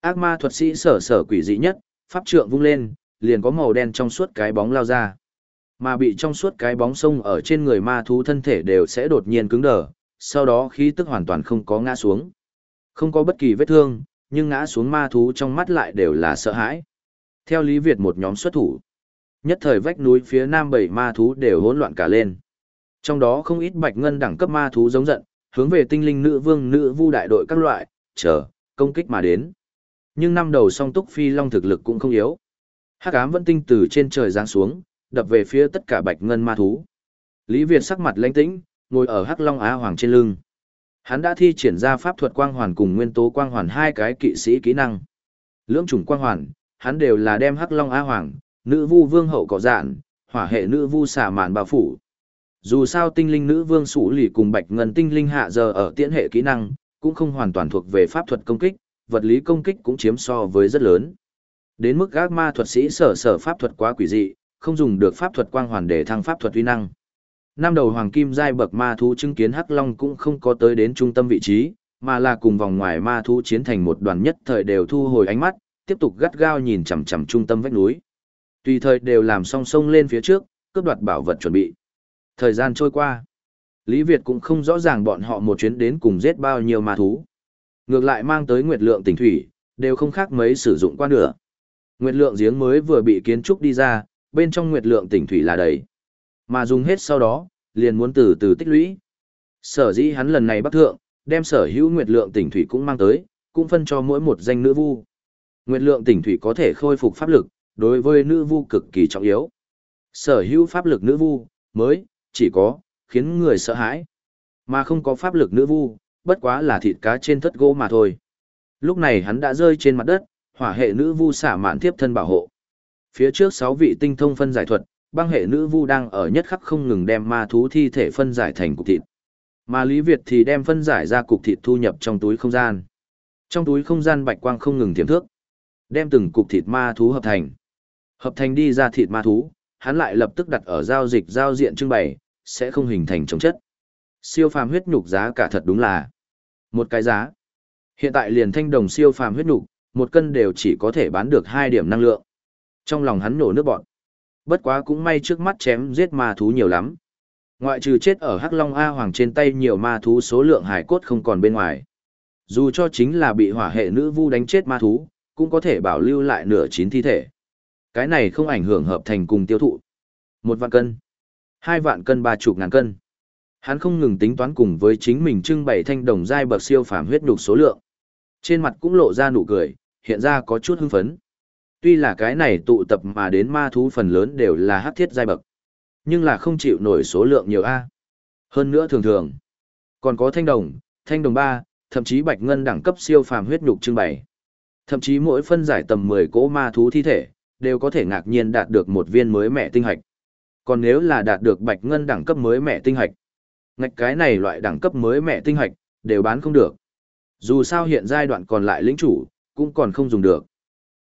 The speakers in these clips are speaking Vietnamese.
Ác ma thuật sĩ sở sở quỷ dị nhất, pháp trượng vung lên, liền có màu đen trong suốt cái bóng lao ra. Mà bị trong suốt cái bóng sông ở trên người ma thú thân thể đều sẽ đột nhiên cứng đờ, sau đó khí tức hoàn toàn không có ngã xuống. Không có bất kỳ vết thương, nhưng ngã xuống ma thú trong mắt lại đều là sợ hãi. Theo Lý Việt một nhóm xuất thủ. Nhất thời vách núi phía nam bảy ma thú đều hỗn loạn cả lên. Trong đó không ít bạch ngân đẳng cấp ma thú giống giận, hướng về tinh linh nữ vương nữ vu đại đội các loại, chờ, công kích mà đến. Nhưng năm đầu song túc phi long thực lực cũng không yếu. Hắc ám vẫn tinh từ trên trời giáng xuống, đập về phía tất cả bạch ngân ma thú. Lý Việt sắc mặt lãnh tĩnh, ngồi ở Hắc Long Á Hoàng trên lưng. Hắn đã thi triển ra pháp thuật quang hoàn cùng nguyên tố quang hoàn hai cái kỵ sĩ kỹ năng. Lưỡng chủng quang hoàn, hắn đều là đem Hắc Long Á Hoàng, nữ vu vương hậu cỏ dạn, hỏa hệ nữ vu xả màn bao phủ. Dù sao tinh linh nữ vương sủ lì cùng bạch ngân tinh linh hạ giờ ở tiễn hệ kỹ năng, cũng không hoàn toàn thuộc về pháp thuật công kích, vật lý công kích cũng chiếm so với rất lớn. Đến mức các ma thuật sĩ sở sở pháp thuật quá quỷ dị, không dùng được pháp thuật quang hoàn để thăng pháp thuật uy năng. Năm đầu hoàng kim giai bậc ma thú chứng kiến Hắc Long cũng không có tới đến trung tâm vị trí, mà là cùng vòng ngoài ma thú chiến thành một đoàn nhất thời đều thu hồi ánh mắt, tiếp tục gắt gao nhìn chằm chằm trung tâm vách núi. Tùy thời đều làm song song lên phía trước, cướp đoạt bảo vật chuẩn bị. Thời gian trôi qua, Lý Việt cũng không rõ ràng bọn họ một chuyến đến cùng giết bao nhiêu ma thú. Ngược lại mang tới nguyệt lượng tỉnh thủy, đều không khác mấy sử dụng qua nữa. Nguyệt lượng giếng mới vừa bị kiến trúc đi ra, bên trong nguyệt lượng tỉnh thủy là đầy. Mà dùng hết sau đó, liền muốn từ từ tích lũy. Sở dĩ hắn lần này bắt thượng, đem sở hữu nguyệt lượng tỉnh thủy cũng mang tới, cũng phân cho mỗi một danh nữ vu. Nguyệt lượng tỉnh thủy có thể khôi phục pháp lực, đối với nữ vu cực kỳ trọng yếu. Sở hữu pháp lực nữ vu, mới, chỉ có, khiến người sợ hãi. Mà không có pháp lực nữ vu, bất quá là thịt cá trên thất gỗ mà thôi. Lúc này hắn đã rơi trên mặt đất, hỏa hệ nữ vu xả mạn tiếp thân bảo hộ. Phía trước sáu vị tinh thông phân giải thuật, băng hệ nữ vu đang ở nhất khắc không ngừng đem ma thú thi thể phân giải thành cục thịt. Mà Lý Việt thì đem phân giải ra cục thịt thu nhập trong túi không gian. Trong túi không gian bạch quang không ngừng tiềm thước, đem từng cục thịt ma thú hợp thành. Hợp thành đi ra thịt ma thú, hắn lại lập tức đặt ở giao dịch giao diện trưng bày, sẽ không hình thành chống chất. Siêu phàm huyết nhục giá cả thật đúng là một cái giá. Hiện tại liền thanh đồng siêu phàm huyết nhục, một cân đều chỉ có thể bán được hai điểm năng lượng. Trong lòng hắn nổ nước bọn. Bất quá cũng may trước mắt chém giết ma thú nhiều lắm. Ngoại trừ chết ở Hắc Long A Hoàng trên tay nhiều ma thú số lượng hải cốt không còn bên ngoài. Dù cho chính là bị hỏa hệ nữ vu đánh chết ma thú, cũng có thể bảo lưu lại nửa chín thi thể. Cái này không ảnh hưởng hợp thành cùng tiêu thụ. Một vạn cân, hai vạn cân ba chục ngàn cân. Hắn không ngừng tính toán cùng với chính mình trưng bày thanh đồng giai bậc siêu phàm huyết nhục số lượng. Trên mặt cũng lộ ra nụ cười, hiện ra có chút hưng phấn. Tuy là cái này tụ tập mà đến ma thú phần lớn đều là hắc thiết giai bậc, nhưng là không chịu nổi số lượng nhiều A. Hơn nữa thường thường, còn có thanh đồng, thanh đồng ba, thậm chí bạch ngân đẳng cấp siêu phàm huyết nhục trưng bày. Thậm chí mỗi phân giải tầm 10 cỗ ma thú thi thể, đều có thể ngạc nhiên đạt được một viên mới mẹ tinh hạch. Còn nếu là đạt được bạch ngân đẳng cấp mới mẹ tinh hạch, ngạch cái này loại đẳng cấp mới mẹ tinh hạch, đều bán không được. Dù sao hiện giai đoạn còn lại lĩnh chủ, cũng còn không dùng được.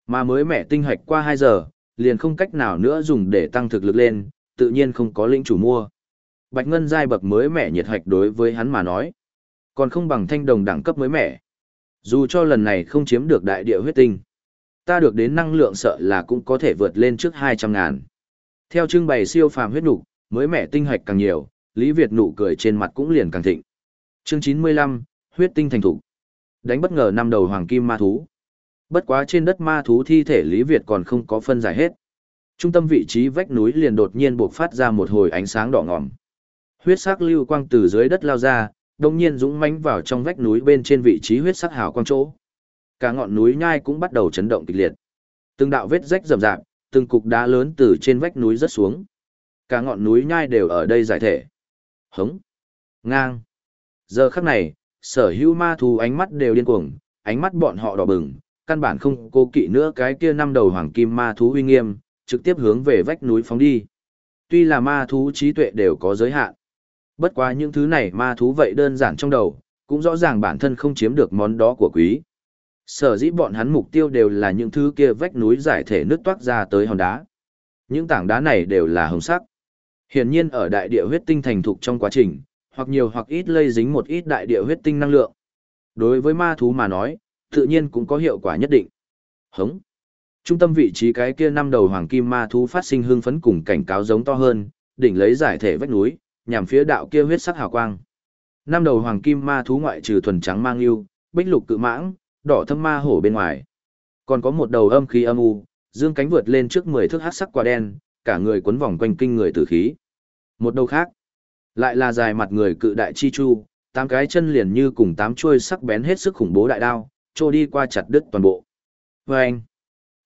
Mà mới mẹ tinh hạch qua 2 giờ, liền không cách nào nữa dùng để tăng thực lực lên, tự nhiên không có lĩnh chủ mua. Bạch ngân giai bậc mới mẹ nhiệt hạch đối với hắn mà nói, còn không bằng thanh đồng đẳng cấp mới mẹ. Dù cho lần này không chiếm được đại địa huyết tinh, ta được đến năng lượng sợ là cũng có thể vượt lên trước 200 ngàn. Theo trưng bày siêu phàm huyết nục, mới mẹ tinh hạch càng nhiều, Lý Việt nụ cười trên mặt cũng liền càng thịnh. Chương 95, huyết tinh thành thủ. Đánh bất ngờ năm đầu hoàng kim ma thú. Bất quá trên đất ma thú thi thể Lý Việt còn không có phân giải hết. Trung tâm vị trí vách núi liền đột nhiên bộc phát ra một hồi ánh sáng đỏ ngòm. Huyết sắc lưu quang từ dưới đất lao ra, đồng nhiên dũng mãnh vào trong vách núi bên trên vị trí huyết sắc hào quang chỗ. Cả ngọn núi nhai cũng bắt đầu chấn động kịch liệt. Từng đạo vết rách rầm rạp, từng cục đá lớn từ trên vách núi rớt xuống. Cả ngọn núi nhai đều ở đây giải thể. Hống. Ngang. Giờ khắc này, sở hữu ma thú ánh mắt đều điên cuồng, ánh mắt bọn họ đỏ bừng, căn bản không cố kỵ nữa cái kia năm đầu hoàng kim ma thú uy nghiêm, trực tiếp hướng về vách núi phóng đi. Tuy là ma thú trí tuệ đều có giới hạn. Bất quá những thứ này ma thú vậy đơn giản trong đầu, cũng rõ ràng bản thân không chiếm được món đó của quý. Sở dĩ bọn hắn mục tiêu đều là những thứ kia vách núi giải thể nứt toát ra tới hòn đá. Những tảng đá này đều là hồng sắc. Hiển nhiên ở đại địa huyết tinh thành thục trong quá trình, hoặc nhiều hoặc ít lây dính một ít đại địa huyết tinh năng lượng. Đối với ma thú mà nói, tự nhiên cũng có hiệu quả nhất định. Hống. Trung tâm vị trí cái kia năm đầu hoàng kim ma thú phát sinh hương phấn cùng cảnh cáo giống to hơn, đỉnh lấy giải thể vách núi, nhằm phía đạo kia huyết sắc hào quang. Năm đầu hoàng kim ma thú ngoại trừ thuần trắng mang yêu, bích lục cự mãng, đỏ thâm ma hổ bên ngoài. Còn có một đầu âm khí âm u, dương cánh vượt lên trước 10 thước hắc sắc quả đen, cả người quấn vòng quanh kinh người tử khí. Một đầu khác, lại là dài mặt người cự đại chi chu, tám cái chân liền như cùng tám chuôi sắc bén hết sức khủng bố đại đao, trô đi qua chặt đứt toàn bộ. Vâng!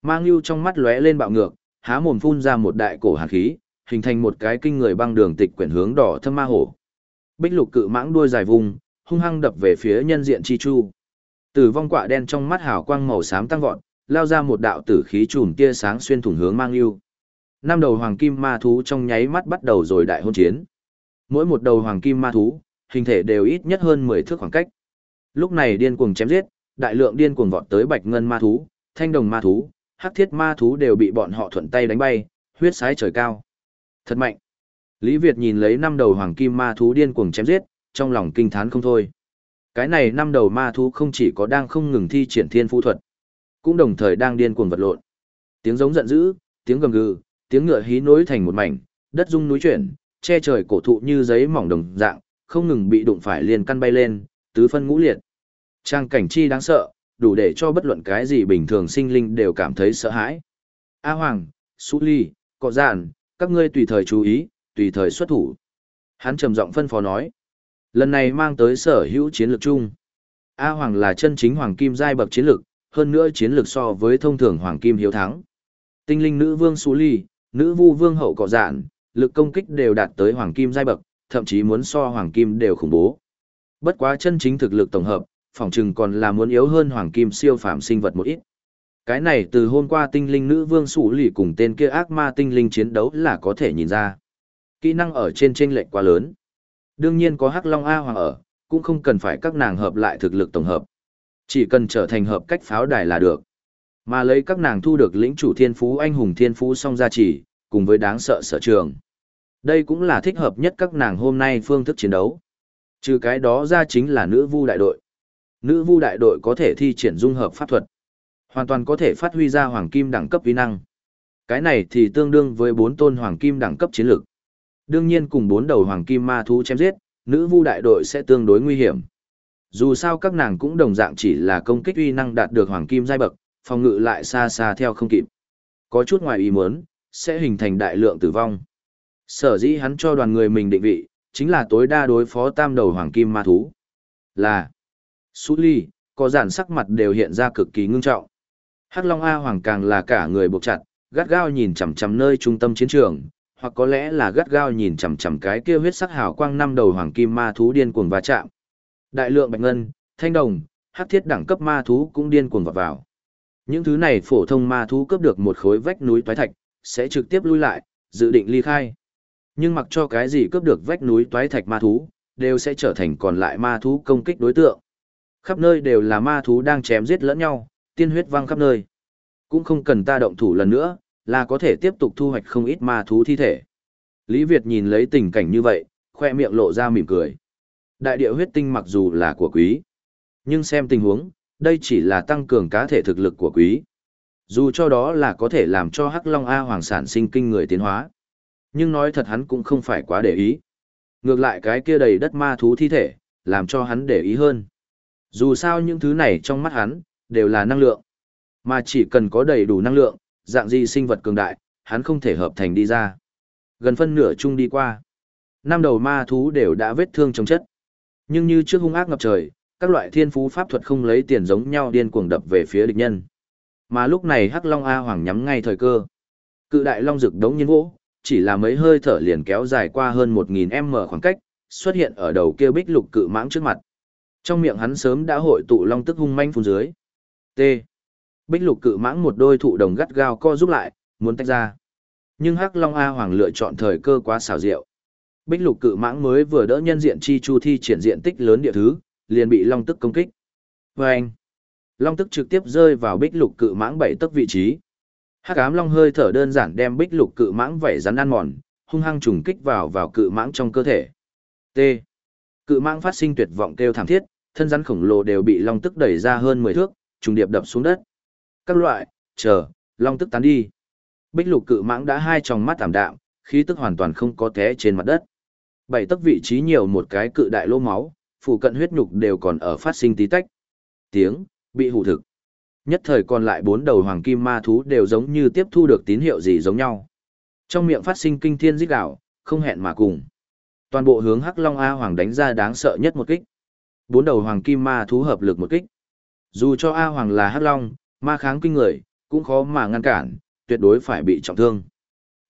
Mang lưu trong mắt lóe lên bạo ngược, há mồm phun ra một đại cổ hàn khí, hình thành một cái kinh người băng đường tịch quyển hướng đỏ thâm ma hổ. Bích lục cự mãng đuôi dài vùng, hung hăng đập về phía nhân diện chi chu. Tử vong quạ đen trong mắt hào quang màu xám tăng vọt, lao ra một đạo tử khí trùm tia sáng xuyên thủng hướng mang lưu. Năm đầu hoàng kim ma thú trong nháy mắt bắt đầu rồi đại hôn chiến. Mỗi một đầu hoàng kim ma thú, hình thể đều ít nhất hơn 10 thước khoảng cách. Lúc này điên cuồng chém giết, đại lượng điên cuồng vọt tới bạch ngân ma thú, thanh đồng ma thú, hắc thiết ma thú đều bị bọn họ thuận tay đánh bay, huyết sái trời cao. Thật mạnh. Lý Việt nhìn lấy năm đầu hoàng kim ma thú điên cuồng chém giết, trong lòng kinh thán không thôi. Cái này năm đầu ma thú không chỉ có đang không ngừng thi triển thiên phu thuật, cũng đồng thời đang điên cuồng vật lộn. Tiếng giống giận dữ, tiếng gầm gừ, tiếng ngựa hí nối thành một mảnh, đất rung núi chuyển, che trời cổ thụ như giấy mỏng đồng dạng, không ngừng bị đụng phải liền căn bay lên, tứ phân ngũ liệt. Trang cảnh chi đáng sợ, đủ để cho bất luận cái gì bình thường sinh linh đều cảm thấy sợ hãi. A Hoàng, Sú Ly, Cọ Giản, các ngươi tùy thời chú ý, tùy thời xuất thủ. Hắn trầm giọng phân phó nói. Lần này mang tới sở hữu chiến lược chung. A Hoàng là chân chính Hoàng Kim giai bậc chiến lược, hơn nữa chiến lược so với thông thường Hoàng Kim hiếu thắng. Tinh linh nữ vương Sú Ly, nữ vu vương hậu Cọ dạn, lực công kích đều đạt tới Hoàng Kim giai bậc, thậm chí muốn so Hoàng Kim đều khủng bố. Bất quá chân chính thực lực tổng hợp, phòng chừng còn là muốn yếu hơn hoàng kim siêu phàm sinh vật một ít. Cái này từ hôm qua tinh linh nữ vương sủ lì cùng tên kia ác ma tinh linh chiến đấu là có thể nhìn ra. Kỹ năng ở trên trên lệch quá lớn. Đương nhiên có hắc long A hoàng ở, cũng không cần phải các nàng hợp lại thực lực tổng hợp. Chỉ cần trở thành hợp cách pháo đài là được. Mà lấy các nàng thu được lĩnh chủ thiên phú anh hùng thiên phú song gia trì, cùng với đáng sợ sở trường. Đây cũng là thích hợp nhất các nàng hôm nay phương thức chiến đấu. Trừ cái đó ra chính là nữ vu đại đội nữ vu đại đội có thể thi triển dung hợp pháp thuật hoàn toàn có thể phát huy ra hoàng kim đẳng cấp vi năng cái này thì tương đương với bốn tôn hoàng kim đẳng cấp chiến lược đương nhiên cùng bốn đầu hoàng kim ma thú chém giết nữ vu đại đội sẽ tương đối nguy hiểm dù sao các nàng cũng đồng dạng chỉ là công kích uy năng đạt được hoàng kim giai bậc phòng ngự lại xa xa theo không kịp có chút ngoài ý muốn sẽ hình thành đại lượng tử vong sở dĩ hắn cho đoàn người mình định vị chính là tối đa đối phó tam đầu hoàng kim ma thú là Sú ly, có giản sắc mặt đều hiện ra cực kỳ ngưng trọng. Hắc Long A Hoàng càng là cả người buộc chặt, gắt gao nhìn chằm chằm nơi trung tâm chiến trường, hoặc có lẽ là gắt gao nhìn chằm chằm cái kia huyết sắc hào quang năm đầu hoàng kim ma thú điên cuồng va chạm. Đại lượng bạch ngân, thanh đồng, hắc thiết đẳng cấp ma thú cũng điên cuồng vào vào. Những thứ này phổ thông ma thú cướp được một khối vách núi toái thạch, sẽ trực tiếp lui lại, dự định ly khai. Nhưng mặc cho cái gì cướp được vách núi toái thạch ma thú, đều sẽ trở thành còn lại ma thú công kích đối tượng. Khắp nơi đều là ma thú đang chém giết lẫn nhau, tiên huyết văng khắp nơi. Cũng không cần ta động thủ lần nữa, là có thể tiếp tục thu hoạch không ít ma thú thi thể. Lý Việt nhìn lấy tình cảnh như vậy, khoe miệng lộ ra mỉm cười. Đại địa huyết tinh mặc dù là của quý, nhưng xem tình huống, đây chỉ là tăng cường cá thể thực lực của quý. Dù cho đó là có thể làm cho Hắc Long A Hoàng sản sinh kinh người tiến hóa. Nhưng nói thật hắn cũng không phải quá để ý. Ngược lại cái kia đầy đất ma thú thi thể, làm cho hắn để ý hơn. Dù sao những thứ này trong mắt hắn, đều là năng lượng. Mà chỉ cần có đầy đủ năng lượng, dạng gì sinh vật cường đại, hắn không thể hợp thành đi ra. Gần phân nửa chung đi qua. Năm đầu ma thú đều đã vết thương trong chất. Nhưng như trước hung ác ngập trời, các loại thiên phú pháp thuật không lấy tiền giống nhau điên cuồng đập về phía địch nhân. Mà lúc này Hắc Long A Hoàng nhắm ngay thời cơ. Cự đại long rực đống nhiên vỗ, chỉ là mấy hơi thở liền kéo dài qua hơn 1000m khoảng cách, xuất hiện ở đầu kia bích lục cự mãng trước mặt. Trong miệng hắn sớm đã hội tụ long tức hung manh phun dưới. T. Bích lục cự mãng một đôi thụ đồng gắt gao co giúp lại, muốn tách ra. Nhưng Hắc Long A Hoàng lựa chọn thời cơ quá xảo diệu. Bích lục cự mãng mới vừa đỡ nhân diện chi chu thi triển diện tích lớn địa thứ, liền bị long tức công kích. Và anh. Long tức trực tiếp rơi vào bích lục cự mãng bảy tấc vị trí. Hắc ám long hơi thở đơn giản đem bích lục cự mãng vảy rắn ăn mòn, hung hăng trùng kích vào vào cự mãng trong cơ thể. T. Cự mãng phát sinh tuyệt vọng kêu thảm thiết, thân rắn khổng lồ đều bị long tức đẩy ra hơn 10 thước, trùng điệp đập xuống đất. Các loại, chờ, long tức tán đi. Bích lục cự mãng đã hai tròng mắt tạm đạm, khí tức hoàn toàn không có té trên mặt đất. Bảy tấc vị trí nhiều một cái cự đại lỗ máu, phụ cận huyết nhục đều còn ở phát sinh tí tách. Tiếng, bị hủ thực. Nhất thời còn lại bốn đầu hoàng kim ma thú đều giống như tiếp thu được tín hiệu gì giống nhau. Trong miệng phát sinh kinh thiên rít gạo, không hẹn mà cùng. Toàn bộ hướng Hắc Long A Hoàng đánh ra đáng sợ nhất một kích. Bốn đầu hoàng kim ma thú hợp lực một kích. Dù cho A Hoàng là Hắc Long, ma kháng kinh người, cũng khó mà ngăn cản, tuyệt đối phải bị trọng thương.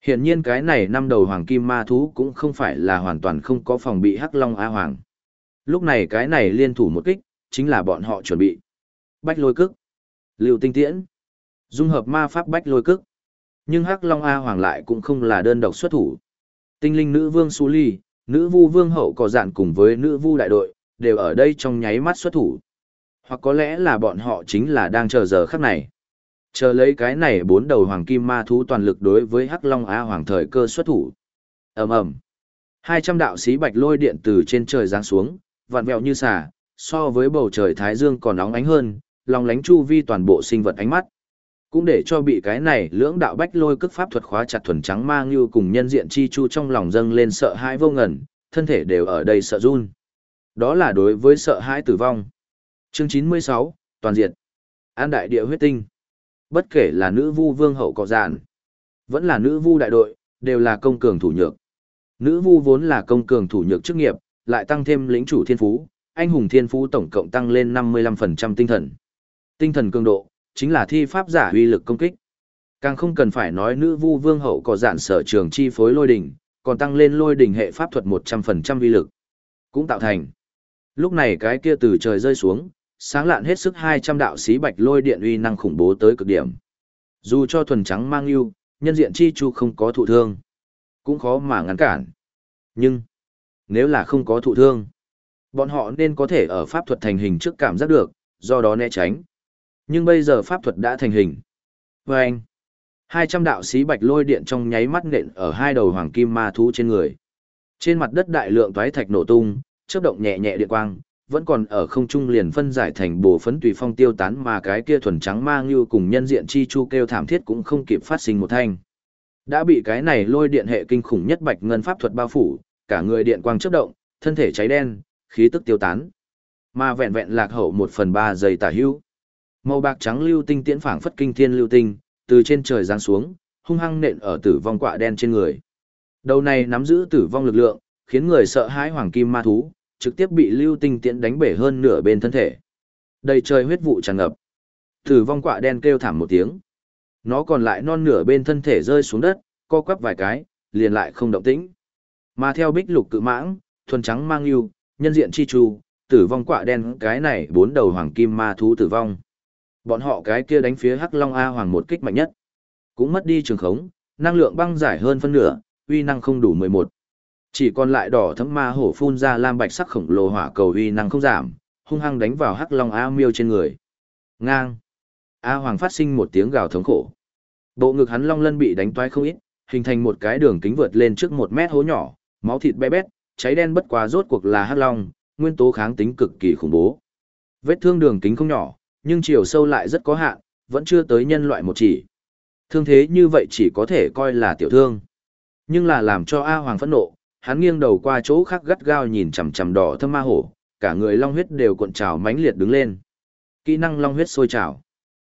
Hiển nhiên cái này năm đầu hoàng kim ma thú cũng không phải là hoàn toàn không có phòng bị Hắc Long A Hoàng. Lúc này cái này liên thủ một kích, chính là bọn họ chuẩn bị. Bách lôi cức. Lưu tinh tiễn. Dung hợp ma pháp bách lôi cức. Nhưng Hắc Long A Hoàng lại cũng không là đơn độc xuất thủ. Tinh linh nữ vương Su Ly, nữ vu vương hậu có dạn cùng với nữ vu đại đội, đều ở đây trong nháy mắt xuất thủ. Hoặc có lẽ là bọn họ chính là đang chờ giờ khắc này. Chờ lấy cái này bốn đầu hoàng kim ma thú toàn lực đối với Hắc Long A Hoàng thời cơ xuất thủ. ầm ầm hai trăm đạo sĩ bạch lôi điện từ trên trời giáng xuống, vặn vẹo như xà, so với bầu trời Thái Dương còn nóng ánh hơn, lòng lánh chu vi toàn bộ sinh vật ánh mắt. Cũng để cho bị cái này lưỡng đạo bách lôi cước pháp thuật khóa chặt thuần trắng mang như cùng nhân diện chi chu trong lòng dâng lên sợ hãi vô ngần, thân thể đều ở đây sợ run. Đó là đối với sợ hãi tử vong. Chương 96, toàn diện. An đại địa huyết tinh. Bất kể là nữ vu vương hậu cọ dạn, vẫn là nữ vu đại đội, đều là công cường thủ nhược. Nữ vu vốn là công cường thủ nhược chức nghiệp, lại tăng thêm lĩnh chủ thiên phú, anh hùng thiên phú tổng cộng tăng lên 55% tinh thần. Tinh thần cường độ, chính là thi pháp giả uy lực công kích. Càng không cần phải nói nữ vu vương hậu có dạn sở trường chi phối lôi đỉnh, còn tăng lên lôi đỉnh hệ pháp thuật 100% uy lực. Cũng tạo thành. Lúc này cái kia từ trời rơi xuống, sáng lạn hết sức 200 đạo sĩ bạch lôi điện uy năng khủng bố tới cực điểm. Dù cho thuần trắng mang yêu, nhân diện chi chu không có thụ thương, cũng khó mà ngăn cản. Nhưng, nếu là không có thụ thương, bọn họ nên có thể ở pháp thuật thành hình trước cảm giác được, do đó né tránh. Nhưng bây giờ pháp thuật đã thành hình. Và anh, 200 đạo sĩ bạch lôi điện trong nháy mắt nện ở hai đầu hoàng kim ma thú trên người. Trên mặt đất đại lượng toái thạch nổ tung, chớp động nhẹ nhẹ điện quang, vẫn còn ở không trung liền phân giải thành bổ phấn tùy phong tiêu tán mà cái kia thuần trắng ma như cùng nhân diện chi chu kêu thảm thiết cũng không kịp phát sinh một thanh. Đã bị cái này lôi điện hệ kinh khủng nhất bạch ngân pháp thuật bao phủ, cả người điện quang chớp động, thân thể cháy đen, khí tức tiêu tán. Mà vẹn vẹn lạc hậu một phần ba giây tả hữu. Màu bạc trắng lưu tinh tiễn phảng phất kinh thiên lưu tinh, từ trên trời giáng xuống, hung hăng nện ở tử vong quạ đen trên người. Đầu này nắm giữ tử vong lực lượng, khiến người sợ hãi hoàng kim ma thú, trực tiếp bị lưu tinh tiễn đánh bể hơn nửa bên thân thể. Đầy trời huyết vụ tràn ngập. Tử vong quạ đen kêu thảm một tiếng. Nó còn lại non nửa bên thân thể rơi xuống đất, co quắp vài cái, liền lại không động tĩnh. Mà theo bích lục cự mãng, thuần trắng mang yêu, nhân diện chi chu, tử vong quạ đen cái này bốn đầu hoàng kim ma thú tử vong. Bọn họ cái kia đánh phía Hắc Long A Hoàng một kích mạnh nhất. Cũng mất đi trường khống, năng lượng băng giải hơn phân nửa, uy năng không đủ 11. Chỉ còn lại đỏ thấm ma hổ phun ra lam bạch sắc khổng lồ hỏa cầu uy năng không giảm, hung hăng đánh vào Hắc Long A Miêu trên người. Ngang. A Hoàng phát sinh một tiếng gào thống khổ. Bộ ngực hắn long lân bị đánh toái không ít, hình thành một cái đường kính vượt lên trước một mét hố nhỏ, máu thịt bé bét, cháy đen bất quá rốt cuộc là Hắc Long, nguyên tố kháng tính cực kỳ khủng bố. Vết thương đường kính không nhỏ, nhưng chiều sâu lại rất có hạn, vẫn chưa tới nhân loại một chỉ. Thương thế như vậy chỉ có thể coi là tiểu thương. Nhưng là làm cho A Hoàng phẫn nộ, hắn nghiêng đầu qua chỗ khác gắt gao nhìn chằm chằm đỏ thâm ma hổ, cả người long huyết đều cuộn trào mãnh liệt đứng lên. Kỹ năng long huyết sôi trào.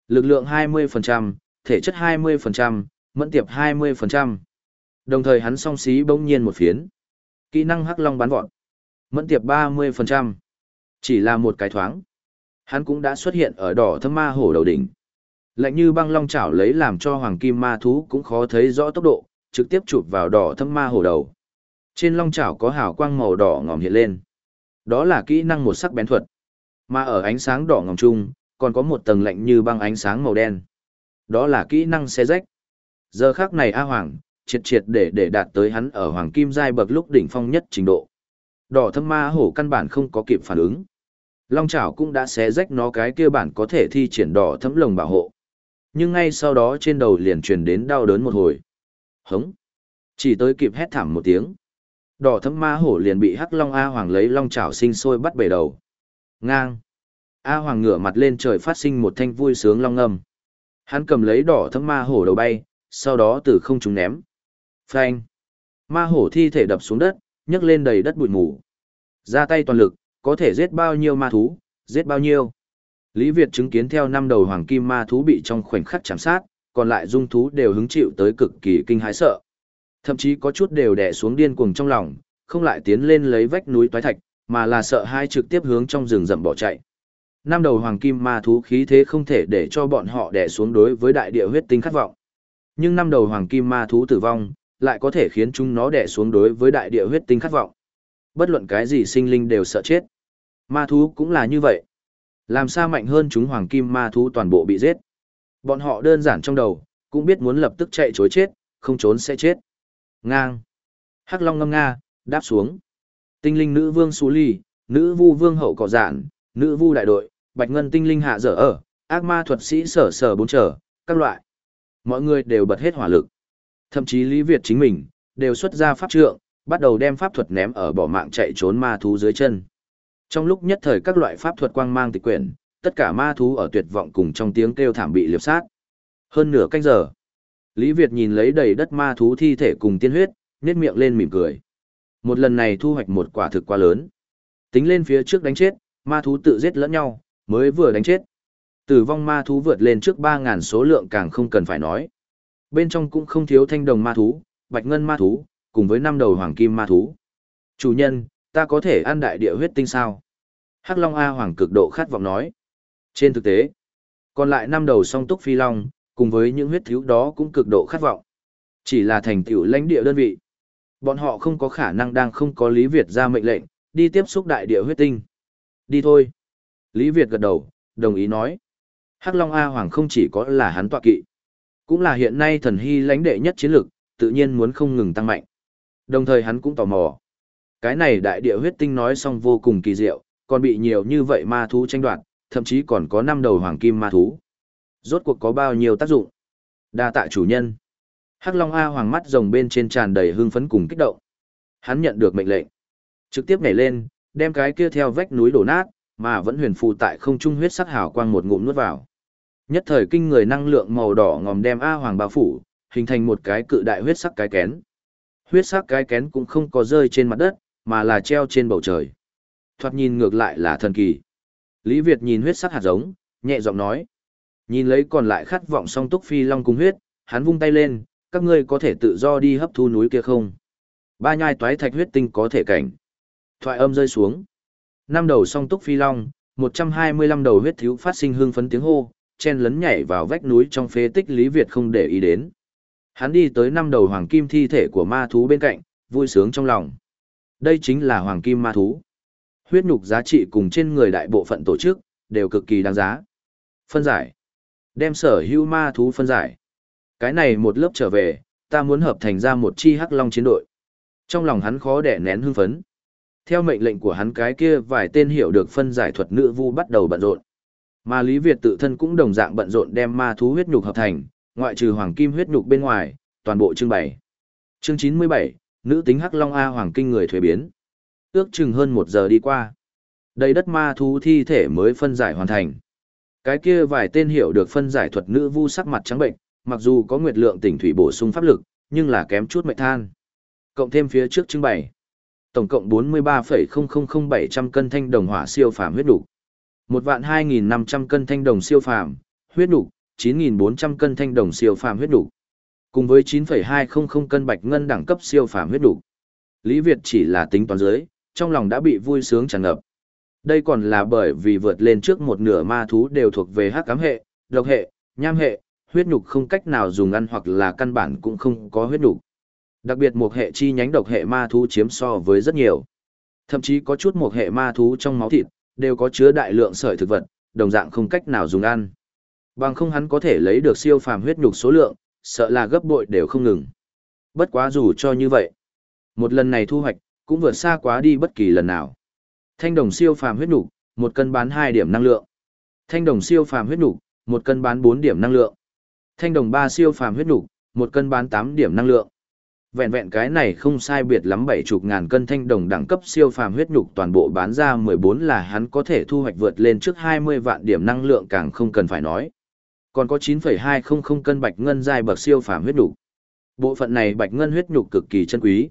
Lực lượng 20%, thể chất 20%, mẫn tiệp 20%. Đồng thời hắn song xí bỗng nhiên một phiến. Kỹ năng hắc long bắn vọt. Mẫn tiệp 30%. Chỉ là một cái thoáng. Hắn cũng đã xuất hiện ở đỏ thâm ma hổ đầu đỉnh. Lạnh như băng long chảo lấy làm cho hoàng kim ma thú cũng khó thấy rõ tốc độ, trực tiếp chụp vào đỏ thâm ma hổ đầu. Trên long chảo có hào quang màu đỏ ngòm hiện lên. Đó là kỹ năng một sắc bén thuật. Mà ở ánh sáng đỏ ngòm chung, còn có một tầng lạnh như băng ánh sáng màu đen. Đó là kỹ năng xé rách. Giờ khác này A Hoàng, triệt triệt để để đạt tới hắn ở Hoàng Kim giai bậc lúc đỉnh phong nhất trình độ. Đỏ thâm ma hổ căn bản không có kịp phản ứng. Long chảo cũng đã xé rách nó cái kia bản có thể thi triển đỏ thấm lồng bảo hộ. Nhưng ngay sau đó trên đầu liền truyền đến đau đớn một hồi. Hống. Chỉ tới kịp hét thảm một tiếng. Đỏ thấm ma hổ liền bị hắc long A hoàng lấy long chảo sinh sôi bắt bể đầu. Ngang. A Hoàng ngửa mặt lên trời phát sinh một thanh vui sướng long âm. Hắn cầm lấy đỏ thấm ma hổ đầu bay, sau đó từ không trúng ném. Phanh. Ma hổ thi thể đập xuống đất, nhấc lên đầy đất bụi mù. Ra tay toàn lực, có thể giết bao nhiêu ma thú, giết bao nhiêu. Lý Việt chứng kiến theo năm đầu hoàng kim ma thú bị trong khoảnh khắc chạm sát, còn lại dung thú đều hứng chịu tới cực kỳ kinh hãi sợ. Thậm chí có chút đều đè xuống điên cuồng trong lòng, không lại tiến lên lấy vách núi toái thạch, mà là sợ hai trực tiếp hướng trong rừng rậm bỏ chạy. Năm đầu hoàng kim ma thú khí thế không thể để cho bọn họ đè xuống đối với đại địa huyết tinh khát vọng. Nhưng năm đầu hoàng kim ma thú tử vong, lại có thể khiến chúng nó đè xuống đối với đại địa huyết tinh khát vọng. Bất luận cái gì sinh linh đều sợ chết. Ma thú cũng là như vậy. Làm sao mạnh hơn chúng hoàng kim ma thú toàn bộ bị giết. Bọn họ đơn giản trong đầu, cũng biết muốn lập tức chạy chối chết, không trốn sẽ chết. Ngang. Hắc Long ngâm nga, đáp xuống. Tinh linh nữ vương Sú Ly, nữ vu vương hậu cỏ giản, nữ vu đại đội, bạch ngân tinh linh hạ dở ở, ác ma thuật sĩ sở sở bốn trở, các loại. Mọi người đều bật hết hỏa lực. Thậm chí Lý Việt chính mình, đều xuất ra pháp trượng, bắt đầu đem pháp thuật ném ở bỏ mạng chạy trốn ma thú dưới chân. Trong lúc nhất thời các loại pháp thuật quang mang tịch quyển, tất cả ma thú ở tuyệt vọng cùng trong tiếng kêu thảm bị liệp sát. Hơn nửa canh giờ, Lý Việt nhìn lấy đầy đất ma thú thi thể cùng tiên huyết, nhếch miệng lên mỉm cười. Một lần này thu hoạch một quả thực quá lớn. Tính lên phía trước đánh chết, ma thú tự giết lẫn nhau, mới vừa đánh chết. Tử vong ma thú vượt lên trước 3.000 số lượng càng không cần phải nói. Bên trong cũng không thiếu thanh đồng ma thú, bạch ngân ma thú, cùng với năm đầu hoàng kim ma thú. Chủ nhân, ta có thể ăn đại địa huyết tinh sao? Hắc Long A Hoàng cực độ khát vọng nói. Trên thực tế, còn lại năm đầu song túc phi long, cùng với những huyết thiếu đó cũng cực độ khát vọng. Chỉ là thành tựu lãnh địa đơn vị. Bọn họ không có khả năng đang không có Lý Việt ra mệnh lệnh, đi tiếp xúc đại địa huyết tinh. Đi thôi. Lý Việt gật đầu, đồng ý nói. Hắc Long A Hoàng không chỉ có là hắn tọa kỵ, cũng là hiện nay thần hy lãnh đệ nhất chiến lực, tự nhiên muốn không ngừng tăng mạnh. Đồng thời hắn cũng tò mò. Cái này đại địa huyết tinh nói xong vô cùng kỳ diệu, còn bị nhiều như vậy ma thú tranh đoạt, thậm chí còn có năm đầu hoàng kim ma thú. Rốt cuộc có bao nhiêu tác dụng? Đa tạ chủ nhân. Hắc Long A hoàng mắt rồng bên trên tràn đầy hưng phấn cùng kích động. Hắn nhận được mệnh lệnh, trực tiếp nhảy lên, đem cái kia theo vách núi đổ nát, mà vẫn huyền phù tại không trung huyết sắc hào quang một ngụm nuốt vào. Nhất thời kinh người năng lượng màu đỏ ngòm đem A hoàng bao phủ, hình thành một cái cự đại huyết sắc cái kén. Huyết sắc cái kén cũng không có rơi trên mặt đất, mà là treo trên bầu trời. Thoạt nhìn ngược lại là thần kỳ. Lý Việt nhìn huyết sắc hạt giống, nhẹ giọng nói. Nhìn lấy còn lại khát vọng song túc phi long cùng huyết, hắn vung tay lên, các ngươi có thể tự do đi hấp thu núi kia không? Ba nhai toái thạch huyết tinh có thể cảnh. Thoại âm rơi xuống. Năm đầu song túc phi long, 125 đầu huyết thiếu phát sinh hương phấn tiếng hô, chen lấn nhảy vào vách núi trong phế tích Lý Việt không để ý đến. Hắn đi tới năm đầu hoàng kim thi thể của ma thú bên cạnh, vui sướng trong lòng. Đây chính là hoàng kim ma thú. Huyết nhục giá trị cùng trên người đại bộ phận tổ chức, đều cực kỳ đáng giá. Phân giải. Đem sở hữu ma thú phân giải. Cái này một lớp trở về, ta muốn hợp thành ra một chi hắc long chiến đội. Trong lòng hắn khó đẻ nén hưng phấn. Theo mệnh lệnh của hắn cái kia vài tên hiểu được phân giải thuật nữ vu bắt đầu bận rộn. Mà Lý Việt tự thân cũng đồng dạng bận rộn đem ma thú huyết nhục hợp thành, ngoại trừ hoàng kim huyết nhục bên ngoài, toàn bộ trưng bày. Chương 97, nữ tính hắc long a hoàng kinh người thuế biến. Ước chừng hơn một giờ đi qua. Đầy đất ma thú thi thể mới phân giải hoàn thành. Cái kia vài tên hiểu được phân giải thuật nữ vu sắc mặt trắng bệnh, mặc dù có nguyệt lượng tỉnh thủy bổ sung pháp lực, nhưng là kém chút mệt than. Cộng thêm phía trước trưng bày. Tổng cộng 43,000700 cân thanh đồng hỏa siêu phàm huyết đủ. Một vạn 2.500 cân thanh đồng siêu phàm, huyết đủ, 9.400 cân thanh đồng siêu phàm huyết đủ. Cùng với 9,200 cân bạch ngân đẳng cấp siêu phàm huyết đủ. Lý Việt chỉ là tính toán dưới, trong lòng đã bị vui sướng tràn ngập. Đây còn là bởi vì vượt lên trước một nửa ma thú đều thuộc về hắc cám hệ, độc hệ, nham hệ, huyết nhục không cách nào dùng ăn hoặc là căn bản cũng không có huyết nhục. Đặc biệt một hệ chi nhánh độc hệ ma thú chiếm so với rất nhiều. Thậm chí có chút một hệ ma thú trong máu thịt, đều có chứa đại lượng sợi thực vật, đồng dạng không cách nào dùng ăn. Bằng không hắn có thể lấy được siêu phàm huyết nhục số lượng, sợ là gấp bội đều không ngừng. Bất quá dù cho như vậy, một lần này thu hoạch, cũng vượt xa quá đi bất kỳ lần nào. Thanh đồng siêu phàm huyết nhục, một cân bán 2 điểm năng lượng. Thanh đồng siêu phàm huyết nhục, một cân bán 4 điểm năng lượng. Thanh đồng 3 siêu phàm huyết nhục, một cân bán 8 điểm năng lượng. Vẹn vẹn cái này không sai biệt lắm bảy chục ngàn cân thanh đồng đẳng cấp siêu phàm huyết nhục toàn bộ bán ra 14 là hắn có thể thu hoạch vượt lên trước 20 vạn điểm năng lượng càng không cần phải nói. Còn có 9,200 cân bạch ngân dài bậc siêu phàm huyết nhục. Bộ phận này bạch ngân huyết nhục cực kỳ chân quý.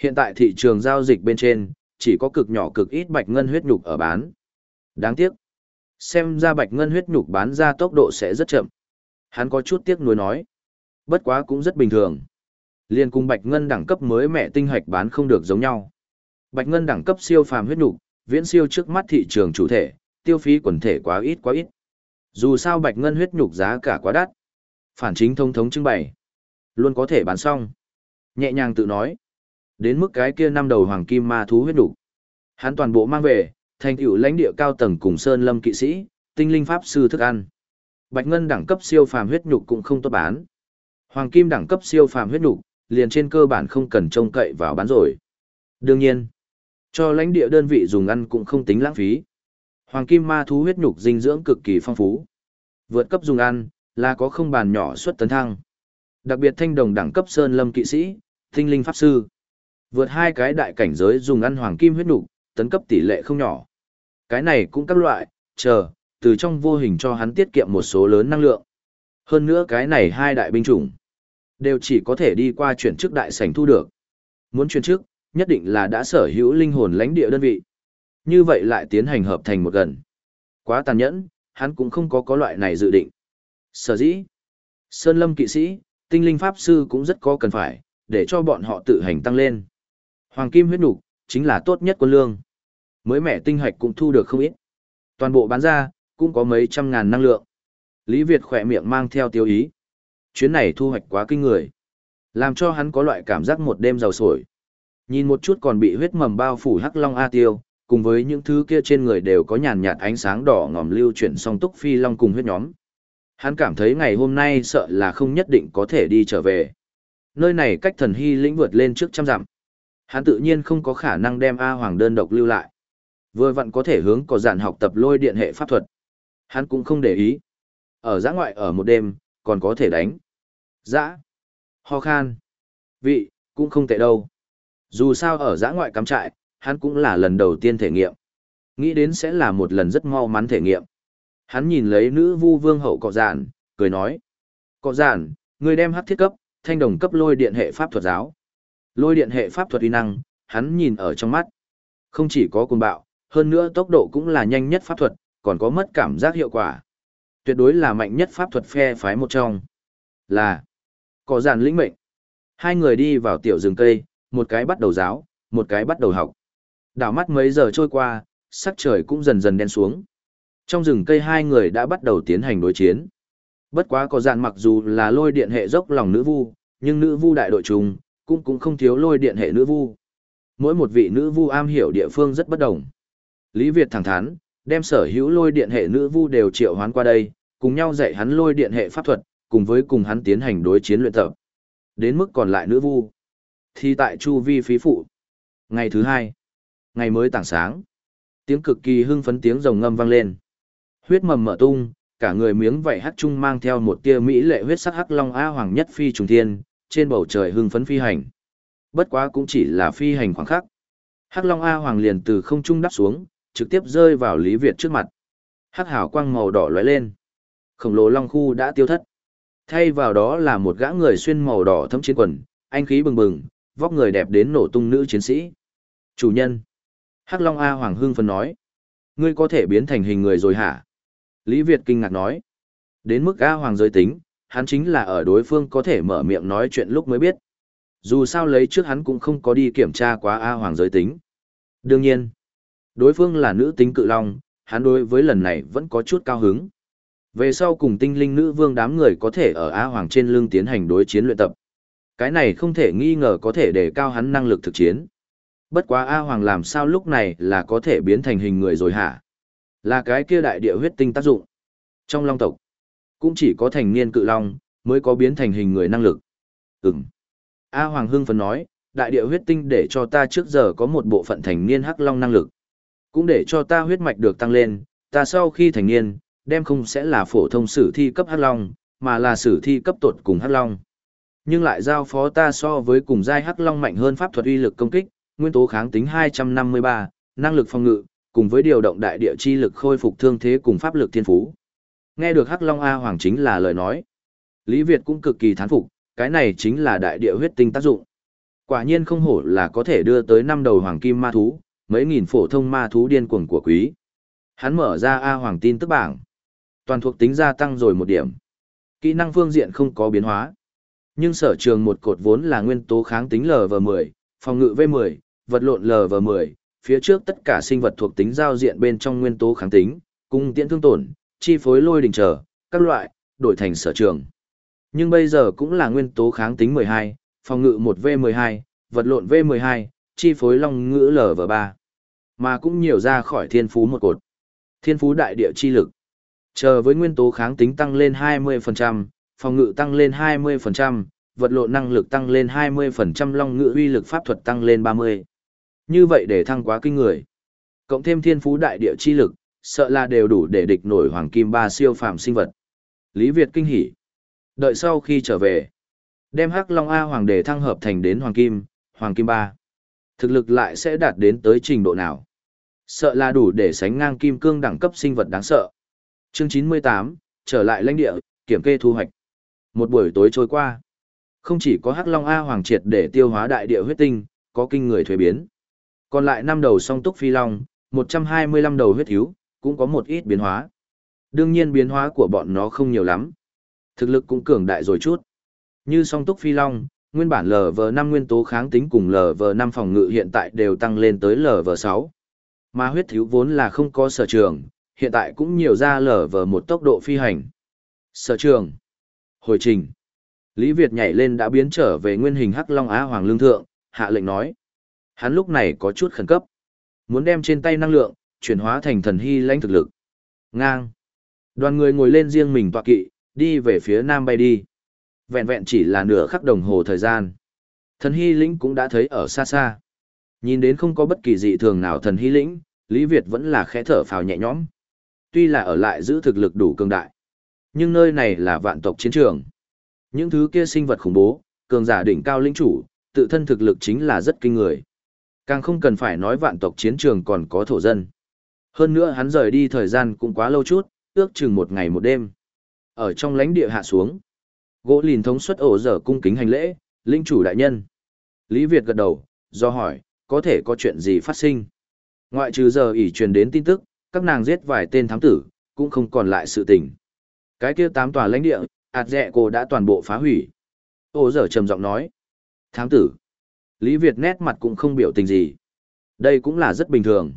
Hiện tại thị trường giao dịch bên trên, chỉ có cực nhỏ cực ít bạch ngân huyết nhục ở bán. Đáng tiếc. Xem ra bạch ngân huyết nhục bán ra tốc độ sẽ rất chậm. Hắn có chút tiếc nuối nói. Bất quá cũng rất bình thường. Liên cùng bạch ngân đẳng cấp mới mẹ tinh hạch bán không được giống nhau. Bạch ngân đẳng cấp siêu phàm huyết nhục, viễn siêu trước mắt thị trường chủ thể, tiêu phí quần thể quá ít quá ít. Dù sao bạch ngân huyết nhục giá cả quá đắt. Phản chính thông thống trưng bày. Luôn có thể bán xong. Nhẹ nhàng tự nói. Đến mức cái kia năm đầu hoàng kim ma thú huyết nhục. Hắn toàn bộ mang về, thành tựu lãnh địa cao tầng cùng sơn lâm kỵ sĩ, tinh linh pháp sư thức ăn. Bạch ngân đẳng cấp siêu phàm huyết nhục cũng không tốt bán. Hoàng kim đẳng cấp siêu phàm huyết nhục, liền trên cơ bản không cần trông cậy vào bán rồi. Đương nhiên, cho lãnh địa đơn vị dùng ăn cũng không tính lãng phí. Hoàng kim ma thú huyết nhục dinh dưỡng cực kỳ phong phú. Vượt cấp dùng ăn, là có không bàn nhỏ suất tấn thăng. Đặc biệt thanh đồng đẳng cấp sơn lâm kỵ sĩ, tinh linh pháp sư. Vượt hai cái đại cảnh giới dùng ăn hoàng kim huyết nhục, tấn cấp tỷ lệ không nhỏ. Cái này cũng các loại, chờ, từ trong vô hình cho hắn tiết kiệm một số lớn năng lượng. Hơn nữa cái này hai đại binh chủng, đều chỉ có thể đi qua chuyển chức đại sảnh thu được. Muốn chuyển chức, nhất định là đã sở hữu linh hồn lãnh địa đơn vị. Như vậy lại tiến hành hợp thành một gần. Quá tàn nhẫn, hắn cũng không có có loại này dự định. Sở dĩ, Sơn Lâm kỵ sĩ, tinh linh pháp sư cũng rất có cần phải, để cho bọn họ tự hành tăng lên. Hoàng kim huyết nục chính là tốt nhất quân lương. Mới mẻ tinh hạch cũng thu được không ít. Toàn bộ bán ra, cũng có mấy trăm ngàn năng lượng. Lý Việt khỏe miệng mang theo tiêu ý. Chuyến này thu hoạch quá kinh người. Làm cho hắn có loại cảm giác một đêm giàu sổi. Nhìn một chút còn bị huyết mầm bao phủ hắc long A tiêu, cùng với những thứ kia trên người đều có nhàn nhạt ánh sáng đỏ ngòm lưu chuyển song túc phi long cùng huyết nhóm. Hắn cảm thấy ngày hôm nay sợ là không nhất định có thể đi trở về. Nơi này cách thần hy lĩnh vượt lên trước trăm dặm. Hắn tự nhiên không có khả năng đem A Hoàng đơn độc lưu lại. Vừa vặn có thể hướng có dạn học tập lôi điện hệ pháp thuật. Hắn cũng không để ý. Ở giã ngoại ở một đêm, còn có thể đánh. Dã. Ho khan. Vị, cũng không tệ đâu. Dù sao ở giã ngoại cắm trại, hắn cũng là lần đầu tiên thể nghiệm. Nghĩ đến sẽ là một lần rất mau mắn thể nghiệm. Hắn nhìn lấy nữ vu vương hậu cọ giản, cười nói. Cọ giản, người đem hắc thiết cấp, thanh đồng cấp lôi điện hệ pháp thuật giáo. Lôi điện hệ pháp thuật uy năng, hắn nhìn ở trong mắt. Không chỉ có cuồng bạo, hơn nữa tốc độ cũng là nhanh nhất pháp thuật, còn có mất cảm giác hiệu quả. Tuyệt đối là mạnh nhất pháp thuật phe phái một trong. Là có giàn lĩnh mệnh. Hai người đi vào tiểu rừng cây, một cái bắt đầu giáo, một cái bắt đầu học. Đảo mắt mấy giờ trôi qua, sắc trời cũng dần dần đen xuống. Trong rừng cây hai người đã bắt đầu tiến hành đối chiến. Bất quá có giản mặc dù là lôi điện hệ dốc lòng nữ vu, nhưng nữ vu đại đội trùng, cũng cũng không thiếu lôi điện hệ nữ vu. Mỗi một vị nữ vu am hiểu địa phương rất bất đồng. Lý Việt thẳng thắn, đem sở hữu lôi điện hệ nữ vu đều triệu hoán qua đây, cùng nhau dạy hắn lôi điện hệ pháp thuật, cùng với cùng hắn tiến hành đối chiến luyện tập. Đến mức còn lại nữ vu, thì tại chu vi phí phụ. Ngày thứ hai, ngày mới tảng sáng, tiếng cực kỳ hưng phấn tiếng rồng ngâm vang lên. Huyết mầm mở tung, cả người miếng vảy hắc trung mang theo một tia mỹ lệ huyết sắc hắc long a hoàng nhất phi trùng thiên, trên bầu trời hưng phấn phi hành. Bất quá cũng chỉ là phi hành khoảng khắc. Hắc long a hoàng liền từ không trung đáp xuống, trực tiếp rơi vào Lý Việt trước mặt. Hắc hào quang màu đỏ lóe lên. Khổng lồ long khu đã tiêu thất. Thay vào đó là một gã người xuyên màu đỏ thấm chiến quần, anh khí bừng bừng, vóc người đẹp đến nổ tung nữ chiến sĩ. Chủ nhân. Hắc Long A Hoàng Hưng phân nói. Ngươi có thể biến thành hình người rồi hả? Lý Việt kinh ngạc nói. Đến mức A Hoàng giới tính, hắn chính là ở đối phương có thể mở miệng nói chuyện lúc mới biết. Dù sao lấy trước hắn cũng không có đi kiểm tra quá A Hoàng giới tính. Đương nhiên, đối phương là nữ tính cự long, hắn đối với lần này vẫn có chút cao hứng. Về sau cùng tinh linh nữ vương đám người có thể ở A Hoàng trên lưng tiến hành đối chiến luyện tập. Cái này không thể nghi ngờ có thể để cao hắn năng lực thực chiến. Bất quá A Hoàng làm sao lúc này là có thể biến thành hình người rồi hả? Là cái kia đại địa huyết tinh tác dụng. Trong long tộc, cũng chỉ có thành niên cự long, mới có biến thành hình người năng lực. Ừm. A Hoàng hưng phấn nói, đại địa huyết tinh để cho ta trước giờ có một bộ phận thành niên hắc long năng lực. Cũng để cho ta huyết mạch được tăng lên, ta sau khi thành niên, đem không sẽ là phổ thông sử thi cấp hắc long, mà là sử thi cấp tột cùng hắc long. nhưng lại giao phó ta so với cùng giai hắc long mạnh hơn pháp thuật uy lực công kích, nguyên tố kháng tính 253, năng lực phòng ngự, cùng với điều động đại địa chi lực khôi phục thương thế cùng pháp lực thiên phú. Nghe được hắc long A Hoàng chính là lời nói. Lý Việt cũng cực kỳ thán phục, cái này chính là đại địa huyết tinh tác dụng. Quả nhiên không hổ là có thể đưa tới năm đầu hoàng kim ma thú, mấy nghìn phổ thông ma thú điên cuồng của quý. Hắn mở ra A Hoàng tin tức bảng. Toàn thuộc tính gia tăng rồi một điểm. Kỹ năng phương diện không có biến hóa. Nhưng sở trường một cột vốn là nguyên tố kháng tính LV10, phòng ngự V10, vật lộn LV10, phía trước tất cả sinh vật thuộc tính giao diện bên trong nguyên tố kháng tính, cung tiễn thương tổn, chi phối lôi đình trở, các loại, đổi thành sở trường. Nhưng bây giờ cũng là nguyên tố kháng tính 12, phòng ngự 1V12, vật lộn V12, chi phối long ngữ LV3. Mà cũng nhiều ra khỏi thiên phú một cột. Thiên phú đại địa chi lực. Chờ với nguyên tố kháng tính tăng lên 20%, phòng ngự tăng lên 20%, vật lộn năng lực tăng lên 20%, long ngự uy lực pháp thuật tăng lên 30. Như vậy để thăng quá kinh người. Cộng thêm thiên phú đại địa chi lực, sợ là đều đủ để địch nổi hoàng kim ba siêu phàm sinh vật. Lý Việt kinh hỉ. Đợi sau khi trở về, đem Hắc Long A hoàng đề thăng hợp thành đến hoàng kim, hoàng kim ba. Thực lực lại sẽ đạt đến tới trình độ nào? Sợ là đủ để sánh ngang kim cương đẳng cấp sinh vật đáng sợ. Chương 98, trở lại lãnh địa, kiểm kê thu hoạch. Một buổi tối trôi qua, không chỉ có Hắc Long A Hoàng triệt để tiêu hóa đại địa huyết tinh, có kinh người thuế biến. Còn lại năm đầu song túc phi long, 125 đầu huyết thiếu, cũng có một ít biến hóa. Đương nhiên biến hóa của bọn nó không nhiều lắm. Thực lực cũng cường đại rồi chút. Như song túc phi long, nguyên bản LV5 nguyên tố kháng tính cùng LV5 phòng ngự hiện tại đều tăng lên tới LV6. Mà huyết thiếu vốn là không có sở trường, hiện tại cũng nhiều ra lở vờ một tốc độ phi hành. Sở trường. Hồi trình. Lý Việt nhảy lên đã biến trở về nguyên hình Hắc Long Á Hoàng Lương Thượng, hạ lệnh nói. Hắn lúc này có chút khẩn cấp. Muốn đem trên tay năng lượng, chuyển hóa thành thần hy lãnh thực lực. Ngang. Đoàn người ngồi lên riêng mình tọa kỵ, đi về phía nam bay đi. Vẹn vẹn chỉ là nửa khắc đồng hồ thời gian. Thần hy lĩnh cũng đã thấy ở xa xa. Nhìn đến không có bất kỳ dị thường nào thần hy lĩnh, Lý Việt vẫn là khẽ thở phào nhẹ nhõm. Tuy là ở lại giữ thực lực đủ cường đại, nhưng nơi này là vạn tộc chiến trường. Những thứ kia sinh vật khủng bố, cường giả đỉnh cao lĩnh chủ, tự thân thực lực chính là rất kinh người. Càng không cần phải nói vạn tộc chiến trường còn có thổ dân. Hơn nữa hắn rời đi thời gian cũng quá lâu chút, ước chừng một ngày một đêm. Ở trong lãnh địa hạ xuống, gỗ lìn thống suất ổ dở cung kính hành lễ, linh chủ đại nhân. Lý Việt gật đầu, do hỏi, có thể có chuyện gì phát sinh. Ngoại trừ giờ ỉ truyền đến tin tức, các nàng giết vài tên thám tử, cũng không còn lại sự tình. Cái kia tám tòa lãnh địa, ạt dẹ cô đã toàn bộ phá hủy. Ô giờ trầm giọng nói. Thám tử. Lý Việt nét mặt cũng không biểu tình gì. Đây cũng là rất bình thường.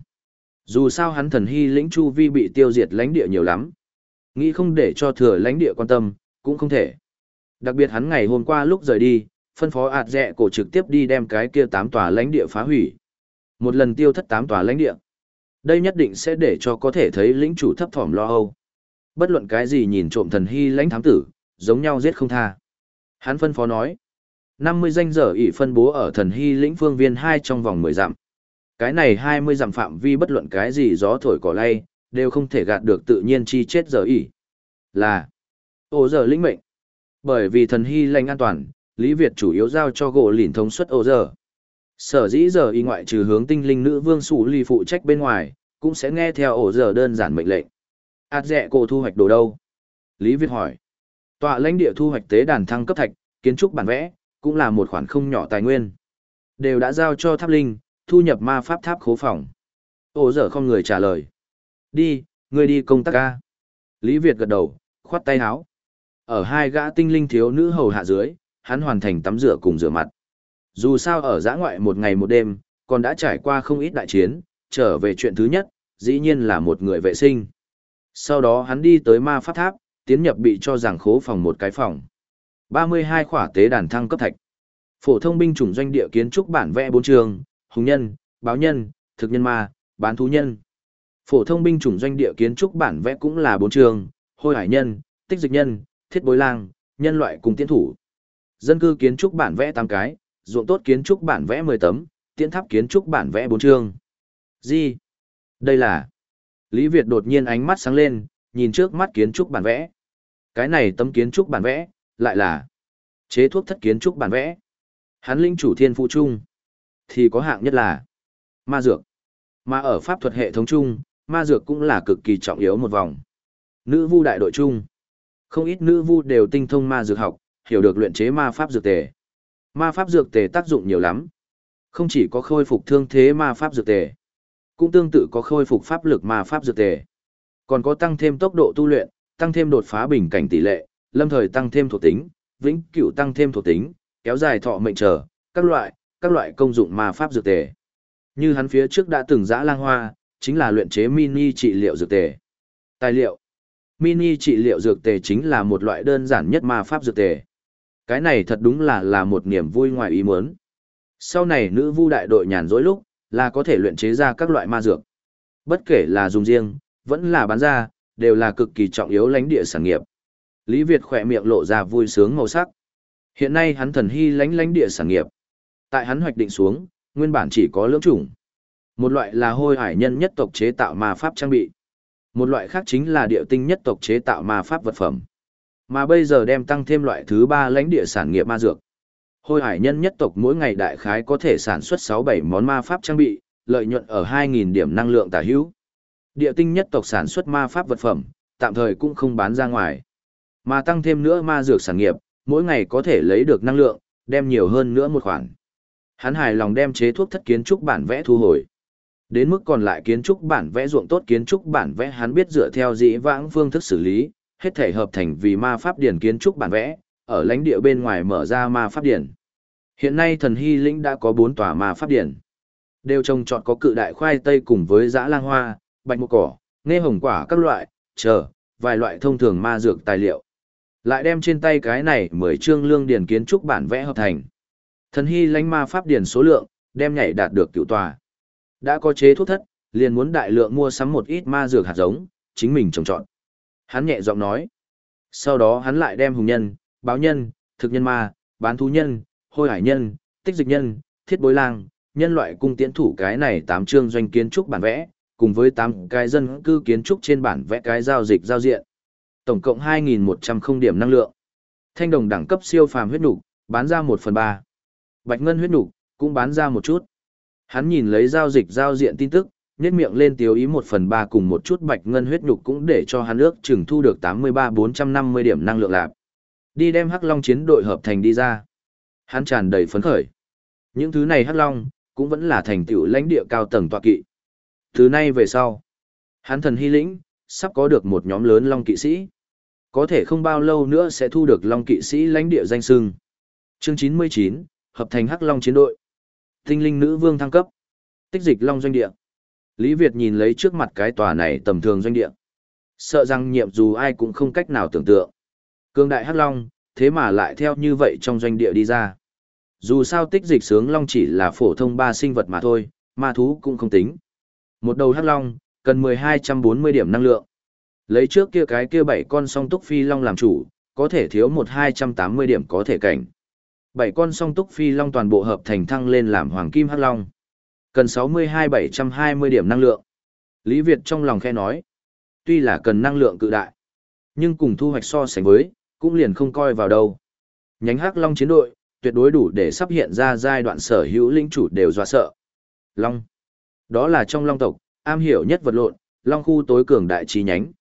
Dù sao hắn thần hy lĩnh chu vi bị tiêu diệt lãnh địa nhiều lắm. Nghĩ không để cho thừa lãnh địa quan tâm, cũng không thể. Đặc biệt hắn ngày hôm qua lúc rời đi, phân phó ạt dẹ cổ trực tiếp đi đem cái kia tám tòa lãnh địa phá hủy. Một lần tiêu thất tám tòa lãnh địa. Đây nhất định sẽ để cho có thể thấy lĩnh chủ thấp thỏm lo âu. Bất luận cái gì nhìn trộm thần hy lãnh thám tử, giống nhau giết không tha. Hắn phân phó nói. 50 danh giờ ỷ phân bố ở thần hy lĩnh phương viên hai trong vòng 10 dặm. Cái này 20 dặm phạm vi bất luận cái gì gió thổi cỏ lay, đều không thể gạt được tự nhiên chi chết giờ ỷ. Là. Ô giờ lĩnh mệnh. Bởi vì thần hy lãnh an toàn, Lý Việt chủ yếu giao cho gỗ lìn thống suất ô giờ. Sở dĩ giờ y ngoại trừ hướng tinh linh nữ vương sủ ly phụ trách bên ngoài, cũng sẽ nghe theo ổ giờ đơn giản mệnh lệnh. ạt dẹ cổ thu hoạch đồ đâu? Lý Việt hỏi. Tọa lãnh địa thu hoạch tế đàn thăng cấp thạch, kiến trúc bản vẽ, cũng là một khoản không nhỏ tài nguyên. Đều đã giao cho tháp linh, thu nhập ma pháp tháp khố phòng. Ổ giờ không người trả lời. Đi, người đi công tác ca. Lý Việt gật đầu, khoát tay áo. Ở hai gã tinh linh thiếu nữ hầu hạ dưới, hắn hoàn thành tắm rửa cùng rửa mặt. Dù sao ở giã ngoại một ngày một đêm, còn đã trải qua không ít đại chiến, trở về chuyện thứ nhất, dĩ nhiên là một người vệ sinh. Sau đó hắn đi tới ma pháp tháp, tiến nhập bị cho rằng khố phòng một cái phòng. 32 khỏa tế đàn thăng cấp thạch. Phổ thông binh chủng doanh địa kiến trúc bản vẽ bốn trường, hùng nhân, báo nhân, thực nhân ma, bán thú nhân. Phổ thông binh chủng doanh địa kiến trúc bản vẽ cũng là bốn trường, hôi hải nhân, tích dịch nhân, thiết bối lang, nhân loại cùng tiến thủ. Dân cư kiến trúc bản vẽ 8 cái, ruộng tốt kiến trúc bản vẽ 10 tấm, tiễn tháp kiến trúc bản vẽ 4 chương. Gì? Đây là... Lý Việt đột nhiên ánh mắt sáng lên, nhìn trước mắt kiến trúc bản vẽ. Cái này tấm kiến trúc bản vẽ, lại là... Chế thuốc thất kiến trúc bản vẽ. Hắn linh chủ thiên phụ trung Thì có hạng nhất là ma dược. Mà ở pháp thuật hệ thống chung, ma dược cũng là cực kỳ trọng yếu một vòng. Nữ vu đại đội chung. Không ít nữ vu đều tinh thông ma dược học, hiểu được luyện chế ma pháp dược tề. Ma pháp dược tề tác dụng nhiều lắm. Không chỉ có khôi phục thương thế ma pháp dược tề, cũng tương tự có khôi phục pháp lực ma pháp dược tề. Còn có tăng thêm tốc độ tu luyện, tăng thêm đột phá bình cảnh tỷ lệ, lâm thời tăng thêm thuộc tính, vĩnh cửu tăng thêm thuộc tính, kéo dài thọ mệnh trở, các loại, các loại công dụng ma pháp dược tề. Như hắn phía trước đã từng giã lang hoa, chính là luyện chế mini trị liệu dược tề. Tài liệu Mini trị liệu dược tề chính là một loại đơn giản nhất ma pháp dược tề. Cái này thật đúng là là một niềm vui ngoài ý muốn. Sau này nữ vu đại đội nhàn rỗi lúc, là có thể luyện chế ra các loại ma dược. Bất kể là dùng riêng, vẫn là bán ra, đều là cực kỳ trọng yếu lãnh địa sản nghiệp. Lý Việt khỏe miệng lộ ra vui sướng màu sắc. Hiện nay hắn thần hy lãnh lãnh địa sản nghiệp. Tại hắn hoạch định xuống, nguyên bản chỉ có lưỡng chủng. Một loại là hôi hải nhân nhất tộc chế tạo ma pháp trang bị. Một loại khác chính là địa tinh nhất tộc chế tạo ma pháp vật phẩm. Mà bây giờ đem tăng thêm loại thứ ba lãnh địa sản nghiệp ma dược. Hôi hải nhân nhất tộc mỗi ngày đại khái có thể sản xuất 6-7 món ma pháp trang bị, lợi nhuận ở 2.000 điểm năng lượng tả hữu. Địa tinh nhất tộc sản xuất ma pháp vật phẩm, tạm thời cũng không bán ra ngoài. Mà tăng thêm nữa ma dược sản nghiệp, mỗi ngày có thể lấy được năng lượng, đem nhiều hơn nữa một khoản. Hắn hài lòng đem chế thuốc thất kiến trúc bản vẽ thu hồi. Đến mức còn lại kiến trúc bản vẽ ruộng tốt kiến trúc bản vẽ hắn biết dựa theo dĩ vãng phương thức xử lý, hết thể hợp thành vì ma pháp điển kiến trúc bản vẽ, ở lãnh địa bên ngoài mở ra ma pháp điển. Hiện nay thần hy lĩnh đã có 4 tòa ma pháp điển. Đều trồng trọt có cự đại khoai tây cùng với dã lang hoa, bạch mục cỏ, nghe hồng quả các loại, chờ, vài loại thông thường ma dược tài liệu. Lại đem trên tay cái này mười chương lương điển kiến trúc bản vẽ hợp thành. Thần hy lãnh ma pháp điển số lượng, đem nhảy đạt được cựu tòa. Đã có chế thuốc thất, liền muốn đại lượng mua sắm một ít ma dược hạt giống, chính mình trồng trọt. Hắn nhẹ giọng nói. Sau đó hắn lại đem hùng nhân, báo nhân, thực nhân ma, bán thú nhân, hôi hải nhân, tích dịch nhân, thiết bối lang, nhân loại cung tiễn thủ cái này tám chương doanh kiến trúc bản vẽ, cùng với tám cái dân cư kiến trúc trên bản vẽ cái giao dịch giao diện. Tổng cộng 2.100 không điểm năng lượng. Thanh đồng đẳng cấp siêu phàm huyết nục, bán ra 1 phần 3. Bạch ngân huyết nục, cũng bán ra một chút. Hắn nhìn lấy giao dịch giao diện tin tức, nhét miệng lên tiêu ý một phần ba cùng một chút bạch ngân huyết nhục cũng để cho hắn ước chừng thu được tám mươi ba bốn trăm năm mươi điểm năng lượng lạp. Đi đem Hắc Long chiến đội hợp thành đi ra. Hắn tràn đầy phấn khởi. Những thứ này Hắc Long, cũng vẫn là thành tựu lãnh địa cao tầng tọa kỵ. Thứ nay về sau, hắn thần hy lĩnh, sắp có được một nhóm lớn Long kỵ sĩ. Có thể không bao lâu nữa sẽ thu được Long kỵ sĩ lãnh địa danh sưng. Chương chín mươi chín hợp thành Hắc Long chiến đội. Tinh linh nữ vương thăng cấp. Tích dịch long doanh địa. Lý Việt nhìn lấy trước mặt cái tòa này tầm thường doanh địa. Sợ rằng nhiệm dù ai cũng không cách nào tưởng tượng. Cương đại hắc long, thế mà lại theo như vậy trong doanh địa đi ra. Dù sao tích dịch sướng long chỉ là phổ thông ba sinh vật mà thôi, ma thú cũng không tính. Một đầu hắc long, cần 1240 điểm năng lượng. Lấy trước kia cái kia bảy con song túc phi long làm chủ, có thể thiếu một 280 điểm có thể cảnh bảy con song túc phi long toàn bộ hợp thành thăng lên làm hoàng kim hắc long. Cần 62-720 điểm năng lượng. Lý Việt trong lòng khe nói, tuy là cần năng lượng cự đại, nhưng cùng thu hoạch so sánh với, cũng liền không coi vào đâu. Nhánh hắc long chiến đội, tuyệt đối đủ để sắp hiện ra giai đoạn sở hữu linh chủ đều dọa sợ. Long. Đó là trong long tộc, am hiểu nhất vật lộn, long khu tối cường đại trí nhánh.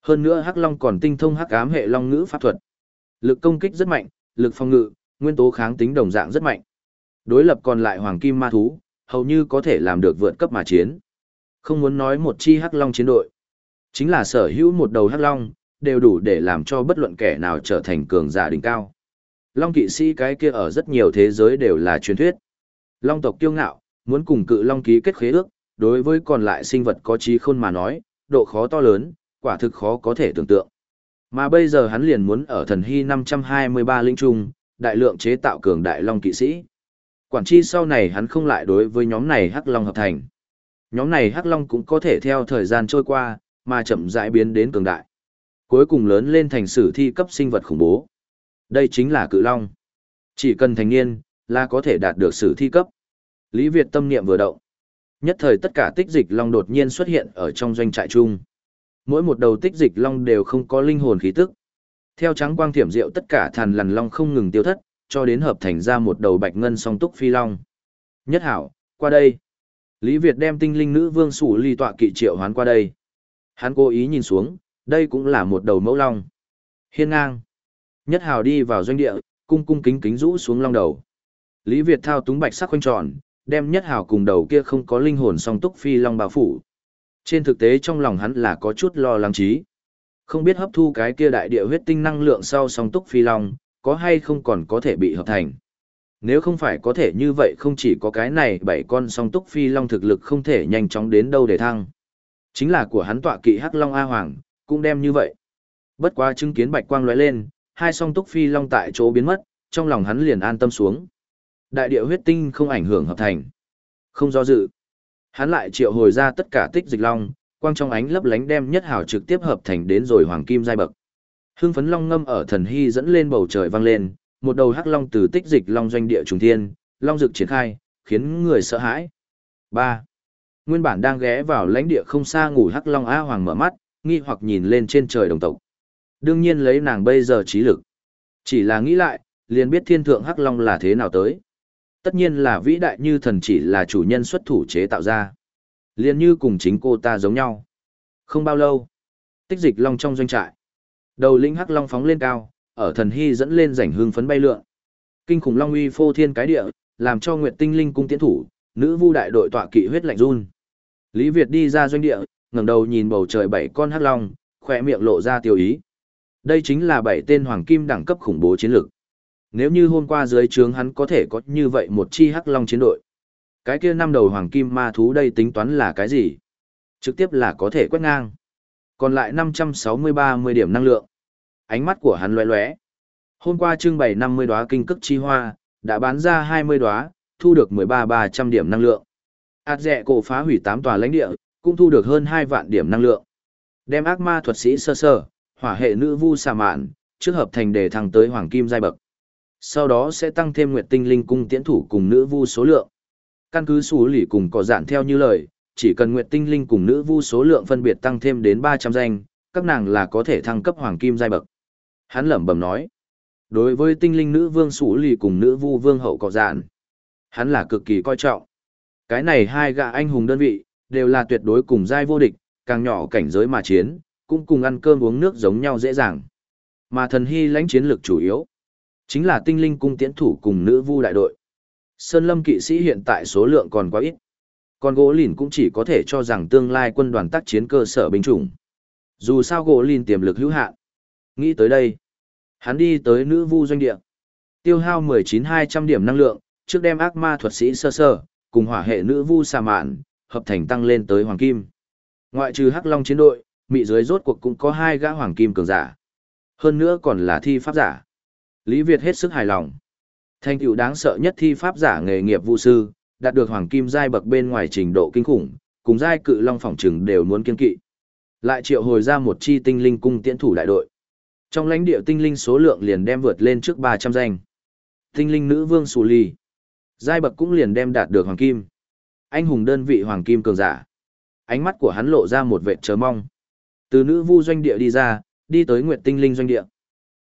Hơn nữa hắc long còn tinh thông hắc ám hệ long ngữ pháp thuật. Lực công kích rất mạnh, lực phòng ngự, nguyên tố kháng tính đồng dạng rất mạnh. Đối lập còn lại hoàng kim ma thú, hầu như có thể làm được vượt cấp mà chiến. Không muốn nói một chi hắc long chiến đội. Chính là sở hữu một đầu hắc long, đều đủ để làm cho bất luận kẻ nào trở thành cường giả đỉnh cao. Long kỵ sĩ cái kia ở rất nhiều thế giới đều là truyền thuyết. Long tộc kiêu ngạo, muốn cùng cự long ký kết khế ước, đối với còn lại sinh vật có trí khôn mà nói, độ khó to lớn, quả thực khó có thể tưởng tượng. Mà bây giờ hắn liền muốn ở thần hy 523 linh trung, đại lượng chế tạo cường đại long kỵ sĩ. Quản chi sau này hắn không lại đối với nhóm này hắc long hợp thành. Nhóm này hắc long cũng có thể theo thời gian trôi qua, mà chậm rãi biến đến cường đại. Cuối cùng lớn lên thành sử thi cấp sinh vật khủng bố. Đây chính là cự long. Chỉ cần thành niên, là có thể đạt được sử thi cấp. Lý Việt tâm niệm vừa động. Nhất thời tất cả tích dịch long đột nhiên xuất hiện ở trong doanh trại chung. Mỗi một đầu tích dịch long đều không có linh hồn khí tức. Theo trắng quang thiểm diệu tất cả thần lằn long không ngừng tiêu thất, cho đến hợp thành ra một đầu bạch ngân song túc phi long. Nhất hảo, qua đây. Lý Việt đem tinh linh nữ vương sủ ly tọa kỵ triệu hoán qua đây. Hắn cố ý nhìn xuống, đây cũng là một đầu mẫu long. Hiên ngang. Nhất hảo đi vào doanh địa, cung cung kính kính rũ xuống long đầu. Lý Việt thao túng bạch sắc quanh tròn, đem nhất hảo cùng đầu kia không có linh hồn song túc phi long bao phủ. Trên thực tế trong lòng hắn là có chút lo lắng trí. Không biết hấp thu cái kia đại địa huyết tinh năng lượng sau song túc phi long, có hay không còn có thể bị hợp thành. Nếu không phải có thể như vậy không chỉ có cái này bảy con song túc phi long thực lực không thể nhanh chóng đến đâu để thăng. Chính là của hắn tọa kỵ hắc long A Hoàng, cũng đem như vậy. Bất quá chứng kiến bạch quang lóe lên, hai song túc phi long tại chỗ biến mất, trong lòng hắn liền an tâm xuống. Đại địa huyết tinh không ảnh hưởng hợp thành. Không do dự. Hắn lại triệu hồi ra tất cả tích dịch long, quang trong ánh lấp lánh đem nhất hào trực tiếp hợp thành đến rồi hoàng kim giai bậc. Hưng phấn long ngâm ở thần hy dẫn lên bầu trời vang lên, một đầu hắc long từ tích dịch long doanh địa trùng thiên, long dực triển khai, khiến người sợ hãi. 3. Nguyên bản đang ghé vào lãnh địa không xa ngủ hắc long a hoàng mở mắt, nghi hoặc nhìn lên trên trời đồng tộc. Đương nhiên lấy nàng bây giờ trí lực. Chỉ là nghĩ lại, liền biết thiên thượng hắc long là thế nào tới. Tất nhiên là vĩ đại như thần chỉ là chủ nhân xuất thủ chế tạo ra. Liền như cùng chính cô ta giống nhau. Không bao lâu, tích dịch long trong doanh trại. Đầu linh hắc long phóng lên cao, ở thần hy dẫn lên rảnh hương phấn bay lượn. Kinh khủng long uy phô thiên cái địa, làm cho Nguyệt Tinh Linh cung tiến thủ, nữ vu đại đội tọa kỵ huyết lạnh run. Lý Việt đi ra doanh địa, ngẩng đầu nhìn bầu trời bảy con hắc long, khỏe miệng lộ ra tiêu ý. Đây chính là bảy tên hoàng kim đẳng cấp khủng bố chiến lược. Nếu như hôm qua dưới trướng hắn có thể có như vậy một chi hắc long chiến đội. Cái kia năm đầu hoàng kim ma thú đây tính toán là cái gì? Trực tiếp là có thể quét ngang. Còn lại 560-30 điểm năng lượng. Ánh mắt của hắn lóe lóe. Hôm qua trưng bày 50 đóa kinh cức chi hoa, đã bán ra 20 đóa, thu được 13-300 điểm năng lượng. Át dẹ cổ phá hủy 8 tòa lãnh địa, cũng thu được hơn 2 vạn điểm năng lượng. Đem ác ma thuật sĩ sơ sơ, hỏa hệ nữ vu xà mạn, trước hợp thành để thăng tới hoàng kim giai bậc. Sau đó sẽ tăng thêm nguyệt tinh linh cung tiễn thủ cùng nữ vu số lượng. Căn cứ xú lỉ cùng có dạn theo như lời, chỉ cần nguyệt tinh linh cùng nữ vu số lượng phân biệt tăng thêm đến 300 danh, các nàng là có thể thăng cấp hoàng kim giai bậc. Hắn lẩm bẩm nói, đối với tinh linh nữ vương sủ lì cùng nữ vu vương hậu cọ dạn, hắn là cực kỳ coi trọng. Cái này hai gã anh hùng đơn vị, đều là tuyệt đối cùng giai vô địch, càng nhỏ cảnh giới mà chiến, cũng cùng ăn cơm uống nước giống nhau dễ dàng. Mà thần hy lãnh chiến lược chủ yếu, chính là tinh linh cung tiễn thủ cùng nữ vu đại đội. Sơn lâm kỵ sĩ hiện tại số lượng còn quá ít. Còn gỗ lìn cũng chỉ có thể cho rằng tương lai quân đoàn tác chiến cơ sở binh chủng. Dù sao gỗ lìn tiềm lực hữu hạn. Nghĩ tới đây, hắn đi tới nữ vu doanh địa. Tiêu hao 19-200 điểm năng lượng, trước đem ác ma thuật sĩ sơ sơ, cùng hỏa hệ nữ vu xà mạn, hợp thành tăng lên tới hoàng kim. Ngoại trừ hắc long chiến đội, mị dưới rốt cuộc cũng có hai gã hoàng kim cường giả. Hơn nữa còn là thi pháp giả. Lý Việt hết sức hài lòng. Thành tựu đáng sợ nhất thi pháp giả nghề nghiệp vũ sư, đạt được hoàng kim giai bậc bên ngoài trình độ kinh khủng, cùng giai cự long phỏng trừng đều muốn kiên kỵ. Lại triệu hồi ra một chi tinh linh cung tiễn thủ đại đội. Trong lãnh địa tinh linh số lượng liền đem vượt lên trước 300 danh. Tinh linh nữ vương Sù Ly. Giai bậc cũng liền đem đạt được hoàng kim. Anh hùng đơn vị hoàng kim cường giả. Ánh mắt của hắn lộ ra một vệ chờ mong. Từ nữ vu doanh địa đi ra, đi tới nguyệt tinh linh doanh địa.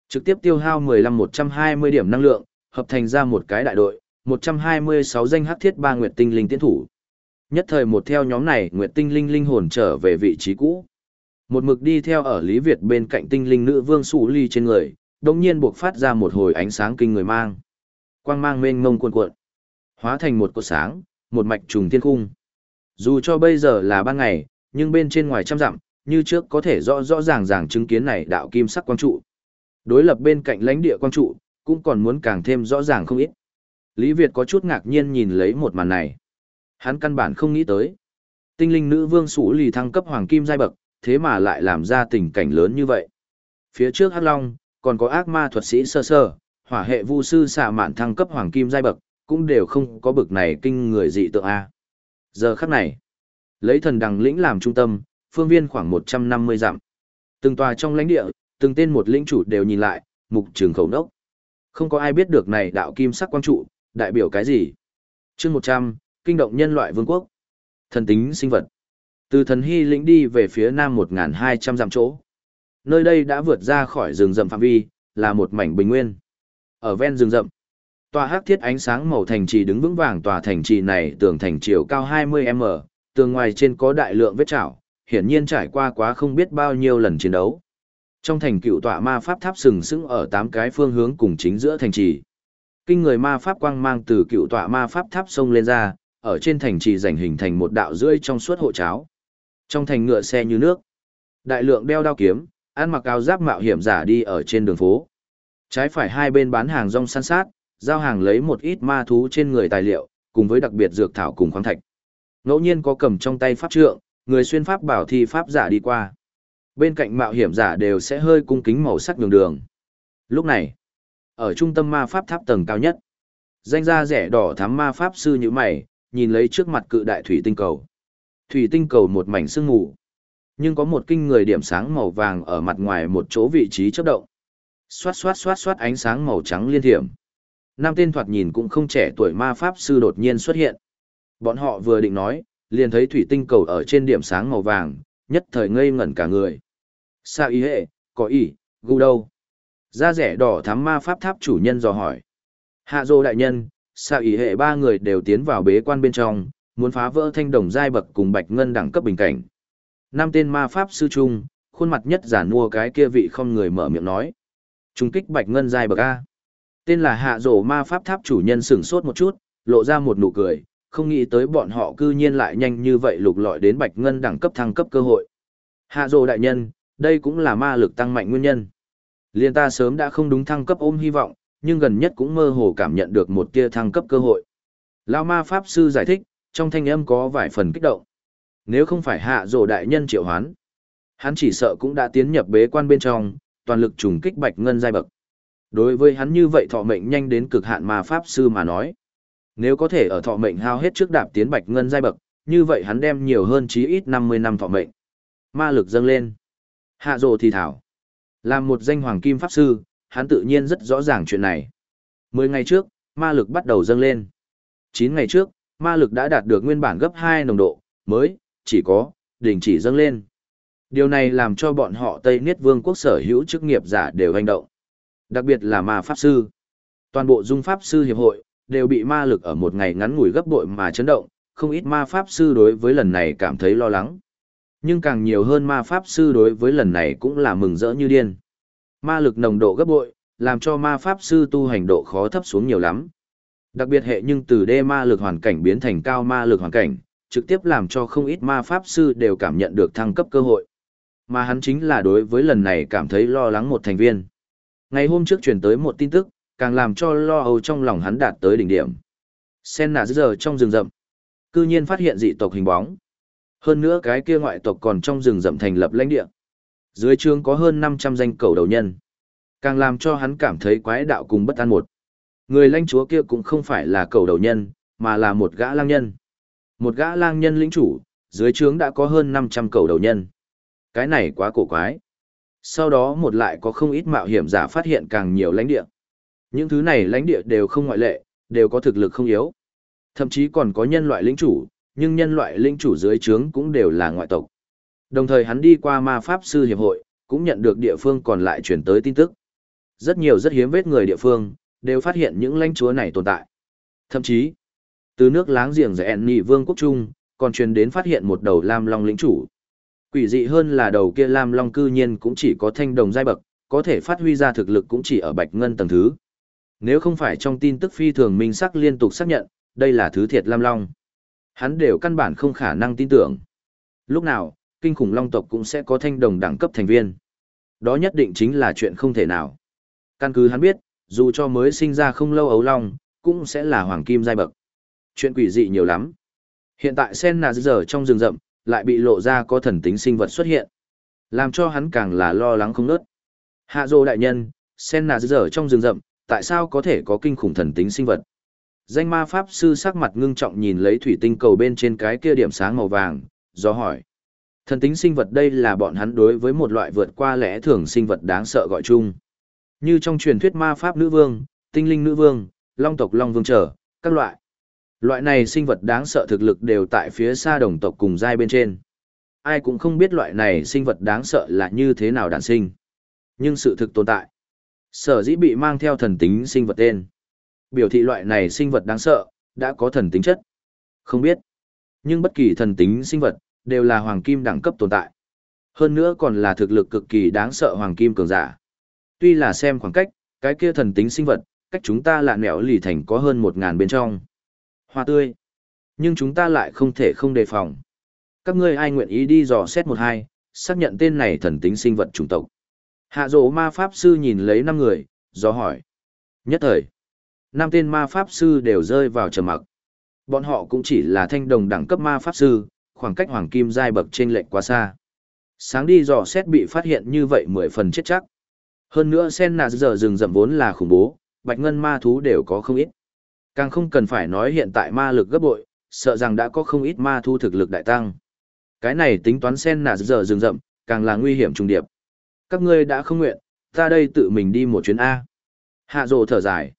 Trực tiếp tiêu hao 15-120 điểm năng lượng, hợp thành ra một cái đại đội, 126 danh hắc thiết ba nguyệt tinh linh tiến thủ. Nhất thời một theo nhóm này, nguyệt tinh linh linh hồn trở về vị trí cũ. Một mực đi theo ở Lý Việt bên cạnh tinh linh nữ vương sụ ly trên người, đồng nhiên buộc phát ra một hồi ánh sáng kinh người mang. Quang mang mênh mông cuộn cuộn, hóa thành một cột sáng, một mạch trùng thiên cung. Dù cho bây giờ là ban ngày, nhưng bên trên ngoài trăm dặm, như trước có thể rõ rõ ràng ràng chứng kiến này đạo kim sắc quang trụ. Đối lập bên cạnh lãnh địa quang trụ, cũng còn muốn càng thêm rõ ràng không ít. Lý Việt có chút ngạc nhiên nhìn lấy một màn này. Hắn căn bản không nghĩ tới. Tinh linh nữ vương sủ lì thăng cấp hoàng kim giai bậc, thế mà lại làm ra tình cảnh lớn như vậy. Phía trước Hắc Long, còn có ác ma thuật sĩ sơ sơ, hỏa hệ vu sư xạ mạn thăng cấp hoàng kim giai bậc, cũng đều không có bực này kinh người dị tượng A. Giờ khắc này, lấy thần đằng lĩnh làm trung tâm, phương viên khoảng 150 dặm. Từng tòa trong lãnh địa, từng tên một lĩnh chủ đều nhìn lại, mục trường khẩu nốc. Không có ai biết được này đạo kim sắc quang trụ, đại biểu cái gì. chương 100, kinh động nhân loại vương quốc. Thần tính sinh vật. Từ thần hy lĩnh đi về phía nam 1.200 dặm chỗ. Nơi đây đã vượt ra khỏi rừng rậm phạm vi, là một mảnh bình nguyên. Ở ven rừng rậm, Tòa hắc thiết ánh sáng màu thành trì đứng vững vàng tòa thành trì này tường thành chiều cao 20m, tường ngoài trên có đại lượng vết chảo, hiển nhiên trải qua quá không biết bao nhiêu lần chiến đấu. Trong thành cựu tọa ma pháp tháp sừng sững ở 8 cái phương hướng cùng chính giữa thành trì. Kinh người ma pháp quang mang từ cựu tọa ma pháp tháp sông lên ra, ở trên thành trì rảnh hình thành một đạo rưỡi trong suốt hộ cháo. Trong thành ngựa xe như nước, đại lượng đeo đao kiếm, ăn mặc áo giáp mạo hiểm giả đi ở trên đường phố. Trái phải hai bên bán hàng rong săn sát, giao hàng lấy một ít ma thú trên người tài liệu, cùng với đặc biệt dược thảo cùng khoáng thạch. Ngẫu nhiên có cầm trong tay pháp trượng, người xuyên pháp bảo thi pháp giả đi qua. Bên cạnh mạo hiểm giả đều sẽ hơi cung kính màu sắc đường đường. Lúc này, ở trung tâm ma pháp tháp tầng cao nhất, danh gia rẻ đỏ thám ma pháp sư như mày, nhìn lấy trước mặt cự đại thủy tinh cầu. Thủy tinh cầu một mảnh sương mù, nhưng có một kinh người điểm sáng màu vàng ở mặt ngoài một chỗ vị trí chớp động. Xoát xoát xoát xoát ánh sáng màu trắng liên thiểm. Nam tên thoạt nhìn cũng không trẻ tuổi ma pháp sư đột nhiên xuất hiện. Bọn họ vừa định nói, liền thấy thủy tinh cầu ở trên điểm sáng màu vàng, nhất thời ngây ngẩn cả người. Sao ý hệ, có ý, gu đâu? Da rẻ đỏ thám ma pháp tháp chủ nhân dò hỏi. Hạ dô đại nhân, xạ ý hệ ba người đều tiến vào bế quan bên trong, muốn phá vỡ thanh đồng giai bậc cùng bạch ngân đẳng cấp bình cảnh. Năm tên ma pháp sư trung, khuôn mặt nhất giả mua cái kia vị không người mở miệng nói. Trung kích bạch ngân giai bậc A. Tên là hạ dô ma pháp tháp chủ nhân sửng sốt một chút, lộ ra một nụ cười, không nghĩ tới bọn họ cư nhiên lại nhanh như vậy lục lọi đến bạch ngân đẳng cấp thăng cấp cơ hội. Hạ dô đại nhân, đây cũng là ma lực tăng mạnh nguyên nhân. Liên ta sớm đã không đúng thăng cấp ôm hy vọng, nhưng gần nhất cũng mơ hồ cảm nhận được một tia thăng cấp cơ hội. Lao ma pháp sư giải thích, trong thanh âm có vài phần kích động. Nếu không phải hạ rổ đại nhân triệu hoán, hắn chỉ sợ cũng đã tiến nhập bế quan bên trong, toàn lực trùng kích bạch ngân giai bậc. Đối với hắn như vậy thọ mệnh nhanh đến cực hạn mà pháp sư mà nói, nếu có thể ở thọ mệnh hao hết trước đạp tiến bạch ngân giai bậc, như vậy hắn đem nhiều hơn chí ít 50 năm thọ mệnh. Ma lực dâng lên. Hạ rồ thì thảo. Làm một danh hoàng kim pháp sư, hắn tự nhiên rất rõ ràng chuyện này. Mười ngày trước, ma lực bắt đầu dâng lên. Chín ngày trước, ma lực đã đạt được nguyên bản gấp hai nồng độ, mới, chỉ có, đình chỉ dâng lên. Điều này làm cho bọn họ Tây Niết Vương quốc sở hữu chức nghiệp giả đều hành động. Đặc biệt là ma pháp sư. Toàn bộ dung pháp sư hiệp hội, đều bị ma lực ở một ngày ngắn ngủi gấp bội mà chấn động, không ít ma pháp sư đối với lần này cảm thấy lo lắng. Nhưng càng nhiều hơn ma pháp sư đối với lần này cũng là mừng rỡ như điên. Ma lực nồng độ gấp bội, làm cho ma pháp sư tu hành độ khó thấp xuống nhiều lắm. Đặc biệt hệ nhưng từ đê ma lực hoàn cảnh biến thành cao ma lực hoàn cảnh, trực tiếp làm cho không ít ma pháp sư đều cảm nhận được thăng cấp cơ hội. Mà hắn chính là đối với lần này cảm thấy lo lắng một thành viên. Ngày hôm trước truyền tới một tin tức, càng làm cho lo âu trong lòng hắn đạt tới đỉnh điểm. Sen nà giờ trong rừng rậm, cư nhiên phát hiện dị tộc hình bóng. Hơn nữa cái kia ngoại tộc còn trong rừng rậm thành lập lãnh địa. Dưới trướng có hơn 500 danh cầu đầu nhân. Càng làm cho hắn cảm thấy quái đạo cùng bất an một. Người lãnh chúa kia cũng không phải là cầu đầu nhân, mà là một gã lang nhân. Một gã lang nhân lĩnh chủ, dưới trướng đã có hơn 500 cầu đầu nhân. Cái này quá cổ quái. Sau đó một lại có không ít mạo hiểm giả phát hiện càng nhiều lãnh địa. Những thứ này lãnh địa đều không ngoại lệ, đều có thực lực không yếu. Thậm chí còn có nhân loại lĩnh chủ, nhưng nhân loại linh chủ dưới trướng cũng đều là ngoại tộc. Đồng thời hắn đi qua ma pháp sư hiệp hội, cũng nhận được địa phương còn lại chuyển tới tin tức. Rất nhiều rất hiếm vết người địa phương, đều phát hiện những lãnh chúa này tồn tại. Thậm chí, từ nước láng giềng rẽ Enni Vương quốc Trung, còn truyền đến phát hiện một đầu Lam Long lĩnh chủ. Quỷ dị hơn là đầu kia Lam Long cư nhiên cũng chỉ có thanh đồng giai bậc, có thể phát huy ra thực lực cũng chỉ ở bạch ngân tầng thứ. Nếu không phải trong tin tức phi thường minh sắc liên tục xác nhận, đây là thứ thiệt Lam Long. Hắn đều căn bản không khả năng tin tưởng. Lúc nào, kinh khủng long tộc cũng sẽ có thanh đồng đẳng cấp thành viên. Đó nhất định chính là chuyện không thể nào. Căn cứ hắn biết, dù cho mới sinh ra không lâu ấu long, cũng sẽ là hoàng kim giai bậc. Chuyện quỷ dị nhiều lắm. Hiện tại sen nà giờ trong rừng rậm, lại bị lộ ra có thần tính sinh vật xuất hiện. Làm cho hắn càng là lo lắng không nớt. Hạ dô đại nhân, sen nà giờ trong rừng rậm, tại sao có thể có kinh khủng thần tính sinh vật? Danh ma pháp sư sắc mặt ngưng trọng nhìn lấy thủy tinh cầu bên trên cái kia điểm sáng màu vàng, do hỏi. Thần tính sinh vật đây là bọn hắn đối với một loại vượt qua lẽ thường sinh vật đáng sợ gọi chung. Như trong truyền thuyết ma pháp nữ vương, tinh linh nữ vương, long tộc long vương trở, các loại. Loại này sinh vật đáng sợ thực lực đều tại phía xa đồng tộc cùng giai bên trên. Ai cũng không biết loại này sinh vật đáng sợ là như thế nào đản sinh. Nhưng sự thực tồn tại. Sở dĩ bị mang theo thần tính sinh vật tên. Biểu thị loại này sinh vật đáng sợ, đã có thần tính chất. Không biết. Nhưng bất kỳ thần tính sinh vật, đều là hoàng kim đẳng cấp tồn tại. Hơn nữa còn là thực lực cực kỳ đáng sợ hoàng kim cường giả. Tuy là xem khoảng cách, cái kia thần tính sinh vật, cách chúng ta lạ nẻo lì thành có hơn một ngàn bên trong. Hoa tươi. Nhưng chúng ta lại không thể không đề phòng. Các ngươi ai nguyện ý đi dò xét một hai, xác nhận tên này thần tính sinh vật chủng tộc. Hạ dỗ ma pháp sư nhìn lấy năm người, do hỏi. Nhất thời, năm tên ma pháp sư đều rơi vào trầm mặc. Bọn họ cũng chỉ là thanh đồng đẳng cấp ma pháp sư, khoảng cách hoàng kim giai bậc trên lệch quá xa. Sáng đi dò xét bị phát hiện như vậy mười phần chết chắc. Hơn nữa sen nà giờ rừng rậm vốn là khủng bố, bạch ngân ma thú đều có không ít. Càng không cần phải nói hiện tại ma lực gấp bội, sợ rằng đã có không ít ma thu thực lực đại tăng. Cái này tính toán sen nà giờ rừng rậm, càng là nguy hiểm trung điệp. Các ngươi đã không nguyện, ta đây tự mình đi một chuyến A. Hạ rồ thở dài.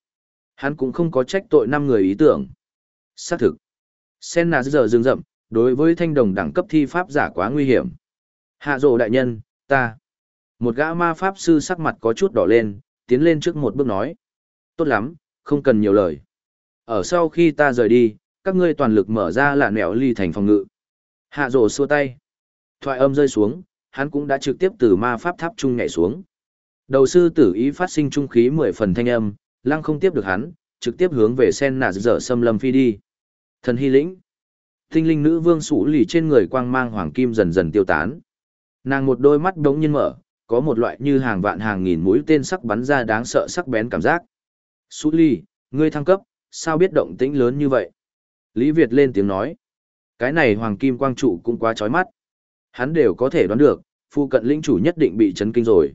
Hắn cũng không có trách tội năm người ý tưởng. Xác thực. Sen nà giờ rừng rậm, đối với thanh đồng đẳng cấp thi pháp giả quá nguy hiểm. Hạ rộ đại nhân, ta. Một gã ma pháp sư sắc mặt có chút đỏ lên, tiến lên trước một bước nói. Tốt lắm, không cần nhiều lời. Ở sau khi ta rời đi, các ngươi toàn lực mở ra lạn mẹo ly thành phòng ngự. Hạ rộ xua tay. Thoại âm rơi xuống, hắn cũng đã trực tiếp từ ma pháp tháp trung nhảy xuống. Đầu sư tử ý phát sinh trung khí mười phần thanh âm, lăng không tiếp được hắn, trực tiếp hướng về sen Nạ dở xâm lâm phi đi. Thần hy lĩnh. Tinh linh nữ vương sủ lì trên người quang mang hoàng kim dần dần tiêu tán. Nàng một đôi mắt đống nhiên mở, có một loại như hàng vạn hàng nghìn mũi tên sắc bắn ra đáng sợ sắc bén cảm giác. Sủ lì, ngươi thăng cấp, sao biết động tĩnh lớn như vậy? Lý Việt lên tiếng nói. Cái này hoàng kim quang trụ cũng quá chói mắt. Hắn đều có thể đoán được, phu cận lĩnh chủ nhất định bị chấn kinh rồi.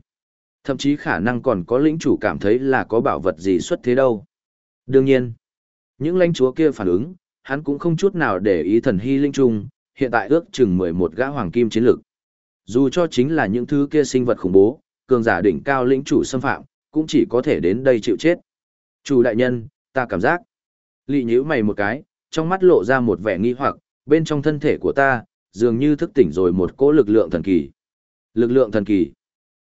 Thậm chí khả năng còn có lĩnh chủ cảm thấy là có bảo vật gì xuất thế đâu. Đương nhiên, những lãnh chúa kia phản ứng, hắn cũng không chút nào để ý thần hy linh trung, hiện tại ước chừng 11 gã hoàng kim chiến lực. Dù cho chính là những thứ kia sinh vật khủng bố, cường giả đỉnh cao lĩnh chủ xâm phạm, cũng chỉ có thể đến đây chịu chết. Chủ đại nhân, ta cảm giác. Lị nhíu mày một cái, trong mắt lộ ra một vẻ nghi hoặc, bên trong thân thể của ta, dường như thức tỉnh rồi một cỗ lực lượng thần kỳ. Lực lượng thần kỳ.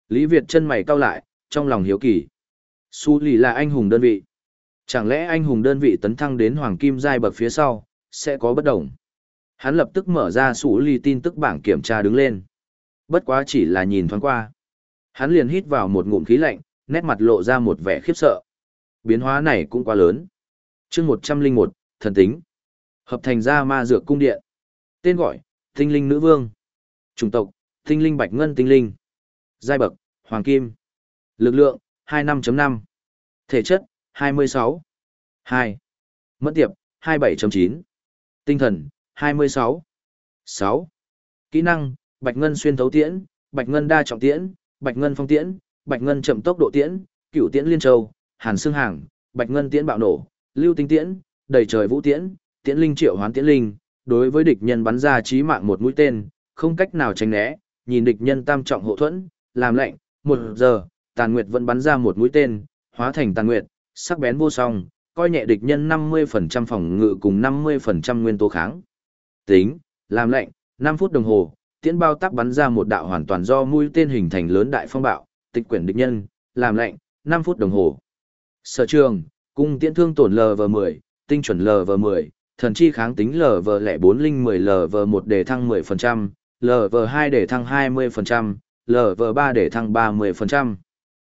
Lý Việt chân mày cau lại, trong lòng hiếu kỳ. Su lì là anh hùng đơn vị. Chẳng lẽ anh hùng đơn vị tấn thăng đến hoàng kim giai bậc phía sau, sẽ có bất đồng? Hắn lập tức mở ra Su lì tin tức bảng kiểm tra đứng lên. Bất quá chỉ là nhìn thoáng qua. Hắn liền hít vào một ngụm khí lạnh, nét mặt lộ ra một vẻ khiếp sợ. Biến hóa này cũng quá lớn. chương một trăm linh một thần tính. Hợp thành ra ma dược cung điện. Tên gọi, tinh linh nữ vương. Chủng tộc, tinh linh bạch ngân tinh linh. Giai bậc, hoàng kim. Lực lượng, 25.5. Thể chất, 26. 2. Mất tiệp, 27.9. Tinh thần, 26. 6. Kỹ năng, bạch ngân xuyên thấu tiễn, bạch ngân đa trọng tiễn, bạch ngân phong tiễn, bạch ngân chậm tốc độ tiễn, cửu tiễn liên châu, hàn xương hàng, bạch ngân tiễn bạo nổ, lưu tinh tiễn, đầy trời vũ tiễn, tiễn linh triệu hoán tiễn linh, đối với địch nhân bắn ra chí mạng một mũi tên, không cách nào tránh né, nhìn địch nhân tam trọng hộ thuẫn, làm lệnh, một giờ, tàn nguyệt vẫn bắn ra một mũi tên, hóa thành tàn nguyệt, sắc bén vô song, coi nhẹ địch nhân 50% phòng ngự cùng 50% nguyên tố kháng. Tính, làm lệnh, 5 phút đồng hồ, tiễn bao tắc bắn ra một đạo hoàn toàn do mũi tên hình thành lớn đại phong bạo, tịch quyển địch nhân, làm lệnh, 5 phút đồng hồ. Sở trường, cung tiễn thương tổn LV10, tinh chuẩn LV10, thần chi kháng tính LV04 linh 10 LV1 để thăng 10%, LV2 để thăng 20%, LV3 để thăng 30%.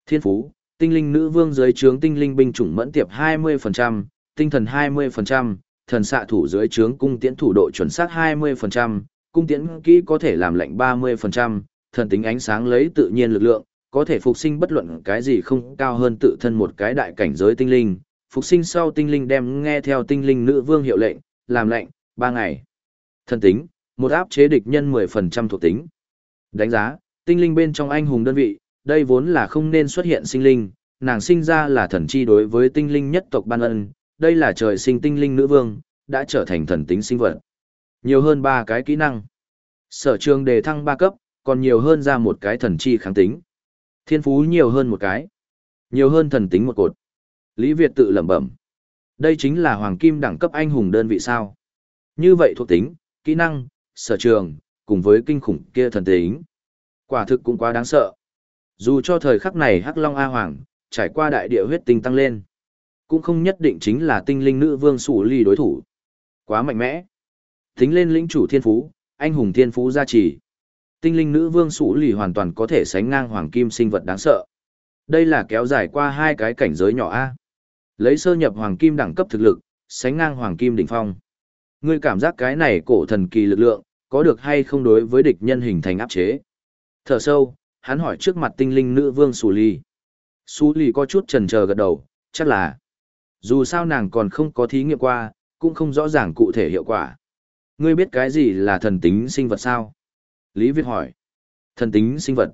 Thiên phú, tinh linh nữ vương dưới trướng tinh linh binh chủng mẫn tiệp 20%, tinh thần 20%, thần xạ thủ dưới trướng cung tiễn thủ độ chuẩn xác 20%, cung tiễn kỹ có thể làm lệnh 30%, thần tính ánh sáng lấy tự nhiên lực lượng, có thể phục sinh bất luận cái gì không cao hơn tự thân một cái đại cảnh giới tinh linh. Phục sinh sau tinh linh đem nghe theo tinh linh nữ vương hiệu lệnh, làm lệnh, 3 ngày. Thần tính, một áp chế địch nhân 10% thuộc tính. Đánh giá, tinh linh bên trong anh hùng đơn vị, đây vốn là không nên xuất hiện sinh linh, nàng sinh ra là thần chi đối với tinh linh nhất tộc ban ân, đây là trời sinh tinh linh nữ vương, đã trở thành thần tính sinh vật. Nhiều hơn ba cái kỹ năng. Sở trường đề thăng ba cấp, còn nhiều hơn ra một cái thần chi kháng tính. Thiên phú nhiều hơn một cái. Nhiều hơn thần tính một cột. Lý Việt tự lẩm bẩm. Đây chính là hoàng kim đẳng cấp anh hùng đơn vị sao. Như vậy thuộc tính, kỹ năng, sở trường, cùng với kinh khủng kia thần tính. Quả thực cũng quá đáng sợ. Dù cho thời khắc này Hắc Long A Hoàng, trải qua đại địa huyết tinh tăng lên. cũng không nhất định chính là tinh linh nữ vương sủ ly đối thủ. Quá mạnh mẽ. Tính lên lĩnh chủ thiên phú, anh hùng thiên phú gia trì. Tinh linh nữ vương sủ Lì hoàn toàn có thể sánh ngang hoàng kim sinh vật đáng sợ. Đây là kéo dài qua hai cái cảnh giới nhỏ A. Lấy sơ nhập hoàng kim đẳng cấp thực lực, sánh ngang hoàng kim đỉnh phong. Ngươi cảm giác cái này cổ thần kỳ lực lượng, có được hay không đối với địch nhân hình thành áp chế? Thở sâu, hắn hỏi trước mặt tinh linh nữ vương Sù Ly. Sù Ly có chút chần chờ gật đầu, chắc là. Dù sao nàng còn không có thí nghiệm qua, cũng không rõ ràng cụ thể hiệu quả. Ngươi biết cái gì là thần tính sinh vật sao? Lý Việt hỏi. Thần tính sinh vật.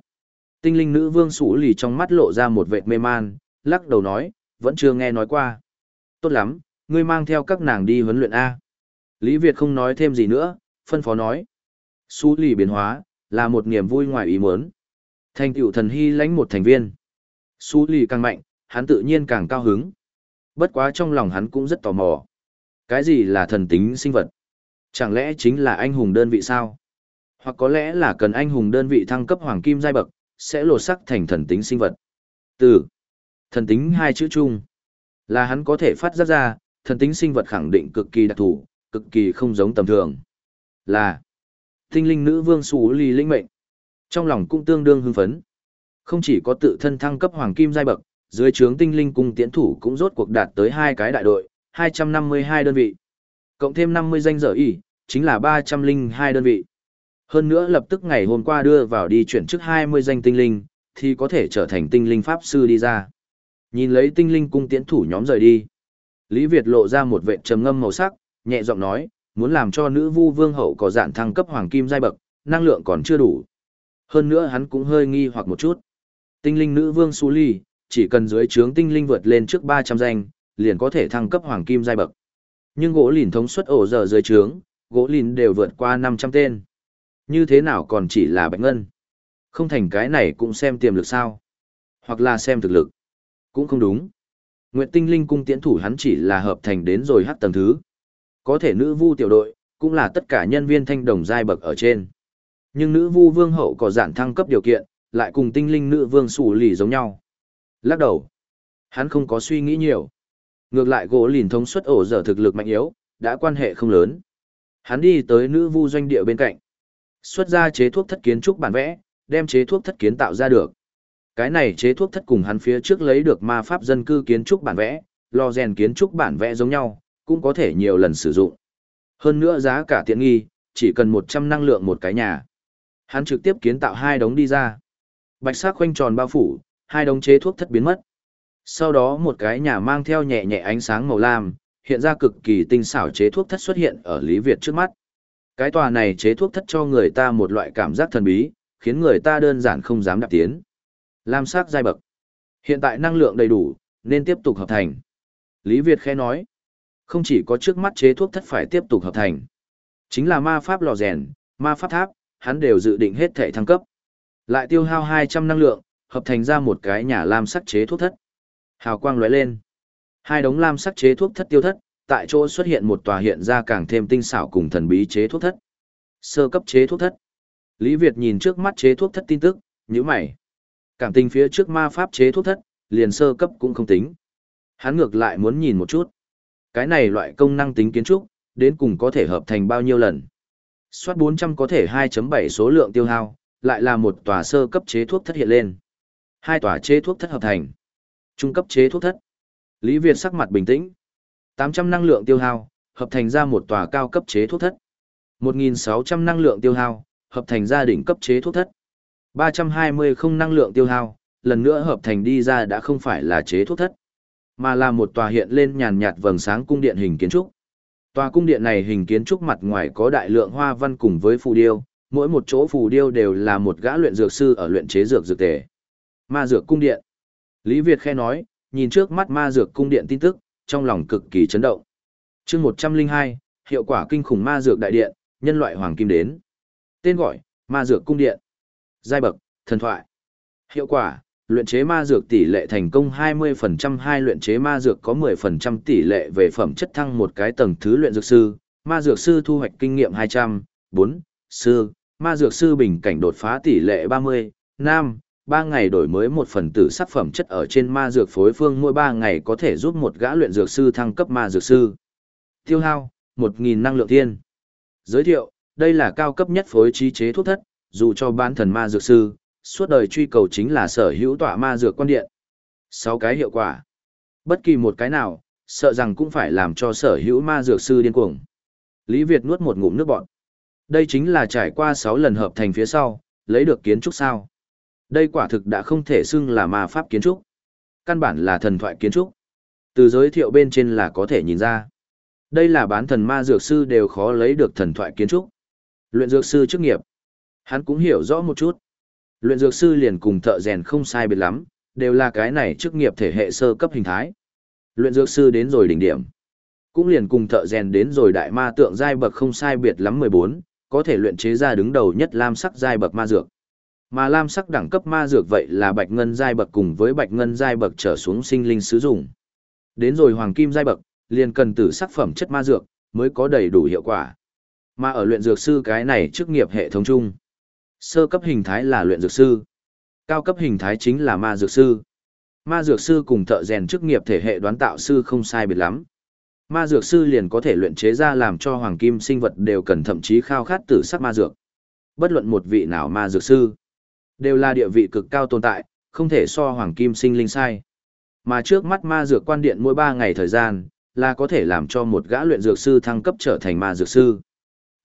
Tinh linh nữ vương Sù Ly trong mắt lộ ra một vệt mê man, lắc đầu nói, vẫn chưa nghe nói qua. Tốt lắm, ngươi mang theo các nàng đi huấn luyện A. Lý Việt không nói thêm gì nữa, phân phó nói. Xú lì biến hóa, là một niềm vui ngoài ý muốn. Thành tựu thần hy lãnh một thành viên. Su lì càng mạnh, hắn tự nhiên càng cao hứng. Bất quá trong lòng hắn cũng rất tò mò. Cái gì là thần tính sinh vật? Chẳng lẽ chính là anh hùng đơn vị sao? Hoặc có lẽ là cần anh hùng đơn vị thăng cấp hoàng kim giai bậc, sẽ lột sắc thành thần tính sinh vật. Từ thần tính hai chữ chung là hắn có thể phát giác ra, thần tính sinh vật khẳng định cực kỳ đặc thù, cực kỳ không giống tầm thường. Là tinh linh nữ vương xù lì linh mệnh. Trong lòng cũng tương đương hưng phấn. Không chỉ có tự thân thăng cấp hoàng kim giai bậc, dưới trướng tinh linh cung tiến thủ cũng rốt cuộc đạt tới hai cái đại đội, 252 đơn vị. Cộng thêm 50 danh dở y, chính là 302 đơn vị. Hơn nữa lập tức ngày hôm qua đưa vào đi chuyển chức 20 danh tinh linh, thì có thể trở thành tinh linh pháp sư đi ra. Nhìn lấy tinh linh cung tiến thủ nhóm rời đi. Lý Việt lộ ra một vệ trầm ngâm màu sắc, nhẹ giọng nói, muốn làm cho nữ vu vương hậu có dạn thăng cấp hoàng kim giai bậc, năng lượng còn chưa đủ. Hơn nữa hắn cũng hơi nghi hoặc một chút. Tinh linh nữ vương Su Ly, chỉ cần dưới trướng tinh linh vượt lên trước 300 danh, liền có thể thăng cấp hoàng kim giai bậc. Nhưng gỗ lìn thống suất ổ giờ dưới trướng, gỗ lìn đều vượt qua 500 tên. Như thế nào còn chỉ là bạch ngân? Không thành cái này cũng xem tiềm lực sao? Hoặc là xem thực lực? Cũng không đúng. Nguyệt tinh linh cung tiễn thủ hắn chỉ là hợp thành đến rồi hắc tầng thứ. Có thể nữ vu tiểu đội, cũng là tất cả nhân viên thanh đồng giai bậc ở trên. Nhưng nữ vu vương hậu có giản thăng cấp điều kiện, lại cùng tinh linh nữ vương sủ lì giống nhau. Lắc đầu. Hắn không có suy nghĩ nhiều. Ngược lại gỗ lìn thống suất ổ dở thực lực mạnh yếu, đã quan hệ không lớn. Hắn đi tới nữ vu doanh địa bên cạnh. Xuất ra chế thuốc thất kiến trúc bản vẽ, đem chế thuốc thất kiến tạo ra được. Cái này chế thuốc thất cùng hắn phía trước lấy được ma pháp dân cư kiến trúc bản vẽ, lò rèn kiến trúc bản vẽ giống nhau, cũng có thể nhiều lần sử dụng. Hơn nữa giá cả tiện nghi, chỉ cần 100 năng lượng một cái nhà. Hắn trực tiếp kiến tạo hai đống đi ra. Bạch sắc khoanh tròn bao phủ, hai đống chế thuốc thất biến mất. Sau đó một cái nhà mang theo nhẹ nhẹ ánh sáng màu lam, hiện ra cực kỳ tinh xảo chế thuốc thất xuất hiện ở Lý Việt trước mắt. Cái tòa này chế thuốc thất cho người ta một loại cảm giác thần bí, khiến người ta đơn giản không dám đạp tiến. Lam sắc giai bậc. Hiện tại năng lượng đầy đủ, nên tiếp tục hợp thành. Lý Việt khẽ nói. Không chỉ có trước mắt chế thuốc thất phải tiếp tục hợp thành. Chính là ma pháp lò rèn, ma pháp tháp, hắn đều dự định hết thể thăng cấp. Lại tiêu hao 200 năng lượng, hợp thành ra một cái nhà lam sắc chế thuốc thất. Hào quang lóe lên. Hai đống lam sắc chế thuốc thất tiêu thất, tại chỗ xuất hiện một tòa hiện ra càng thêm tinh xảo cùng thần bí chế thuốc thất. Sơ cấp chế thuốc thất. Lý Việt nhìn trước mắt chế thuốc thất tin tức, nhíu mày. Cảm tình phía trước ma pháp chế thuốc thất, liền sơ cấp cũng không tính. Hắn ngược lại muốn nhìn một chút. Cái này loại công năng tính kiến trúc, đến cùng có thể hợp thành bao nhiêu lần. Xoát 400 có thể 2.7 số lượng tiêu hao, lại là một tòa sơ cấp chế thuốc thất hiện lên. Hai tòa chế thuốc thất hợp thành. Trung cấp chế thuốc thất. Lý Việt sắc mặt bình tĩnh. 800 năng lượng tiêu hao, hợp thành ra một tòa cao cấp chế thuốc thất. 1.600 năng lượng tiêu hao, hợp thành ra đỉnh cấp chế thuốc thất. 320 không năng lượng tiêu hao, lần nữa hợp thành đi ra đã không phải là chế thuốc thất, mà là một tòa hiện lên nhàn nhạt vầng sáng cung điện hình kiến trúc. Tòa cung điện này hình kiến trúc mặt ngoài có đại lượng hoa văn cùng với phù điêu, mỗi một chỗ phù điêu đều là một gã luyện dược sư ở luyện chế dược dược tề. Ma dược cung điện. Lý Việt khe nói, nhìn trước mắt ma dược cung điện tin tức, trong lòng cực kỳ chấn động. Chương 102, hiệu quả kinh khủng ma dược đại điện, nhân loại hoàng kim đến. Tên gọi: Ma dược cung điện giai bậc, thần thoại. Hiệu quả, luyện chế ma dược tỷ lệ thành công 20% hai luyện chế ma dược có 10% tỷ lệ về phẩm chất thăng một cái tầng thứ luyện dược sư, ma dược sư thu hoạch kinh nghiệm 200, 4, sư, ma dược sư bình cảnh đột phá tỷ lệ 30, nam, ba ngày đổi mới một phần tử sắc phẩm chất ở trên ma dược phối phương mỗi ba ngày có thể giúp một gã luyện dược sư thăng cấp ma dược sư. Tiêu hao, một nghìn năng lượng thiên. Giới thiệu, đây là cao cấp nhất phối trí chế thuốc thất, dù cho bán thần ma dược sư, suốt đời truy cầu chính là sở hữu tỏa ma dược quan điện. Sáu cái hiệu quả. Bất kỳ một cái nào, sợ rằng cũng phải làm cho sở hữu ma dược sư điên cuồng. Lý Việt nuốt một ngụm nước bọt. Đây chính là trải qua 6 lần hợp thành phía sau, lấy được kiến trúc sao. Đây quả thực đã không thể xưng là ma pháp kiến trúc. Căn bản là thần thoại kiến trúc. Từ giới thiệu bên trên là có thể nhìn ra. Đây là bán thần ma dược sư đều khó lấy được thần thoại kiến trúc. Luyện dược sư chức nghiệp. Hắn cũng hiểu rõ một chút. Luyện dược sư liền cùng thợ rèn không sai biệt lắm, đều là cái này chức nghiệp thể hệ sơ cấp hình thái. Luyện dược sư đến rồi đỉnh điểm. Cũng liền cùng thợ rèn đến rồi đại ma tượng giai bậc không sai biệt lắm 14, có thể luyện chế ra đứng đầu nhất lam sắc giai bậc ma dược. Mà lam sắc đẳng cấp ma dược vậy là bạch ngân giai bậc cùng với bạch ngân giai bậc trở xuống sinh linh sử dụng. Đến rồi hoàng kim giai bậc, liền cần tử sắc phẩm chất ma dược mới có đầy đủ hiệu quả. Mà ở luyện dược sư cái này chức nghiệp hệ thống chung. Sơ cấp hình thái là luyện dược sư. Cao cấp hình thái chính là ma dược sư. Ma dược sư cùng thợ rèn chức nghiệp thể hệ đoán tạo sư không sai biệt lắm. Ma dược sư liền có thể luyện chế ra làm cho hoàng kim sinh vật đều cần thậm chí khao khát tử sắc ma dược. Bất luận một vị nào ma dược sư, đều là địa vị cực cao tồn tại, không thể so hoàng kim sinh linh sai. Mà trước mắt ma dược quan điện mỗi 3 ngày thời gian, là có thể làm cho một gã luyện dược sư thăng cấp trở thành ma dược sư.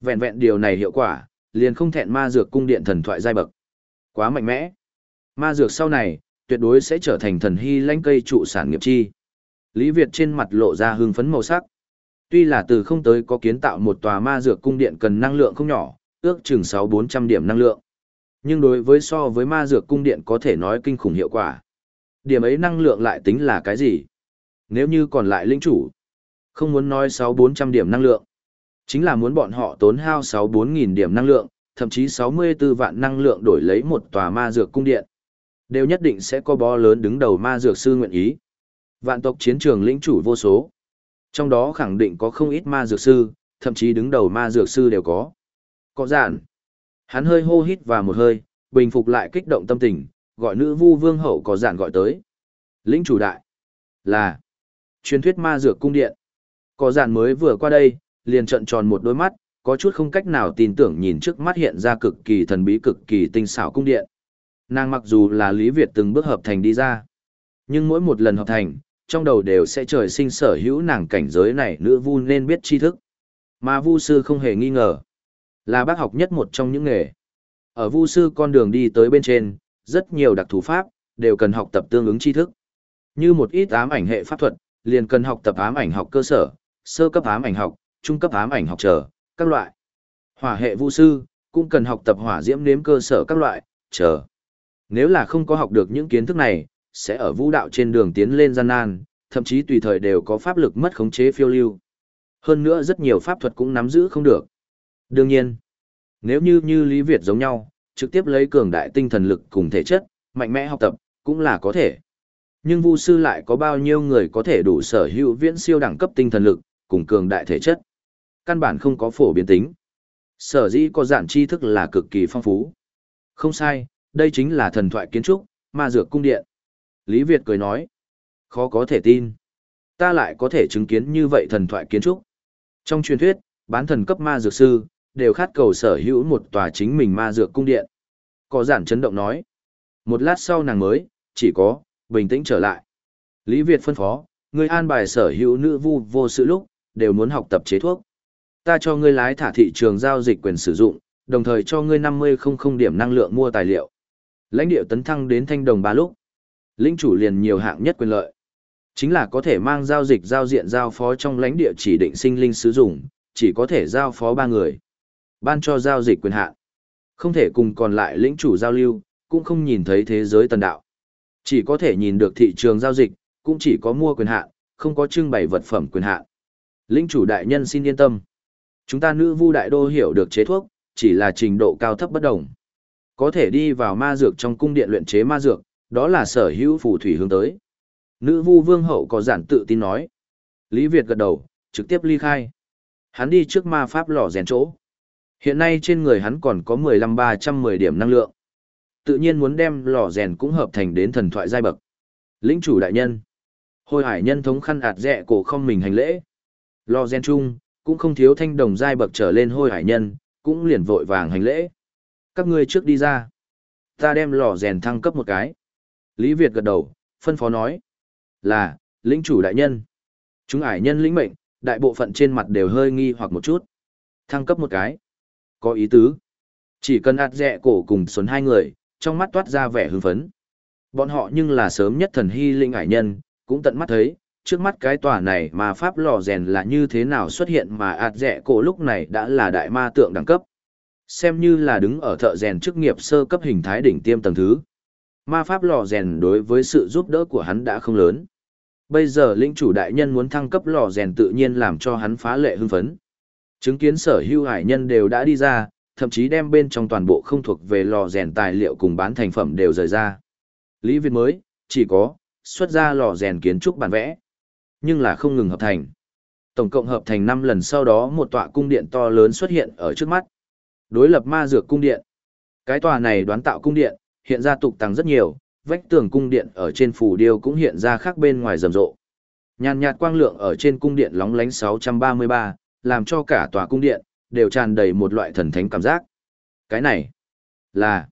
Vẹn vẹn điều này hiệu quả, liền không thẹn ma dược cung điện thần thoại giai bậc. Quá mạnh mẽ. Ma dược sau này, tuyệt đối sẽ trở thành thần hy lãnh cây trụ sản nghiệp chi. Lý Việt trên mặt lộ ra hưng phấn màu sắc. Tuy là từ không tới có kiến tạo một tòa ma dược cung điện cần năng lượng không nhỏ, ước chừng 6-400 điểm năng lượng. Nhưng đối với so với ma dược cung điện có thể nói kinh khủng hiệu quả. Điểm ấy năng lượng lại tính là cái gì? Nếu như còn lại lĩnh chủ, không muốn nói 6-400 điểm năng lượng. Chính là muốn bọn họ tốn hao 64.000 điểm năng lượng, thậm chí 64 vạn năng lượng đổi lấy một tòa ma dược cung điện. Đều nhất định sẽ có bó lớn đứng đầu ma dược sư nguyện ý. Vạn tộc chiến trường lĩnh chủ vô số. Trong đó khẳng định có không ít ma dược sư, thậm chí đứng đầu ma dược sư đều có. Có giản. Hắn hơi hô hít và một hơi, bình phục lại kích động tâm tình, gọi nữ vu vương hậu có giản gọi tới. Lĩnh chủ đại. Là. Truyền thuyết ma dược cung điện. Có giản mới vừa qua đây, liền trợn tròn một đôi mắt, có chút không cách nào tin tưởng nhìn trước mắt hiện ra cực kỳ thần bí cực kỳ tinh xảo cung điện. Nàng mặc dù là Lý Việt từng bước hợp thành đi ra, nhưng mỗi một lần hợp thành, trong đầu đều sẽ trời sinh sở hữu nàng cảnh giới này nữ vu nên biết tri thức. Mà vu sư không hề nghi ngờ, là bác học nhất một trong những nghề. Ở vu sư con đường đi tới bên trên, rất nhiều đặc thù pháp, đều cần học tập tương ứng tri thức. Như một ít ám ảnh hệ pháp thuật, liền cần học tập ám ảnh học cơ sở, sơ cấp ám ảnh học, trung cấp ám ảnh học trở, các loại. Hỏa hệ vu sư, cũng cần học tập hỏa diễm nếm cơ sở các loại, chờ. Nếu là không có học được những kiến thức này, sẽ ở vũ đạo trên đường tiến lên gian nan, thậm chí tùy thời đều có pháp lực mất khống chế phiêu lưu. Hơn nữa rất nhiều pháp thuật cũng nắm giữ không được. Đương nhiên, nếu như như Lý Việt giống nhau, trực tiếp lấy cường đại tinh thần lực cùng thể chất, mạnh mẽ học tập, cũng là có thể. Nhưng Vu sư lại có bao nhiêu người có thể đủ sở hữu viễn siêu đẳng cấp tinh thần lực, cùng cường đại thể chất. Căn bản không có phổ biến tính. Sở dĩ có dạng tri thức là cực kỳ phong phú. Không sai, đây chính là thần thoại kiến trúc, ma dược cung điện. Lý Việt cười nói, khó có thể tin. Ta lại có thể chứng kiến như vậy thần thoại kiến trúc. Trong truyền thuyết, bán thần cấp ma dược sư, đều khát cầu sở hữu một tòa chính mình ma dược cung điện. Có giản chấn động nói. Một lát sau nàng mới, chỉ có, bình tĩnh trở lại. Lý Việt phân phó, người an bài sở hữu nữ vu vô sự lúc, đều muốn học tập chế thuốc. Ta cho ngươi lái thả thị trường giao dịch quyền sử dụng, đồng thời cho ngươi 5000 điểm năng lượng mua tài liệu. Lãnh địa tấn thăng đến thanh đồng ba lúc. Linh chủ liền nhiều hạng nhất quyền lợi. Chính là có thể mang giao dịch giao diện giao phó trong lãnh địa chỉ định sinh linh sử dụng, chỉ có thể giao phó ba người. Ban cho giao dịch quyền hạn. Không thể cùng còn lại lĩnh chủ giao lưu, cũng không nhìn thấy thế giới tần đạo. Chỉ có thể nhìn được thị trường giao dịch, cũng chỉ có mua quyền hạn, không có trưng bày vật phẩm quyền hạn. Lĩnh chủ đại nhân xin yên tâm. Chúng ta nữ vu đại đô hiểu được chế thuốc, chỉ là trình độ cao thấp bất đồng. Có thể đi vào ma dược trong cung điện luyện chế ma dược, đó là sở hữu phù thủy hướng tới. Nữ vu vương hậu có giản tự tin nói. Lý Việt gật đầu, trực tiếp ly khai. Hắn đi trước ma pháp lò rèn chỗ. Hiện nay trên người hắn còn có 15-310 điểm năng lượng. tự nhiên muốn đem lò rèn cũng hợp thành đến thần thoại giai bậc. Lĩnh chủ đại nhân. Hồi hải nhân thống khăn ạt rẽ cổ không mình hành lễ. Lò rèn chung, cũng không thiếu thanh đồng giai bậc trở lên hôi hải nhân, cũng liền vội vàng hành lễ. Các ngươi trước đi ra. Ta đem lò rèn thăng cấp một cái. Lý Việt gật đầu, phân phó nói. Là, lĩnh chủ đại nhân. Chúng hải nhân lĩnh mệnh, đại bộ phận trên mặt đều hơi nghi hoặc một chút. Thăng cấp một cái. Có ý tứ. Chỉ cần ạt dẹ cổ cùng xuân hai người, trong mắt toát ra vẻ hưng phấn. Bọn họ nhưng là sớm nhất thần hy linh ải nhân, cũng tận mắt thấy, trước mắt cái tòa này mà pháp lò rèn là như thế nào xuất hiện mà ạt rẻ cổ lúc này đã là đại ma tượng đẳng cấp. Xem như là đứng ở thợ rèn chức nghiệp sơ cấp hình thái đỉnh tiêm tầng thứ. Ma pháp lò rèn đối với sự giúp đỡ của hắn đã không lớn. Bây giờ lĩnh chủ đại nhân muốn thăng cấp lò rèn tự nhiên làm cho hắn phá lệ hưng phấn. Chứng kiến sở hưu hải nhân đều đã đi ra, thậm chí đem bên trong toàn bộ không thuộc về lò rèn tài liệu cùng bán thành phẩm đều rời ra. Lý Việt mới, chỉ có, xuất ra lò rèn kiến trúc bản vẽ. Nhưng là không ngừng hợp thành. Tổng cộng hợp thành 5 lần sau đó một tọa cung điện to lớn xuất hiện ở trước mắt. Đối lập ma dược cung điện. Cái tòa này đoán tạo cung điện, hiện ra tục tăng rất nhiều, vách tường cung điện ở trên phủ điêu cũng hiện ra khác bên ngoài rầm rộ. Nhàn nhạt quang lượng ở trên cung điện lóng lánh 633, làm cho cả tòa cung điện đều tràn đầy một loại thần thánh cảm giác. Cái này là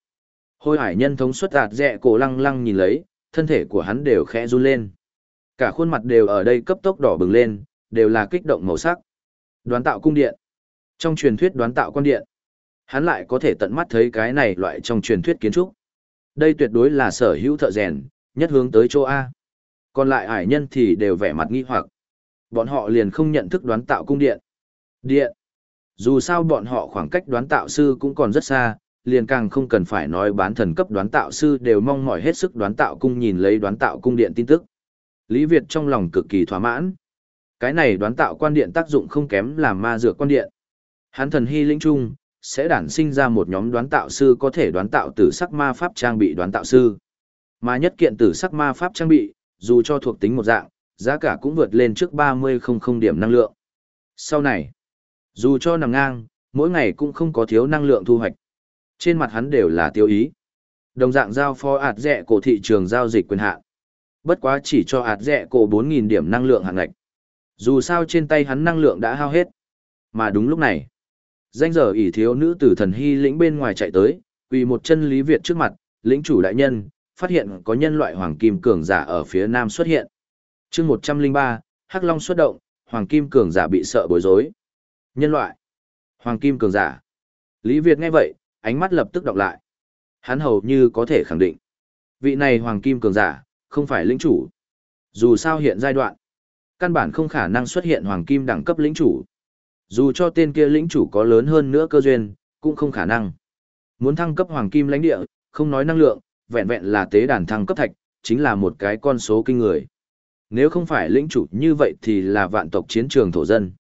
Hôi hải nhân thống xuất đạt dẹ cổ lăng lăng nhìn lấy, thân thể của hắn đều khẽ run lên. Cả khuôn mặt đều ở đây cấp tốc đỏ bừng lên, đều là kích động màu sắc. Đoán tạo cung điện. Trong truyền thuyết đoán tạo quan điện, hắn lại có thể tận mắt thấy cái này loại trong truyền thuyết kiến trúc. Đây tuyệt đối là sở hữu thợ rèn, nhất hướng tới chỗ A. Còn lại ải nhân thì đều vẻ mặt nghi hoặc. Bọn họ liền không nhận thức đoán tạo cung điện. Điện. Dù sao bọn họ khoảng cách đoán tạo sư cũng còn rất xa, liền càng không cần phải nói bán thần cấp đoán tạo sư đều mong mỏi hết sức đoán tạo cung nhìn lấy đoán tạo cung điện tin tức. Lý Việt trong lòng cực kỳ thỏa mãn. Cái này đoán tạo quan điện tác dụng không kém làm ma dược quan điện. Hắn thần hy lĩnh trung, sẽ đản sinh ra một nhóm đoán tạo sư có thể đoán tạo tử sắc ma pháp trang bị đoán tạo sư. Mà nhất kiện tử sắc ma pháp trang bị, dù cho thuộc tính một dạng, giá cả cũng vượt lên trước 3000 điểm năng lượng. Sau này, dù cho nằm ngang, mỗi ngày cũng không có thiếu năng lượng thu hoạch. Trên mặt hắn đều là tiêu ý. Đồng dạng giao phó ạt rẻ cổ thị trường giao dịch quyền hạn. Bất quá chỉ cho hạt rẻ cổ 4.000 điểm năng lượng hạng ngạch. Dù sao trên tay hắn năng lượng đã hao hết. Mà đúng lúc này, danh giờ ỷ thiếu nữ tử thần hy lĩnh bên ngoài chạy tới, quỳ một chân Lý Việt trước mặt, lĩnh chủ đại nhân, phát hiện có nhân loại hoàng kim cường giả ở phía nam xuất hiện. chương 103, Hắc Long xuất động, hoàng kim cường giả bị sợ bối rối. Nhân loại, hoàng kim cường giả. Lý Việt nghe vậy, ánh mắt lập tức đọc lại. Hắn hầu như có thể khẳng định. Vị này hoàng kim cường giả, không phải lĩnh chủ. Dù sao hiện giai đoạn, căn bản không khả năng xuất hiện hoàng kim đẳng cấp lĩnh chủ. Dù cho tên kia lĩnh chủ có lớn hơn nữa cơ duyên, cũng không khả năng. Muốn thăng cấp hoàng kim lãnh địa, không nói năng lượng, vẹn vẹn là tế đàn thăng cấp thạch, chính là một cái con số kinh người. Nếu không phải lĩnh chủ như vậy thì là vạn tộc chiến trường thổ dân.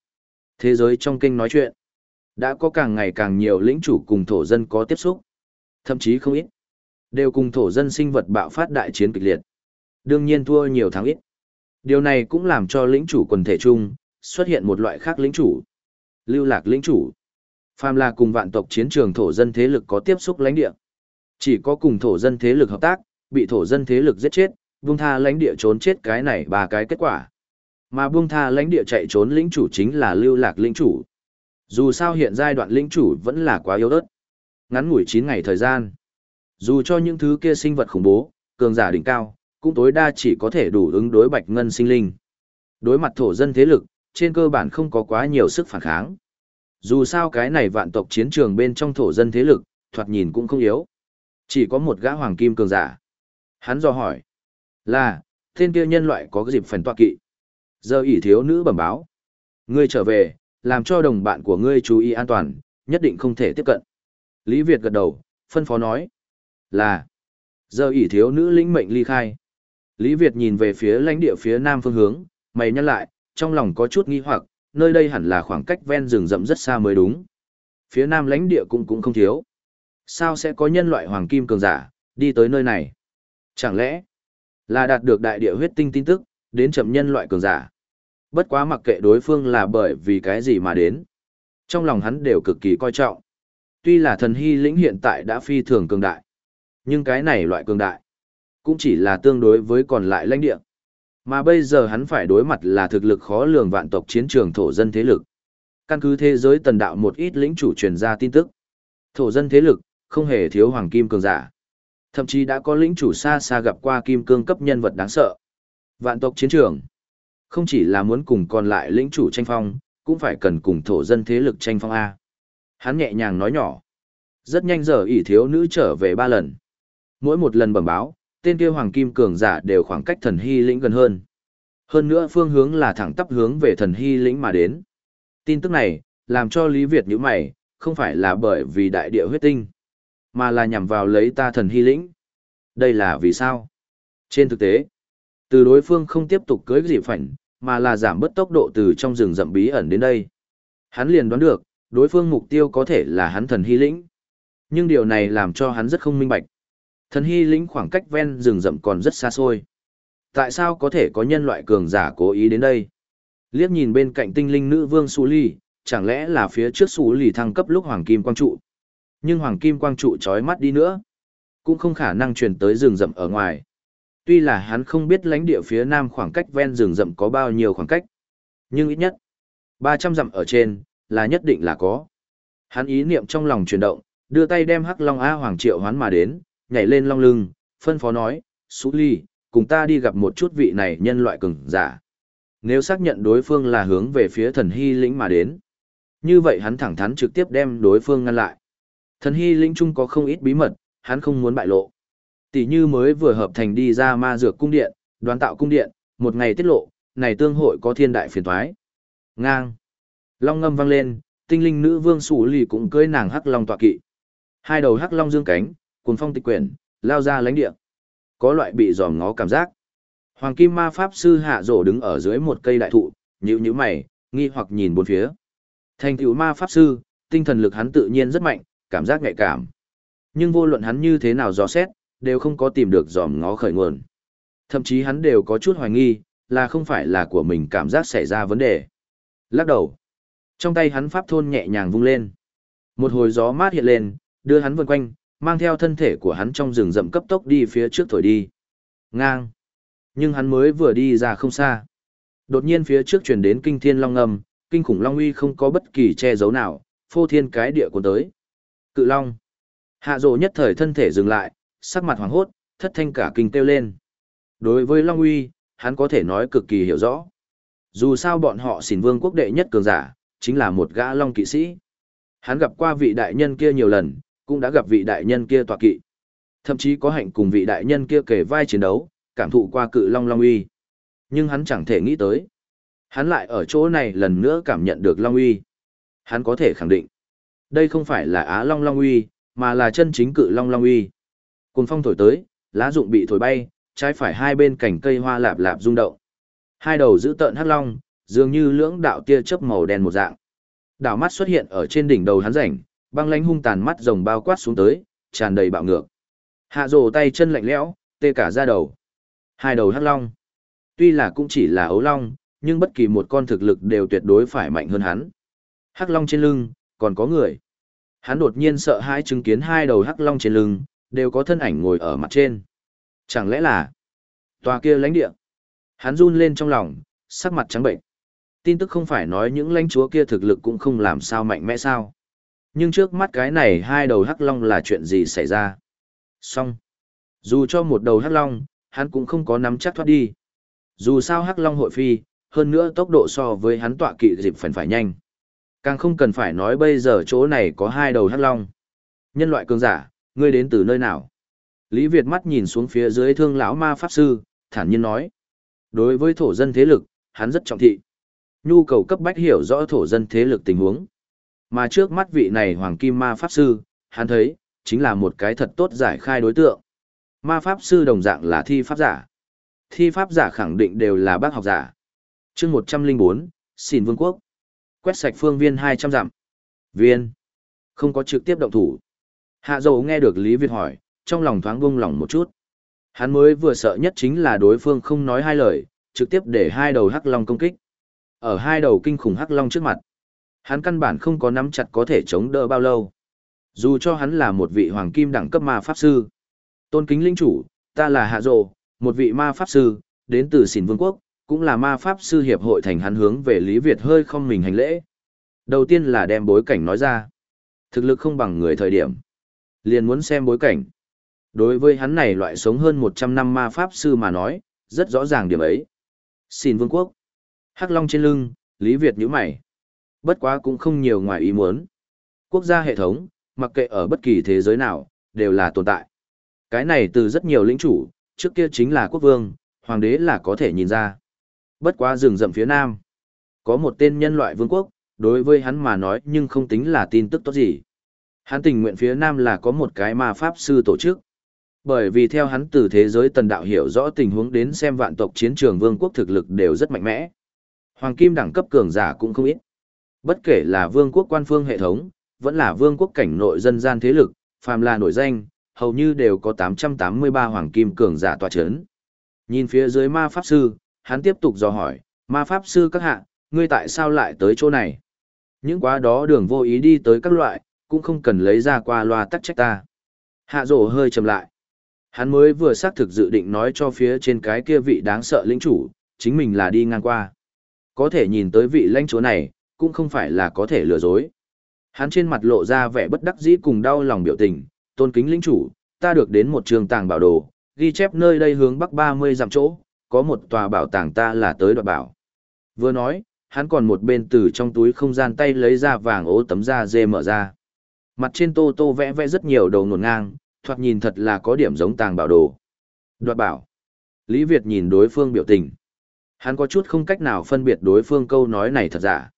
Thế giới trong kinh nói chuyện, đã có càng ngày càng nhiều lĩnh chủ cùng thổ dân có tiếp xúc. Thậm chí không ít. Đều cùng thổ dân sinh vật bạo phát đại chiến kịch liệt. Đương nhiên thua nhiều thắng ít. Điều này cũng làm cho lĩnh chủ quần thể chung, xuất hiện một loại khác lĩnh chủ. Lưu lạc lĩnh chủ. Phàm là cùng vạn tộc chiến trường thổ dân thế lực có tiếp xúc lãnh địa. Chỉ có cùng thổ dân thế lực hợp tác, bị thổ dân thế lực giết chết, buông tha lãnh địa trốn chết cái này ba cái kết quả. Mà buông tha lãnh địa chạy trốn lĩnh chủ chính là lưu lạc lĩnh chủ. Dù sao hiện giai đoạn lĩnh chủ vẫn là quá yếu ớt. Ngắn ngủi 9 ngày thời gian. Dù cho những thứ kia sinh vật khủng bố, cường giả đỉnh cao, cũng tối đa chỉ có thể đủ ứng đối bạch ngân sinh linh. Đối mặt thổ dân thế lực, trên cơ bản không có quá nhiều sức phản kháng. Dù sao cái này vạn tộc chiến trường bên trong thổ dân thế lực, thoạt nhìn cũng không yếu. Chỉ có một gã hoàng kim cường giả. Hắn do hỏi. Là, tên kia nhân loại có dịp phần tọa kỵ. Giờ ỷ thiếu nữ bẩm báo. Ngươi trở về, làm cho đồng bạn của ngươi chú ý an toàn, nhất định không thể tiếp cận. Lý Việt gật đầu, phân phó nói. Là. Giờ ỷ thiếu nữ lĩnh mệnh ly khai. Lý Việt nhìn về phía lãnh địa phía nam phương hướng, mày nhăn lại, trong lòng có chút nghi hoặc, nơi đây hẳn là khoảng cách ven rừng rậm rất xa mới đúng. Phía nam lãnh địa cũng cũng không thiếu. Sao sẽ có nhân loại hoàng kim cường giả, đi tới nơi này? Chẳng lẽ là đạt được đại địa huyết tinh tin tức, đến chậm nhân loại cường giả? Bất quá mặc kệ đối phương là bởi vì cái gì mà đến. Trong lòng hắn đều cực kỳ coi trọng. Tuy là thần hy lĩnh hiện tại đã phi thường cường đại. Nhưng cái này loại cường đại, cũng chỉ là tương đối với còn lại lãnh địa. Mà bây giờ hắn phải đối mặt là thực lực khó lường vạn tộc chiến trường thổ dân thế lực. Căn cứ thế giới tần đạo một ít lĩnh chủ truyền ra tin tức. Thổ dân thế lực, không hề thiếu hoàng kim cường giả. Thậm chí đã có lĩnh chủ xa xa gặp qua kim cương cấp nhân vật đáng sợ. Vạn tộc chiến trường, không chỉ là muốn cùng còn lại lĩnh chủ tranh phong, cũng phải cần cùng thổ dân thế lực tranh phong A. Hắn nhẹ nhàng nói nhỏ. Rất nhanh giờ ỷ thiếu nữ trở về ba lần. Mỗi một lần bẩm báo, tên kia hoàng kim cường giả đều khoảng cách thần hy lĩnh gần hơn. Hơn nữa phương hướng là thẳng tắp hướng về thần hy lĩnh mà đến. Tin tức này, làm cho Lý Việt nhíu mày, không phải là bởi vì đại địa huyết tinh, mà là nhằm vào lấy ta thần hy lĩnh. Đây là vì sao? Trên thực tế, từ đối phương không tiếp tục cưới dịp phảnh, mà là giảm bớt tốc độ từ trong rừng rậm bí ẩn đến đây. Hắn liền đoán được, đối phương mục tiêu có thể là hắn thần hy lĩnh. Nhưng điều này làm cho hắn rất không minh bạch. Thần hy lĩnh khoảng cách ven rừng rậm còn rất xa xôi. Tại sao có thể có nhân loại cường giả cố ý đến đây? Liếc nhìn bên cạnh tinh linh nữ vương Su Ly, chẳng lẽ là phía trước Su Ly thăng cấp lúc Hoàng Kim Quang Trụ? Nhưng Hoàng Kim Quang Trụ chói mắt đi nữa. Cũng không khả năng truyền tới rừng rậm ở ngoài. Tuy là hắn không biết lãnh địa phía nam khoảng cách ven rừng rậm có bao nhiêu khoảng cách. Nhưng ít nhất, 300 dặm ở trên, là nhất định là có. Hắn ý niệm trong lòng chuyển động, đưa tay đem Hắc Long A Hoàng Triệu hoán mà đến, nhảy lên long lưng, phân phó nói, Sú Ly, cùng ta đi gặp một chút vị này nhân loại cường giả. Nếu xác nhận đối phương là hướng về phía thần hy lĩnh mà đến, như vậy hắn thẳng thắn trực tiếp đem đối phương ngăn lại. Thần hy lĩnh chung có không ít bí mật, hắn không muốn bại lộ. Tỷ như mới vừa hợp thành đi ra ma dược cung điện, đoán tạo cung điện, một ngày tiết lộ, này tương hội có thiên đại phiền toái. Ngang. Long ngâm vang lên, tinh linh nữ vương sủ lì cũng cưỡi nàng hắc long tọa kỵ. Hai đầu hắc long dương cánh, cuốn phong tịch quyển, lao ra lãnh địa. Có loại bị giòm ngó cảm giác. Hoàng kim ma pháp sư hạ rổ đứng ở dưới một cây đại thụ, nhíu nhíu mày, nghi hoặc nhìn bốn phía. Thành tựu ma pháp sư, tinh thần lực hắn tự nhiên rất mạnh, cảm giác nhạy cảm. Nhưng vô luận hắn như thế nào dò xét, đều không có tìm được giòm ngó khởi nguồn. Thậm chí hắn đều có chút hoài nghi, là không phải là của mình cảm giác xảy ra vấn đề. Lắc đầu. Trong tay hắn pháp thôn nhẹ nhàng vung lên. Một hồi gió mát hiện lên, đưa hắn vần quanh, mang theo thân thể của hắn trong rừng rậm cấp tốc đi phía trước thổi đi. Ngang. Nhưng hắn mới vừa đi ra không xa. Đột nhiên phía trước truyền đến kinh thiên long ngầm, kinh khủng long uy không có bất kỳ che giấu nào, phô thiên cái địa cuốn tới. Cự long. Hạ rộ nhất thời thân thể dừng lại, sắc mặt hoàng hốt, thất thanh cả kinh kêu lên. Đối với long uy, hắn có thể nói cực kỳ hiểu rõ. Dù sao bọn họ xỉn vương quốc đệ nhất cường giả, chính là một gã long kỵ sĩ. Hắn gặp qua vị đại nhân kia nhiều lần, cũng đã gặp vị đại nhân kia tọa kỵ. Thậm chí có hạnh cùng vị đại nhân kia kể vai chiến đấu, cảm thụ qua cự long long uy. Nhưng hắn chẳng thể nghĩ tới. Hắn lại ở chỗ này lần nữa cảm nhận được long uy. Hắn có thể khẳng định. Đây không phải là Á Long Long Uy, mà là chân chính cự Long Long Uy. Cùng phong thổi tới, lá rụng bị thổi bay, trái phải hai bên cành cây hoa lạp lạp rung động. Hai đầu giữ tợn hắc long, dường như lưỡng đạo tia chớp màu đen một dạng. Đảo mắt xuất hiện ở trên đỉnh đầu hắn rảnh, băng lãnh hung tàn mắt rồng bao quát xuống tới, tràn đầy bạo ngược. Hạ rồ tay chân lạnh lẽo, tê cả da đầu. Hai đầu hắc long. Tuy là cũng chỉ là ấu long, nhưng bất kỳ một con thực lực đều tuyệt đối phải mạnh hơn hắn. Hắc long trên lưng, còn có người. Hắn đột nhiên sợ hãi chứng kiến hai đầu hắc long trên lưng, đều có thân ảnh ngồi ở mặt trên. Chẳng lẽ là tòa kia lãnh địa? Hắn run lên trong lòng, sắc mặt trắng bệnh. Tin tức không phải nói những lãnh chúa kia thực lực cũng không làm sao mạnh mẽ sao. Nhưng trước mắt cái này hai đầu hắc long là chuyện gì xảy ra? Xong. Dù cho một đầu hắc long, hắn cũng không có nắm chắc thoát đi. Dù sao hắc long hội phi, hơn nữa tốc độ so với hắn tọa kỵ dịp phần phải nhanh. Càng không cần phải nói bây giờ chỗ này có hai đầu hắc long. Nhân loại cường giả, ngươi đến từ nơi nào? Lý Việt mắt nhìn xuống phía dưới thương lão ma pháp sư, thản nhiên nói. Đối với thổ dân thế lực, hắn rất trọng thị. Nhu cầu cấp bách hiểu rõ thổ dân thế lực tình huống. Mà trước mắt vị này hoàng kim ma pháp sư, hắn thấy, chính là một cái thật tốt giải khai đối tượng. Ma pháp sư đồng dạng là thi pháp giả. Thi pháp giả khẳng định đều là bác học giả. chương 104, xin vương quốc. Quét sạch phương viên 200 dặm. Viên. Không có trực tiếp động thủ. Hạ dầu nghe được Lý Việt hỏi, trong lòng thoáng buông lòng một chút. Hắn mới vừa sợ nhất chính là đối phương không nói hai lời, trực tiếp để hai đầu hắc long công kích. Ở hai đầu kinh khủng hắc long trước mặt, hắn căn bản không có nắm chặt có thể chống đỡ bao lâu. Dù cho hắn là một vị hoàng kim đẳng cấp ma pháp sư, Tôn kính linh chủ, ta là Hạ Dồ, một vị ma pháp sư, đến từ xỉn vương quốc, cũng là ma pháp sư hiệp hội thành hắn hướng về Lý Việt hơi không mình hành lễ. Đầu tiên là đem bối cảnh nói ra. Thực lực không bằng người thời điểm. Liền muốn xem bối cảnh. Đối với hắn này loại sống hơn 100 năm ma pháp sư mà nói, rất rõ ràng điểm ấy. Xin vương quốc. Hắc long trên lưng, Lý Việt nhíu mày. Bất quá cũng không nhiều ngoài ý muốn. Quốc gia hệ thống, mặc kệ ở bất kỳ thế giới nào, đều là tồn tại. Cái này từ rất nhiều lĩnh chủ, trước kia chính là quốc vương, hoàng đế là có thể nhìn ra. Bất quá rừng rậm phía nam. Có một tên nhân loại vương quốc, đối với hắn mà nói nhưng không tính là tin tức tốt gì. Hắn tình nguyện phía nam là có một cái ma pháp sư tổ chức. Bởi vì theo hắn từ thế giới tần đạo hiểu rõ tình huống đến xem vạn tộc chiến trường vương quốc thực lực đều rất mạnh mẽ. Hoàng kim đẳng cấp cường giả cũng không ít. Bất kể là vương quốc quan phương hệ thống, vẫn là vương quốc cảnh nội dân gian thế lực, phàm là nổi danh, hầu như đều có 883 hoàng kim cường giả tòa chấn. Nhìn phía dưới ma pháp sư, hắn tiếp tục dò hỏi, ma pháp sư các hạ, ngươi tại sao lại tới chỗ này? Những quá đó đường vô ý đi tới các loại, cũng không cần lấy ra qua loa tắc trách ta. Hạ rổ hơi chầm lại. Hắn mới vừa xác thực dự định nói cho phía trên cái kia vị đáng sợ lĩnh chủ, chính mình là đi ngang qua. Có thể nhìn tới vị lãnh chúa này, cũng không phải là có thể lừa dối. Hắn trên mặt lộ ra vẻ bất đắc dĩ cùng đau lòng biểu tình, tôn kính lĩnh chủ, ta được đến một trường tàng bảo đồ, ghi chép nơi đây hướng bắc 30 dặm chỗ, có một tòa bảo tàng ta là tới đoạt bảo. Vừa nói, hắn còn một bên từ trong túi không gian tay lấy ra vàng ố tấm da dê mở ra. Mặt trên tô tô vẽ vẽ rất nhiều đầu nguồn ngang, thoạt nhìn thật là có điểm giống tàng bảo đồ. Đoạt bảo. Lý Việt nhìn đối phương biểu tình. Hắn có chút không cách nào phân biệt đối phương câu nói này thật giả.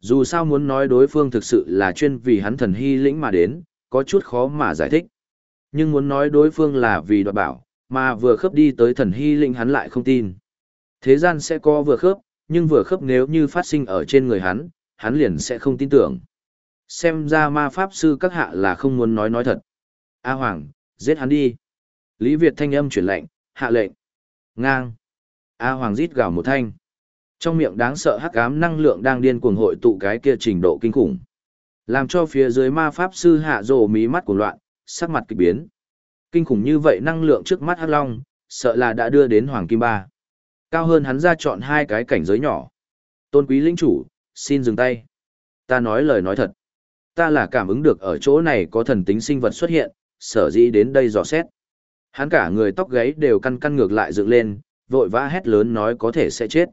Dù sao muốn nói đối phương thực sự là chuyên vì hắn thần hy lĩnh mà đến, có chút khó mà giải thích. Nhưng muốn nói đối phương là vì đoạt bảo, mà vừa khớp đi tới thần hy lĩnh hắn lại không tin. Thế gian sẽ có vừa khớp, nhưng vừa khớp nếu như phát sinh ở trên người hắn, hắn liền sẽ không tin tưởng. Xem ra ma pháp sư các hạ là không muốn nói nói thật. A Hoàng, giết hắn đi. Lý Việt thanh âm chuyển lệnh, hạ lệnh. Ngang. A Hoàng rít gào một thanh. Trong miệng đáng sợ hắc ám năng lượng đang điên cuồng hội tụ cái kia trình độ kinh khủng. Làm cho phía dưới ma pháp sư hạ rồ mí mắt cuồng loạn, sắc mặt kỳ biến. Kinh khủng như vậy năng lượng trước mắt hắc long, sợ là đã đưa đến Hoàng Kim Ba. Cao hơn hắn ra chọn hai cái cảnh giới nhỏ. Tôn quý lĩnh chủ, xin dừng tay. Ta nói lời nói thật. Ta là cảm ứng được ở chỗ này có thần tính sinh vật xuất hiện, sở dĩ đến đây dò xét. Hắn cả người tóc gáy đều căn căn ngược lại dựng lên, vội vã hét lớn nói có thể sẽ chết.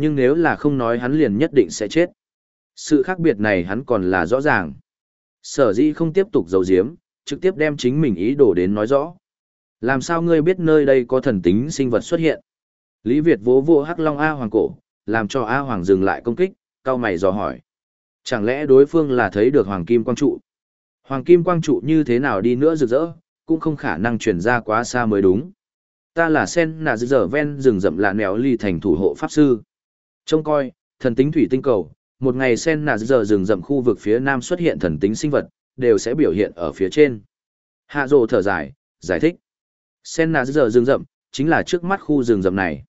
Nhưng nếu là không nói hắn liền nhất định sẽ chết. Sự khác biệt này hắn còn là rõ ràng. Sở dĩ không tiếp tục giấu giếm, trực tiếp đem chính mình ý đồ đến nói rõ. Làm sao ngươi biết nơi đây có thần tính sinh vật xuất hiện? Lý Việt vỗ vỗ Hắc Long A Hoàng cổ, làm cho A Hoàng dừng lại công kích, cao mày dò hỏi. Chẳng lẽ đối phương là thấy được Hoàng Kim Quang Trụ? Hoàng Kim Quang Trụ như thế nào đi nữa rực rỡ, cũng không khả năng chuyển ra quá xa mới đúng. Ta là Sen nà giờ ven rừng rậm lạ nèo ly thành thủ hộ Pháp Sư. Trông coi, thần tính thủy tinh cầu, một ngày Sen nà giờ rừng rậm khu vực phía nam xuất hiện thần tính sinh vật, đều sẽ biểu hiện ở phía trên. Hạ rồ thở dài, giải thích. Sen nà giờ rừng rậm, chính là trước mắt khu rừng rậm này.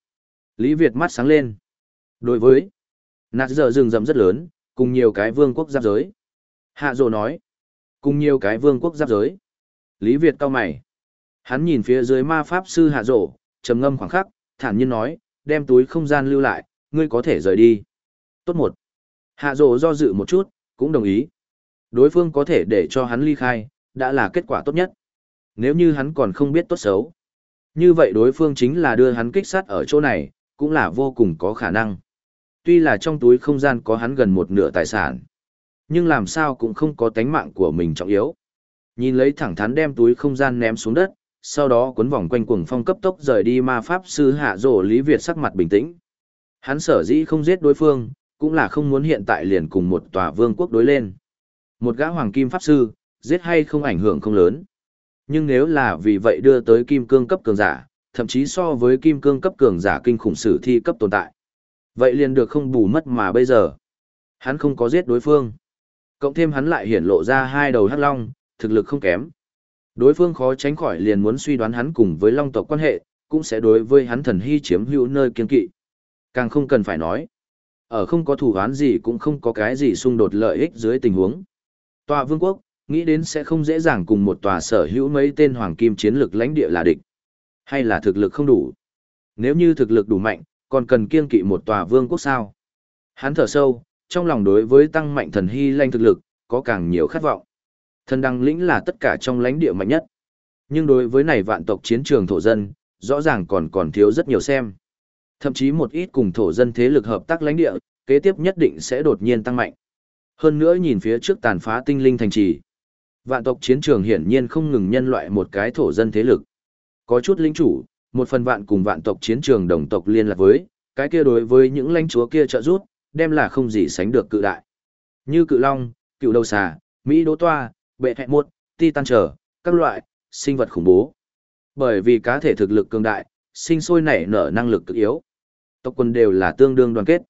Lý Việt mắt sáng lên. Đối với nạt giờ rừng rậm rất lớn, cùng nhiều cái vương quốc giáp giới. Hạ rồ nói. Cùng nhiều cái vương quốc giáp giới. Lý Việt cao mày. Hắn nhìn phía dưới ma pháp sư hạ rồ, trầm ngâm khoảng khắc, thản nhiên nói, đem túi không gian lưu lại, ngươi có thể rời đi. Tốt một. Hạ rồ do dự một chút, cũng đồng ý. Đối phương có thể để cho hắn ly khai, đã là kết quả tốt nhất. Nếu như hắn còn không biết tốt xấu. Như vậy đối phương chính là đưa hắn kích sát ở chỗ này, cũng là vô cùng có khả năng. Tuy là trong túi không gian có hắn gần một nửa tài sản, nhưng làm sao cũng không có tánh mạng của mình trọng yếu. Nhìn lấy thẳng thắn đem túi không gian ném xuống đất, sau đó cuốn vòng quanh cuồng phong cấp tốc rời đi ma pháp sư hạ rổ Lý Việt sắc mặt bình tĩnh. Hắn sở dĩ không giết đối phương, cũng là không muốn hiện tại liền cùng một tòa vương quốc đối lên. Một gã hoàng kim pháp sư, giết hay không ảnh hưởng không lớn. Nhưng nếu là vì vậy đưa tới kim cương cấp cường giả, thậm chí so với kim cương cấp cường giả kinh khủng sử thi cấp tồn tại. Vậy liền được không bù mất mà bây giờ. Hắn không có giết đối phương. Cộng thêm hắn lại hiển lộ ra hai đầu hắc long, thực lực không kém. Đối phương khó tránh khỏi liền muốn suy đoán hắn cùng với long tộc quan hệ, cũng sẽ đối với hắn thần hy chiếm hữu nơi kiên kỵ. Càng không cần phải nói. Ở không có thủ án gì cũng không có cái gì xung đột lợi ích dưới tình huống. Tòa vương quốc, Nghĩ đến sẽ không dễ dàng cùng một tòa sở hữu mấy tên hoàng kim chiến lược lãnh địa là địch. Hay là thực lực không đủ? Nếu như thực lực đủ mạnh, còn cần kiên kỵ một tòa vương quốc sao? Hắn thở sâu, trong lòng đối với tăng mạnh thần hy lanh thực lực, có càng nhiều khát vọng. Thần đăng lĩnh là tất cả trong lãnh địa mạnh nhất. Nhưng đối với này vạn tộc chiến trường thổ dân, rõ ràng còn còn thiếu rất nhiều xem. Thậm chí một ít cùng thổ dân thế lực hợp tác lãnh địa, kế tiếp nhất định sẽ đột nhiên tăng mạnh. Hơn nữa nhìn phía trước tàn phá tinh linh thành trì. Vạn tộc chiến trường hiển nhiên không ngừng nhân loại một cái thổ dân thế lực. Có chút lĩnh chủ, một phần vạn cùng vạn tộc chiến trường đồng tộc liên lạc với, cái kia đối với những lãnh chúa kia trợ giúp, đem là không gì sánh được cự đại. Như cự long, cựu đầu xà, Mỹ đỗ toa, bệ hẹ muột, titan trở, các loại, sinh vật khủng bố. Bởi vì cá thể thực lực cường đại, sinh sôi nảy nở năng lực cực yếu. Tộc quân đều là tương đương đoàn kết.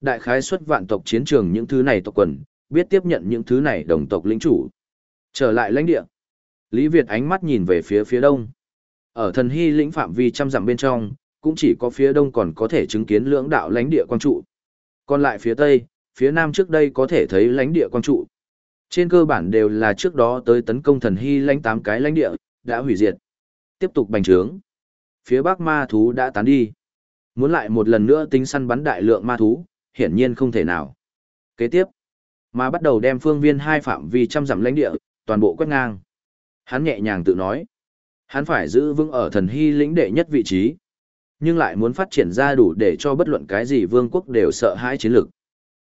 Đại khái xuất vạn tộc chiến trường những thứ này tộc quần, biết tiếp nhận những thứ này đồng tộc lĩnh chủ. Trở lại lãnh địa. Lý Việt ánh mắt nhìn về phía phía đông. Ở thần hy lĩnh phạm vi trăm dặm bên trong, cũng chỉ có phía đông còn có thể chứng kiến lưỡng đạo lãnh địa quang trụ. Còn lại phía tây, phía nam trước đây có thể thấy lãnh địa quang trụ. Trên cơ bản đều là trước đó tới tấn công thần hy lãnh tám cái lãnh địa, đã hủy diệt. Tiếp tục bành trướng. Phía bắc ma thú đã tán đi. Muốn lại một lần nữa tính săn bắn đại lượng ma thú, hiển nhiên không thể nào. Kế tiếp, mà bắt đầu đem phương viên hai phạm vi trăm dặm lãnh địa, toàn bộ quét ngang. Hắn nhẹ nhàng tự nói, hắn phải giữ vững ở thần hy lĩnh đệ nhất vị trí, nhưng lại muốn phát triển ra đủ để cho bất luận cái gì vương quốc đều sợ hãi chiến lược.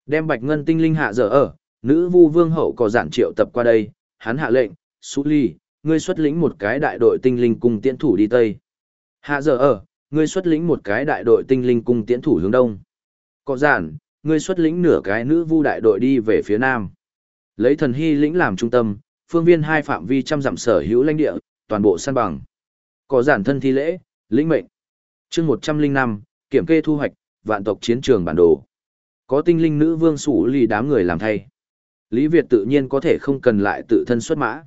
Đem bạch ngân tinh linh hạ dở ở, nữ vu vương hậu có giản triệu tập qua đây, hắn hạ lệnh, Sú Ly, ngươi xuất lĩnh một cái đại đội tinh linh cùng tiễn thủ đi Tây. Hạ dở ở, ngươi xuất lĩnh một cái đại đội tinh linh cung tiễn thủ hướng Đông. Có giản, ngươi xuất lĩnh nửa cái nữ vu đại đội đi về phía Nam. Lấy thần hy lĩnh làm trung tâm, phương viên hai phạm vi trăm dặm sở hữu lãnh địa, toàn bộ săn bằng. Có giản thân thi lễ, lĩnh mệnh. chương một trăm linh năm kiểm kê thu hoạch, vạn tộc chiến trường bản đồ. Có tinh linh nữ vương sủ lì đám người làm thay. Lý Việt tự nhiên có thể không cần lại tự thân xuất mã.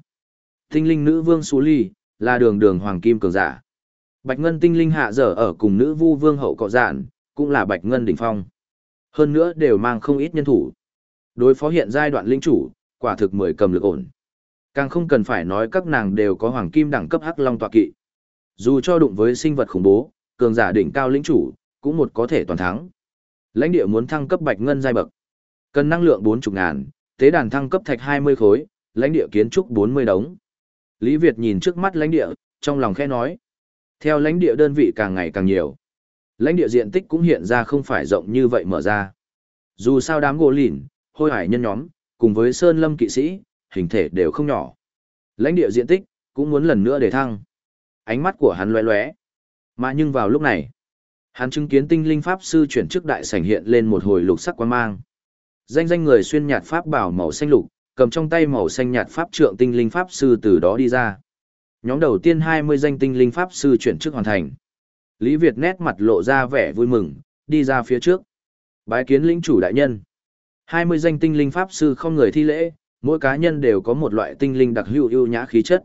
Tinh linh nữ vương sủ lì, là đường đường hoàng kim cường giả. Bạch Ngân tinh linh hạ dở ở cùng nữ vu vương hậu cọ dạn, cũng là Bạch Ngân đỉnh phong. Hơn nữa đều mang không ít nhân thủ. Đối phó hiện giai đoạn linh chủ, quả thực mười cầm lực ổn. Càng không cần phải nói các nàng đều có hoàng kim đẳng cấp hắc long tọa kỵ. Dù cho đụng với sinh vật khủng bố, cường giả đỉnh cao lĩnh chủ, cũng một có thể toàn thắng. Lãnh địa muốn thăng cấp bạch ngân giai bậc. Cần năng lượng 40 ngàn, tế đàn thăng cấp thạch 20 khối, lãnh địa kiến trúc 40 đống. Lý Việt nhìn trước mắt lãnh địa, trong lòng khẽ nói. Theo lãnh địa đơn vị càng ngày càng nhiều. Lãnh địa diện tích cũng hiện ra không phải rộng như vậy mở ra. Dù sao đám gỗ lìn, hôi hải nhân nhóm, cùng với sơn lâm kỵ sĩ, hình thể đều không nhỏ. Lãnh địa diện tích, cũng muốn lần nữa để thăng. Ánh mắt của hắn lóe lóe. Mà nhưng vào lúc này, hắn chứng kiến tinh linh pháp sư chuyển chức đại sảnh hiện lên một hồi lục sắc quang mang. Danh danh người xuyên nhạt pháp bảo màu xanh lục, cầm trong tay màu xanh nhạt pháp trượng tinh linh pháp sư từ đó đi ra. Nhóm đầu tiên 20 danh tinh linh pháp sư chuyển chức hoàn thành. Lý Việt nét mặt lộ ra vẻ vui mừng, đi ra phía trước. Bái kiến lĩnh chủ đại nhân. 20 danh tinh linh pháp sư không người thi lễ, mỗi cá nhân đều có một loại tinh linh đặc hữu ưu nhã khí chất.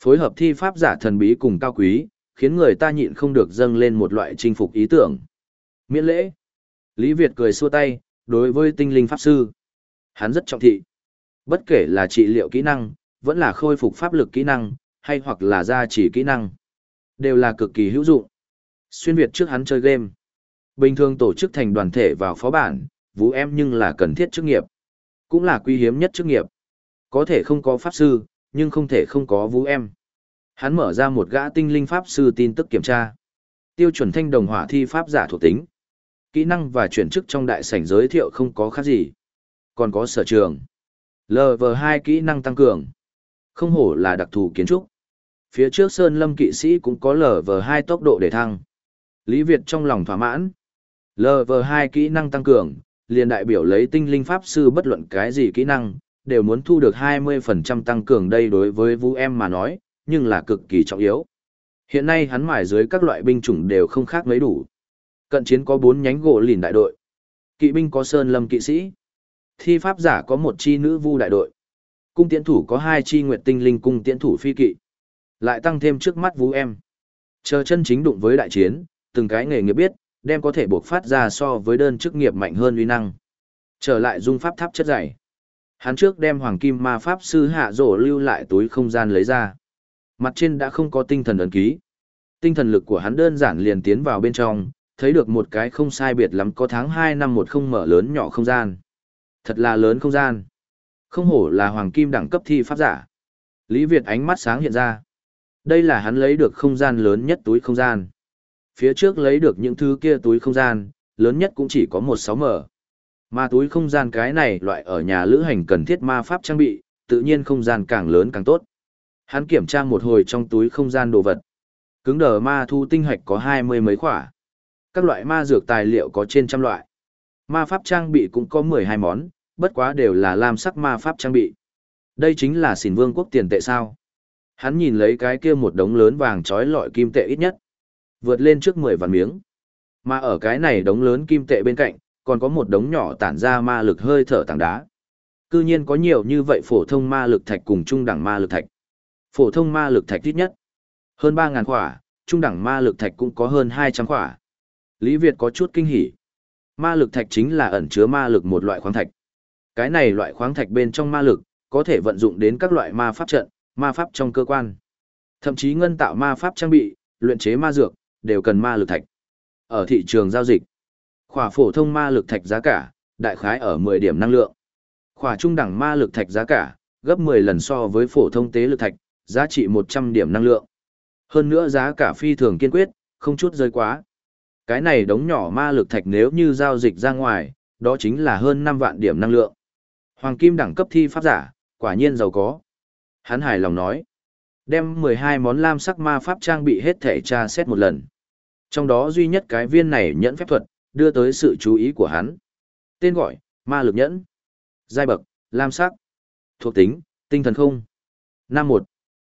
Phối hợp thi pháp giả thần bí cùng cao quý, khiến người ta nhịn không được dâng lên một loại chinh phục ý tưởng. Miễn lễ. Lý Việt cười xua tay, đối với tinh linh pháp sư. Hắn rất trọng thị. Bất kể là trị liệu kỹ năng, vẫn là khôi phục pháp lực kỹ năng, hay hoặc là gia trì kỹ năng. Đều là cực kỳ hữu dụng. Xuyên Việt trước hắn chơi game. Bình thường tổ chức thành đoàn thể vào phó bản, vũ em nhưng là cần thiết chức nghiệp. Cũng là quý hiếm nhất chức nghiệp. Có thể không có pháp sư, nhưng không thể không có vũ em. Hắn mở ra một gã tinh linh pháp sư tin tức kiểm tra. Tiêu chuẩn thanh đồng hỏa thi pháp giả thuộc tính. Kỹ năng và chuyển chức trong đại sảnh giới thiệu không có khác gì. Còn có sở trường. LV2 kỹ năng tăng cường. Không hổ là đặc thù kiến trúc. Phía trước Sơn Lâm kỵ sĩ cũng có LV2 tốc độ để thăng. Lý Việt trong lòng thỏa mãn. LV2 kỹ năng tăng cường, liền đại biểu lấy tinh linh pháp sư bất luận cái gì kỹ năng, đều muốn thu được 20% tăng cường đây đối với Vũ em mà nói, nhưng là cực kỳ trọng yếu. Hiện nay hắn mải dưới các loại binh chủng đều không khác mấy đủ. Cận chiến có 4 nhánh gỗ lìn đại đội. Kỵ binh có sơn lâm kỵ sĩ. Thi pháp giả có một chi nữ vu đại đội. Cung tiễn thủ có hai chi nguyệt tinh linh cung tiễn thủ phi kỵ. Lại tăng thêm trước mắt Vũ em. Chờ chân chính đụng với đại chiến, từng cái nghề nghiệp biết, đem có thể buộc phát ra so với đơn chức nghiệp mạnh hơn uy năng. Trở lại dung pháp tháp chất dày. Hắn trước đem hoàng kim ma pháp sư hạ rổ lưu lại túi không gian lấy ra. Mặt trên đã không có tinh thần ấn ký. Tinh thần lực của hắn đơn giản liền tiến vào bên trong, thấy được một cái không sai biệt lắm có tháng 2 năm một không mở lớn nhỏ không gian. Thật là lớn không gian. Không hổ là hoàng kim đẳng cấp thi pháp giả. Lý Việt ánh mắt sáng hiện ra. Đây là hắn lấy được không gian lớn nhất túi không gian. Phía trước lấy được những thứ kia túi không gian, lớn nhất cũng chỉ có một sáu mở. Mà túi không gian cái này loại ở nhà lữ hành cần thiết ma pháp trang bị, tự nhiên không gian càng lớn càng tốt. Hắn kiểm tra một hồi trong túi không gian đồ vật. Cứng đờ ma thu tinh hạch có hai mươi mấy khỏa. Các loại ma dược tài liệu có trên trăm loại. Ma pháp trang bị cũng có mười hai món, bất quá đều là lam sắc ma pháp trang bị. Đây chính là xỉn vương quốc tiền tệ sao. Hắn nhìn lấy cái kia một đống lớn vàng trói lọi kim tệ ít nhất. Vượt lên trước mười vạn miếng. Mà ở cái này đống lớn kim tệ bên cạnh, còn có một đống nhỏ tản ra ma lực hơi thở tảng đá. Cư nhiên có nhiều như vậy phổ thông ma lực thạch cùng trung đẳng ma lực thạch. Phổ thông ma lực thạch ít nhất. Hơn 3.000 khỏa, trung đẳng ma lực thạch cũng có hơn 200 khỏa. Lý Việt có chút kinh hỉ. Ma lực thạch chính là ẩn chứa ma lực một loại khoáng thạch. Cái này loại khoáng thạch bên trong ma lực, có thể vận dụng đến các loại ma pháp trận, ma pháp trong cơ quan. Thậm chí ngân tạo ma pháp trang bị, luyện chế ma dược, đều cần ma lực thạch. Ở thị trường giao dịch, khỏa phổ thông ma lực thạch giá cả, đại khái ở 10 điểm năng lượng. Khỏa trung đẳng ma lực thạch giá cả, gấp 10 lần so với phổ thông tế lực thạch, giá trị 100 điểm năng lượng. Hơn nữa giá cả phi thường kiên quyết, không chút rơi quá. Cái này đống nhỏ ma lực thạch nếu như giao dịch ra ngoài, đó chính là hơn 5 vạn điểm năng lượng. Hoàng kim đẳng cấp thi pháp giả, quả nhiên giàu có. Hắn hài lòng nói. Đem 12 món lam sắc ma pháp trang bị hết thể tra xét một lần. Trong đó duy nhất cái viên này nhẫn phép thuật, đưa tới sự chú ý của hắn. Tên gọi, ma lực nhẫn. Giai bậc, lam sắc. Thuộc tính, tinh thần không. Nam một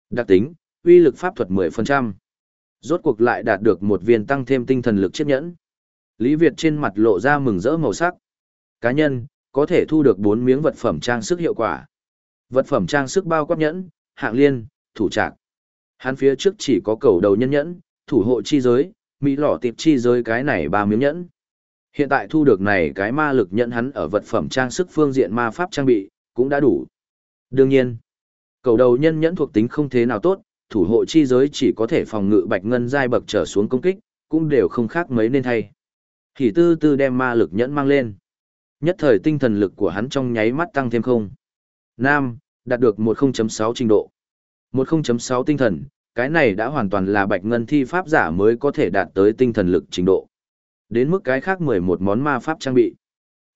Đặc tính, uy lực pháp thuật 10%. Rốt cuộc lại đạt được một viên tăng thêm tinh thần lực chiếc nhẫn. Lý Việt trên mặt lộ ra mừng rỡ màu sắc. Cá nhân, có thể thu được 4 miếng vật phẩm trang sức hiệu quả. Vật phẩm trang sức bao quát nhẫn, hạng liên, thủ trạc. Hắn phía trước chỉ có cầu đầu nhân nhẫn, thủ hộ chi giới, mỹ lỏ tiệp chi giới cái này ba miếng nhẫn. Hiện tại thu được này cái ma lực nhẫn hắn ở vật phẩm trang sức phương diện ma pháp trang bị, cũng đã đủ. Đương nhiên, cầu đầu nhân nhẫn thuộc tính không thế nào tốt, thủ hộ chi giới chỉ có thể phòng ngự bạch ngân giai bậc trở xuống công kích, cũng đều không khác mấy nên thay. Thì tư tư đem ma lực nhẫn mang lên. Nhất thời tinh thần lực của hắn trong nháy mắt tăng thêm không. Nam, đạt được 1.6 trình độ. 1.6 tinh thần, cái này đã hoàn toàn là bạch ngân thi pháp giả mới có thể đạt tới tinh thần lực trình độ. Đến mức cái khác 11 món ma pháp trang bị.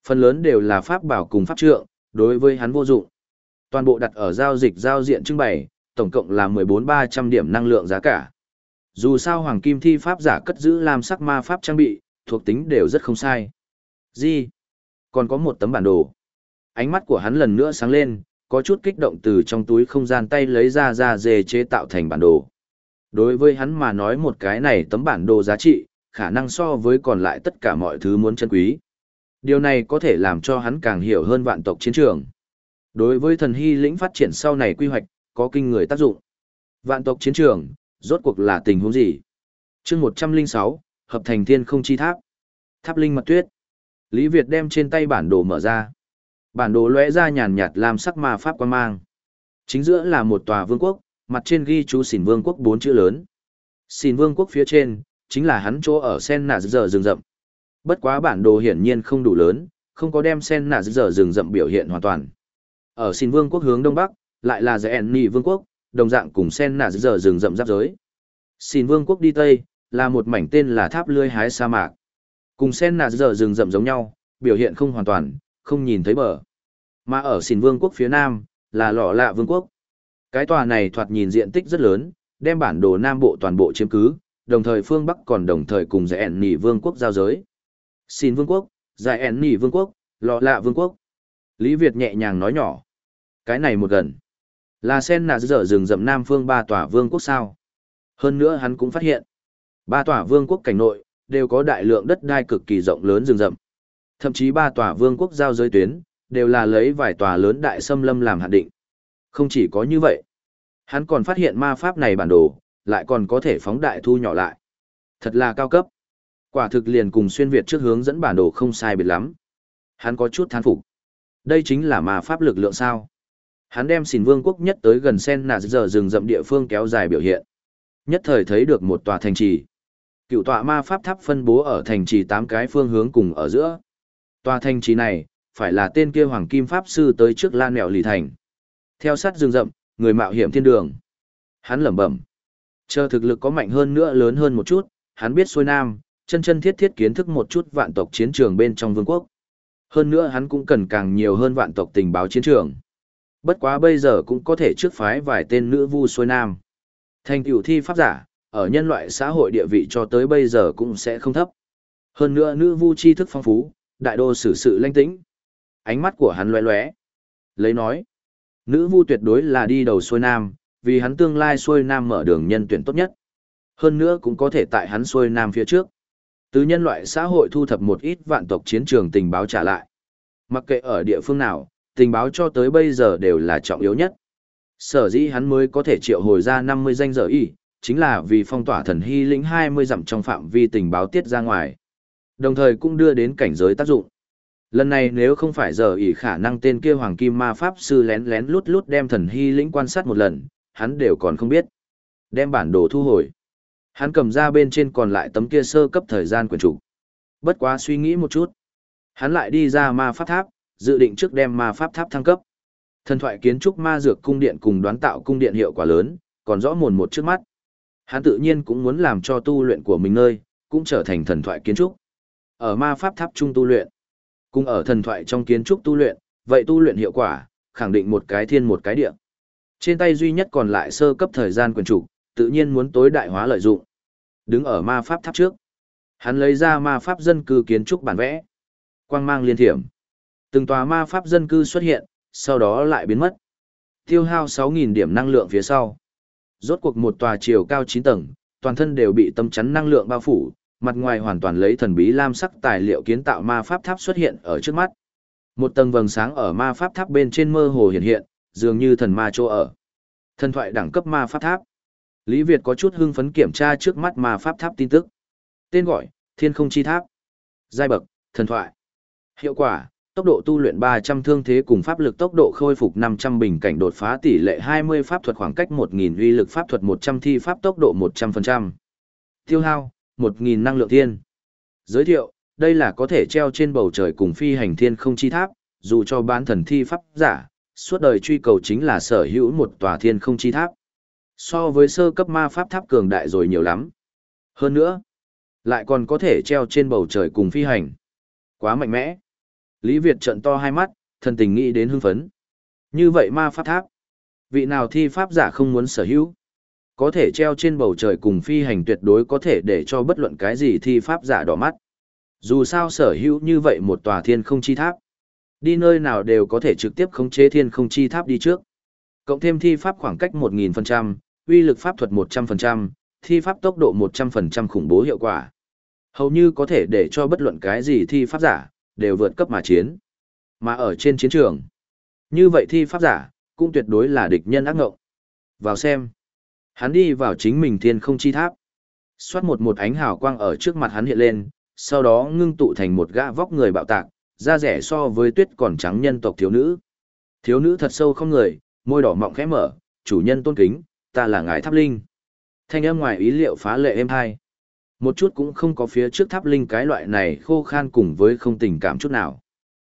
Phần lớn đều là pháp bảo cùng pháp trượng, đối với hắn vô dụng. Toàn bộ đặt ở giao dịch giao diện trưng bày, tổng cộng là 14-300 điểm năng lượng giá cả. Dù sao hoàng kim thi pháp giả cất giữ làm sắc ma pháp trang bị, thuộc tính đều rất không sai. Gì? Còn có một tấm bản đồ. Ánh mắt của hắn lần nữa sáng lên, có chút kích động từ trong túi không gian tay lấy ra ra dề chế tạo thành bản đồ. Đối với hắn mà nói một cái này tấm bản đồ giá trị, khả năng so với còn lại tất cả mọi thứ muốn chân quý. Điều này có thể làm cho hắn càng hiểu hơn vạn tộc chiến trường. Đối với thần hy lĩnh phát triển sau này quy hoạch, có kinh người tác dụng. Vạn tộc chiến trường, rốt cuộc là tình huống gì? chương 106, hợp thành thiên không chi tháp. Tháp linh mật tuyết. Lý Việt đem trên tay bản đồ mở ra. Bản đồ lóe ra nhàn nhạt làm sắc ma pháp quan mang. Chính giữa là một tòa vương quốc, mặt trên ghi chú xỉn vương quốc bốn chữ lớn. Xỉn vương quốc phía trên, chính là hắn chỗ ở sen nạ dở rừng rậm. Bất quá bản đồ hiển nhiên không đủ lớn, không có đem sen nạ dở rừng rậm biểu hiện hoàn toàn. Ở xỉn vương quốc hướng đông bắc, lại là giải nị vương quốc, đồng dạng cùng sen nạ dở rừng rậm giáp giới. Xỉn vương quốc đi tây, là một mảnh tên là tháp lươi hái sa mạc. Cùng sen nạ dở rừng rậm giống nhau, biểu hiện không hoàn toàn, không nhìn thấy bờ. Mà ở xỉn vương quốc phía nam, là lọ lạ vương quốc. Cái tòa này thoạt nhìn diện tích rất lớn, đem bản đồ nam bộ toàn bộ chiếm cứ, đồng thời phương Bắc còn đồng thời cùng giải ẻn nỉ vương quốc giao giới. Xin vương quốc, giải ẻn nỉ vương quốc, lọ lạ vương quốc. Lý Việt nhẹ nhàng nói nhỏ. Cái này một gần. Là sen nà dở rừng rậm nam phương ba tòa vương quốc sao. Hơn nữa hắn cũng phát hiện. Ba tòa vương quốc cảnh nội, đều có đại lượng đất đai cực kỳ rộng lớn rừng rậm. Thậm chí ba tòa vương quốc giao giới tuyến, đều là lấy vài tòa lớn đại xâm lâm làm hạn định. Không chỉ có như vậy, hắn còn phát hiện ma pháp này bản đồ, lại còn có thể phóng đại thu nhỏ lại. Thật là cao cấp. Quả thực liền cùng xuyên Việt trước hướng dẫn bản đồ không sai biệt lắm. Hắn có chút thán phục. Đây chính là ma pháp lực lượng sao. Hắn đem xìn vương quốc nhất tới gần sen nà giờ rừng rậm địa phương kéo dài biểu hiện. Nhất thời thấy được một tòa thành trì. Cựu tọa ma pháp tháp phân bố ở thành trì tám cái phương hướng cùng ở giữa. Tòa thành trì này, phải là tên kia hoàng kim pháp sư tới trước lan mẹo lì thành. Theo sát rừng rậm, người mạo hiểm thiên đường. Hắn lẩm bẩm. Chờ thực lực có mạnh hơn nữa lớn hơn một chút, hắn biết xuôi nam, chân chân thiết thiết kiến thức một chút vạn tộc chiến trường bên trong vương quốc. Hơn nữa hắn cũng cần càng nhiều hơn vạn tộc tình báo chiến trường. Bất quá bây giờ cũng có thể trước phái vài tên nữ vu xuôi nam. Thành tựu thi pháp giả, ở nhân loại xã hội địa vị cho tới bây giờ cũng sẽ không thấp. Hơn nữa nữ vu tri thức phong phú, đại đô xử sự lanh tĩnh. Ánh mắt của hắn lóe lóe. Lấy nói, nữ vu tuyệt đối là đi đầu xuôi nam, vì hắn tương lai xuôi nam mở đường nhân tuyển tốt nhất. Hơn nữa cũng có thể tại hắn xuôi nam phía trước. Từ nhân loại xã hội thu thập một ít vạn tộc chiến trường tình báo trả lại. Mặc kệ ở địa phương nào, tình báo cho tới bây giờ đều là trọng yếu nhất. Sở dĩ hắn mới có thể triệu hồi ra 50 danh giờ y, chính là vì phong tỏa thần hy lĩnh 20 dặm trong phạm vi tình báo tiết ra ngoài. Đồng thời cũng đưa đến cảnh giới tác dụng. Lần này nếu không phải giờ ỷ khả năng tên kia hoàng kim ma pháp sư lén lén lút lút đem thần hy lĩnh quan sát một lần, hắn đều còn không biết. Đem bản đồ thu hồi. Hắn cầm ra bên trên còn lại tấm kia sơ cấp thời gian quyền chủ. Bất quá suy nghĩ một chút. Hắn lại đi ra ma pháp tháp, dự định trước đem ma pháp tháp thăng cấp. Thần thoại kiến trúc ma dược cung điện cùng đoán tạo cung điện hiệu quả lớn, còn rõ mồn một trước mắt. Hắn tự nhiên cũng muốn làm cho tu luyện của mình nơi, cũng trở thành thần thoại kiến trúc. Ở ma pháp tháp trung tu luyện, cùng ở thần thoại trong kiến trúc tu luyện, vậy tu luyện hiệu quả, khẳng định một cái thiên một cái địa. Trên tay duy nhất còn lại sơ cấp thời gian quyền chủ, tự nhiên muốn tối đại hóa lợi dụng. Đứng ở ma pháp tháp trước, hắn lấy ra ma pháp dân cư kiến trúc bản vẽ. Quang mang liên thiểm. Từng tòa ma pháp dân cư xuất hiện, sau đó lại biến mất. Tiêu hao 6.000 điểm năng lượng phía sau. Rốt cuộc một tòa chiều cao 9 tầng, toàn thân đều bị tâm chắn năng lượng bao phủ, mặt ngoài hoàn toàn lấy thần bí lam sắc tài liệu kiến tạo ma pháp tháp xuất hiện ở trước mắt. Một tầng vầng sáng ở ma pháp tháp bên trên mơ hồ hiện hiện, dường như thần ma chỗ ở. Thần thoại đẳng cấp ma pháp tháp. Lý Việt có chút hưng phấn kiểm tra trước mắt ma pháp tháp tin tức. Tên gọi, Thiên Không Chi Tháp. Giai bậc, thần thoại. Hiệu quả, tốc độ tu luyện 300 thương thế cùng pháp lực tốc độ khôi phục 500 bình cảnh đột phá tỷ lệ 20 pháp thuật khoảng cách 1000 uy lực pháp thuật 100 thi pháp tốc độ 100%. Tiêu hao, 1000 năng lượng thiên. Giới thiệu, đây là có thể treo trên bầu trời cùng phi hành thiên không chi tháp, dù cho bán thần thi pháp giả, suốt đời truy cầu chính là sở hữu một tòa thiên không chi tháp. So với sơ cấp ma pháp tháp cường đại rồi nhiều lắm. Hơn nữa, lại còn có thể treo trên bầu trời cùng phi hành. Quá mạnh mẽ. Lý Việt trận to hai mắt, thần tình nghĩ đến hưng phấn. Như vậy ma pháp tháp. Vị nào thi pháp giả không muốn sở hữu? Có thể treo trên bầu trời cùng phi hành tuyệt đối có thể để cho bất luận cái gì thi pháp giả đỏ mắt. Dù sao sở hữu như vậy một tòa thiên không chi tháp. Đi nơi nào đều có thể trực tiếp khống chế thiên không chi tháp đi trước. Cộng thêm thi pháp khoảng cách 1000%, uy lực pháp thuật 100%, thi pháp tốc độ 100% khủng bố hiệu quả. Hầu như có thể để cho bất luận cái gì thi pháp giả, đều vượt cấp mà chiến. Mà ở trên chiến trường, như vậy thi pháp giả, cũng tuyệt đối là địch nhân ác ngộng. Vào xem. Hắn đi vào chính mình thiên không chi tháp. Xoát một một ánh hào quang ở trước mặt hắn hiện lên, sau đó ngưng tụ thành một gã vóc người bạo tạc, da rẻ so với tuyết còn trắng nhân tộc thiếu nữ. Thiếu nữ thật sâu không người, môi đỏ mọng khẽ mở, chủ nhân tôn kính, ta là ngài tháp linh. Thanh âm ngoài ý liệu phá lệ êm hai. Một chút cũng không có phía trước tháp linh cái loại này khô khan cùng với không tình cảm chút nào.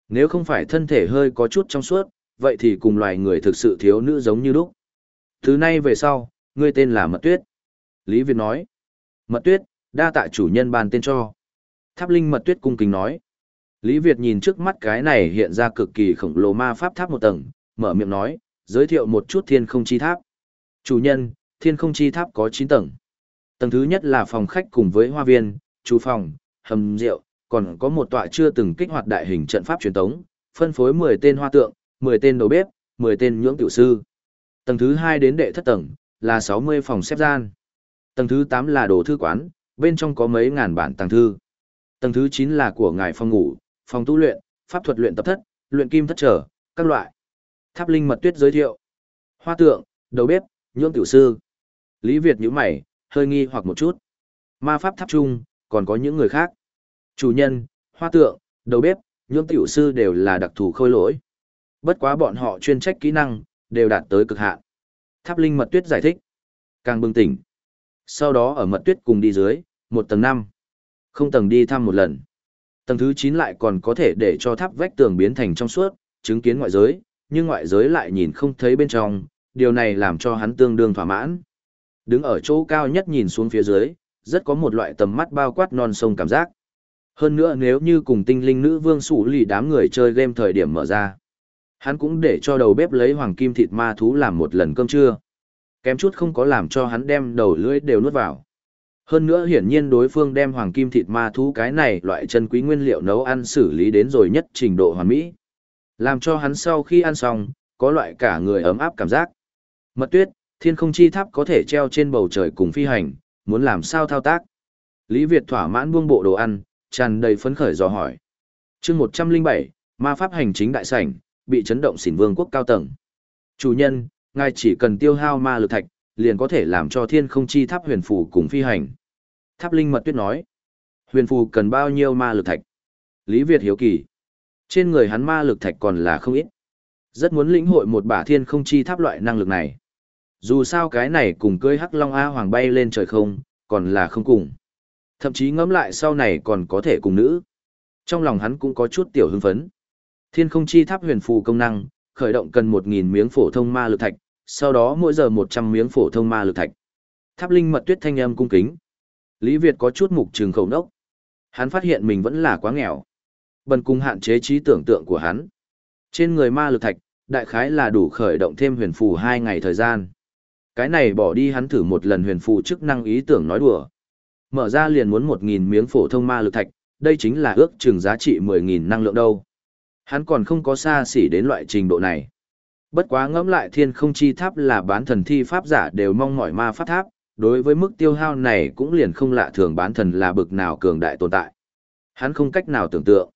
Nếu không phải thân thể hơi có chút trong suốt, vậy thì cùng loài người thực sự thiếu nữ giống như lúc. Thứ nay về sau, ngươi tên là Mật Tuyết. Lý Việt nói. Mật Tuyết, đa tạ chủ nhân ban tên cho. Tháp linh Mật Tuyết cung kính nói. Lý Việt nhìn trước mắt cái này hiện ra cực kỳ khổng lồ ma pháp tháp một tầng, mở miệng nói, giới thiệu một chút thiên không chi tháp. Chủ nhân, thiên không chi tháp có 9 tầng. Tầng thứ nhất là phòng khách cùng với hoa viên, chú phòng, hầm rượu, còn có một tọa chưa từng kích hoạt đại hình trận pháp truyền tống, phân phối 10 tên hoa tượng, 10 tên đầu bếp, 10 tên nhưỡng tiểu sư. Tầng thứ hai đến đệ thất tầng, là 60 phòng xếp gian. Tầng thứ 8 là đồ thư quán, bên trong có mấy ngàn bản tàng thư. Tầng thứ 9 là của ngài phòng ngủ, phòng tu luyện, pháp thuật luyện tập thất, luyện kim thất trở, các loại. Tháp linh mật tuyết giới thiệu. Hoa tượng, đầu bếp, nhưỡng tiểu sư. Lý Việt nhíu mày, hơi nghi hoặc một chút. Ma pháp tháp trung, còn có những người khác. Chủ nhân, hoa tượng, đầu bếp, nhưỡng tiểu sư đều là đặc thù khôi lỗi. Bất quá bọn họ chuyên trách kỹ năng, đều đạt tới cực hạn. Tháp Linh Mật Tuyết giải thích. Càng bừng tỉnh. Sau đó ở Mật Tuyết cùng đi dưới, một tầng năm, Không tầng đi thăm một lần. Tầng thứ 9 lại còn có thể để cho tháp vách tường biến thành trong suốt, chứng kiến ngoại giới, nhưng ngoại giới lại nhìn không thấy bên trong, điều này làm cho hắn tương đương thỏa mãn. Đứng ở chỗ cao nhất nhìn xuống phía dưới, rất có một loại tầm mắt bao quát non sông cảm giác. Hơn nữa nếu như cùng tinh linh nữ vương sủ lì đám người chơi game thời điểm mở ra, hắn cũng để cho đầu bếp lấy hoàng kim thịt ma thú làm một lần cơm trưa. Kém chút không có làm cho hắn đem đầu lưỡi đều nuốt vào. Hơn nữa hiển nhiên đối phương đem hoàng kim thịt ma thú cái này loại chân quý nguyên liệu nấu ăn xử lý đến rồi nhất trình độ hoàn mỹ. Làm cho hắn sau khi ăn xong, có loại cả người ấm áp cảm giác. Mật tuyết, thiên không chi tháp có thể treo trên bầu trời cùng phi hành, muốn làm sao thao tác. Lý Việt thỏa mãn buông bộ đồ ăn, tràn đầy phấn khởi dò hỏi. chương 107, ma pháp hành chính đại sảnh, bị chấn động xỉn vương quốc cao tầng. Chủ nhân, ngài chỉ cần tiêu hao ma lực thạch, liền có thể làm cho thiên không chi tháp huyền phù cùng phi hành. Tháp linh mật tuyết nói, huyền phù cần bao nhiêu ma lực thạch? Lý Việt hiếu kỳ. Trên người hắn ma lực thạch còn là không ít. Rất muốn lĩnh hội một bả thiên không chi tháp loại năng lực này. Dù sao cái này cùng cưới hắc long A hoàng bay lên trời không, còn là không cùng. Thậm chí ngẫm lại sau này còn có thể cùng nữ. Trong lòng hắn cũng có chút tiểu hưng phấn. Thiên không chi tháp huyền phù công năng, khởi động cần 1.000 miếng phổ thông ma lực thạch, sau đó mỗi giờ 100 miếng phổ thông ma lực thạch. Tháp linh mật tuyết thanh âm cung kính. Lý Việt có chút mục trường khẩu nốc. Hắn phát hiện mình vẫn là quá nghèo. Bần cung hạn chế trí tưởng tượng của hắn. Trên người ma lực thạch, đại khái là đủ khởi động thêm huyền phù 2 ngày thời gian. Cái này bỏ đi hắn thử một lần huyền phù chức năng ý tưởng nói đùa. Mở ra liền muốn 1.000 miếng phổ thông ma lực thạch, đây chính là ước chừng giá trị 10.000 năng lượng đâu. Hắn còn không có xa xỉ đến loại trình độ này. Bất quá ngẫm lại thiên không chi tháp là bán thần thi pháp giả đều mong mỏi ma pháp tháp, đối với mức tiêu hao này cũng liền không lạ thường bán thần là bực nào cường đại tồn tại. Hắn không cách nào tưởng tượng.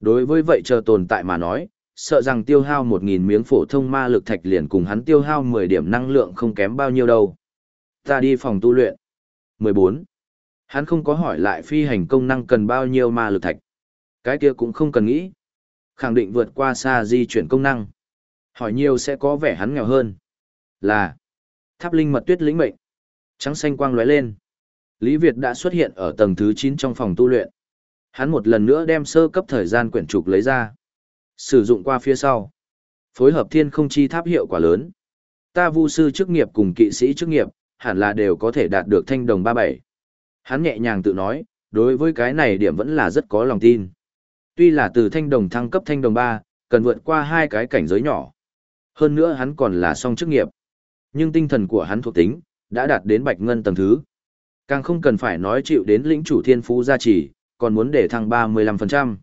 Đối với vậy chờ tồn tại mà nói, sợ rằng tiêu hao 1.000 miếng phổ thông ma lực thạch liền cùng hắn tiêu hao 10 điểm năng lượng không kém bao nhiêu đâu. Ta đi phòng tu luyện. 14. Hắn không có hỏi lại phi hành công năng cần bao nhiêu ma lực thạch. Cái kia cũng không cần nghĩ. Khẳng định vượt qua xa di chuyển công năng. Hỏi nhiều sẽ có vẻ hắn nghèo hơn. Là. Tháp linh mật tuyết lĩnh mệnh. Trắng xanh quang lóe lên. Lý Việt đã xuất hiện ở tầng thứ 9 trong phòng tu luyện. Hắn một lần nữa đem sơ cấp thời gian quyển trục lấy ra. Sử dụng qua phía sau. Phối hợp thiên không chi tháp hiệu quả lớn. Ta vu sư chức nghiệp cùng kỵ sĩ chức nghiệp, hẳn là đều có thể đạt được thanh đồng 37. Hắn nhẹ nhàng tự nói, đối với cái này điểm vẫn là rất có lòng tin. Tuy là từ thanh đồng thăng cấp thanh đồng 3, cần vượt qua hai cái cảnh giới nhỏ. Hơn nữa hắn còn là song chức nghiệp. Nhưng tinh thần của hắn thuộc tính, đã đạt đến bạch ngân tầng thứ. Càng không cần phải nói chịu đến lĩnh chủ thiên phú gia trì, còn muốn để thăng 35%.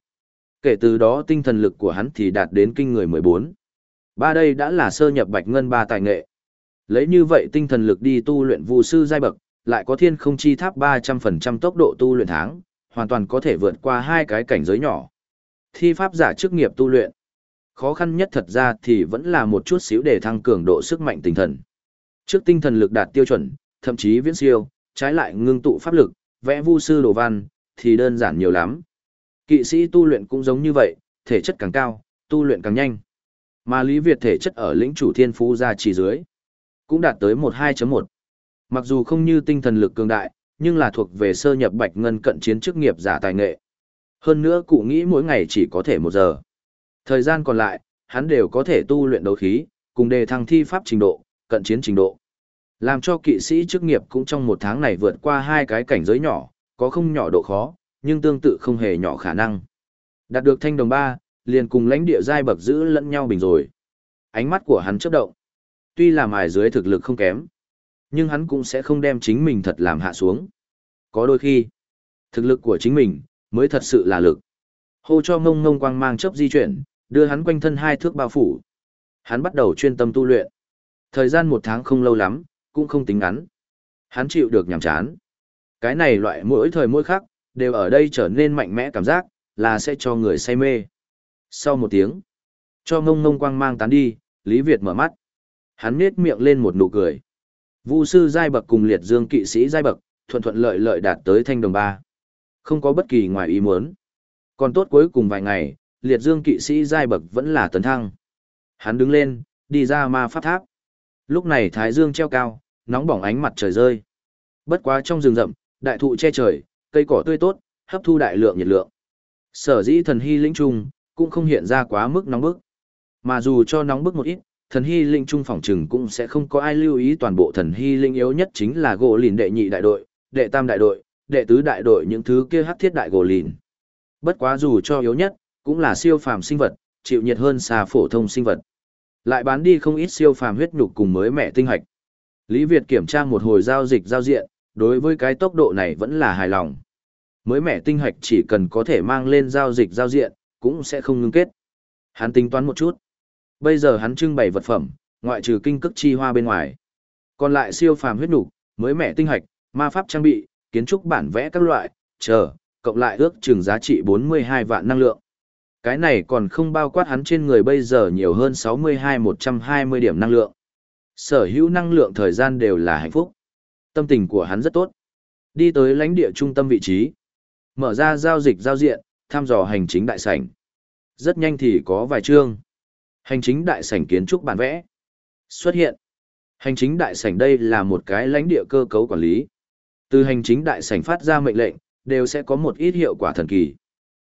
Kể từ đó tinh thần lực của hắn thì đạt đến kinh người 14. Ba đây đã là sơ nhập bạch ngân ba tài nghệ. Lấy như vậy tinh thần lực đi tu luyện vụ sư giai bậc, lại có thiên không chi tháp 300% tốc độ tu luyện tháng, hoàn toàn có thể vượt qua hai cái cảnh giới nhỏ. Thi pháp giả chức nghiệp tu luyện. Khó khăn nhất thật ra thì vẫn là một chút xíu để thăng cường độ sức mạnh tinh thần. Trước tinh thần lực đạt tiêu chuẩn, thậm chí viễn siêu, trái lại ngưng tụ pháp lực, vẽ vu sư đồ văn, thì đơn giản nhiều lắm. Kỵ sĩ tu luyện cũng giống như vậy, thể chất càng cao, tu luyện càng nhanh. Mà Lý Việt thể chất ở lĩnh chủ thiên phú gia trì dưới, cũng đạt tới 12.1. Mặc dù không như tinh thần lực cường đại, nhưng là thuộc về sơ nhập bạch ngân cận chiến chức nghiệp giả tài nghệ. Hơn nữa cụ nghĩ mỗi ngày chỉ có thể một giờ. Thời gian còn lại, hắn đều có thể tu luyện đấu khí, cùng đề thăng thi pháp trình độ, cận chiến trình độ. Làm cho kỵ sĩ chức nghiệp cũng trong một tháng này vượt qua hai cái cảnh giới nhỏ, có không nhỏ độ khó, nhưng tương tự không hề nhỏ khả năng. Đạt được thanh đồng ba, liền cùng lãnh địa giai bậc giữ lẫn nhau bình rồi. Ánh mắt của hắn chớp động. Tuy là mài dưới thực lực không kém, nhưng hắn cũng sẽ không đem chính mình thật làm hạ xuống. Có đôi khi, thực lực của chính mình mới thật sự là lực. Hô cho ngông ngông quang mang chớp di chuyển, đưa hắn quanh thân hai thước bao phủ. Hắn bắt đầu chuyên tâm tu luyện. Thời gian một tháng không lâu lắm, cũng không tính ngắn. Hắn chịu được nhàm chán. Cái này loại mỗi thời mỗi khắc, đều ở đây trở nên mạnh mẽ cảm giác, là sẽ cho người say mê. Sau một tiếng, cho ngông ngông quang mang tán đi, Lý Việt mở mắt. Hắn nết miệng lên một nụ cười. Vu sư giai bậc cùng liệt dương kỵ sĩ giai bậc, thuận thuận lợi lợi đạt tới thanh đồng ba. Không có bất kỳ ngoài ý muốn. Còn tốt cuối cùng vài ngày, liệt dương kỵ sĩ giai bậc vẫn là tấn thăng. Hắn đứng lên, đi ra ma pháp tháp. Lúc này thái dương treo cao, nóng bỏng ánh mặt trời rơi. Bất quá trong rừng rậm, đại thụ che trời, cây cỏ tươi tốt, hấp thu đại lượng nhiệt lượng. Sở dĩ thần hy lĩnh trung, cũng không hiện ra quá mức nóng bức. Mà dù cho nóng bức một ít, thần hy linh trung phòng trừng cũng sẽ không có ai lưu ý toàn bộ thần hy linh yếu nhất chính là gỗ lìn đệ nhị đại đội, đệ tam đại đội, đệ tứ đại đội những thứ kia hắc thiết đại gồ lìn. Bất quá dù cho yếu nhất, cũng là siêu phàm sinh vật, chịu nhiệt hơn xa phổ thông sinh vật. Lại bán đi không ít siêu phàm huyết nhục cùng mới mẹ tinh hạch. Lý Việt kiểm tra một hồi giao dịch giao diện, đối với cái tốc độ này vẫn là hài lòng. Mới mẹ tinh hạch chỉ cần có thể mang lên giao dịch giao diện, cũng sẽ không ngưng kết. Hắn tính toán một chút. Bây giờ hắn trưng bày vật phẩm, ngoại trừ kinh cức chi hoa bên ngoài. Còn lại siêu phàm huyết nục, mới mẹ tinh hạch, ma pháp trang bị, kiến trúc bản vẽ các loại, chờ, cộng lại ước chừng giá trị 42 vạn năng lượng. Cái này còn không bao quát hắn trên người bây giờ nhiều hơn 62-120 điểm năng lượng. Sở hữu năng lượng thời gian đều là hạnh phúc. Tâm tình của hắn rất tốt. Đi tới lãnh địa trung tâm vị trí. Mở ra giao dịch giao diện, thăm dò hành chính đại sảnh. Rất nhanh thì có vài chương. Hành chính đại sảnh kiến trúc bản vẽ. Xuất hiện. Hành chính đại sảnh đây là một cái lãnh địa cơ cấu quản lý. Từ hành chính đại sảnh phát ra mệnh lệnh, đều sẽ có một ít hiệu quả thần kỳ.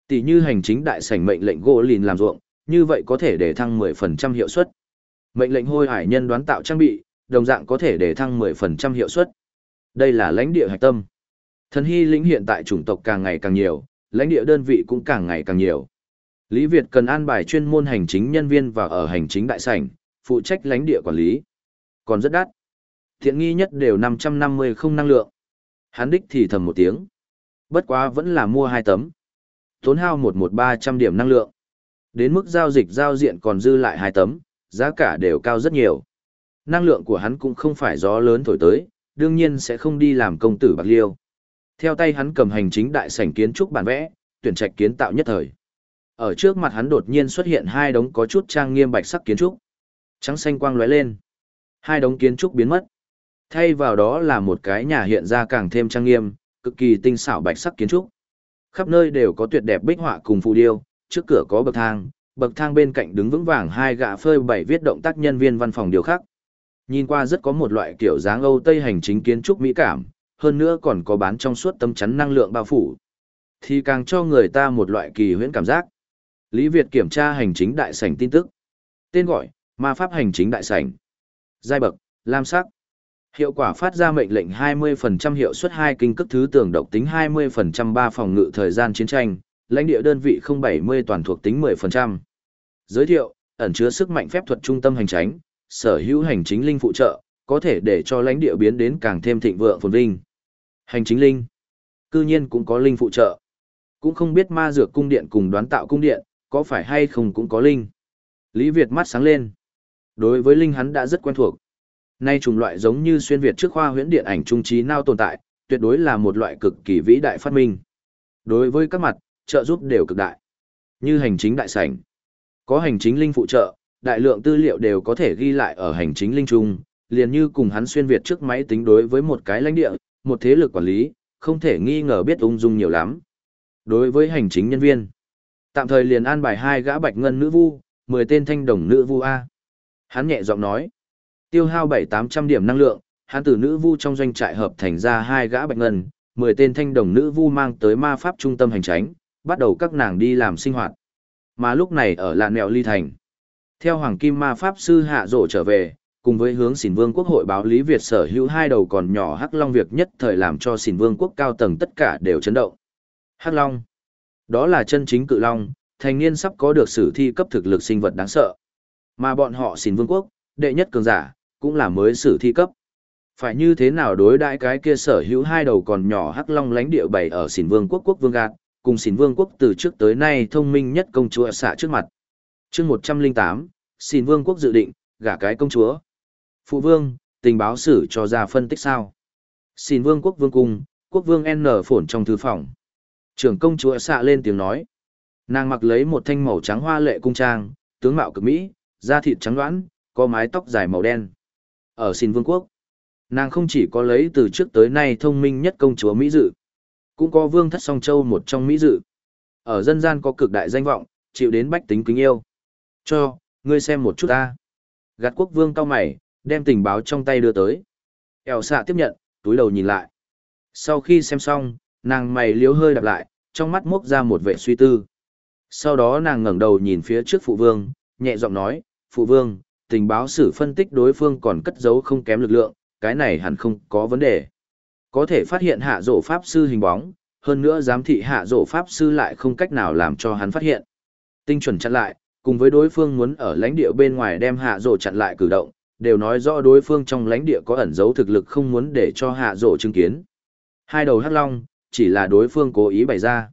Tỷ như hành chính đại sảnh mệnh lệnh gỗ lìn làm ruộng, như vậy có thể để thăng 10% hiệu suất. Mệnh lệnh hôi hải nhân đoán tạo trang bị, đồng dạng có thể để thăng 10% hiệu suất. Đây là lãnh địa hạch tâm. Thần hy lĩnh hiện tại chủng tộc càng ngày càng nhiều, lãnh địa đơn vị cũng càng ngày càng nhiều. Lý Việt cần an bài chuyên môn hành chính nhân viên và ở hành chính đại sảnh, phụ trách lãnh địa quản lý. Còn rất đắt. Thiện nghi nhất đều 550 không năng lượng. Hắn đích thì thầm một tiếng. Bất quá vẫn là mua hai tấm. Tốn hao một một ba trăm điểm năng lượng. Đến mức giao dịch giao diện còn dư lại hai tấm, giá cả đều cao rất nhiều. Năng lượng của hắn cũng không phải gió lớn thổi tới, đương nhiên sẽ không đi làm công tử bạc liêu. Theo tay hắn cầm hành chính đại sảnh kiến trúc bản vẽ, tuyển trạch kiến tạo nhất thời. Ở trước mặt hắn đột nhiên xuất hiện hai đống có chút trang nghiêm bạch sắc kiến trúc. Trắng xanh quang lóe lên. Hai đống kiến trúc biến mất. Thay vào đó là một cái nhà hiện ra càng thêm trang nghiêm, cực kỳ tinh xảo bạch sắc kiến trúc. Khắp nơi đều có tuyệt đẹp bích họa cùng phù điêu, trước cửa có bậc thang, bậc thang bên cạnh đứng vững vàng hai gã phơi bảy viết động tác nhân viên văn phòng điều khác. Nhìn qua rất có một loại kiểu dáng Âu Tây hành chính kiến trúc mỹ cảm, hơn nữa còn có bán trong suốt tấm chắn năng lượng bao phủ. Thì càng cho người ta một loại kỳ huyễn cảm giác. Lý Việt kiểm tra hành chính đại sảnh tin tức. Tên gọi, ma pháp hành chính đại sảnh. Giai bậc, lam sắc. Hiệu quả phát ra mệnh lệnh 20% hiệu suất hai kinh cấp thứ tường độc tính 20% ba phòng ngự thời gian chiến tranh, lãnh địa đơn vị 070 toàn thuộc tính 10%. Giới thiệu, ẩn chứa sức mạnh phép thuật trung tâm hành tránh sở hữu hành chính linh phụ trợ, có thể để cho lãnh địa biến đến càng thêm thịnh vượng phồn vinh. Hành chính linh, cư nhiên cũng có linh phụ trợ. Cũng không biết ma dược cung điện cùng đoán tạo cung điện, có phải hay không cũng có linh. Lý Việt mắt sáng lên. Đối với linh hắn đã rất quen thuộc. Nay trùng loại giống như xuyên Việt trước khoa huyễn điện ảnh trung trí nào tồn tại, tuyệt đối là một loại cực kỳ vĩ đại phát minh. Đối với các mặt, trợ giúp đều cực đại. Như hành chính đại sảnh. Có hành chính linh phụ trợ, đại lượng tư liệu đều có thể ghi lại ở hành chính linh trung, liền như cùng hắn xuyên Việt trước máy tính đối với một cái lãnh địa, một thế lực quản lý, không thể nghi ngờ biết ung dung nhiều lắm. Đối với hành chính nhân viên, tạm thời liền an bài hai gã bạch ngân nữ vu, 10 tên thanh đồng nữ vu A. Hắn nhẹ giọng nói, tiêu hao 7-800 điểm năng lượng, hắn từ nữ vu trong doanh trại hợp thành ra hai gã bạch ngân, 10 tên thanh đồng nữ vu mang tới ma pháp trung tâm hành tránh, bắt đầu các nàng đi làm sinh hoạt. Mà lúc này ở lạn mẹo ly thành, theo Hoàng Kim Ma Pháp Sư Hạ Rổ trở về, cùng với hướng xỉn vương quốc hội báo Lý Việt sở hữu hai đầu còn nhỏ Hắc Long việc nhất thời làm cho xỉn vương quốc cao tầng tất cả đều chấn động. Hắc Long. Đó là chân chính cự Long, thành niên sắp có được sử thi cấp thực lực sinh vật đáng sợ. Mà bọn họ xỉn vương quốc, đệ nhất cường giả, cũng là mới sử thi cấp. Phải như thế nào đối đãi cái kia sở hữu hai đầu còn nhỏ Hắc Long lánh địa bày ở xỉn vương quốc quốc vương gạt, cùng xỉn vương quốc từ trước tới nay thông minh nhất công chúa xạ trước mặt. chương 108, xỉn vương quốc dự định, gả cái công chúa. Phụ vương, tình báo sử cho ra phân tích sao. xỉn vương quốc vương cung, quốc vương N phổn trong thư phòng. Trưởng công chúa xạ lên tiếng nói. Nàng mặc lấy một thanh màu trắng hoa lệ cung trang, tướng mạo cực mỹ, da thịt trắng đoán, có mái tóc dài màu đen. Ở xin vương quốc, nàng không chỉ có lấy từ trước tới nay thông minh nhất công chúa Mỹ dự, cũng có vương thất song châu một trong Mỹ dự. Ở dân gian có cực đại danh vọng, chịu đến bách tính kính yêu. Cho, Ngươi xem một chút ta. Gạt quốc vương cao mày, đem tình báo trong tay đưa tới. Eo xạ tiếp nhận, túi đầu nhìn lại. Sau khi xem xong, nàng mày liếu hơi đạp lại, trong mắt mốc ra một vệ suy tư. Sau đó nàng ngẩng đầu nhìn phía trước phụ vương, nhẹ giọng nói, phụ vương, tình báo sử phân tích đối phương còn cất giấu không kém lực lượng, cái này hẳn không có vấn đề. Có thể phát hiện hạ rổ pháp sư hình bóng, hơn nữa giám thị hạ rổ pháp sư lại không cách nào làm cho hắn phát hiện. Tinh chuẩn chặn lại, cùng với đối phương muốn ở lãnh địa bên ngoài đem hạ rổ chặn lại cử động, đều nói rõ đối phương trong lãnh địa có ẩn giấu thực lực không muốn để cho hạ rổ chứng kiến. Hai đầu hắc long, chỉ là đối phương cố ý bày ra.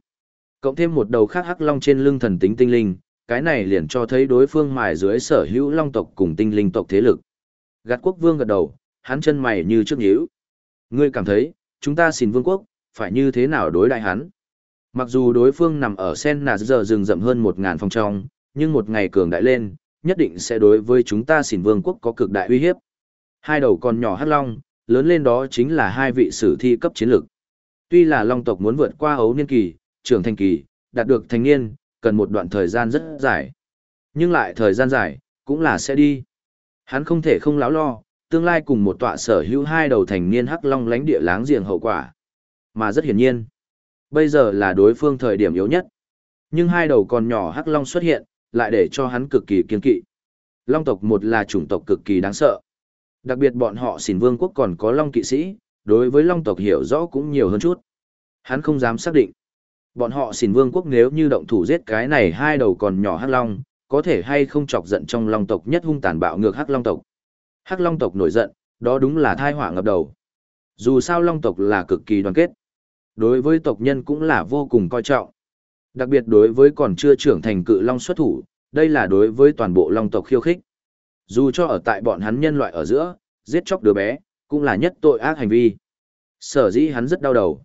Cộng thêm một đầu khác hắc long trên lưng thần tính tinh linh, cái này liền cho thấy đối phương mài dưới sở hữu long tộc cùng tinh linh tộc thế lực. Gạt quốc vương gật đầu, hắn chân mày như trước nhíu. Ngươi cảm thấy, chúng ta xin vương quốc, phải như thế nào đối đại hắn? Mặc dù đối phương nằm ở sen nà giờ rừng rậm hơn một ngàn phòng trong, nhưng một ngày cường đại lên, nhất định sẽ đối với chúng ta xỉn vương quốc có cực đại uy hiếp. Hai đầu con nhỏ hắc long, lớn lên đó chính là hai vị sử thi cấp chiến lược. Tuy là long tộc muốn vượt qua ấu niên kỳ, trưởng thành kỳ, đạt được thành niên, cần một đoạn thời gian rất dài. Nhưng lại thời gian dài, cũng là sẽ đi. Hắn không thể không láo lo, tương lai cùng một tọa sở hữu hai đầu thành niên hắc long lánh địa láng giềng hậu quả. Mà rất hiển nhiên, bây giờ là đối phương thời điểm yếu nhất. Nhưng hai đầu còn nhỏ hắc long xuất hiện, lại để cho hắn cực kỳ kiên kỵ. Long tộc một là chủng tộc cực kỳ đáng sợ. Đặc biệt bọn họ xỉn vương quốc còn có long kỵ sĩ, đối với long tộc hiểu rõ cũng nhiều hơn chút. Hắn không dám xác định. Bọn họ xỉn vương quốc nếu như động thủ giết cái này hai đầu còn nhỏ hắc long, có thể hay không chọc giận trong long tộc nhất hung tàn bạo ngược hắc long tộc. Hắc long tộc nổi giận, đó đúng là thai họa ngập đầu. Dù sao long tộc là cực kỳ đoàn kết. Đối với tộc nhân cũng là vô cùng coi trọng. Đặc biệt đối với còn chưa trưởng thành cự long xuất thủ, đây là đối với toàn bộ long tộc khiêu khích. Dù cho ở tại bọn hắn nhân loại ở giữa, giết chóc đứa bé, cũng là nhất tội ác hành vi. Sở dĩ hắn rất đau đầu.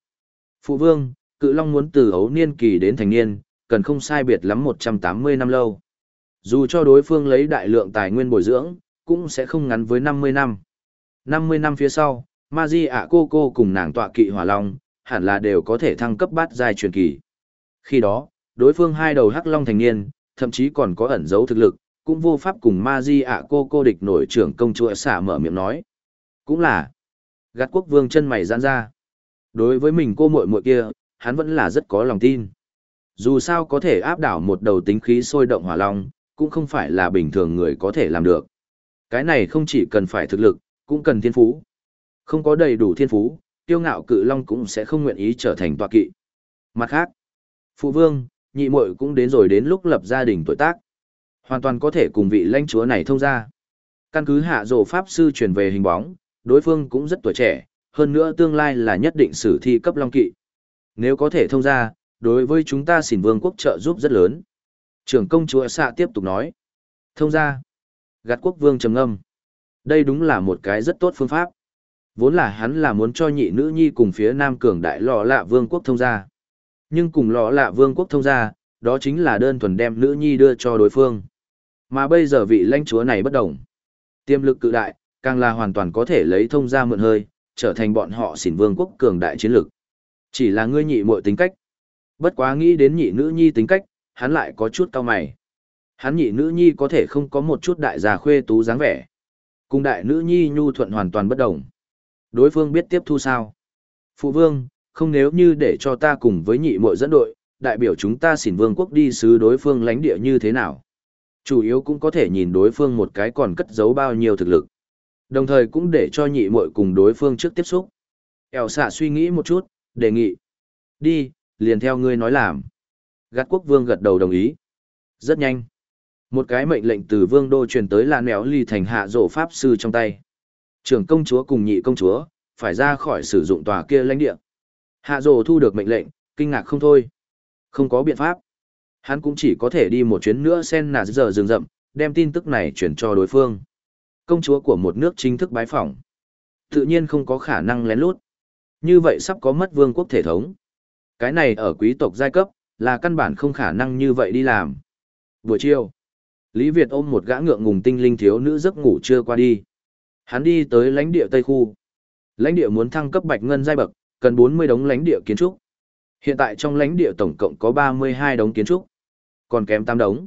Phụ vương, cự long muốn từ ấu niên kỳ đến thành niên, cần không sai biệt lắm 180 năm lâu. Dù cho đối phương lấy đại lượng tài nguyên bồi dưỡng, cũng sẽ không ngắn với 50 năm. 50 năm phía sau, Maji ạ cô cô cùng nàng tọa kỵ hỏa long, hẳn là đều có thể thăng cấp bát giai truyền kỳ. Khi đó, đối phương hai đầu hắc long thành niên, thậm chí còn có ẩn dấu thực lực, cũng vô pháp cùng Maji ạ cô cô địch nổi trưởng công chúa xả mở miệng nói. Cũng là, gạt quốc vương chân mày giãn ra. Đối với mình cô muội muội kia, hắn vẫn là rất có lòng tin. Dù sao có thể áp đảo một đầu tính khí sôi động hỏa long, cũng không phải là bình thường người có thể làm được. Cái này không chỉ cần phải thực lực, cũng cần thiên phú. Không có đầy đủ thiên phú, tiêu ngạo cự long cũng sẽ không nguyện ý trở thành tọa kỵ. Mặt khác, phụ vương, nhị muội cũng đến rồi đến lúc lập gia đình tuổi tác. Hoàn toàn có thể cùng vị lãnh chúa này thông ra. Căn cứ hạ rồ pháp sư truyền về hình bóng, đối phương cũng rất tuổi trẻ, hơn nữa tương lai là nhất định sử thi cấp long kỵ. Nếu có thể thông ra, đối với chúng ta xỉn vương quốc trợ giúp rất lớn. Trưởng công chúa xạ tiếp tục nói. Thông ra. Gạt quốc vương trầm ngâm. Đây đúng là một cái rất tốt phương pháp. Vốn là hắn là muốn cho nhị nữ nhi cùng phía nam cường đại lọ lạ vương quốc thông ra. Nhưng cùng lọ lạ vương quốc thông ra, đó chính là đơn thuần đem nữ nhi đưa cho đối phương. Mà bây giờ vị lãnh chúa này bất đồng. Tiềm lực cự đại, càng là hoàn toàn có thể lấy thông ra mượn hơi, trở thành bọn họ xỉn vương quốc cường đại chiến lực. Chỉ là ngươi nhị muội tính cách. Bất quá nghĩ đến nhị nữ nhi tính cách, hắn lại có chút cao mày. Hắn nhị nữ nhi có thể không có một chút đại già khuê tú dáng vẻ. Cùng đại nữ nhi nhu thuận hoàn toàn bất đồng. Đối phương biết tiếp thu sao? Phụ vương, không nếu như để cho ta cùng với nhị muội dẫn đội, đại biểu chúng ta xỉn vương quốc đi sứ đối phương lãnh địa như thế nào. Chủ yếu cũng có thể nhìn đối phương một cái còn cất giấu bao nhiêu thực lực. Đồng thời cũng để cho nhị muội cùng đối phương trước tiếp xúc. Eo xạ suy nghĩ một chút, đề nghị. Đi, liền theo ngươi nói làm. Gạt quốc vương gật đầu đồng ý. Rất nhanh. Một cái mệnh lệnh từ vương đô truyền tới là nẻo ly thành hạ rổ pháp sư trong tay. Trưởng công chúa cùng nhị công chúa, phải ra khỏi sử dụng tòa kia lãnh địa. Hạ rồ thu được mệnh lệnh, kinh ngạc không thôi. Không có biện pháp. Hắn cũng chỉ có thể đi một chuyến nữa sen nà giờ rừng rậm, đem tin tức này chuyển cho đối phương. Công chúa của một nước chính thức bái phỏng. Tự nhiên không có khả năng lén lút. Như vậy sắp có mất vương quốc thể thống. Cái này ở quý tộc giai cấp, là căn bản không khả năng như vậy đi làm. Buổi chiều, Lý Việt ôm một gã ngượng ngùng tinh linh thiếu nữ giấc ngủ chưa qua đi. Hắn đi tới lãnh địa Tây Khu. Lãnh địa muốn thăng cấp bạch ngân giai bậc, cần 40 đống lãnh địa kiến trúc. Hiện tại trong lãnh địa tổng cộng có 32 đống kiến trúc, còn kém 8 đống.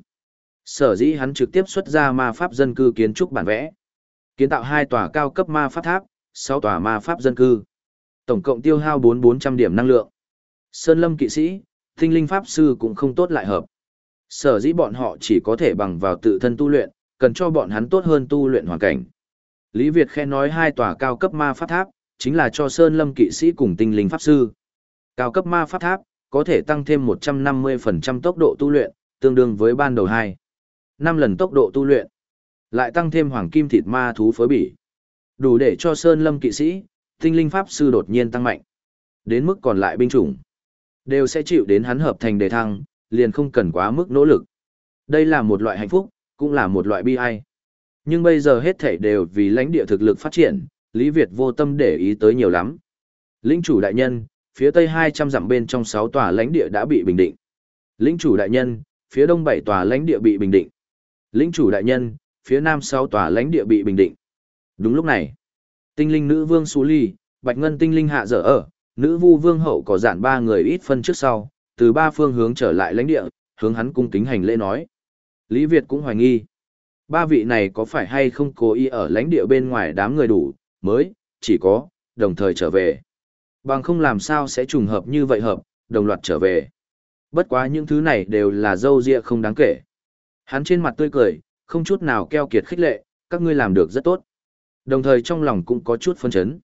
Sở dĩ hắn trực tiếp xuất ra ma pháp dân cư kiến trúc bản vẽ. Kiến tạo hai tòa cao cấp ma pháp tháp, sáu tòa ma pháp dân cư. Tổng cộng tiêu hao 4400 điểm năng lượng. Sơn lâm kỵ sĩ, tinh linh pháp sư cũng không tốt lại hợp. Sở dĩ bọn họ chỉ có thể bằng vào tự thân tu luyện, cần cho bọn hắn tốt hơn tu luyện hoàn cảnh. Lý Việt khen nói hai tòa cao cấp ma pháp tháp, chính là cho Sơn Lâm kỵ sĩ cùng tinh linh pháp sư. Cao cấp ma pháp tháp, có thể tăng thêm 150% tốc độ tu luyện, tương đương với ban đầu 2. 5 lần tốc độ tu luyện. Lại tăng thêm hoàng kim thịt ma thú phối bỉ. Đủ để cho Sơn Lâm kỵ sĩ, tinh linh pháp sư đột nhiên tăng mạnh. Đến mức còn lại binh chủng, đều sẽ chịu đến hắn hợp thành đề thăng, liền không cần quá mức nỗ lực. Đây là một loại hạnh phúc, cũng là một loại bi ai. Nhưng bây giờ hết thảy đều vì lãnh địa thực lực phát triển, Lý Việt vô tâm để ý tới nhiều lắm. Lĩnh chủ đại nhân, phía tây 200 dặm bên trong 6 tòa lãnh địa đã bị bình định. Lĩnh chủ đại nhân, phía đông 7 tòa lãnh địa bị bình định. Lĩnh chủ đại nhân, phía nam 6 tòa lãnh địa bị bình định. Đúng lúc này, tinh linh nữ vương Sú Ly, Bạch Ngân tinh linh hạ dở ở, nữ vu vương hậu có giản ba người ít phân trước sau, từ ba phương hướng trở lại lãnh địa, hướng hắn cung kính hành lễ nói. Lý Việt cũng hoài nghi. Ba vị này có phải hay không cố ý ở lãnh địa bên ngoài đám người đủ, mới, chỉ có, đồng thời trở về. Bằng không làm sao sẽ trùng hợp như vậy hợp, đồng loạt trở về. Bất quá những thứ này đều là dâu dịa không đáng kể. Hắn trên mặt tươi cười, không chút nào keo kiệt khích lệ, các ngươi làm được rất tốt. Đồng thời trong lòng cũng có chút phân chấn.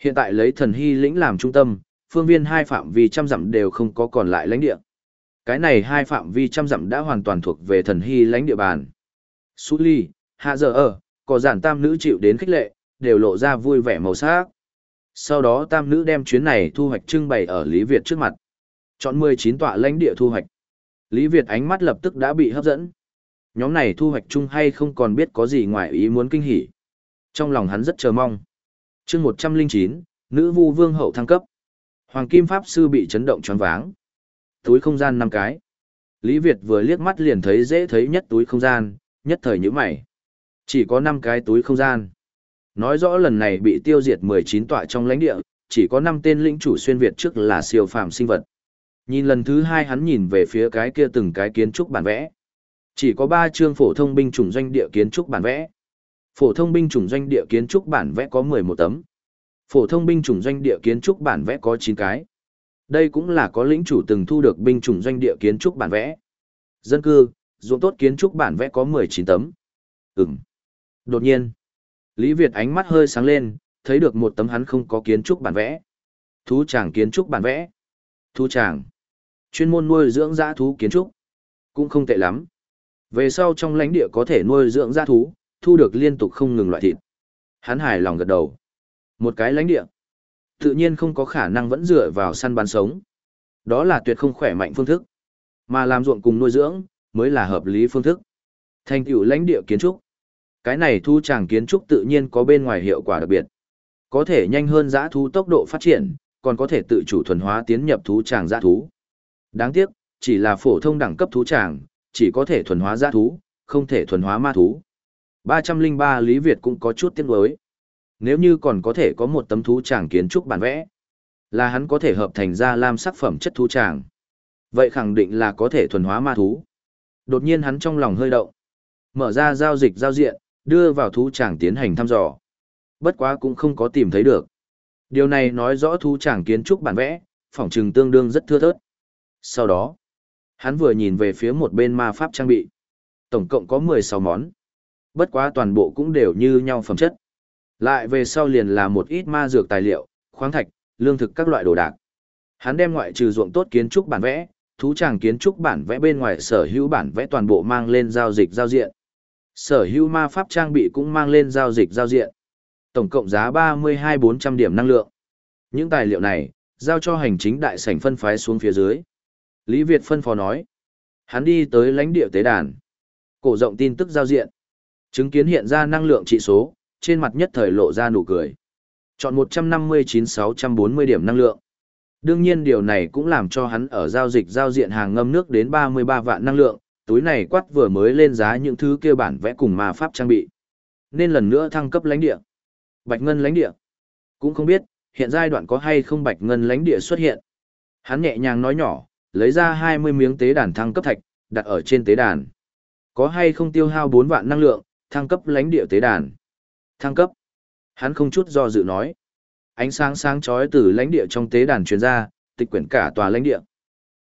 Hiện tại lấy thần hy lĩnh làm trung tâm, phương viên hai phạm vi trăm dặm đều không có còn lại lãnh địa. Cái này hai phạm vi trăm dặm đã hoàn toàn thuộc về thần hy lãnh địa bàn. Sú ly, hạ giờ ở, có giản tam nữ chịu đến khích lệ, đều lộ ra vui vẻ màu sắc. Sau đó tam nữ đem chuyến này thu hoạch trưng bày ở Lý Việt trước mặt. Chọn 19 tọa lãnh địa thu hoạch. Lý Việt ánh mắt lập tức đã bị hấp dẫn. Nhóm này thu hoạch chung hay không còn biết có gì ngoài ý muốn kinh hỉ. Trong lòng hắn rất chờ mong. chương 109, nữ vu vương hậu thăng cấp. Hoàng Kim Pháp Sư bị chấn động choáng váng. Túi không gian năm cái. Lý Việt vừa liếc mắt liền thấy dễ thấy nhất túi không gian, nhất thời như mày. Chỉ có 5 cái túi không gian. Nói rõ lần này bị tiêu diệt 19 tọa trong lãnh địa, chỉ có 5 tên lĩnh chủ xuyên Việt trước là siêu phàm sinh vật. Nhìn lần thứ hai hắn nhìn về phía cái kia từng cái kiến trúc bản vẽ. Chỉ có 3 chương phổ thông binh chủng doanh địa kiến trúc bản vẽ. Phổ thông binh chủng doanh địa kiến trúc bản vẽ có 11 tấm. Phổ thông binh chủng doanh địa kiến trúc bản vẽ có 9 cái. Đây cũng là có lĩnh chủ từng thu được binh chủng doanh địa kiến trúc bản vẽ. Dân cư, ruộng tốt kiến trúc bản vẽ có 19 tấm. Ừm. Đột nhiên, Lý Việt ánh mắt hơi sáng lên, thấy được một tấm hắn không có kiến trúc bản vẽ. Thú chàng kiến trúc bản vẽ. Thú chàng. Chuyên môn nuôi dưỡng dã thú kiến trúc. Cũng không tệ lắm. Về sau trong lãnh địa có thể nuôi dưỡng dã thú, thu được liên tục không ngừng loại thịt. Hắn hài lòng gật đầu. Một cái lãnh địa. Tự nhiên không có khả năng vẫn dựa vào săn bắn sống. Đó là tuyệt không khỏe mạnh phương thức. Mà làm ruộng cùng nuôi dưỡng, mới là hợp lý phương thức. Thành tựu lãnh địa kiến trúc. Cái này thu tràng kiến trúc tự nhiên có bên ngoài hiệu quả đặc biệt. Có thể nhanh hơn giã thú tốc độ phát triển, còn có thể tự chủ thuần hóa tiến nhập thú tràng giã thú. Đáng tiếc, chỉ là phổ thông đẳng cấp thú tràng, chỉ có thể thuần hóa giã thú, không thể thuần hóa ma thú. 303 Lý Việt cũng có chút tiếc nuối. Nếu như còn có thể có một tấm thú tràng kiến trúc bản vẽ, là hắn có thể hợp thành ra lam sắc phẩm chất thú tràng. Vậy khẳng định là có thể thuần hóa ma thú. Đột nhiên hắn trong lòng hơi động. Mở ra giao dịch giao diện, đưa vào thú tràng tiến hành thăm dò. Bất quá cũng không có tìm thấy được. Điều này nói rõ thú tràng kiến trúc bản vẽ, phỏng trừng tương đương rất thưa thớt. Sau đó, hắn vừa nhìn về phía một bên ma pháp trang bị. Tổng cộng có 16 món. Bất quá toàn bộ cũng đều như nhau phẩm chất. Lại về sau liền là một ít ma dược tài liệu, khoáng thạch, lương thực các loại đồ đạc. Hắn đem ngoại trừ ruộng tốt kiến trúc bản vẽ, thú tràng kiến trúc bản vẽ bên ngoài sở hữu bản vẽ toàn bộ mang lên giao dịch giao diện. Sở hữu ma pháp trang bị cũng mang lên giao dịch giao diện. Tổng cộng giá 32-400 điểm năng lượng. Những tài liệu này, giao cho hành chính đại sảnh phân phái xuống phía dưới. Lý Việt phân phó nói. Hắn đi tới lãnh địa tế đàn. Cổ rộng tin tức giao diện. Chứng kiến hiện ra năng lượng trị số, trên mặt nhất thời lộ ra nụ cười. Chọn 159-640 điểm năng lượng. Đương nhiên điều này cũng làm cho hắn ở giao dịch giao diện hàng ngâm nước đến 33 vạn năng lượng, túi này quát vừa mới lên giá những thứ kia bản vẽ cùng ma pháp trang bị. Nên lần nữa thăng cấp lãnh địa. Bạch ngân lãnh địa. Cũng không biết, hiện giai đoạn có hay không bạch ngân lãnh địa xuất hiện. Hắn nhẹ nhàng nói nhỏ, lấy ra 20 miếng tế đàn thăng cấp thạch, đặt ở trên tế đàn. Có hay không tiêu hao 4 vạn năng lượng, thăng cấp lãnh địa tế đàn. Thăng cấp. Hắn không chút do dự nói. Ánh sáng sáng chói từ lãnh địa trong tế đàn truyền ra, tịch quyển cả tòa lãnh địa.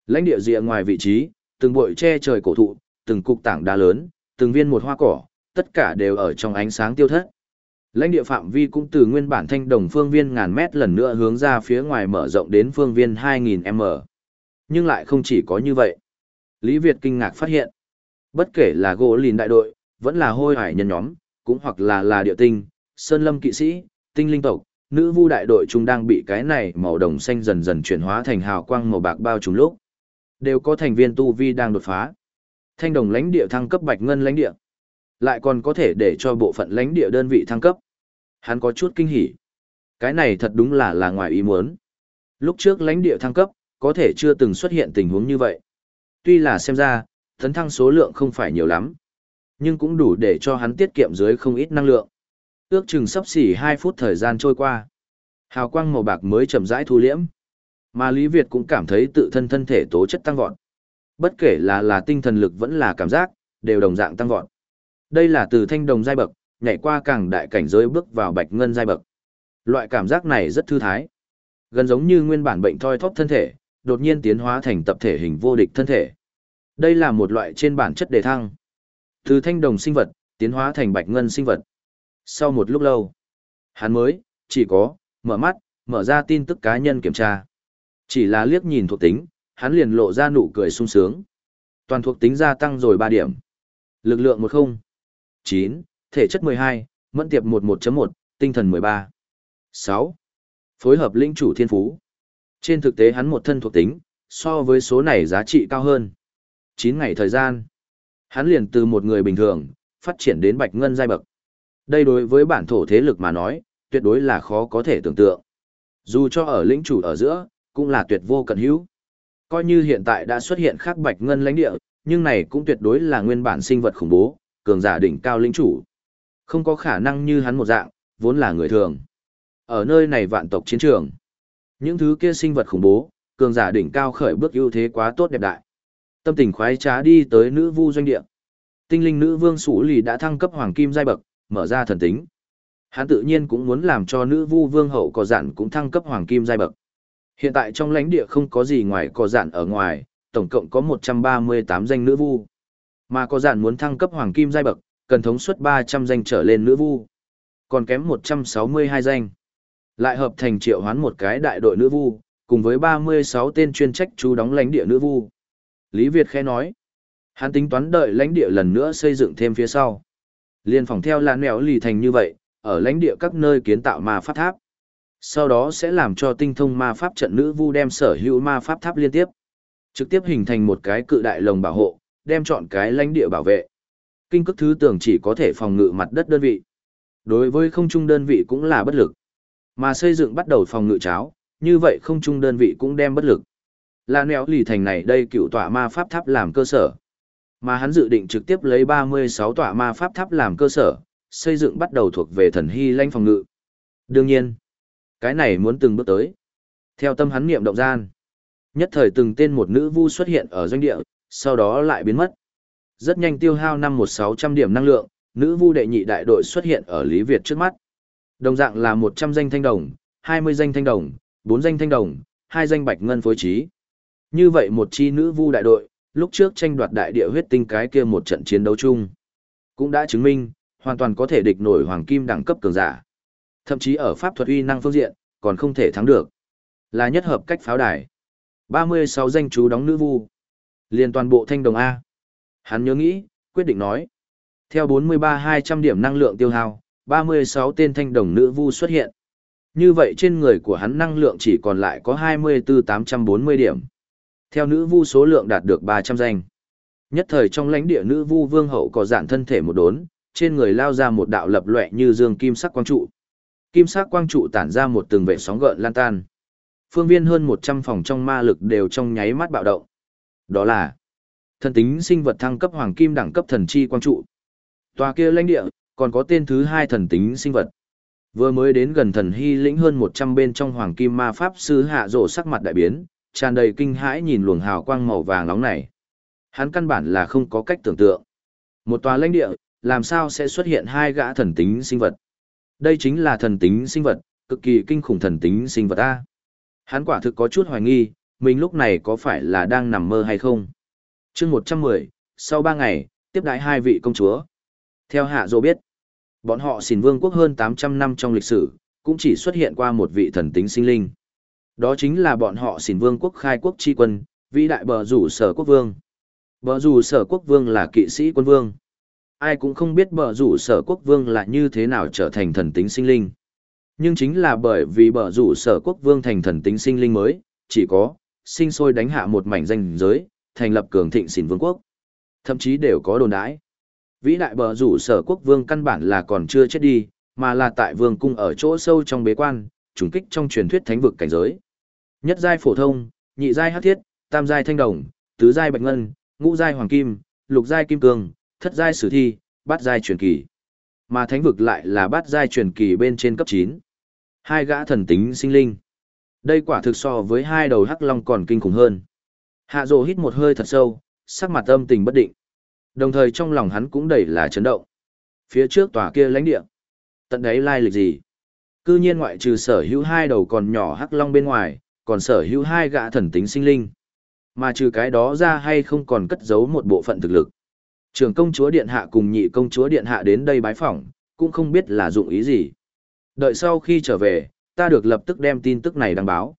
Lãnh địa rìa ngoài vị trí, từng bụi che trời cổ thụ, từng cục tảng đá lớn, từng viên một hoa cỏ, tất cả đều ở trong ánh sáng tiêu thất. Lãnh địa phạm vi cũng từ nguyên bản thanh đồng phương viên ngàn mét lần nữa hướng ra phía ngoài mở rộng đến phương viên 2000m. Nhưng lại không chỉ có như vậy. Lý Việt kinh ngạc phát hiện. Bất kể là gỗ lìn đại đội, vẫn là hôi hải nhân nhóm, cũng hoặc là là địa tinh, sơn lâm kỵ sĩ, tinh linh tộc, nữ vu đại đội chúng đang bị cái này màu đồng xanh dần dần chuyển hóa thành hào quang màu bạc bao trùm lúc. Đều có thành viên tu vi đang đột phá. Thanh đồng lãnh địa thăng cấp bạch ngân lãnh địa. Lại còn có thể để cho bộ phận lãnh địa đơn vị thăng cấp. Hắn có chút kinh hỉ. Cái này thật đúng là là ngoài ý muốn. Lúc trước lãnh địa thăng cấp, có thể chưa từng xuất hiện tình huống như vậy. Tuy là xem ra, thấn thăng số lượng không phải nhiều lắm, nhưng cũng đủ để cho hắn tiết kiệm dưới không ít năng lượng. Ước chừng sắp xỉ 2 phút thời gian trôi qua. Hào quang màu bạc mới chậm rãi thu liễm. Mà Lý Việt cũng cảm thấy tự thân thân thể tố chất tăng vọt. Bất kể là là tinh thần lực vẫn là cảm giác, đều đồng dạng tăng vọt. Đây là từ thanh đồng giai bậc, nhảy qua càng đại cảnh giới bước vào bạch ngân giai bậc. Loại cảm giác này rất thư thái. Gần giống như nguyên bản bệnh thoi thóp thân thể, đột nhiên tiến hóa thành tập thể hình vô địch thân thể. Đây là một loại trên bản chất đề thăng. Từ thanh đồng sinh vật, tiến hóa thành bạch ngân sinh vật. Sau một lúc lâu, hắn mới, chỉ có, mở mắt, mở ra tin tức cá nhân kiểm tra. Chỉ là liếc nhìn thuộc tính, hắn liền lộ ra nụ cười sung sướng. Toàn thuộc tính gia tăng rồi 3 điểm. Lực lượng 10, 9, thể chất 12, mẫn tiệp 11.1, tinh thần 13. 6. Phối hợp linh chủ thiên phú. Trên thực tế hắn một thân thuộc tính, so với số này giá trị cao hơn. 9 ngày thời gian, hắn liền từ một người bình thường, phát triển đến bạch ngân giai bậc. Đây đối với bản thổ thế lực mà nói, tuyệt đối là khó có thể tưởng tượng. Dù cho ở lĩnh chủ ở giữa, cũng là tuyệt vô cận hữu. Coi như hiện tại đã xuất hiện khác bạch ngân lãnh địa, nhưng này cũng tuyệt đối là nguyên bản sinh vật khủng bố, cường giả đỉnh cao lĩnh chủ. Không có khả năng như hắn một dạng, vốn là người thường. Ở nơi này vạn tộc chiến trường, những thứ kia sinh vật khủng bố, cường giả đỉnh cao khởi bước ưu thế quá tốt đẹp đại. Tâm tình khoái trá đi tới nữ vu doanh địa. Tinh linh nữ vương Sủ Lì đã thăng cấp hoàng kim giai bậc, mở ra thần tính. Hắn tự nhiên cũng muốn làm cho nữ vu vương hậu có dạn cũng thăng cấp hoàng kim giai bậc. Hiện tại trong lãnh địa không có gì ngoài có dạn ở ngoài, tổng cộng có 138 danh nữ vu. Mà có dạn muốn thăng cấp hoàng kim giai bậc, cần thống suất 300 danh trở lên nữ vu. Còn kém 162 danh. Lại hợp thành triệu hoán một cái đại đội nữ vu, cùng với 36 tên chuyên trách chú đóng lãnh địa nữ vu. Lý Việt khẽ nói, hắn tính toán đợi lãnh địa lần nữa xây dựng thêm phía sau. Liên phòng theo là nẻo lì thành như vậy, ở lãnh địa các nơi kiến tạo ma pháp tháp. Sau đó sẽ làm cho tinh thông ma pháp trận nữ vu đem sở hữu ma pháp tháp liên tiếp. Trực tiếp hình thành một cái cự đại lồng bảo hộ, đem chọn cái lãnh địa bảo vệ. Kinh cức thứ tưởng chỉ có thể phòng ngự mặt đất đơn vị. Đối với không trung đơn vị cũng là bất lực. Mà xây dựng bắt đầu phòng ngự cháo, như vậy không trung đơn vị cũng đem bất lực. Là nẻo lì thành này đây cựu tọa ma pháp tháp làm cơ sở. Mà hắn dự định trực tiếp lấy 36 tọa ma pháp tháp làm cơ sở, xây dựng bắt đầu thuộc về thần hy lanh phòng ngự. Đương nhiên, cái này muốn từng bước tới. Theo tâm hắn niệm động gian, nhất thời từng tên một nữ vu xuất hiện ở doanh địa, sau đó lại biến mất. Rất nhanh tiêu hao năm một sáu trăm điểm năng lượng, nữ vu đệ nhị đại đội xuất hiện ở Lý Việt trước mắt. Đồng dạng là 100 danh thanh đồng, 20 danh thanh đồng, 4 danh thanh đồng, 2 danh bạch ngân phối trí. Như vậy một chi nữ vu đại đội, lúc trước tranh đoạt đại địa huyết tinh cái kia một trận chiến đấu chung, cũng đã chứng minh, hoàn toàn có thể địch nổi hoàng kim đẳng cấp cường giả. Thậm chí ở pháp thuật uy năng phương diện, còn không thể thắng được. Là nhất hợp cách pháo đài. 36 danh chú đóng nữ vu. Liên toàn bộ thanh đồng A. Hắn nhớ nghĩ, quyết định nói. Theo 43-200 điểm năng lượng tiêu hao, 36 tên thanh đồng nữ vu xuất hiện. Như vậy trên người của hắn năng lượng chỉ còn lại có 24-840 điểm. Theo nữ vu số lượng đạt được 300 danh. Nhất thời trong lãnh địa nữ vu vương hậu có dạn thân thể một đốn, trên người lao ra một đạo lập loè như dương kim sắc quang trụ. Kim sắc quang trụ tản ra một từng vệ sóng gợn lan tan. Phương viên hơn 100 phòng trong ma lực đều trong nháy mắt bạo động. Đó là thần tính sinh vật thăng cấp hoàng kim đẳng cấp thần chi quang trụ. Tòa kia lãnh địa, còn có tên thứ hai thần tính sinh vật. Vừa mới đến gần thần hy lĩnh hơn 100 bên trong hoàng kim ma pháp sư hạ rổ sắc mặt đại biến, tràn đầy kinh hãi nhìn luồng hào quang màu vàng nóng này. Hắn căn bản là không có cách tưởng tượng. Một tòa lãnh địa, làm sao sẽ xuất hiện hai gã thần tính sinh vật? Đây chính là thần tính sinh vật, cực kỳ kinh khủng thần tính sinh vật A. Hắn quả thực có chút hoài nghi, mình lúc này có phải là đang nằm mơ hay không? chương 110, sau 3 ngày, tiếp đãi hai vị công chúa. Theo hạ dô biết, bọn họ xỉn vương quốc hơn 800 năm trong lịch sử, cũng chỉ xuất hiện qua một vị thần tính sinh linh. Đó chính là bọn họ xỉn vương quốc khai quốc tri quân, vĩ đại bờ rủ sở quốc vương. Bờ rủ sở quốc vương là kỵ sĩ quân vương. Ai cũng không biết bờ rủ sở quốc vương là như thế nào trở thành thần tính sinh linh. Nhưng chính là bởi vì bờ rủ sở quốc vương thành thần tính sinh linh mới, chỉ có, sinh sôi đánh hạ một mảnh danh giới, thành lập cường thịnh xỉn vương quốc. Thậm chí đều có đồn đãi. Vĩ đại bờ rủ sở quốc vương căn bản là còn chưa chết đi, mà là tại vương cung ở chỗ sâu trong bế quan, trùng kích trong truyền thuyết thánh vực cảnh giới. Nhất giai phổ thông, nhị giai hắc thiết, tam giai thanh đồng, tứ giai bạch ngân, ngũ giai hoàng kim, lục giai kim cương, thất giai sử thi, bát giai truyền kỳ. Mà thánh vực lại là bát giai truyền kỳ bên trên cấp 9. Hai gã thần tính sinh linh. Đây quả thực so với hai đầu hắc long còn kinh khủng hơn. Hạ Dụ hít một hơi thật sâu, sắc mặt âm tình bất định. Đồng thời trong lòng hắn cũng đầy là chấn động. Phía trước tòa kia lãnh địa, tận đấy lai lịch gì? Cư nhiên ngoại trừ sở hữu hai đầu còn nhỏ hắc long bên ngoài, còn sở hữu hai gã thần tính sinh linh. Mà trừ cái đó ra hay không còn cất giấu một bộ phận thực lực. Trưởng công chúa điện hạ cùng nhị công chúa điện hạ đến đây bái phỏng, cũng không biết là dụng ý gì. Đợi sau khi trở về, ta được lập tức đem tin tức này đăng báo.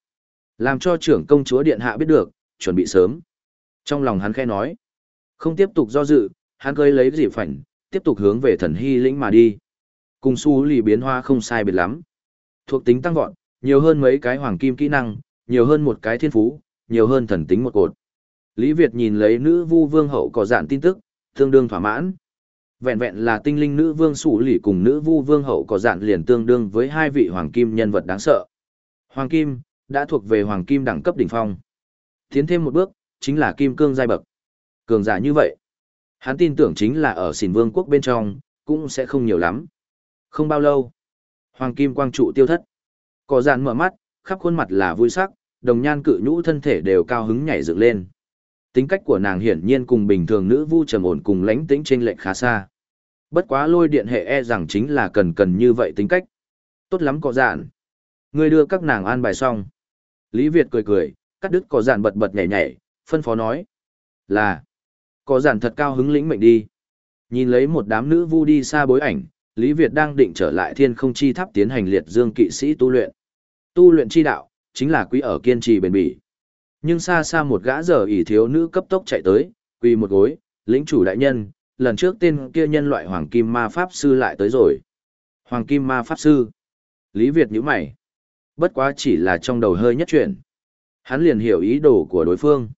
Làm cho trưởng công chúa điện hạ biết được, chuẩn bị sớm. Trong lòng hắn khẽ nói, không tiếp tục do dự, hắn cơi lấy dịp phảnh, tiếp tục hướng về thần hy lĩnh mà đi. Cùng su lì biến hoa không sai biệt lắm. Thuộc tính tăng vọt, nhiều hơn mấy cái hoàng kim kỹ năng, nhiều hơn một cái thiên phú, nhiều hơn thần tính một cột. Lý Việt nhìn lấy nữ vu vương hậu có dạn tin tức, tương đương thỏa mãn. Vẹn vẹn là tinh linh nữ vương sủ lì cùng nữ vu vương hậu có dạn liền tương đương với hai vị hoàng kim nhân vật đáng sợ. Hoàng kim, đã thuộc về hoàng kim đẳng cấp đỉnh phong. Tiến thêm một bước, chính là kim cương giai bậc. Cường giả như vậy, hắn tin tưởng chính là ở xỉn vương quốc bên trong, cũng sẽ không nhiều lắm. Không bao lâu, hoàng kim quang trụ tiêu thất. Cỏ dạn mở mắt, khắp khuôn mặt là vui sắc, đồng nhan cự nhũ thân thể đều cao hứng nhảy dựng lên. Tính cách của nàng hiển nhiên cùng bình thường nữ vu trầm ổn cùng lãnh tĩnh trên lệnh khá xa. Bất quá lôi điện hệ e rằng chính là cần cần như vậy tính cách. Tốt lắm có dạn. Ngươi đưa các nàng an bài xong. Lý Việt cười cười, cắt đứt có dạn bật bật nhảy nhảy, phân phó nói. Là, có dạn thật cao hứng lĩnh mệnh đi. Nhìn lấy một đám nữ vu đi xa bối ảnh, Lý Việt đang định trở lại thiên không chi tháp tiến hành liệt dương kỵ sĩ tu luyện. Tu luyện chi đạo, chính là quý ở kiên trì bền bỉ. Nhưng xa xa một gã giờ ỷ thiếu nữ cấp tốc chạy tới, quỳ một gối, lĩnh chủ đại nhân, lần trước tên kia nhân loại hoàng kim ma pháp sư lại tới rồi. Hoàng kim ma pháp sư. Lý Việt nhíu mày. Bất quá chỉ là trong đầu hơi nhất chuyển. Hắn liền hiểu ý đồ của đối phương.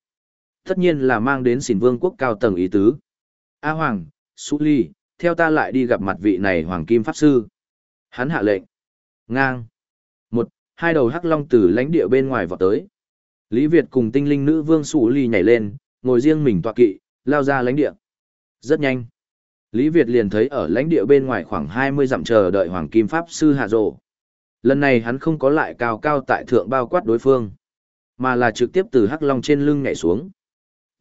Tất nhiên là mang đến xỉn vương quốc cao tầng ý tứ. A Hoàng, Sú Ly, theo ta lại đi gặp mặt vị này Hoàng Kim Pháp Sư. Hắn hạ lệnh. Ngang. Hai đầu hắc long từ lãnh địa bên ngoài vọt tới. Lý Việt cùng tinh linh nữ vương sủ Ly nhảy lên, ngồi riêng mình tọa kỵ, lao ra lãnh địa. Rất nhanh. Lý Việt liền thấy ở lãnh địa bên ngoài khoảng 20 dặm chờ đợi Hoàng Kim Pháp Sư hạ rộ. Lần này hắn không có lại cao cao tại thượng bao quát đối phương, mà là trực tiếp từ hắc long trên lưng nhảy xuống.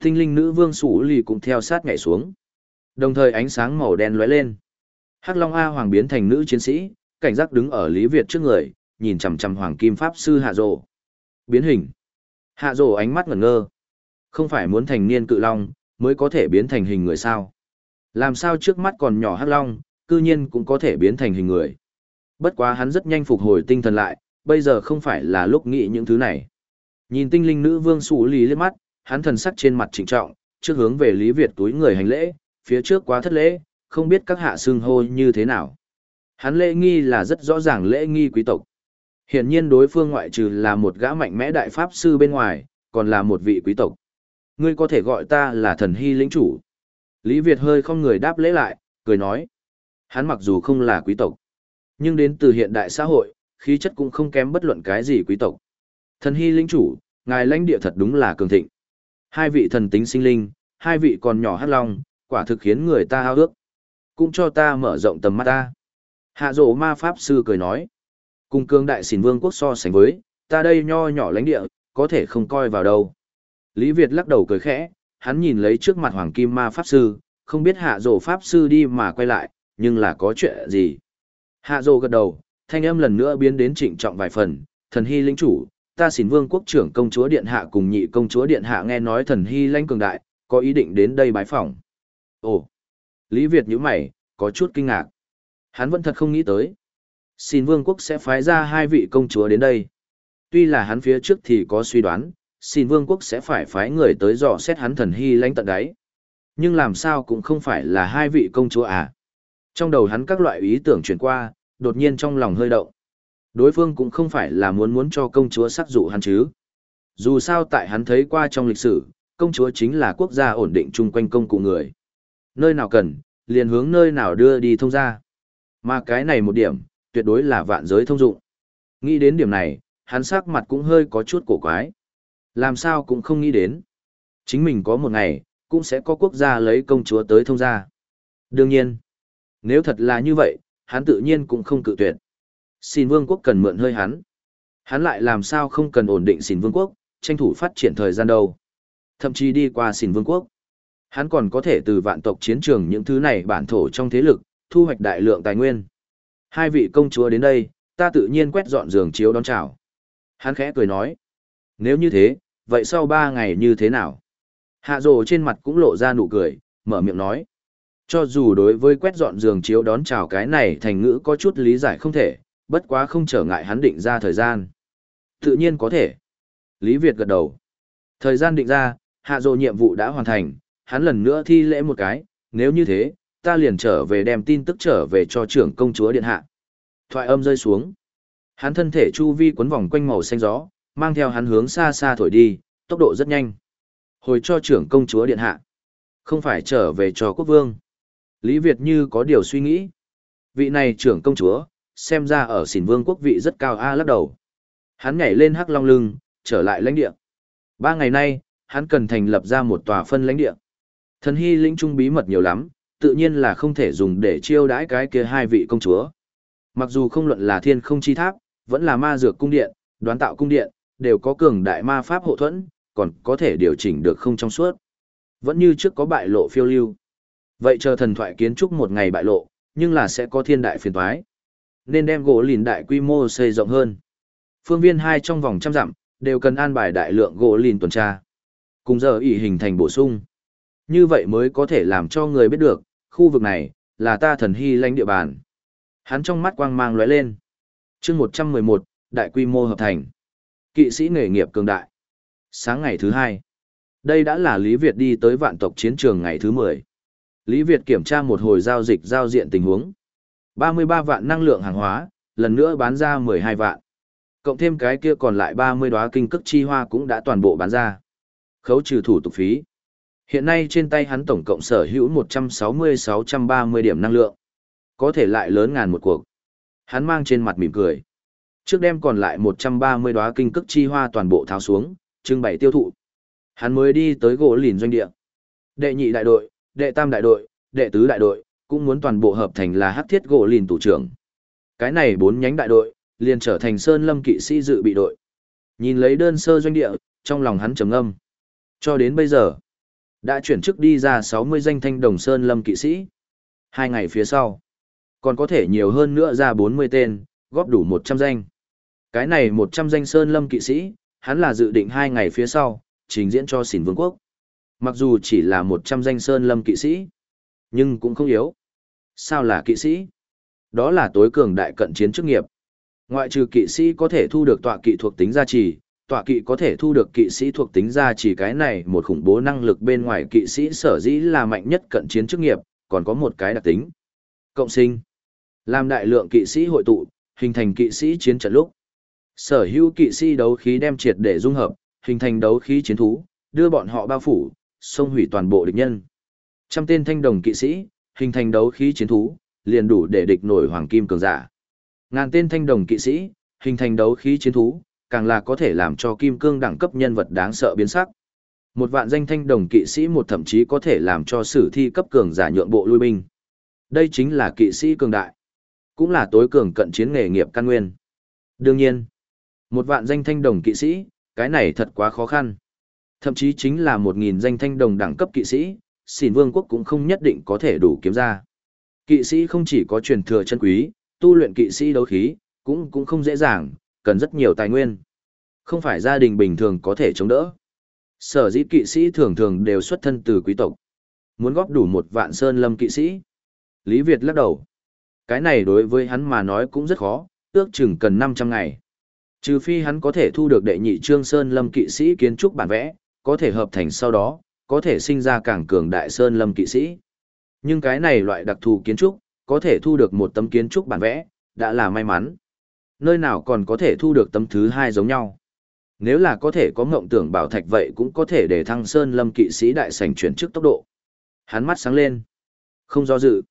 Tinh linh nữ vương sủ lì cũng theo sát nhảy xuống. Đồng thời ánh sáng màu đen lóe lên. Hắc long A hoàng biến thành nữ chiến sĩ, cảnh giác đứng ở Lý Việt trước người, nhìn chằm chằm hoàng kim pháp sư hạ rồ. Biến hình. Hạ rồ ánh mắt ngẩn ngơ. Không phải muốn thành niên cự long, mới có thể biến thành hình người sao. Làm sao trước mắt còn nhỏ hắc long, cư nhiên cũng có thể biến thành hình người. Bất quá hắn rất nhanh phục hồi tinh thần lại, bây giờ không phải là lúc nghĩ những thứ này. Nhìn tinh linh nữ vương sủ lý lên mắt, hắn thần sắc trên mặt trịnh trọng, trước hướng về Lý Việt túi người hành lễ, phía trước quá thất lễ, không biết các hạ xưng hô như thế nào. Hắn lễ nghi là rất rõ ràng lễ nghi quý tộc. Hiển nhiên đối phương ngoại trừ là một gã mạnh mẽ đại pháp sư bên ngoài, còn là một vị quý tộc. Ngươi có thể gọi ta là thần hy lĩnh chủ. Lý Việt hơi không người đáp lễ lại, cười nói. Hắn mặc dù không là quý tộc, nhưng đến từ hiện đại xã hội, khí chất cũng không kém bất luận cái gì quý tộc. Thần hy lĩnh chủ, ngài lãnh địa thật đúng là cường thịnh. Hai vị thần tính sinh linh, hai vị còn nhỏ hát long, quả thực khiến người ta hao ước. Cũng cho ta mở rộng tầm mắt ta. Hạ rổ ma pháp sư cười nói. Cùng cương đại xỉn vương quốc so sánh với, ta đây nho nhỏ lãnh địa, có thể không coi vào đâu. Lý Việt lắc đầu cười khẽ, hắn nhìn lấy trước mặt hoàng kim ma pháp sư, không biết hạ rồ pháp sư đi mà quay lại, nhưng là có chuyện gì. Hạ rồ gật đầu, thanh âm lần nữa biến đến trịnh trọng vài phần, thần hy lĩnh chủ, ta xỉn vương quốc trưởng công chúa điện hạ cùng nhị công chúa điện hạ nghe nói thần hy lãnh cường đại, có ý định đến đây bái phỏng. Ồ, Lý Việt nhíu mày, có chút kinh ngạc. Hắn vẫn thật không nghĩ tới. Xin vương quốc sẽ phái ra hai vị công chúa đến đây. Tuy là hắn phía trước thì có suy đoán, xin vương quốc sẽ phải phái người tới dò xét hắn thần hy lãnh tận đáy. Nhưng làm sao cũng không phải là hai vị công chúa à. Trong đầu hắn các loại ý tưởng chuyển qua, đột nhiên trong lòng hơi động. Đối phương cũng không phải là muốn muốn cho công chúa sắc dụ hắn chứ. Dù sao tại hắn thấy qua trong lịch sử, công chúa chính là quốc gia ổn định chung quanh công cụ người. Nơi nào cần, liền hướng nơi nào đưa đi thông ra. Mà cái này một điểm, tuyệt đối là vạn giới thông dụng. Nghĩ đến điểm này, hắn sắc mặt cũng hơi có chút cổ quái. Làm sao cũng không nghĩ đến. Chính mình có một ngày, cũng sẽ có quốc gia lấy công chúa tới thông gia. Đương nhiên, nếu thật là như vậy, hắn tự nhiên cũng không cự tuyệt. Xin vương quốc cần mượn hơi hắn. Hắn lại làm sao không cần ổn định xin vương quốc, tranh thủ phát triển thời gian đâu. Thậm chí đi qua xin vương quốc. Hắn còn có thể từ vạn tộc chiến trường những thứ này bản thổ trong thế lực, thu hoạch đại lượng tài nguyên. Hai vị công chúa đến đây, ta tự nhiên quét dọn giường chiếu đón chào. Hắn khẽ cười nói. Nếu như thế, vậy sau ba ngày như thế nào? Hạ rồ trên mặt cũng lộ ra nụ cười, mở miệng nói. Cho dù đối với quét dọn giường chiếu đón chào cái này thành ngữ có chút lý giải không thể, bất quá không trở ngại hắn định ra thời gian. Tự nhiên có thể. Lý Việt gật đầu. Thời gian định ra, hạ rồ nhiệm vụ đã hoàn thành, hắn lần nữa thi lễ một cái, nếu như thế, ta liền trở về đem tin tức trở về cho trưởng công chúa điện hạ. Thoại âm rơi xuống. Hắn thân thể chu vi cuốn vòng quanh màu xanh gió, mang theo hắn hướng xa xa thổi đi, tốc độ rất nhanh. Hồi cho trưởng công chúa điện hạ. Không phải trở về cho quốc vương. Lý Việt như có điều suy nghĩ. Vị này trưởng công chúa, xem ra ở xỉn vương quốc vị rất cao A lắc đầu. Hắn nhảy lên hắc long lưng, trở lại lãnh địa. Ba ngày nay, hắn cần thành lập ra một tòa phân lãnh địa. Thần hy lĩnh trung bí mật nhiều lắm, tự nhiên là không thể dùng để chiêu đãi cái kia hai vị công chúa. Mặc dù không luận là thiên không chi tháp, vẫn là ma dược cung điện, đoán tạo cung điện, đều có cường đại ma pháp hộ thuẫn, còn có thể điều chỉnh được không trong suốt. Vẫn như trước có bại lộ phiêu lưu. Vậy chờ thần thoại kiến trúc một ngày bại lộ, nhưng là sẽ có thiên đại phiền toái. Nên đem gỗ lìn đại quy mô xây rộng hơn. Phương viên hai trong vòng trăm dặm, đều cần an bài đại lượng gỗ lìn tuần tra. Cùng giờ ý hình thành bổ sung. Như vậy mới có thể làm cho người biết được, khu vực này, là ta thần hy lãnh địa bàn. Hắn trong mắt quang mang lóe lên. chương 111, đại quy mô hợp thành. Kỵ sĩ nghề nghiệp cường đại. Sáng ngày thứ hai, đây đã là Lý Việt đi tới vạn tộc chiến trường ngày thứ 10. Lý Việt kiểm tra một hồi giao dịch giao diện tình huống. 33 vạn năng lượng hàng hóa, lần nữa bán ra 12 vạn. Cộng thêm cái kia còn lại 30 đóa kinh cức chi hoa cũng đã toàn bộ bán ra. Khấu trừ thủ tục phí. Hiện nay trên tay hắn tổng cộng sở hữu 160-630 điểm năng lượng. Có thể lại lớn ngàn một cuộc. Hắn mang trên mặt mỉm cười. Trước đêm còn lại 130 đóa kinh cức chi hoa toàn bộ tháo xuống, trưng bày tiêu thụ. Hắn mới đi tới gỗ lìn doanh địa. Đệ nhị đại đội, đệ tam đại đội, đệ tứ đại đội, cũng muốn toàn bộ hợp thành là hắc thiết gỗ lìn tủ trưởng. Cái này bốn nhánh đại đội, liền trở thành sơn lâm kỵ sĩ dự bị đội. Nhìn lấy đơn sơ doanh địa, trong lòng hắn trầm âm. Cho đến bây giờ, đã chuyển chức đi ra 60 danh thanh đồng sơn lâm kỵ sĩ. Hai ngày phía sau, còn có thể nhiều hơn nữa ra 40 tên, góp đủ 100 danh. Cái này 100 danh sơn lâm kỵ sĩ, hắn là dự định hai ngày phía sau, trình diễn cho xỉn vương quốc. Mặc dù chỉ là 100 danh sơn lâm kỵ sĩ, nhưng cũng không yếu. Sao là kỵ sĩ? Đó là tối cường đại cận chiến chức nghiệp. Ngoại trừ kỵ sĩ có thể thu được tọa kỵ thuộc tính gia trì, tọa kỵ có thể thu được kỵ sĩ thuộc tính ra chỉ cái này một khủng bố năng lực bên ngoài kỵ sĩ sở dĩ là mạnh nhất cận chiến chức nghiệp, còn có một cái đặc tính. Cộng sinh. Làm đại lượng kỵ sĩ hội tụ, hình thành kỵ sĩ chiến trận lúc. Sở hữu kỵ sĩ đấu khí đem triệt để dung hợp, hình thành đấu khí chiến thú, đưa bọn họ bao phủ, xông hủy toàn bộ địch nhân. Trăm tên thanh đồng kỵ sĩ, hình thành đấu khí chiến thú, liền đủ để địch nổi hoàng kim cường giả. Ngàn tên thanh đồng kỵ sĩ, hình thành đấu khí chiến thú, càng là có thể làm cho kim cương đẳng cấp nhân vật đáng sợ biến sắc. Một vạn danh thanh đồng kỵ sĩ một thậm chí có thể làm cho sử thi cấp cường giả nhượng bộ lui binh. Đây chính là kỵ sĩ cường đại, cũng là tối cường cận chiến nghề nghiệp căn nguyên. Đương nhiên, một vạn danh thanh đồng kỵ sĩ, cái này thật quá khó khăn. Thậm chí chính là một nghìn danh thanh đồng đẳng cấp kỵ sĩ, xỉn vương quốc cũng không nhất định có thể đủ kiếm ra. Kỵ sĩ không chỉ có truyền thừa chân quý, tu luyện kỵ sĩ đấu khí, cũng cũng không dễ dàng, cần rất nhiều tài nguyên. Không phải gia đình bình thường có thể chống đỡ. Sở dĩ kỵ sĩ thường thường đều xuất thân từ quý tộc. Muốn góp đủ một vạn sơn lâm kỵ sĩ. Lý Việt lắc đầu. Cái này đối với hắn mà nói cũng rất khó, ước chừng cần 500 ngày. Trừ phi hắn có thể thu được đệ nhị trương sơn lâm kỵ sĩ kiến trúc bản vẽ, có thể hợp thành sau đó, có thể sinh ra càng cường đại sơn lâm kỵ sĩ. Nhưng cái này loại đặc thù kiến trúc, có thể thu được một tấm kiến trúc bản vẽ, đã là may mắn. Nơi nào còn có thể thu được tấm thứ hai giống nhau. Nếu là có thể có ngộng tưởng bảo thạch vậy cũng có thể để thăng sơn lâm kỵ sĩ đại sảnh chuyển trước tốc độ. Hắn mắt sáng lên. Không do dự.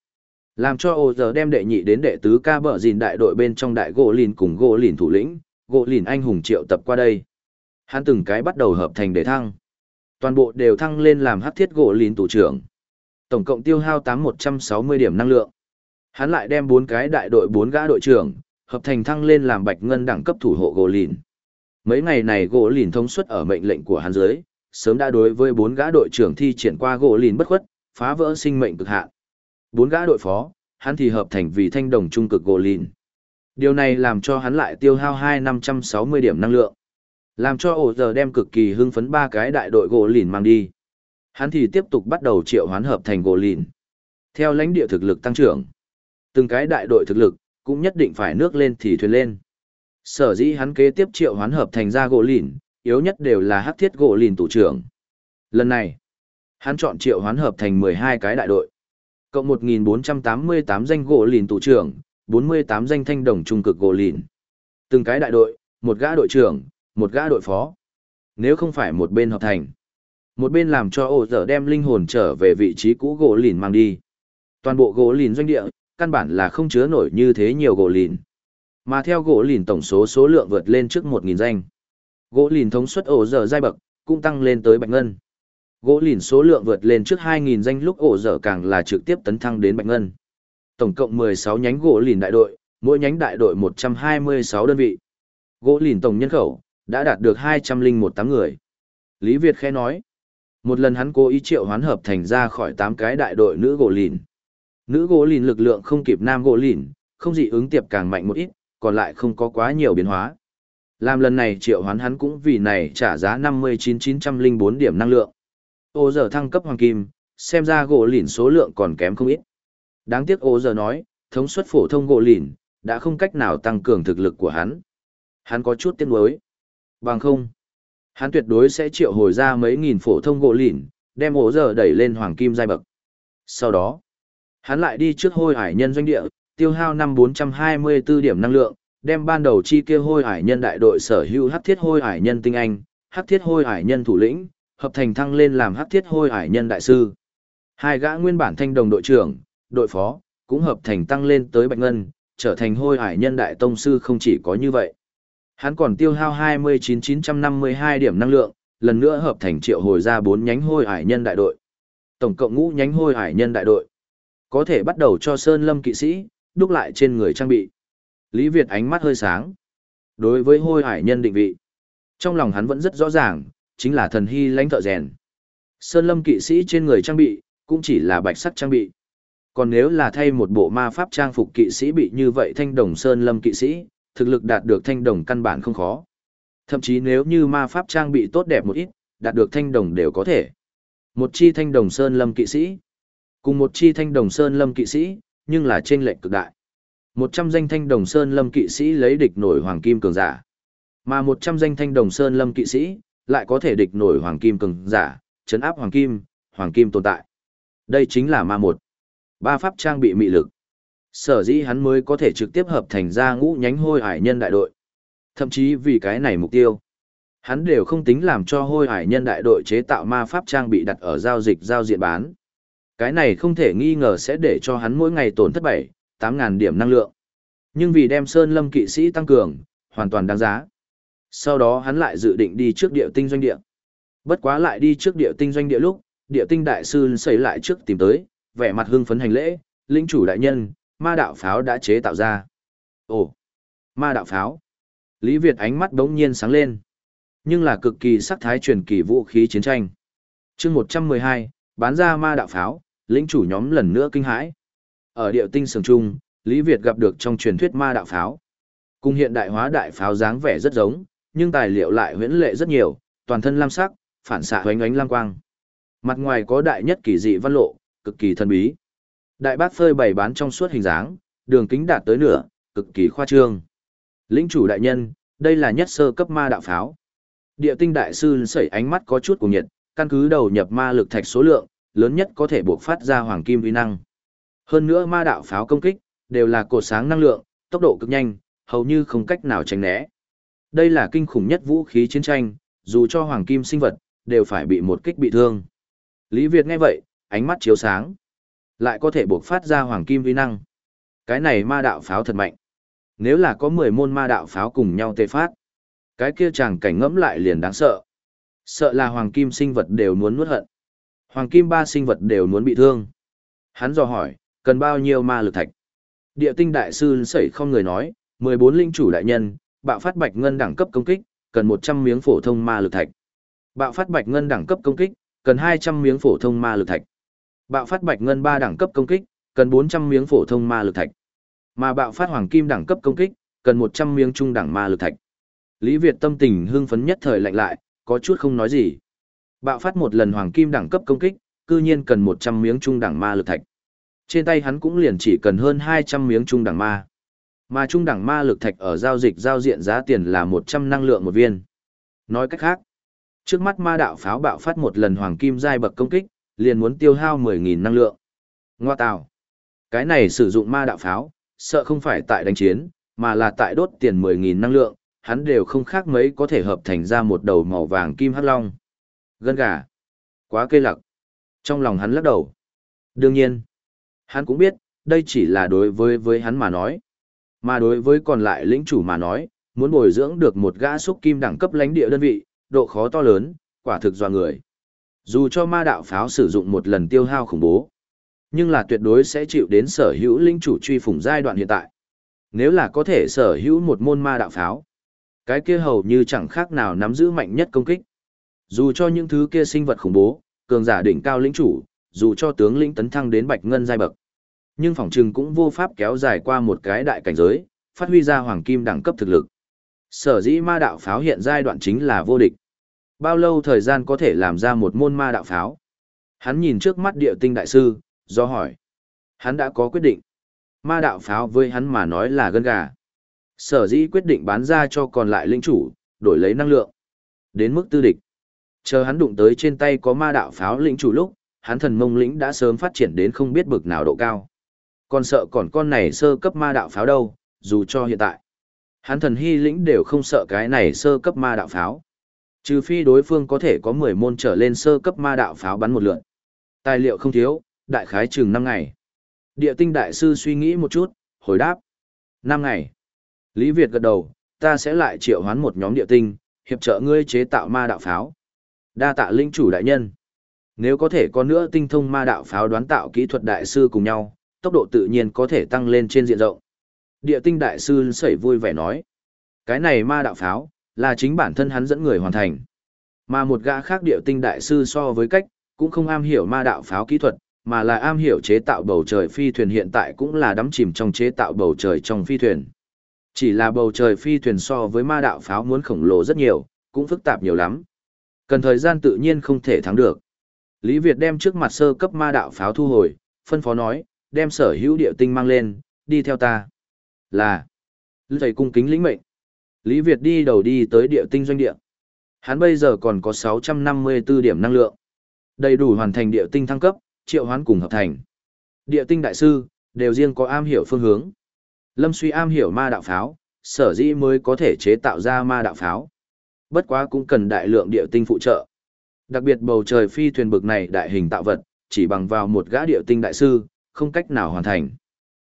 Làm cho ô giờ đem đệ nhị đến đệ tứ ca bờ gìn đại đội bên trong đại gỗ lìn cùng gỗ lìn thủ lĩnh, gỗ lìn anh hùng triệu tập qua đây. Hắn từng cái bắt đầu hợp thành để thăng. Toàn bộ đều thăng lên làm hắc thiết gỗ lìn tủ trưởng. Tổng cộng tiêu hao tám một trăm sáu mươi điểm năng lượng. Hắn lại đem bốn cái đại đội bốn gã đội trưởng, hợp thành thăng lên làm bạch ngân đẳng cấp thủ hộ gỗ lìn. Mấy ngày này gỗ lìn thông suất ở mệnh lệnh của hắn dưới, sớm đã đối với bốn gã đội trưởng thi triển qua gỗ lìn bất khuất, phá vỡ sinh mệnh cực hạn. Bốn gã đội phó, hắn thì hợp thành vì thanh đồng trung cực gỗ lìn. Điều này làm cho hắn lại tiêu hao hai năm trăm sáu mươi điểm năng lượng. Làm cho ổ giờ đem cực kỳ hưng phấn ba cái đại đội gỗ lìn mang đi. Hắn thì tiếp tục bắt đầu triệu hoán hợp thành gỗ lìn. Theo lãnh địa thực lực tăng trưởng, từng cái đại đội thực lực cũng nhất định phải nước lên thì thuyền lên. Sở dĩ hắn kế tiếp triệu hoán hợp thành ra gỗ lìn, yếu nhất đều là hắc thiết gỗ lìn tủ trưởng. Lần này, hắn chọn triệu hoán hợp thành 12 cái đại đội. Cộng 1488 danh gỗ lìn tủ trưởng, 48 danh thanh đồng trung cực gỗ lìn. Từng cái đại đội, một gã đội trưởng, một gã đội phó. Nếu không phải một bên hợp thành, một bên làm cho ổ dở đem linh hồn trở về vị trí cũ gỗ lìn mang đi. Toàn bộ gỗ lìn doanh địa, căn bản là không chứa nổi như thế nhiều gỗ lìn. Mà theo gỗ lìn tổng số số lượng vượt lên trước 1.000 danh. Gỗ lìn thống suất ổ dở giai bậc, cũng tăng lên tới bạch ngân. Gỗ lìn số lượng vượt lên trước 2.000 danh lúc ổ dở càng là trực tiếp tấn thăng đến bạch ngân. Tổng cộng 16 nhánh gỗ lìn đại đội, mỗi nhánh đại đội 126 đơn vị. Gỗ lìn tổng nhân khẩu, đã đạt được 201 tám người. Lý Việt khẽ nói, một lần hắn cố ý triệu hoán hợp thành ra khỏi 8 cái đại đội nữ gỗ lìn. Nữ gỗ lìn lực lượng không kịp nam gỗ lìn, không dị ứng tiệp càng mạnh một ít, còn lại không có quá nhiều biến hóa. Làm lần này triệu hoán hắn cũng vì này trả giá 59.904 điểm năng lượng. Ô giờ thăng cấp hoàng kim, xem ra gỗ lìn số lượng còn kém không ít. Đáng tiếc ô giờ nói, thống suất phổ thông gỗ lìn, đã không cách nào tăng cường thực lực của hắn. Hắn có chút tiếc nuối. Bằng không, hắn tuyệt đối sẽ triệu hồi ra mấy nghìn phổ thông gỗ lìn, đem ô giờ đẩy lên hoàng kim giai bậc. Sau đó, hắn lại đi trước hôi hải nhân doanh địa, tiêu hao năm 424 điểm năng lượng, đem ban đầu chi kia hôi hải nhân đại đội sở hữu hắc thiết hôi hải nhân tinh anh, hắc thiết hôi hải nhân thủ lĩnh, hợp thành thăng lên làm hắc thiết hôi hải nhân đại sư. Hai gã nguyên bản thanh đồng đội trưởng, đội phó, cũng hợp thành tăng lên tới bạch ngân, trở thành hôi hải nhân đại tông sư không chỉ có như vậy. Hắn còn tiêu hao 29.952 điểm năng lượng, lần nữa hợp thành triệu hồi ra bốn nhánh hôi hải nhân đại đội. Tổng cộng ngũ nhánh hôi hải nhân đại đội. Có thể bắt đầu cho Sơn Lâm kỵ sĩ, đúc lại trên người trang bị. Lý Việt ánh mắt hơi sáng. Đối với hôi hải nhân định vị, trong lòng hắn vẫn rất rõ ràng, chính là thần hy lãnh thợ rèn. Sơn lâm kỵ sĩ trên người trang bị, cũng chỉ là bạch sắc trang bị. Còn nếu là thay một bộ ma pháp trang phục kỵ sĩ bị như vậy thanh đồng sơn lâm kỵ sĩ, thực lực đạt được thanh đồng căn bản không khó. Thậm chí nếu như ma pháp trang bị tốt đẹp một ít, đạt được thanh đồng đều có thể. Một chi thanh đồng sơn lâm kỵ sĩ, cùng một chi thanh đồng sơn lâm kỵ sĩ, nhưng là trên lệnh cực đại. Một trăm danh thanh đồng sơn lâm kỵ sĩ lấy địch nổi hoàng kim cường giả. Mà một trăm danh thanh đồng sơn lâm kỵ sĩ, lại có thể địch nổi hoàng kim cường giả, chấn áp hoàng kim, hoàng kim tồn tại. Đây chính là ma một. Ba pháp trang bị mị lực. Sở dĩ hắn mới có thể trực tiếp hợp thành ra ngũ nhánh hôi hải nhân đại đội. Thậm chí vì cái này mục tiêu. Hắn đều không tính làm cho hôi hải nhân đại đội chế tạo ma pháp trang bị đặt ở giao dịch giao diện bán. Cái này không thể nghi ngờ sẽ để cho hắn mỗi ngày tổn thất bảy, tám ngàn điểm năng lượng. Nhưng vì đem Sơn Lâm kỵ sĩ tăng cường, hoàn toàn đáng giá. Sau đó hắn lại dự định đi trước địa tinh doanh địa. Bất quá lại đi trước địa tinh doanh địa lúc, địa tinh đại sư xảy lại trước tìm tới, vẻ mặt hưng phấn hành lễ, lĩnh chủ đại nhân, ma đạo pháo đã chế tạo ra. Ồ, ma đạo pháo. Lý Việt ánh mắt đống nhiên sáng lên. Nhưng là cực kỳ sắc thái truyền kỳ vũ khí chiến tranh. chương 112, bán ra ma đạo pháo, lĩnh chủ nhóm lần nữa kinh hãi. Ở địa tinh sừng trung, Lý Việt gặp được trong truyền thuyết ma đạo pháo. Cùng hiện đại hóa đại pháo dáng vẻ rất giống, nhưng tài liệu lại huyễn lệ rất nhiều, toàn thân lam sắc, phản xạ hoánh ánh lam quang. Mặt ngoài có đại nhất kỳ dị văn lộ, cực kỳ thần bí. Đại bác phơi bày bán trong suốt hình dáng, đường kính đạt tới nửa, cực kỳ khoa trương. Lĩnh chủ đại nhân, đây là nhất sơ cấp ma đạo pháo. Địa tinh đại sư sẩy ánh mắt có chút của nhiệt, căn cứ đầu nhập ma lực thạch số lượng, lớn nhất có thể buộc phát ra hoàng kim vi năng. Hơn nữa ma đạo pháo công kích, đều là cột sáng năng lượng, tốc độ cực nhanh, hầu như không cách nào tránh né. Đây là kinh khủng nhất vũ khí chiến tranh, dù cho hoàng kim sinh vật, đều phải bị một kích bị thương. Lý Việt nghe vậy, ánh mắt chiếu sáng. Lại có thể buộc phát ra hoàng kim vi năng. Cái này ma đạo pháo thật mạnh. Nếu là có 10 môn ma đạo pháo cùng nhau tê phát, cái kia chàng cảnh ngẫm lại liền đáng sợ. Sợ là hoàng kim sinh vật đều muốn nuốt hận. Hoàng kim ba sinh vật đều muốn bị thương. Hắn dò hỏi, cần bao nhiêu ma lực thạch? Địa tinh đại sư sẩy không người nói, 14 linh chủ đại nhân, bạo phát bạch ngân đẳng cấp công kích, cần 100 miếng phổ thông ma lực thạch. Bạo phát bạch ngân đẳng cấp công kích, cần 200 miếng phổ thông ma lực thạch. Bạo phát bạch ngân 3 đẳng cấp công kích, cần 400 miếng phổ thông ma lực thạch. Mà bạo phát hoàng kim đẳng cấp công kích, cần 100 miếng trung đẳng ma lực thạch. Lý Việt tâm tình hưng phấn nhất thời lạnh lại, có chút không nói gì. Bạo phát một lần hoàng kim đẳng cấp công kích, cư nhiên cần 100 miếng trung đẳng ma lực thạch. Trên tay hắn cũng liền chỉ cần hơn 200 miếng trung đẳng ma. Mà trung đẳng ma lực thạch ở giao dịch giao diện giá tiền là 100 năng lượng một viên. Nói cách khác, trước mắt ma đạo pháo bạo phát một lần hoàng kim giai bậc công kích, liền muốn tiêu hao 10.000 năng lượng. Ngoa tào. Cái này sử dụng ma đạo pháo, sợ không phải tại đánh chiến, mà là tại đốt tiền 10.000 năng lượng, hắn đều không khác mấy có thể hợp thành ra một đầu màu vàng kim hắc long. Gân gà. Quá cây lặc. Trong lòng hắn lắc đầu. Đương nhiên, hắn cũng biết, đây chỉ là đối với với hắn mà nói. Mà đối với còn lại lĩnh chủ mà nói, muốn bồi dưỡng được một gã xúc kim đẳng cấp lãnh địa đơn vị, độ khó to lớn, quả thực dọa người. Dù cho ma đạo pháo sử dụng một lần tiêu hao khủng bố, nhưng là tuyệt đối sẽ chịu đến sở hữu linh chủ truy phủng giai đoạn hiện tại. Nếu là có thể sở hữu một môn ma đạo pháo, cái kia hầu như chẳng khác nào nắm giữ mạnh nhất công kích. Dù cho những thứ kia sinh vật khủng bố, cường giả đỉnh cao lĩnh chủ, dù cho tướng lĩnh tấn thăng đến bạch ngân giai bậc, nhưng phòng trừng cũng vô pháp kéo dài qua một cái đại cảnh giới, phát huy ra hoàng kim đẳng cấp thực lực. Sở dĩ ma đạo pháo hiện giai đoạn chính là vô địch. Bao lâu thời gian có thể làm ra một môn ma đạo pháo? Hắn nhìn trước mắt địa tinh đại sư, do hỏi. Hắn đã có quyết định. Ma đạo pháo với hắn mà nói là gân gà. Sở dĩ quyết định bán ra cho còn lại linh chủ, đổi lấy năng lượng. Đến mức tư địch. Chờ hắn đụng tới trên tay có ma đạo pháo lĩnh chủ lúc, hắn thần mông lĩnh đã sớm phát triển đến không biết bực nào độ cao. Còn sợ còn con này sơ cấp ma đạo pháo đâu, dù cho hiện tại. Hắn thần hy lĩnh đều không sợ cái này sơ cấp ma đạo pháo. Trừ phi đối phương có thể có 10 môn trở lên sơ cấp ma đạo pháo bắn một lượt. Tài liệu không thiếu, đại khái chừng 5 ngày. Địa tinh đại sư suy nghĩ một chút, hồi đáp. 5 ngày. Lý Việt gật đầu, ta sẽ lại triệu hoán một nhóm địa tinh, hiệp trợ ngươi chế tạo ma đạo pháo. Đa tạ linh chủ đại nhân. Nếu có thể có nữa tinh thông ma đạo pháo đoán tạo kỹ thuật đại sư cùng nhau, tốc độ tự nhiên có thể tăng lên trên diện rộng. Địa tinh đại sư sẩy vui vẻ nói. Cái này ma đạo pháo, là chính bản thân hắn dẫn người hoàn thành. Mà một gã khác địa tinh đại sư so với cách, cũng không am hiểu ma đạo pháo kỹ thuật, mà là am hiểu chế tạo bầu trời phi thuyền hiện tại cũng là đắm chìm trong chế tạo bầu trời trong phi thuyền. Chỉ là bầu trời phi thuyền so với ma đạo pháo muốn khổng lồ rất nhiều, cũng phức tạp nhiều lắm. Cần thời gian tự nhiên không thể thắng được. Lý Việt đem trước mặt sơ cấp ma đạo pháo thu hồi, phân phó nói, đem sở hữu địa tinh mang lên, đi theo ta. Là, Lưu thầy cung kính lĩnh mệnh. Lý Việt đi đầu đi tới địa tinh doanh địa. Hắn bây giờ còn có 654 điểm năng lượng. Đầy đủ hoàn thành địa tinh thăng cấp, triệu hoán cùng hợp thành. Địa tinh đại sư, đều riêng có am hiểu phương hướng. Lâm suy am hiểu ma đạo pháo, sở dĩ mới có thể chế tạo ra ma đạo pháo. Bất quá cũng cần đại lượng địa tinh phụ trợ. Đặc biệt bầu trời phi thuyền bực này đại hình tạo vật, chỉ bằng vào một gã địa tinh đại sư, không cách nào hoàn thành.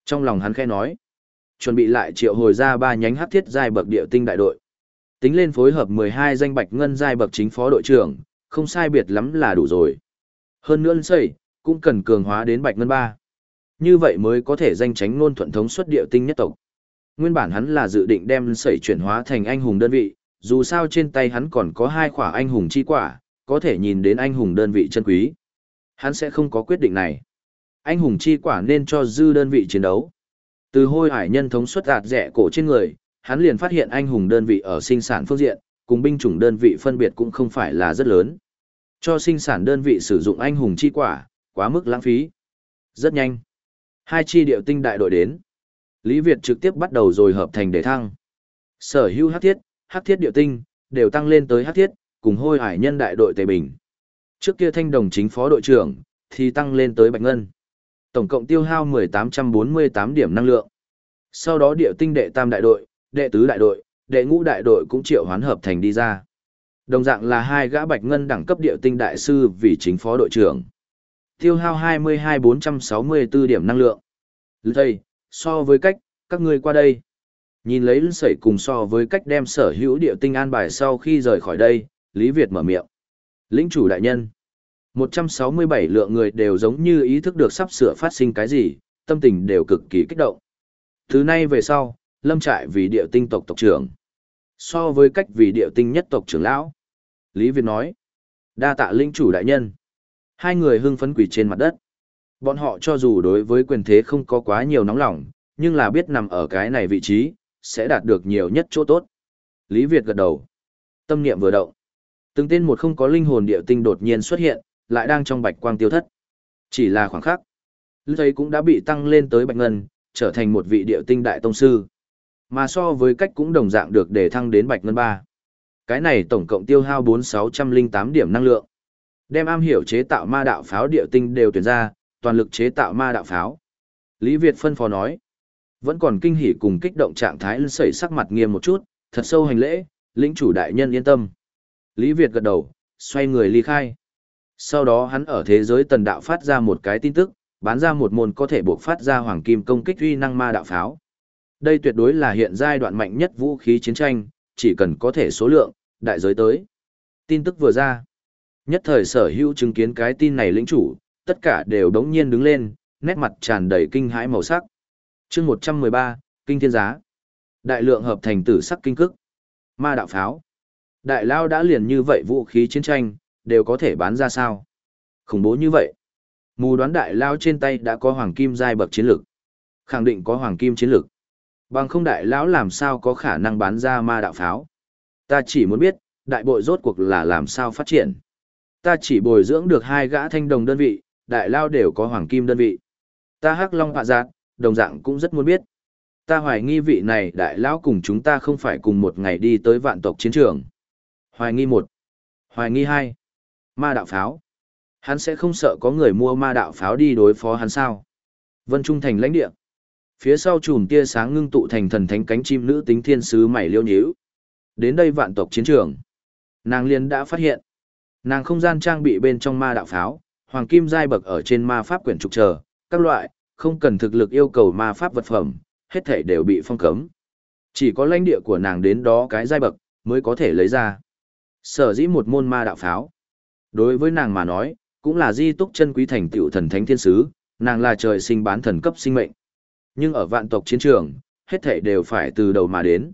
Trong lòng hắn khẽ nói, chuẩn bị lại triệu hồi ra ba nhánh hắc thiết giai bậc địa tinh đại đội. Tính lên phối hợp 12 danh bạch ngân giai bậc chính phó đội trưởng, không sai biệt lắm là đủ rồi. Hơn nữa xây, cũng cần cường hóa đến bạch ngân 3. Như vậy mới có thể danh tránh luôn thuận thống xuất địa tinh nhất tộc. Nguyên bản hắn là dự định đem sẩy chuyển hóa thành anh hùng đơn vị, dù sao trên tay hắn còn có hai khỏa anh hùng chi quả, có thể nhìn đến anh hùng đơn vị chân quý. Hắn sẽ không có quyết định này. Anh hùng chi quả nên cho dư đơn vị chiến đấu. Từ hôi hải nhân thống suất gạt rẻ cổ trên người, hắn liền phát hiện anh hùng đơn vị ở sinh sản phương diện, cùng binh chủng đơn vị phân biệt cũng không phải là rất lớn. Cho sinh sản đơn vị sử dụng anh hùng chi quả, quá mức lãng phí. Rất nhanh. Hai chi điệu tinh đại đội đến. Lý Việt trực tiếp bắt đầu rồi hợp thành để thăng. Sở hữu hắc thiết, hắc thiết điệu tinh, đều tăng lên tới hắc thiết, cùng hôi hải nhân đại đội Tề Bình. Trước kia thanh đồng chính phó đội trưởng, thì tăng lên tới bạch ngân. Tổng cộng tiêu hao 1848 điểm năng lượng. Sau đó điệu tinh đệ tam đại đội, đệ tứ đại đội, đệ ngũ đại đội cũng triệu hoán hợp thành đi ra. Đồng dạng là hai gã bạch ngân đẳng cấp điệu tinh đại sư vì chính phó đội trưởng. Tiêu hao 22-464 điểm năng lượng. Thầy, so với cách, các ngươi qua đây. Nhìn lấy lưng sẩy cùng so với cách đem sở hữu địa tinh an bài sau khi rời khỏi đây, Lý Việt mở miệng. Lĩnh chủ đại nhân. 167 lượng người đều giống như ý thức được sắp sửa phát sinh cái gì, tâm tình đều cực kỳ kích động. Thứ nay về sau, lâm trại vì địa tinh tộc tộc trưởng. So với cách vì địa tinh nhất tộc trưởng lão. Lý Việt nói. Đa tạ linh chủ đại nhân. Hai người hưng phấn quỷ trên mặt đất. Bọn họ cho dù đối với quyền thế không có quá nhiều nóng lòng, nhưng là biết nằm ở cái này vị trí, sẽ đạt được nhiều nhất chỗ tốt. Lý Việt gật đầu. Tâm niệm vừa động. Từng tên một không có linh hồn địa tinh đột nhiên xuất hiện, lại đang trong bạch quang tiêu thất. Chỉ là khoảng khắc. Lưu thấy cũng đã bị tăng lên tới bạch ngân, trở thành một vị địa tinh đại tông sư. Mà so với cách cũng đồng dạng được để thăng đến bạch ngân 3. Cái này tổng cộng tiêu hao 4608 điểm năng lượng. Đem am hiểu chế tạo ma đạo pháo địa tinh đều tuyển ra, toàn lực chế tạo ma đạo pháo. Lý Việt phân phó nói. Vẫn còn kinh hỉ cùng kích động trạng thái lưng sẩy sắc mặt nghiêm một chút, thật sâu hành lễ, lĩnh chủ đại nhân yên tâm. Lý Việt gật đầu, xoay người ly khai. Sau đó hắn ở thế giới tần đạo phát ra một cái tin tức, bán ra một môn có thể buộc phát ra hoàng kim công kích uy năng ma đạo pháo. Đây tuyệt đối là hiện giai đoạn mạnh nhất vũ khí chiến tranh, chỉ cần có thể số lượng, đại giới tới. Tin tức vừa ra. Nhất thời sở hữu chứng kiến cái tin này lĩnh chủ, tất cả đều đống nhiên đứng lên, nét mặt tràn đầy kinh hãi màu sắc chương 113, Kinh Thiên Giá. Đại lượng hợp thành tử sắc kinh cức. Ma đạo pháo. Đại lao đã liền như vậy vũ khí chiến tranh, đều có thể bán ra sao? Khủng bố như vậy. Mù đoán đại lao trên tay đã có hoàng kim giai bậc chiến lực. Khẳng định có hoàng kim chiến lực. Bằng không đại lão làm sao có khả năng bán ra ma đạo pháo. Ta chỉ muốn biết, đại bội rốt cuộc là làm sao phát triển. Ta chỉ bồi dưỡng được hai gã thanh đồng đơn vị, đại lao đều có hoàng kim đơn vị. Ta hắc long hạ giác, đồng dạng cũng rất muốn biết. Ta hoài nghi vị này đại lão cùng chúng ta không phải cùng một ngày đi tới vạn tộc chiến trường. Hoài nghi một. Hoài nghi hai. Ma đạo pháo. Hắn sẽ không sợ có người mua ma đạo pháo đi đối phó hắn sao. Vân Trung thành lãnh địa. Phía sau chùm tia sáng ngưng tụ thành thần thánh cánh chim nữ tính thiên sứ mảy liêu nhíu. Đến đây vạn tộc chiến trường. Nàng liền đã phát hiện. Nàng không gian trang bị bên trong ma đạo pháo, hoàng kim giai bậc ở trên ma pháp quyển trục chờ, các loại, không cần thực lực yêu cầu ma pháp vật phẩm, hết thể đều bị phong cấm. Chỉ có lãnh địa của nàng đến đó cái giai bậc, mới có thể lấy ra. Sở dĩ một môn ma đạo pháo. Đối với nàng mà nói, cũng là di túc chân quý thành tựu thần thánh thiên sứ, nàng là trời sinh bán thần cấp sinh mệnh. Nhưng ở vạn tộc chiến trường, hết thảy đều phải từ đầu mà đến.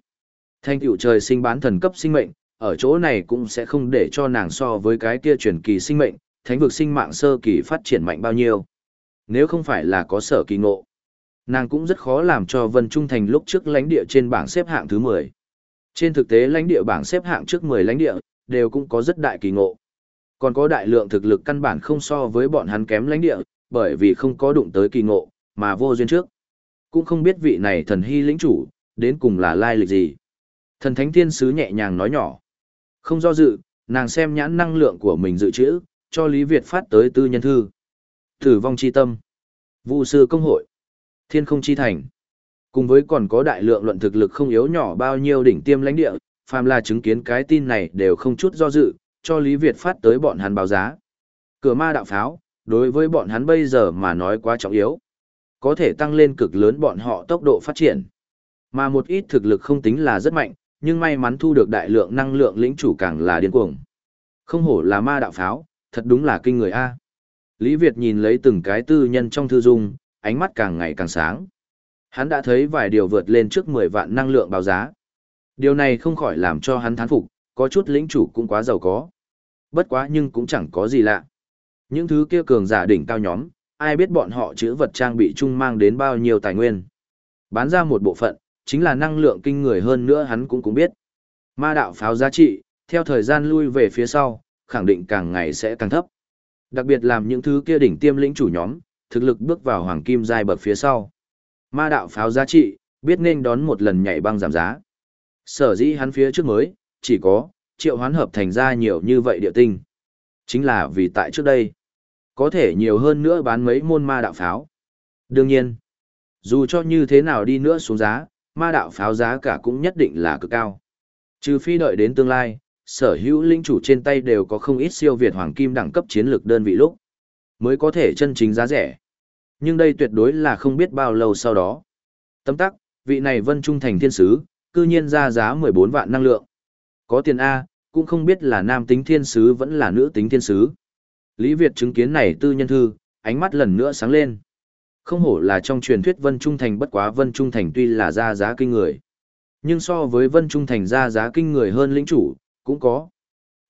Thành tựu trời sinh bán thần cấp sinh mệnh, ở chỗ này cũng sẽ không để cho nàng so với cái kia truyền kỳ sinh mệnh, thánh vực sinh mạng sơ kỳ phát triển mạnh bao nhiêu. Nếu không phải là có sở kỳ ngộ, nàng cũng rất khó làm cho Vân Trung Thành lúc trước lãnh địa trên bảng xếp hạng thứ 10. Trên thực tế lãnh địa bảng xếp hạng trước 10 lãnh địa, đều cũng có rất đại kỳ ngộ. Còn có đại lượng thực lực căn bản không so với bọn hắn kém lãnh địa, bởi vì không có đụng tới kỳ ngộ, mà vô duyên trước. Cũng không biết vị này thần hy lĩnh chủ, đến cùng là lai lịch gì. Thần thánh thiên sứ nhẹ nhàng nói nhỏ. Không do dự, nàng xem nhãn năng lượng của mình dự trữ, cho Lý Việt phát tới tư nhân thư. Tử vong chi tâm. Vụ sư công hội. Thiên không chi thành. Cùng với còn có đại lượng luận thực lực không yếu nhỏ bao nhiêu đỉnh tiêm lãnh địa, phàm là chứng kiến cái tin này đều không chút do dự, cho Lý Việt phát tới bọn hắn báo giá. Cửa ma đạo pháo, đối với bọn hắn bây giờ mà nói quá trọng yếu. Có thể tăng lên cực lớn bọn họ tốc độ phát triển. Mà một ít thực lực không tính là rất mạnh, nhưng may mắn thu được đại lượng năng lượng lĩnh chủ càng là điên cuồng. Không hổ là ma đạo pháo, thật đúng là kinh người A. Lý Việt nhìn lấy từng cái tư nhân trong thư dung, ánh mắt càng ngày càng sáng. Hắn đã thấy vài điều vượt lên trước 10 vạn năng lượng báo giá. Điều này không khỏi làm cho hắn thán phục, có chút lĩnh chủ cũng quá giàu có. Bất quá nhưng cũng chẳng có gì lạ. Những thứ kia cường giả đỉnh cao nhóm, ai biết bọn họ chữ vật trang bị chung mang đến bao nhiêu tài nguyên. Bán ra một bộ phận, chính là năng lượng kinh người hơn nữa hắn cũng cũng biết. Ma đạo pháo giá trị, theo thời gian lui về phía sau, khẳng định càng ngày sẽ càng thấp. Đặc biệt làm những thứ kia đỉnh tiêm lĩnh chủ nhóm, thực lực bước vào hoàng kim giai bậc phía sau. Ma đạo pháo giá trị, biết nên đón một lần nhảy băng giảm giá. Sở dĩ hắn phía trước mới, chỉ có, triệu hoán hợp thành ra nhiều như vậy địa tinh. Chính là vì tại trước đây, có thể nhiều hơn nữa bán mấy môn ma đạo pháo. Đương nhiên, dù cho như thế nào đi nữa xuống giá, ma đạo pháo giá cả cũng nhất định là cực cao. Trừ phi đợi đến tương lai, sở hữu linh chủ trên tay đều có không ít siêu việt hoàng kim đẳng cấp chiến lược đơn vị lúc, mới có thể chân chính giá rẻ. Nhưng đây tuyệt đối là không biết bao lâu sau đó. Tấm tắc, vị này vân trung thành thiên sứ, cư nhiên ra giá 14 vạn năng lượng. Có tiền A, cũng không biết là nam tính thiên sứ vẫn là nữ tính thiên sứ. Lý Việt chứng kiến này tư nhân thư, ánh mắt lần nữa sáng lên. Không hổ là trong truyền thuyết Vân Trung Thành bất quá Vân Trung Thành tuy là ra giá kinh người. Nhưng so với Vân Trung Thành ra giá kinh người hơn lĩnh chủ, cũng có.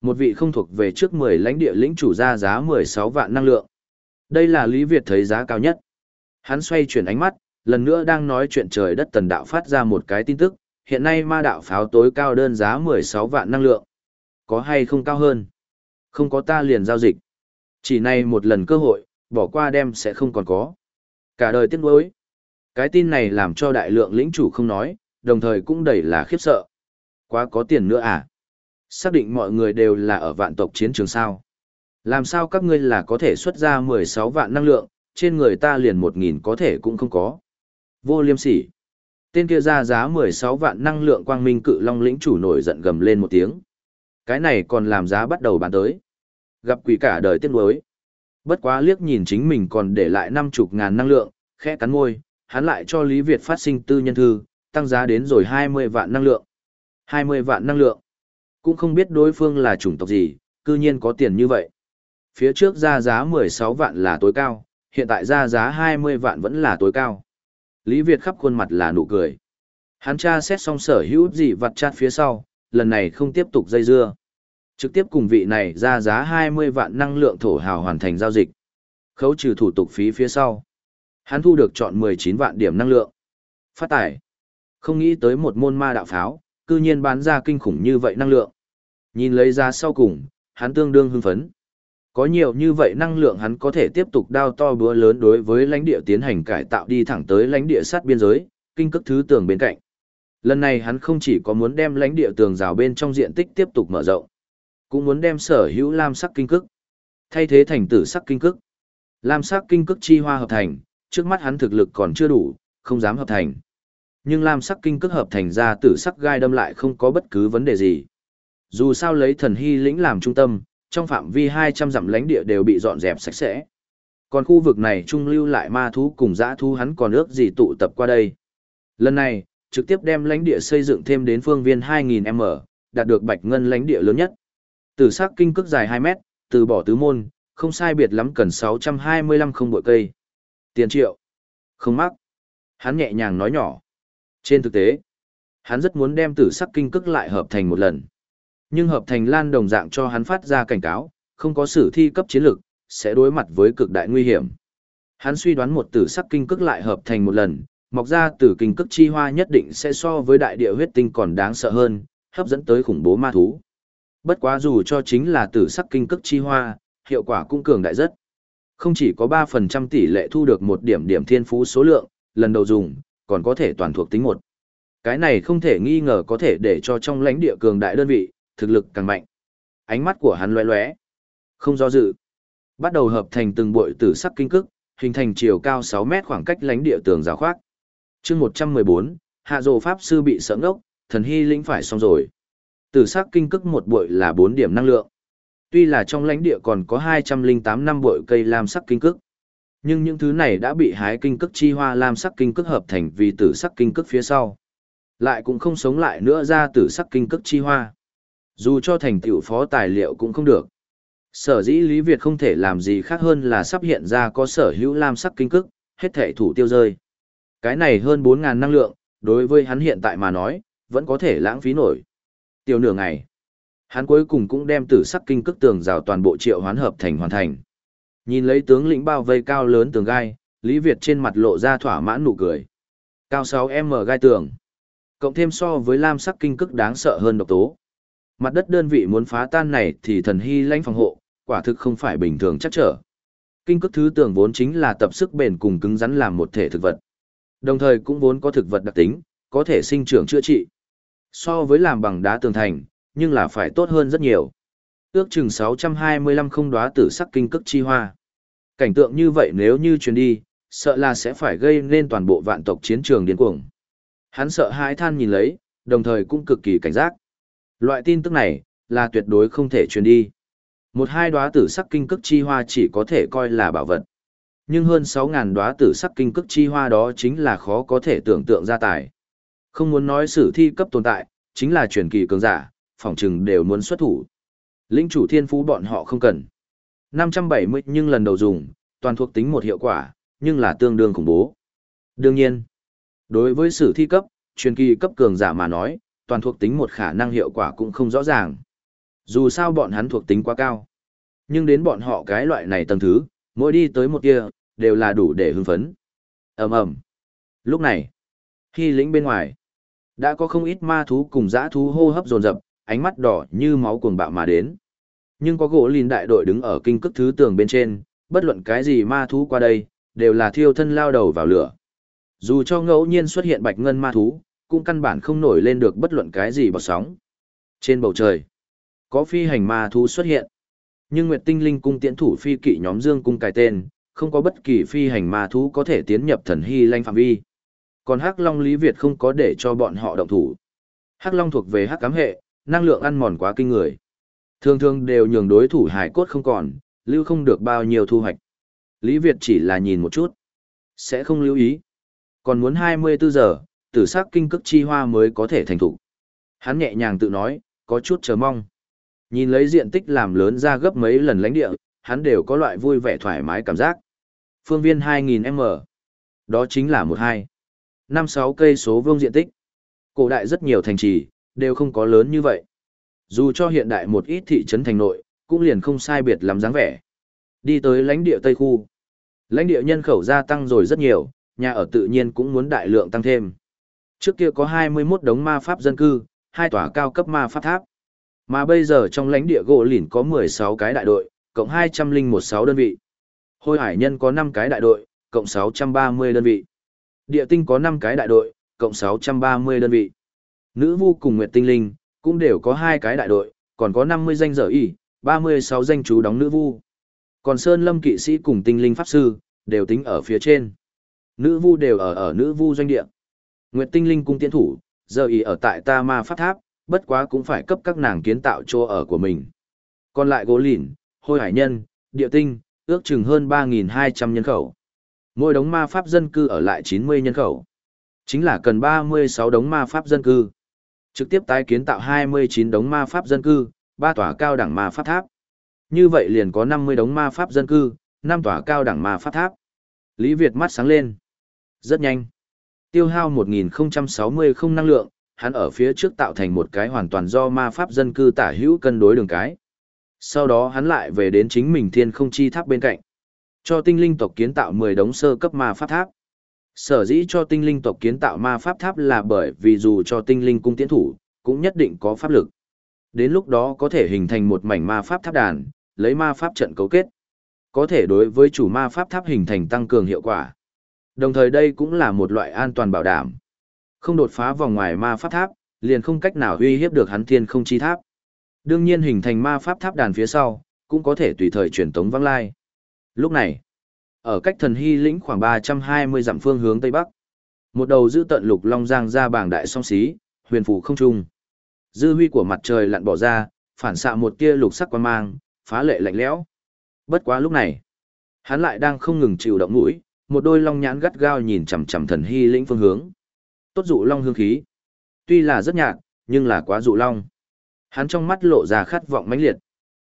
Một vị không thuộc về trước 10 lãnh địa lĩnh chủ ra giá 16 vạn năng lượng. Đây là Lý Việt thấy giá cao nhất. Hắn xoay chuyển ánh mắt, lần nữa đang nói chuyện trời đất tần đạo phát ra một cái tin tức, hiện nay ma đạo pháo tối cao đơn giá 16 vạn năng lượng. Có hay không cao hơn? Không có ta liền giao dịch. Chỉ này một lần cơ hội, bỏ qua đem sẽ không còn có. Cả đời tiếc nuối. Cái tin này làm cho đại lượng lĩnh chủ không nói, đồng thời cũng đầy là khiếp sợ. Quá có tiền nữa à? Xác định mọi người đều là ở vạn tộc chiến trường sao. Làm sao các ngươi là có thể xuất ra 16 vạn năng lượng, trên người ta liền 1.000 có thể cũng không có. Vô liêm sỉ. Tên kia ra giá 16 vạn năng lượng quang minh cự long lĩnh chủ nổi giận gầm lên một tiếng. Cái này còn làm giá bắt đầu bán tới. Gặp quỷ cả đời tiếc nuối. Bất quá liếc nhìn chính mình còn để lại năm chục ngàn năng lượng, khẽ cắn môi, hắn lại cho Lý Việt phát sinh tư nhân thư, tăng giá đến rồi 20 vạn năng lượng. 20 vạn năng lượng. Cũng không biết đối phương là chủng tộc gì, cư nhiên có tiền như vậy. Phía trước ra giá 16 vạn là tối cao, hiện tại ra giá 20 vạn vẫn là tối cao. Lý Việt khắp khuôn mặt là nụ cười. Hắn tra xét xong sở hữu gì vặt chát phía sau, lần này không tiếp tục dây dưa. Trực tiếp cùng vị này ra giá 20 vạn năng lượng thổ hào hoàn thành giao dịch. Khấu trừ thủ tục phí phía sau. Hắn thu được chọn 19 vạn điểm năng lượng. Phát tải. Không nghĩ tới một môn ma đạo pháo, cư nhiên bán ra kinh khủng như vậy năng lượng. Nhìn lấy ra sau cùng, hắn tương đương hưng phấn. Có nhiều như vậy năng lượng hắn có thể tiếp tục đao to búa lớn đối với lãnh địa tiến hành cải tạo đi thẳng tới lãnh địa sát biên giới, kinh cức thứ tường bên cạnh. Lần này hắn không chỉ có muốn đem lãnh địa tường rào bên trong diện tích tiếp tục mở rộng, cũng muốn đem sở hữu lam sắc kinh cức thay thế thành tử sắc kinh cức. Lam sắc kinh cức chi hoa hợp thành, trước mắt hắn thực lực còn chưa đủ, không dám hợp thành. Nhưng lam sắc kinh cước hợp thành ra tử sắc gai đâm lại không có bất cứ vấn đề gì. Dù sao lấy thần hy lĩnh làm trung tâm, trong phạm vi 200 dặm lãnh địa đều bị dọn dẹp sạch sẽ. Còn khu vực này trung lưu lại ma thú cùng dã thú hắn còn ước gì tụ tập qua đây. Lần này, trực tiếp đem lãnh địa xây dựng thêm đến phương viên 2000m, đạt được bạch ngân lãnh địa lớn nhất. Tử sắc kinh cước dài 2 mét, từ bỏ tứ môn, không sai biệt lắm cần 625 không bội cây. Tiền triệu. Không mắc. Hắn nhẹ nhàng nói nhỏ. Trên thực tế, hắn rất muốn đem tử sắc kinh cức lại hợp thành một lần. Nhưng hợp thành lan đồng dạng cho hắn phát ra cảnh cáo, không có sử thi cấp chiến lược, sẽ đối mặt với cực đại nguy hiểm. Hắn suy đoán một tử sắc kinh cức lại hợp thành một lần, mọc ra tử kinh cức chi hoa nhất định sẽ so với đại địa huyết tinh còn đáng sợ hơn, hấp dẫn tới khủng bố ma thú. Bất quá dù cho chính là tử sắc kinh cức chi hoa, hiệu quả cũng cường đại rất. Không chỉ có 3% tỷ lệ thu được một điểm điểm thiên phú số lượng, lần đầu dùng, còn có thể toàn thuộc tính một. Cái này không thể nghi ngờ có thể để cho trong lãnh địa cường đại đơn vị, thực lực càng mạnh. Ánh mắt của hắn lóe lóe, không do dự. Bắt đầu hợp thành từng bội tử sắc kinh cức, hình thành chiều cao 6 mét khoảng cách lãnh địa tường rào khoác. chương 114, hạ dồ pháp sư bị sợ ngốc, thần hy lĩnh phải xong rồi. Tử sắc kinh cức một bội là 4 điểm năng lượng. Tuy là trong lãnh địa còn có 208 năm bội cây lam sắc kinh cức. Nhưng những thứ này đã bị hái kinh cức chi hoa lam sắc kinh cức hợp thành vì tử sắc kinh cức phía sau. Lại cũng không sống lại nữa ra tử sắc kinh cức chi hoa. Dù cho thành tựu phó tài liệu cũng không được. Sở dĩ Lý Việt không thể làm gì khác hơn là sắp hiện ra có sở hữu lam sắc kinh cức, hết thể thủ tiêu rơi. Cái này hơn 4.000 năng lượng, đối với hắn hiện tại mà nói, vẫn có thể lãng phí nổi. Tiêu nửa ngày. Hắn cuối cùng cũng đem tử sắc kinh cức tường rào toàn bộ triệu hoán hợp thành hoàn thành. Nhìn lấy tướng lĩnh bao vây cao lớn tường gai, Lý Việt trên mặt lộ ra thỏa mãn nụ cười. Cao 6M gai tường. Cộng thêm so với lam sắc kinh cức đáng sợ hơn độc tố. Mặt đất đơn vị muốn phá tan này thì thần hy lãnh phòng hộ, quả thực không phải bình thường chắc trở. Kinh cức thứ tường vốn chính là tập sức bền cùng cứng rắn làm một thể thực vật. Đồng thời cũng vốn có thực vật đặc tính, có thể sinh trưởng chữa trị. So với làm bằng đá tường thành, nhưng là phải tốt hơn rất nhiều. Ước chừng 625 không đóa tử sắc kinh cức chi hoa. Cảnh tượng như vậy nếu như truyền đi, sợ là sẽ phải gây nên toàn bộ vạn tộc chiến trường điên cuồng. Hắn sợ hãi than nhìn lấy, đồng thời cũng cực kỳ cảnh giác. Loại tin tức này, là tuyệt đối không thể truyền đi. Một hai đóa tử sắc kinh cực chi hoa chỉ có thể coi là bảo vật. Nhưng hơn 6000 đóa tử sắc kinh cực chi hoa đó chính là khó có thể tưởng tượng ra tài. Không muốn nói sử thi cấp tồn tại, chính là truyền kỳ cường giả, phỏng chừng đều muốn xuất thủ. linh chủ thiên phú bọn họ không cần. 570 nhưng lần đầu dùng, toàn thuộc tính một hiệu quả, nhưng là tương đương khủng bố. Đương nhiên, đối với sử thi cấp, truyền kỳ cấp cường giả mà nói, toàn thuộc tính một khả năng hiệu quả cũng không rõ ràng. Dù sao bọn hắn thuộc tính quá cao. Nhưng đến bọn họ cái loại này tầng thứ, mỗi đi tới một kia, đều là đủ để hưng phấn. ầm ầm Lúc này, khi lĩnh bên ngoài, đã có không ít ma thú cùng dã thú hô hấp dồn dập, ánh mắt đỏ như máu cuồng bạo mà đến. Nhưng có gỗ lìn đại đội đứng ở kinh cức thứ tường bên trên, bất luận cái gì ma thú qua đây, đều là thiêu thân lao đầu vào lửa. Dù cho ngẫu nhiên xuất hiện bạch ngân ma thú, cũng căn bản không nổi lên được bất luận cái gì bọt sóng. Trên bầu trời, có phi hành ma thú xuất hiện. Nhưng Nguyệt Tinh Linh cung tiễn thủ phi kỵ nhóm Dương cung cài tên, không có bất kỳ phi hành ma thú có thể tiến nhập thần hy lanh phạm vi. Còn Hắc Long Lý Việt không có để cho bọn họ động thủ. Hắc Long thuộc về Hắc cám hệ, năng lượng ăn mòn quá kinh người. Thường thường đều nhường đối thủ hải cốt không còn, lưu không được bao nhiêu thu hoạch. Lý Việt chỉ là nhìn một chút, sẽ không lưu ý. Còn muốn 24 giờ, tử sắc kinh cức chi hoa mới có thể thành thủ. Hắn nhẹ nhàng tự nói, có chút chờ mong. Nhìn lấy diện tích làm lớn ra gấp mấy lần lãnh địa, hắn đều có loại vui vẻ thoải mái cảm giác. Phương viên 2000m. Đó chính là một hai. năm sáu cây số vuông diện tích. Cổ đại rất nhiều thành trì, đều không có lớn như vậy. Dù cho hiện đại một ít thị trấn thành nội, cũng liền không sai biệt lắm dáng vẻ. Đi tới lãnh địa Tây Khu. Lãnh địa nhân khẩu gia tăng rồi rất nhiều, nhà ở tự nhiên cũng muốn đại lượng tăng thêm. Trước kia có 21 đống ma pháp dân cư, hai tòa cao cấp ma pháp tháp. Mà bây giờ trong lãnh địa gỗ lỉn có 16 cái đại đội, cộng 216 đơn vị. Hôi hải nhân có 5 cái đại đội, cộng 630 đơn vị. Địa tinh có 5 cái đại đội, cộng 630 đơn vị. Nữ vu cùng Nguyệt Tinh Linh, cũng đều có hai cái đại đội, còn có 50 danh dở y, 36 danh chú đóng nữ vu. Còn Sơn Lâm kỵ sĩ cùng Tinh Linh Pháp Sư, đều tính ở phía trên. Nữ vu đều ở ở nữ vu doanh địa. Nguyệt Tinh Linh cung tiến thủ, giờ y ở tại ta ma pháp tháp, bất quá cũng phải cấp các nàng kiến tạo chỗ ở của mình. Còn lại gỗ lìn, hôi hải nhân, địa tinh, ước chừng hơn 3.200 nhân khẩu. Mỗi đống ma pháp dân cư ở lại 90 nhân khẩu. Chính là cần 36 đống ma pháp dân cư. Trực tiếp tái kiến tạo 29 đống ma pháp dân cư, 3 tòa cao đẳng ma pháp tháp. Như vậy liền có 50 đống ma pháp dân cư, 5 tòa cao đẳng ma pháp tháp. Lý Việt mắt sáng lên. Rất nhanh. Tiêu hao 1060 không năng lượng, hắn ở phía trước tạo thành một cái hoàn toàn do ma pháp dân cư tả hữu cân đối đường cái. Sau đó hắn lại về đến chính mình thiên không chi tháp bên cạnh. Cho tinh linh tộc kiến tạo 10 đống sơ cấp ma pháp tháp. Sở dĩ cho tinh linh tộc kiến tạo ma pháp tháp là bởi vì dù cho tinh linh cung tiến thủ, cũng nhất định có pháp lực. Đến lúc đó có thể hình thành một mảnh ma pháp tháp đàn, lấy ma pháp trận cấu kết. Có thể đối với chủ ma pháp tháp hình thành tăng cường hiệu quả. Đồng thời đây cũng là một loại an toàn bảo đảm. Không đột phá vòng ngoài ma pháp tháp, liền không cách nào uy hiếp được hắn thiên không chi tháp. Đương nhiên hình thành ma pháp tháp đàn phía sau, cũng có thể tùy thời truyền tống văng lai. Lúc này, ở cách thần hy lĩnh khoảng 320 dặm phương hướng tây bắc, một đầu giữ tận lục long giang ra bảng đại song xí, huyền phủ không trung. Dư huy của mặt trời lặn bỏ ra, phản xạ một tia lục sắc quan mang, phá lệ lạnh lẽo. Bất quá lúc này, hắn lại đang không ngừng chịu động mũi, một đôi long nhãn gắt gao nhìn chằm chằm thần hy lĩnh phương hướng. Tốt dụ long hương khí. Tuy là rất nhạt, nhưng là quá dụ long. Hắn trong mắt lộ ra khát vọng mãnh liệt.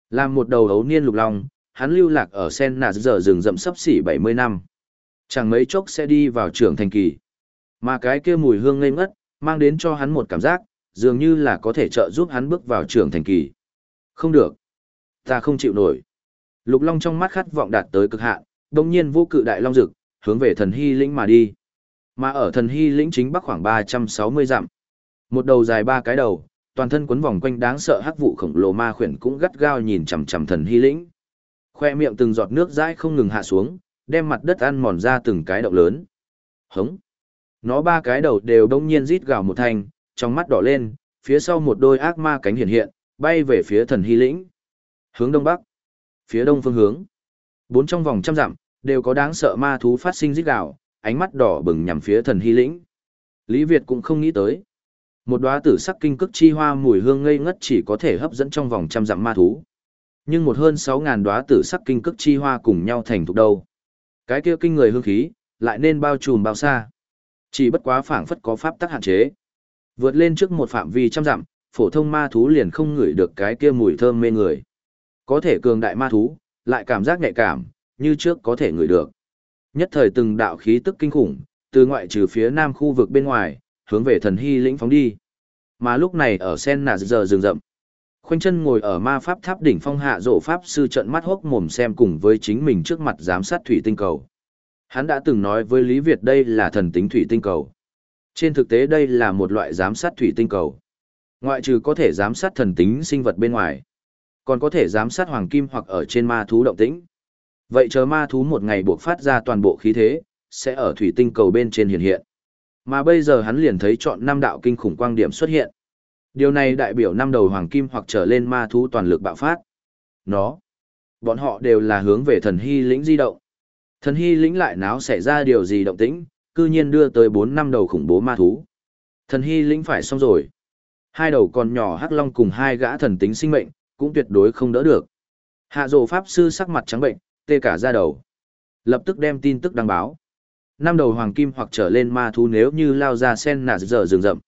Làm một đầu hấu niên lục long, hắn lưu lạc ở sen nạt giờ rừng rậm sấp xỉ 70 năm. Chẳng mấy chốc sẽ đi vào trưởng thành kỳ. Mà cái kia mùi hương ngây ngất, mang đến cho hắn một cảm giác, dường như là có thể trợ giúp hắn bước vào trưởng thành kỳ. Không được. Ta không chịu nổi. Lục Long trong mắt khát vọng đạt tới cực hạn, đồng nhiên vô cự đại long dực, hướng về thần hy lĩnh mà đi. Mà ở thần hy lĩnh chính bắc khoảng 360 dặm. Một đầu dài ba cái đầu, toàn thân quấn vòng quanh đáng sợ hắc vụ khổng lồ ma khuyển cũng gắt gao nhìn chằm chằm thần hy lĩnh. Khoe miệng từng giọt nước dãi không ngừng hạ xuống, đem mặt đất ăn mòn ra từng cái động lớn. Hống. Nó ba cái đầu đều đông nhiên rít gào một thanh, trong mắt đỏ lên, phía sau một đôi ác ma cánh hiện hiện, bay về phía thần hy lĩnh. Hướng đông bắc. Phía đông phương hướng. Bốn trong vòng trăm dặm, đều có đáng sợ ma thú phát sinh rít gào, ánh mắt đỏ bừng nhằm phía thần hy lĩnh. Lý Việt cũng không nghĩ tới. Một đóa tử sắc kinh cức chi hoa mùi hương ngây ngất chỉ có thể hấp dẫn trong vòng trăm dặm ma thú. Nhưng một hơn sáu ngàn đóa tử sắc kinh cức chi hoa cùng nhau thành thục đâu. Cái kia kinh người hương khí, lại nên bao trùm bao xa. Chỉ bất quá phảng phất có pháp tắc hạn chế. Vượt lên trước một phạm vi trăm dặm, phổ thông ma thú liền không ngửi được cái kia mùi thơm mê người. Có thể cường đại ma thú, lại cảm giác nhạy cảm, như trước có thể ngửi được. Nhất thời từng đạo khí tức kinh khủng, từ ngoại trừ phía nam khu vực bên ngoài, hướng về thần hy lĩnh phóng đi. Mà lúc này ở sen nà giờ rừng rậm. Khoanh chân ngồi ở ma pháp tháp đỉnh phong hạ rộ pháp sư trận mắt hốc mồm xem cùng với chính mình trước mặt giám sát thủy tinh cầu. Hắn đã từng nói với Lý Việt đây là thần tính thủy tinh cầu. Trên thực tế đây là một loại giám sát thủy tinh cầu. Ngoại trừ có thể giám sát thần tính sinh vật bên ngoài, còn có thể giám sát hoàng kim hoặc ở trên ma thú động tĩnh. Vậy chờ ma thú một ngày buộc phát ra toàn bộ khí thế, sẽ ở thủy tinh cầu bên trên hiện hiện. Mà bây giờ hắn liền thấy chọn năm đạo kinh khủng quang điểm xuất hiện. Điều này đại biểu năm đầu hoàng kim hoặc trở lên ma thú toàn lực bạo phát. Nó, bọn họ đều là hướng về thần hy lĩnh di động. Thần hy lĩnh lại náo xảy ra điều gì động tĩnh, cư nhiên đưa tới bốn năm đầu khủng bố ma thú. Thần hy lĩnh phải xong rồi. Hai đầu còn nhỏ hắc long cùng hai gã thần tính sinh mệnh, cũng tuyệt đối không đỡ được. Hạ dồ pháp sư sắc mặt trắng bệnh, tê cả da đầu. Lập tức đem tin tức đăng báo. Năm đầu hoàng kim hoặc trở lên ma thú nếu như lao ra sen nà giờ rừng rậm.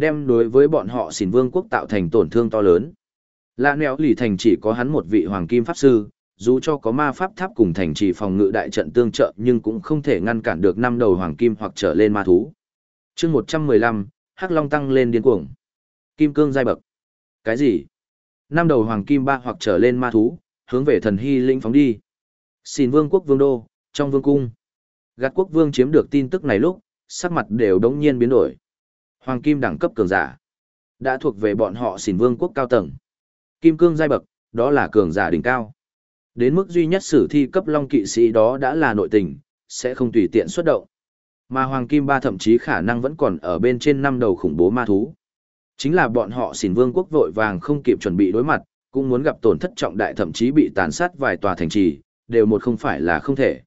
Đem đối với bọn họ xỉn vương quốc tạo thành tổn thương to lớn. Lạ nẻo lì thành chỉ có hắn một vị hoàng kim pháp sư, dù cho có ma pháp tháp cùng thành trì phòng ngự đại trận tương trợ nhưng cũng không thể ngăn cản được năm đầu hoàng kim hoặc trở lên ma thú. chương 115, Hắc Long tăng lên điên cuồng. Kim cương giai bậc. Cái gì? Năm đầu hoàng kim ba hoặc trở lên ma thú, hướng về thần hy linh phóng đi. Xin vương quốc vương đô, trong vương cung. Gạt quốc vương chiếm được tin tức này lúc, sắc mặt đều đống nhiên biến đổi. Hoàng kim đẳng cấp cường giả. Đã thuộc về bọn họ xỉn vương quốc cao tầng. Kim cương giai bậc, đó là cường giả đỉnh cao. Đến mức duy nhất sử thi cấp long kỵ sĩ đó đã là nội tình, sẽ không tùy tiện xuất động. Mà Hoàng Kim Ba thậm chí khả năng vẫn còn ở bên trên năm đầu khủng bố ma thú. Chính là bọn họ xỉn vương quốc vội vàng không kịp chuẩn bị đối mặt, cũng muốn gặp tổn thất trọng đại thậm chí bị tàn sát vài tòa thành trì, đều một không phải là không thể.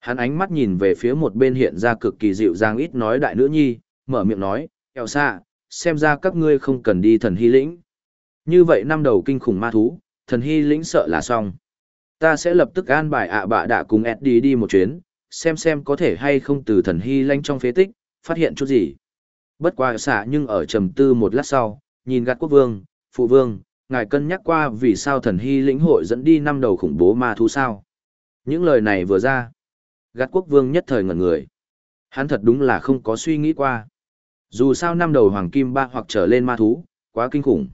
Hắn ánh mắt nhìn về phía một bên hiện ra cực kỳ dịu dàng ít nói đại nữ nhi, mở miệng nói, eo xạ, xem ra các ngươi không cần đi thần hy lĩnh. Như vậy năm đầu kinh khủng ma thú, thần hy lĩnh sợ là xong. Ta sẽ lập tức an bài ạ bạ đạ cùng Eddie đi một chuyến, xem xem có thể hay không từ thần hy lanh trong phế tích, phát hiện chút gì. Bất qua xạ nhưng ở trầm tư một lát sau, nhìn gạt quốc vương, phụ vương, ngài cân nhắc qua vì sao thần hy lĩnh hội dẫn đi năm đầu khủng bố ma thú sao. Những lời này vừa ra, gạt quốc vương nhất thời ngẩn người. Hắn thật đúng là không có suy nghĩ qua. Dù sao năm đầu hoàng kim ba hoặc trở lên ma thú, quá kinh khủng.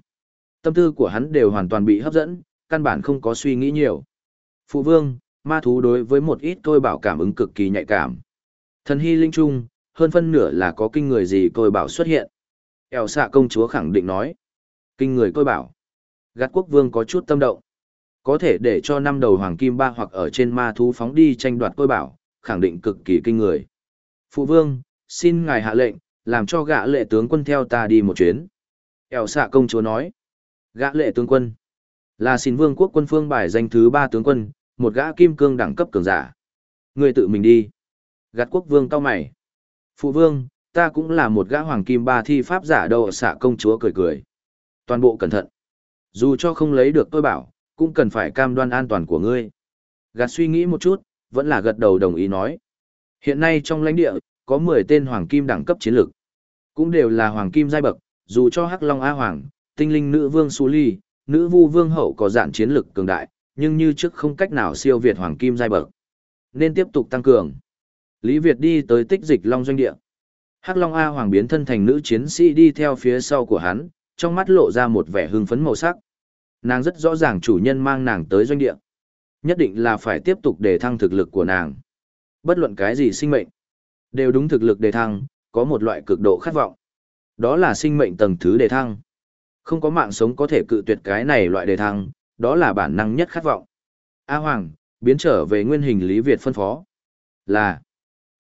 Tâm tư của hắn đều hoàn toàn bị hấp dẫn, căn bản không có suy nghĩ nhiều. Phụ vương, ma thú đối với một ít tôi bảo cảm ứng cực kỳ nhạy cảm. Thần hy linh trung, hơn phân nửa là có kinh người gì tôi bảo xuất hiện. Eo xạ công chúa khẳng định nói. Kinh người tôi bảo. Gạt quốc vương có chút tâm động. Có thể để cho năm đầu hoàng kim ba hoặc ở trên ma thú phóng đi tranh đoạt tôi bảo, khẳng định cực kỳ kinh người. Phụ vương, xin ngài hạ lệnh, làm cho gã lệ tướng quân theo ta đi một chuyến. Eo xạ công chúa nói. Gã lệ tướng quân. Là xin vương quốc quân phương bài danh thứ ba tướng quân, một gã kim cương đẳng cấp cường giả. Người tự mình đi. Gạt quốc vương cao mày. Phụ vương, ta cũng là một gã hoàng kim ba thi pháp giả đâu xạ công chúa cười cười. Toàn bộ cẩn thận. Dù cho không lấy được tôi bảo, cũng cần phải cam đoan an toàn của ngươi. Gạt suy nghĩ một chút, vẫn là gật đầu đồng ý nói. Hiện nay trong lãnh địa, có 10 tên hoàng kim đẳng cấp chiến lược. Cũng đều là hoàng kim giai bậc, dù cho Hắc Long A Hoàng, tinh linh nữ vương Su Ly, nữ vu vương hậu có dạng chiến lực cường đại, nhưng như trước không cách nào siêu việt hoàng kim giai bậc. Nên tiếp tục tăng cường. Lý Việt đi tới tích dịch Long doanh địa. Hắc Long A Hoàng biến thân thành nữ chiến sĩ đi theo phía sau của hắn, trong mắt lộ ra một vẻ hưng phấn màu sắc. Nàng rất rõ ràng chủ nhân mang nàng tới doanh địa. Nhất định là phải tiếp tục đề thăng thực lực của nàng. Bất luận cái gì sinh mệnh, đều đúng thực lực đề thăng, có một loại cực độ khát vọng. Đó là sinh mệnh tầng thứ đề thăng. Không có mạng sống có thể cự tuyệt cái này loại đề thăng, đó là bản năng nhất khát vọng. A Hoàng, biến trở về nguyên hình Lý Việt phân phó. Là.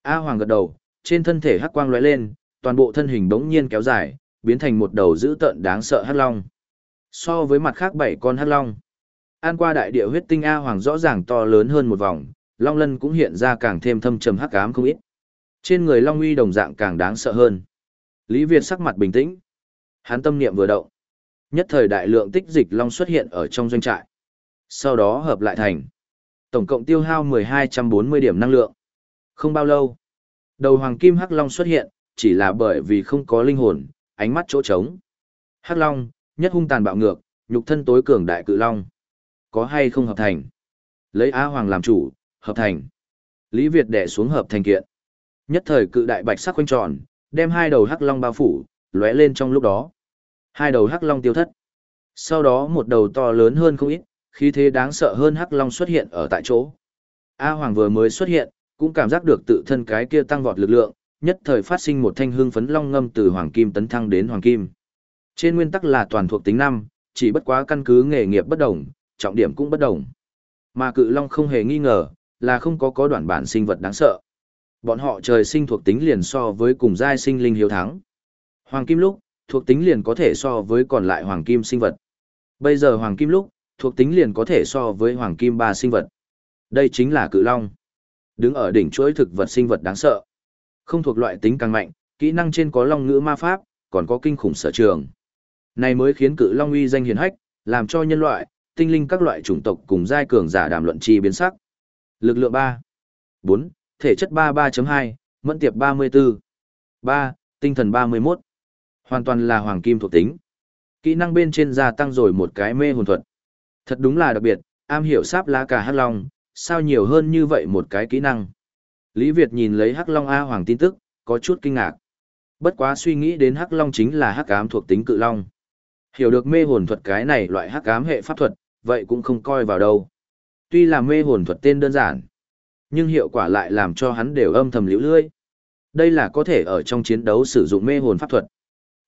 A Hoàng gật đầu, trên thân thể hắc quang lóe lên, toàn bộ thân hình bỗng nhiên kéo dài, biến thành một đầu dữ tợn đáng sợ hắc long. So với mặt khác bảy con hắc long, an qua đại địa huyết tinh A Hoàng rõ ràng to lớn hơn một vòng, long lân cũng hiện ra càng thêm thâm trầm hắc ám không ít. Trên người long uy đồng dạng càng đáng sợ hơn. Lý Việt sắc mặt bình tĩnh. Hắn tâm niệm vừa động. Nhất thời đại lượng tích dịch long xuất hiện ở trong doanh trại. Sau đó hợp lại thành. Tổng cộng tiêu hao 1240 điểm năng lượng. Không bao lâu, đầu hoàng kim hắc long xuất hiện, chỉ là bởi vì không có linh hồn, ánh mắt chỗ trống. Hắc long, nhất hung tàn bạo ngược, nhục thân tối cường đại cự long. Có hay không hợp thành? Lấy Á Hoàng làm chủ, hợp thành. Lý Việt đẻ xuống hợp thành kiện. Nhất thời cự đại bạch sắc quanh tròn, đem hai đầu hắc long bao phủ, lóe lên trong lúc đó. Hai đầu hắc long tiêu thất. Sau đó một đầu to lớn hơn không ít, khí thế đáng sợ hơn hắc long xuất hiện ở tại chỗ. A Hoàng vừa mới xuất hiện, cũng cảm giác được tự thân cái kia tăng vọt lực lượng, nhất thời phát sinh một thanh hương phấn long ngâm từ hoàng kim tấn thăng đến hoàng kim. Trên nguyên tắc là toàn thuộc tính năm, chỉ bất quá căn cứ nghề nghiệp bất đồng, trọng điểm cũng bất đồng. Mà cự long không hề nghi ngờ, là không có có đoạn bản sinh vật đáng sợ. Bọn họ trời sinh thuộc tính liền so với cùng giai sinh linh hiếu thắng. Hoàng kim lúc, thuộc tính liền có thể so với còn lại hoàng kim sinh vật. Bây giờ hoàng kim lúc, thuộc tính liền có thể so với hoàng kim ba sinh vật. Đây chính là cự long. Đứng ở đỉnh chuỗi thực vật sinh vật đáng sợ. Không thuộc loại tính càng mạnh, kỹ năng trên có long ngữ ma pháp, còn có kinh khủng sở trường. Này mới khiến cự long uy danh hiển hách, làm cho nhân loại, tinh linh các loại chủng tộc cùng giai cường giả đàm luận chi biến sắc. Lực lượng 3. 4. Thể chất 33.2, mẫn tiệp 34. 3. Tinh thần 31. Hoàn toàn là hoàng kim thuộc tính. Kỹ năng bên trên gia tăng rồi một cái mê hồn thuật. Thật đúng là đặc biệt, am hiểu sáp lá cả hắc long, sao nhiều hơn như vậy một cái kỹ năng. Lý Việt nhìn lấy hắc long A hoàng tin tức, có chút kinh ngạc. Bất quá suy nghĩ đến hắc long chính là hắc ám thuộc tính cự long. Hiểu được mê hồn thuật cái này loại hắc ám hệ pháp thuật, vậy cũng không coi vào đâu. Tuy là mê hồn thuật tên đơn giản, nhưng hiệu quả lại làm cho hắn đều âm thầm liễu lươi. Đây là có thể ở trong chiến đấu sử dụng mê hồn pháp thuật.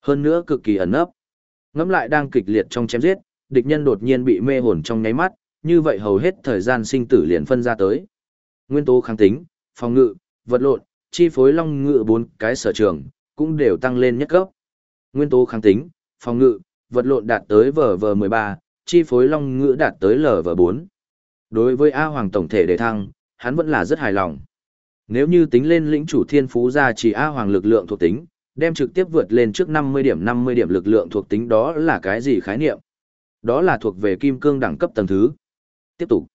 Hơn nữa cực kỳ ẩn nấp. Ngắm lại đang kịch liệt trong chém giết, địch nhân đột nhiên bị mê hồn trong nháy mắt, như vậy hầu hết thời gian sinh tử liền phân ra tới. Nguyên tố kháng tính, phòng ngự, vật lộn, chi phối long ngự bốn cái sở trường, cũng đều tăng lên nhất cấp. Nguyên tố kháng tính, phòng ngự, vật lộn đạt tới vv 13, chi phối long ngựa đạt tới lv 4. Đối với A Hoàng tổng thể đề thăng, hắn vẫn là rất hài lòng. Nếu như tính lên lĩnh chủ thiên phú ra chỉ A Hoàng lực lượng thuộc tính, đem trực tiếp vượt lên trước 50 điểm 50 điểm lực lượng thuộc tính đó là cái gì khái niệm? Đó là thuộc về kim cương đẳng cấp tầng thứ. Tiếp tục.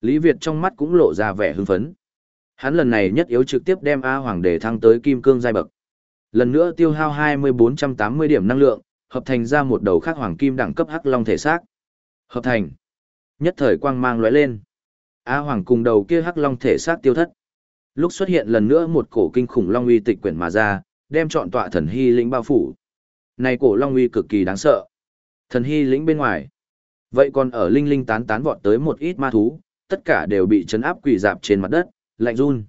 Lý Việt trong mắt cũng lộ ra vẻ hưng phấn. Hắn lần này nhất yếu trực tiếp đem A Hoàng để thăng tới kim cương giai bậc. Lần nữa tiêu hao 2480 điểm năng lượng, hợp thành ra một đầu khác hoàng kim đẳng cấp hắc long thể xác. Hợp thành. Nhất thời quang mang lóe lên. A Hoàng cùng đầu kia hắc long thể xác tiêu thất. Lúc xuất hiện lần nữa một cổ kinh khủng long uy tịch quyển mà ra, đem trọn tọa thần hy lĩnh bao phủ. Này cổ long uy cực kỳ đáng sợ. Thần hy lĩnh bên ngoài. Vậy còn ở linh linh tán tán vọt tới một ít ma thú, tất cả đều bị chấn áp quỳ dạp trên mặt đất, lạnh run.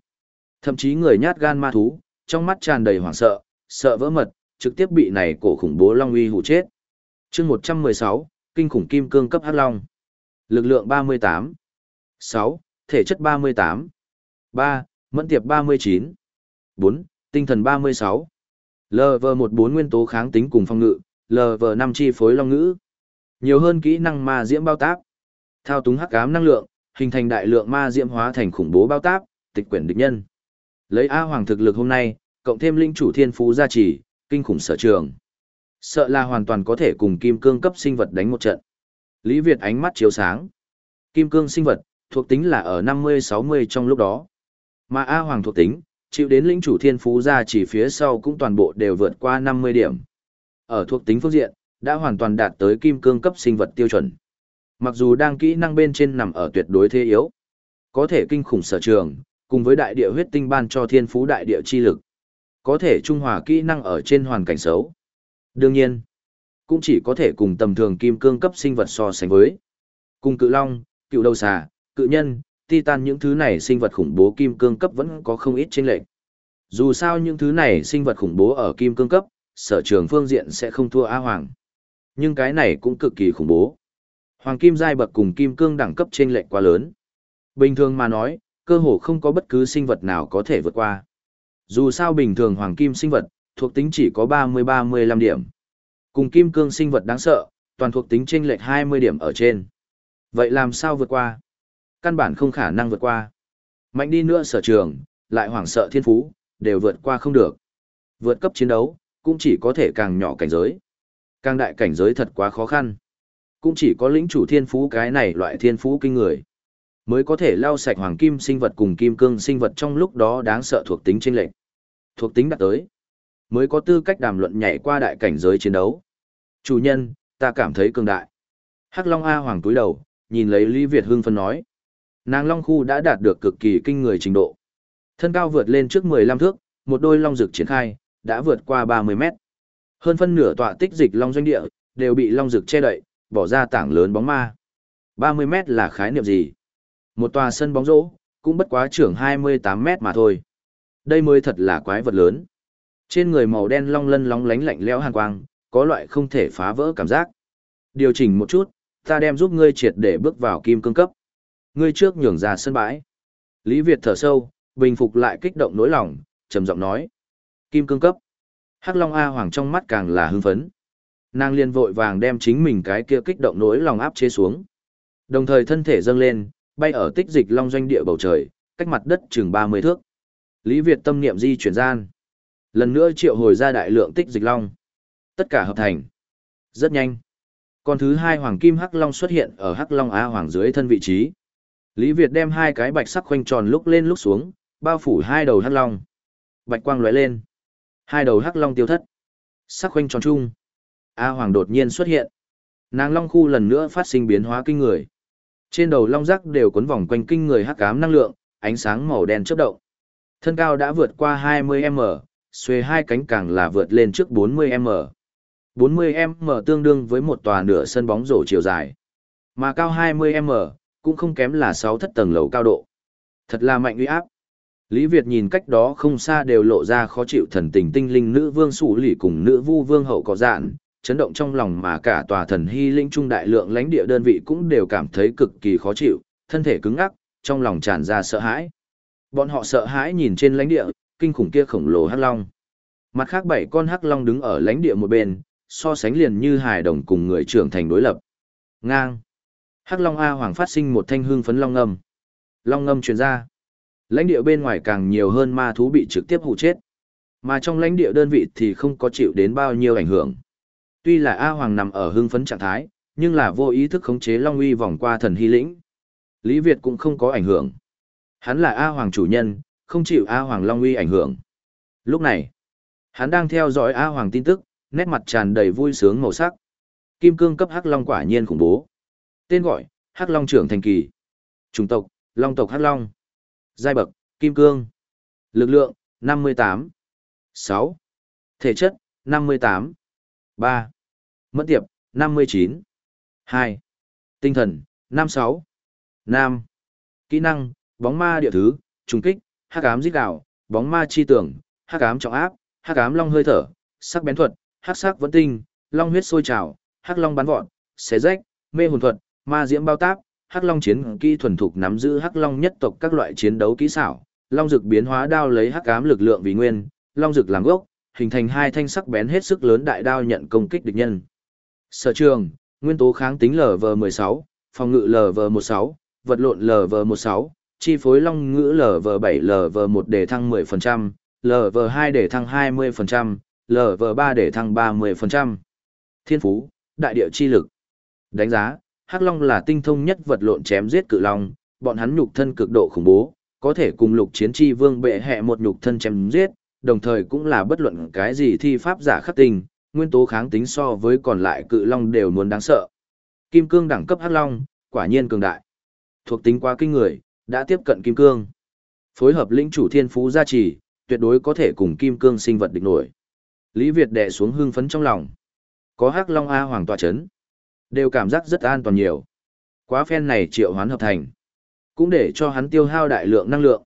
Thậm chí người nhát gan ma thú, trong mắt tràn đầy hoảng sợ, sợ vỡ mật, trực tiếp bị này cổ khủng bố long uy hủ chết. Chương 116, kinh khủng kim cương cấp hắc long. Lực lượng 38. 6. Thể chất 38. 3. Mẫn tiệp 39. 4. Tinh thần 36. LV14 nguyên tố kháng tính cùng phong ngự, LV5 chi phối long ngữ. Nhiều hơn kỹ năng ma diễm bao táp. Thao túng hắc ám năng lượng, hình thành đại lượng ma diễm hóa thành khủng bố bao táp, tịch quyển địch nhân. Lấy A Hoàng thực lực hôm nay, cộng thêm linh chủ thiên phú gia trì, kinh khủng sở trường. Sợ là hoàn toàn có thể cùng kim cương cấp sinh vật đánh một trận. Lý Việt ánh mắt chiếu sáng. Kim cương sinh vật, thuộc tính là ở 50-60 trong lúc đó. Mà A Hoàng thuộc tính, chịu đến lĩnh chủ thiên phú ra chỉ phía sau cũng toàn bộ đều vượt qua 50 điểm. Ở thuộc tính phương diện, đã hoàn toàn đạt tới kim cương cấp sinh vật tiêu chuẩn. Mặc dù đang kỹ năng bên trên nằm ở tuyệt đối thế yếu, có thể kinh khủng sở trường, cùng với đại địa huyết tinh ban cho thiên phú đại địa chi lực, có thể trung hòa kỹ năng ở trên hoàn cảnh xấu. Đương nhiên, cũng chỉ có thể cùng tầm thường kim cương cấp sinh vật so sánh với. Cùng cự long, cựu đầu xà, cự nhân, titan những thứ này sinh vật khủng bố kim cương cấp vẫn có không ít chênh lệch. Dù sao những thứ này sinh vật khủng bố ở kim cương cấp, sở trường phương diện sẽ không thua A Hoàng. Nhưng cái này cũng cực kỳ khủng bố. Hoàng kim giai bậc cùng kim cương đẳng cấp chênh lệch quá lớn. Bình thường mà nói, cơ hồ không có bất cứ sinh vật nào có thể vượt qua. Dù sao bình thường hoàng kim sinh vật, thuộc tính chỉ có 30-35 điểm. Cùng kim cương sinh vật đáng sợ, toàn thuộc tính chênh lệch 20 điểm ở trên. Vậy làm sao vượt qua? Căn bản không khả năng vượt qua. Mạnh đi nữa sở trường, lại hoảng sợ thiên phú, đều vượt qua không được. Vượt cấp chiến đấu, cũng chỉ có thể càng nhỏ cảnh giới. Càng đại cảnh giới thật quá khó khăn. Cũng chỉ có lĩnh chủ thiên phú cái này loại thiên phú kinh người. Mới có thể lau sạch hoàng kim sinh vật cùng kim cương sinh vật trong lúc đó đáng sợ thuộc tính chênh lệch. Thuộc tính đạt tới. Mới có tư cách đàm luận nhảy qua đại cảnh giới chiến đấu. Chủ nhân, ta cảm thấy cường đại. Hắc Long A Hoàng túi đầu, nhìn lấy Lý Việt hưng phân nói. Nàng Long Khu đã đạt được cực kỳ kinh người trình độ. Thân cao vượt lên trước 15 thước, một đôi long rực triển khai, đã vượt qua 30 mét. Hơn phân nửa tọa tích dịch long doanh địa, đều bị long rực che đậy, bỏ ra tảng lớn bóng ma. 30 mét là khái niệm gì? Một tòa sân bóng rổ, cũng bất quá trưởng 28 mét mà thôi. Đây mới thật là quái vật lớn. Trên người màu đen long lân long lánh lạnh lẽo hàn quang, có loại không thể phá vỡ cảm giác. Điều chỉnh một chút, ta đem giúp ngươi triệt để bước vào kim cương cấp. Ngươi trước nhường ra sân bãi. Lý Việt thở sâu, bình phục lại kích động nỗi lòng, trầm giọng nói. Kim cương cấp. Hắc Long A Hoàng trong mắt càng là hưng phấn. Nàng liền vội vàng đem chính mình cái kia kích động nỗi lòng áp chế xuống. Đồng thời thân thể dâng lên, bay ở tích dịch long doanh địa bầu trời, cách mặt đất chừng 30 thước. Lý Việt tâm niệm di chuyển gian. Lần nữa triệu hồi ra đại lượng tích dịch long. Tất cả hợp thành. Rất nhanh. Con thứ hai hoàng kim hắc long xuất hiện ở hắc long A hoàng dưới thân vị trí. Lý Việt đem hai cái bạch sắc khoanh tròn lúc lên lúc xuống, bao phủ hai đầu hắc long. Bạch quang lóe lên. Hai đầu hắc long tiêu thất. Sắc khoanh tròn chung. A hoàng đột nhiên xuất hiện. Nàng long khu lần nữa phát sinh biến hóa kinh người. Trên đầu long rắc đều cuốn vòng quanh kinh người hắc ám năng lượng, ánh sáng màu đen chớp động. Thân cao đã vượt qua 20m, xuề hai cánh càng là vượt lên trước 40m. 40m tương đương với một tòa nửa sân bóng rổ chiều dài. Mà cao 20m, cũng không kém là 6 thất tầng lầu cao độ. Thật là mạnh uy áp. Lý Việt nhìn cách đó không xa đều lộ ra khó chịu thần tình tinh linh nữ vương sủ lì cùng nữ vu vương hậu có dạn, chấn động trong lòng mà cả tòa thần hy linh trung đại lượng lãnh địa đơn vị cũng đều cảm thấy cực kỳ khó chịu, thân thể cứng ngắc, trong lòng tràn ra sợ hãi. Bọn họ sợ hãi nhìn trên lãnh địa, kinh khủng kia khổng lồ hắc long. Mặt khác bảy con hắc long đứng ở lãnh địa một bên, so sánh liền như hài đồng cùng người trưởng thành đối lập. Ngang. Hắc long A Hoàng phát sinh một thanh hương phấn long ngâm. Long ngâm truyền ra. Lãnh địa bên ngoài càng nhiều hơn ma thú bị trực tiếp hụ chết. Mà trong lãnh địa đơn vị thì không có chịu đến bao nhiêu ảnh hưởng. Tuy là A Hoàng nằm ở hưng phấn trạng thái, nhưng là vô ý thức khống chế Long Uy vòng qua thần hy lĩnh. Lý Việt cũng không có ảnh hưởng. Hắn là A Hoàng chủ nhân, không chịu A Hoàng Long Uy ảnh hưởng. Lúc này, hắn đang theo dõi A Hoàng tin tức, nét mặt tràn đầy vui sướng màu sắc. Kim cương cấp Hắc Long quả nhiên khủng bố. Tên gọi, Hắc Long trưởng thành kỳ. Chủng tộc, Long tộc Hắc Long. Giai bậc, Kim cương. Lực lượng, 58. 6. Thể chất, 58. 3. Mất tiệp, 59. 2. Tinh thần, 56. Nam. Kỹ năng, bóng ma địa thứ, trùng kích, hắc ám giết đạo, bóng ma chi tưởng, hắc ám trọng áp, hắc ám long hơi thở, sắc bén thuật, hắc sắc vẫn tinh, long huyết sôi trào, hắc long bắn vọt, xé rách, mê hồn thuật, ma diễm bao táp, hắc long chiến kỹ thuần thục nắm giữ hắc long nhất tộc các loại chiến đấu kỹ xảo, long dực biến hóa đao lấy hắc ám lực lượng vì nguyên, long dực làm gốc, hình thành hai thanh sắc bén hết sức lớn đại đao nhận công kích địch nhân. Sở trường, nguyên tố kháng tính LV16, phòng ngự LV16, vật lộn LV16, chi phối long ngữ LV7 LV1 để thăng 10%, LV2 để thăng 20%, LV3 để thăng 30%. Thiên phú, đại địa chi lực. Đánh giá, Hắc Long là tinh thông nhất vật lộn chém giết cự long, bọn hắn nhục thân cực độ khủng bố, có thể cùng lục chiến Tri vương bệ hệ một nhục thân chém giết, đồng thời cũng là bất luận cái gì thi pháp giả khắc tình, nguyên tố kháng tính so với còn lại cự long đều muốn đáng sợ. Kim cương đẳng cấp hắc long, quả nhiên cường đại. Thuộc tính quá kinh người, đã tiếp cận kim cương. Phối hợp lĩnh chủ thiên phú gia trì, tuyệt đối có thể cùng kim cương sinh vật địch nổi. Lý Việt đè xuống hưng phấn trong lòng. Có hắc long A hoàng tọa chấn. Đều cảm giác rất an toàn nhiều. Quá phen này triệu hoán hợp thành. Cũng để cho hắn tiêu hao đại lượng năng lượng.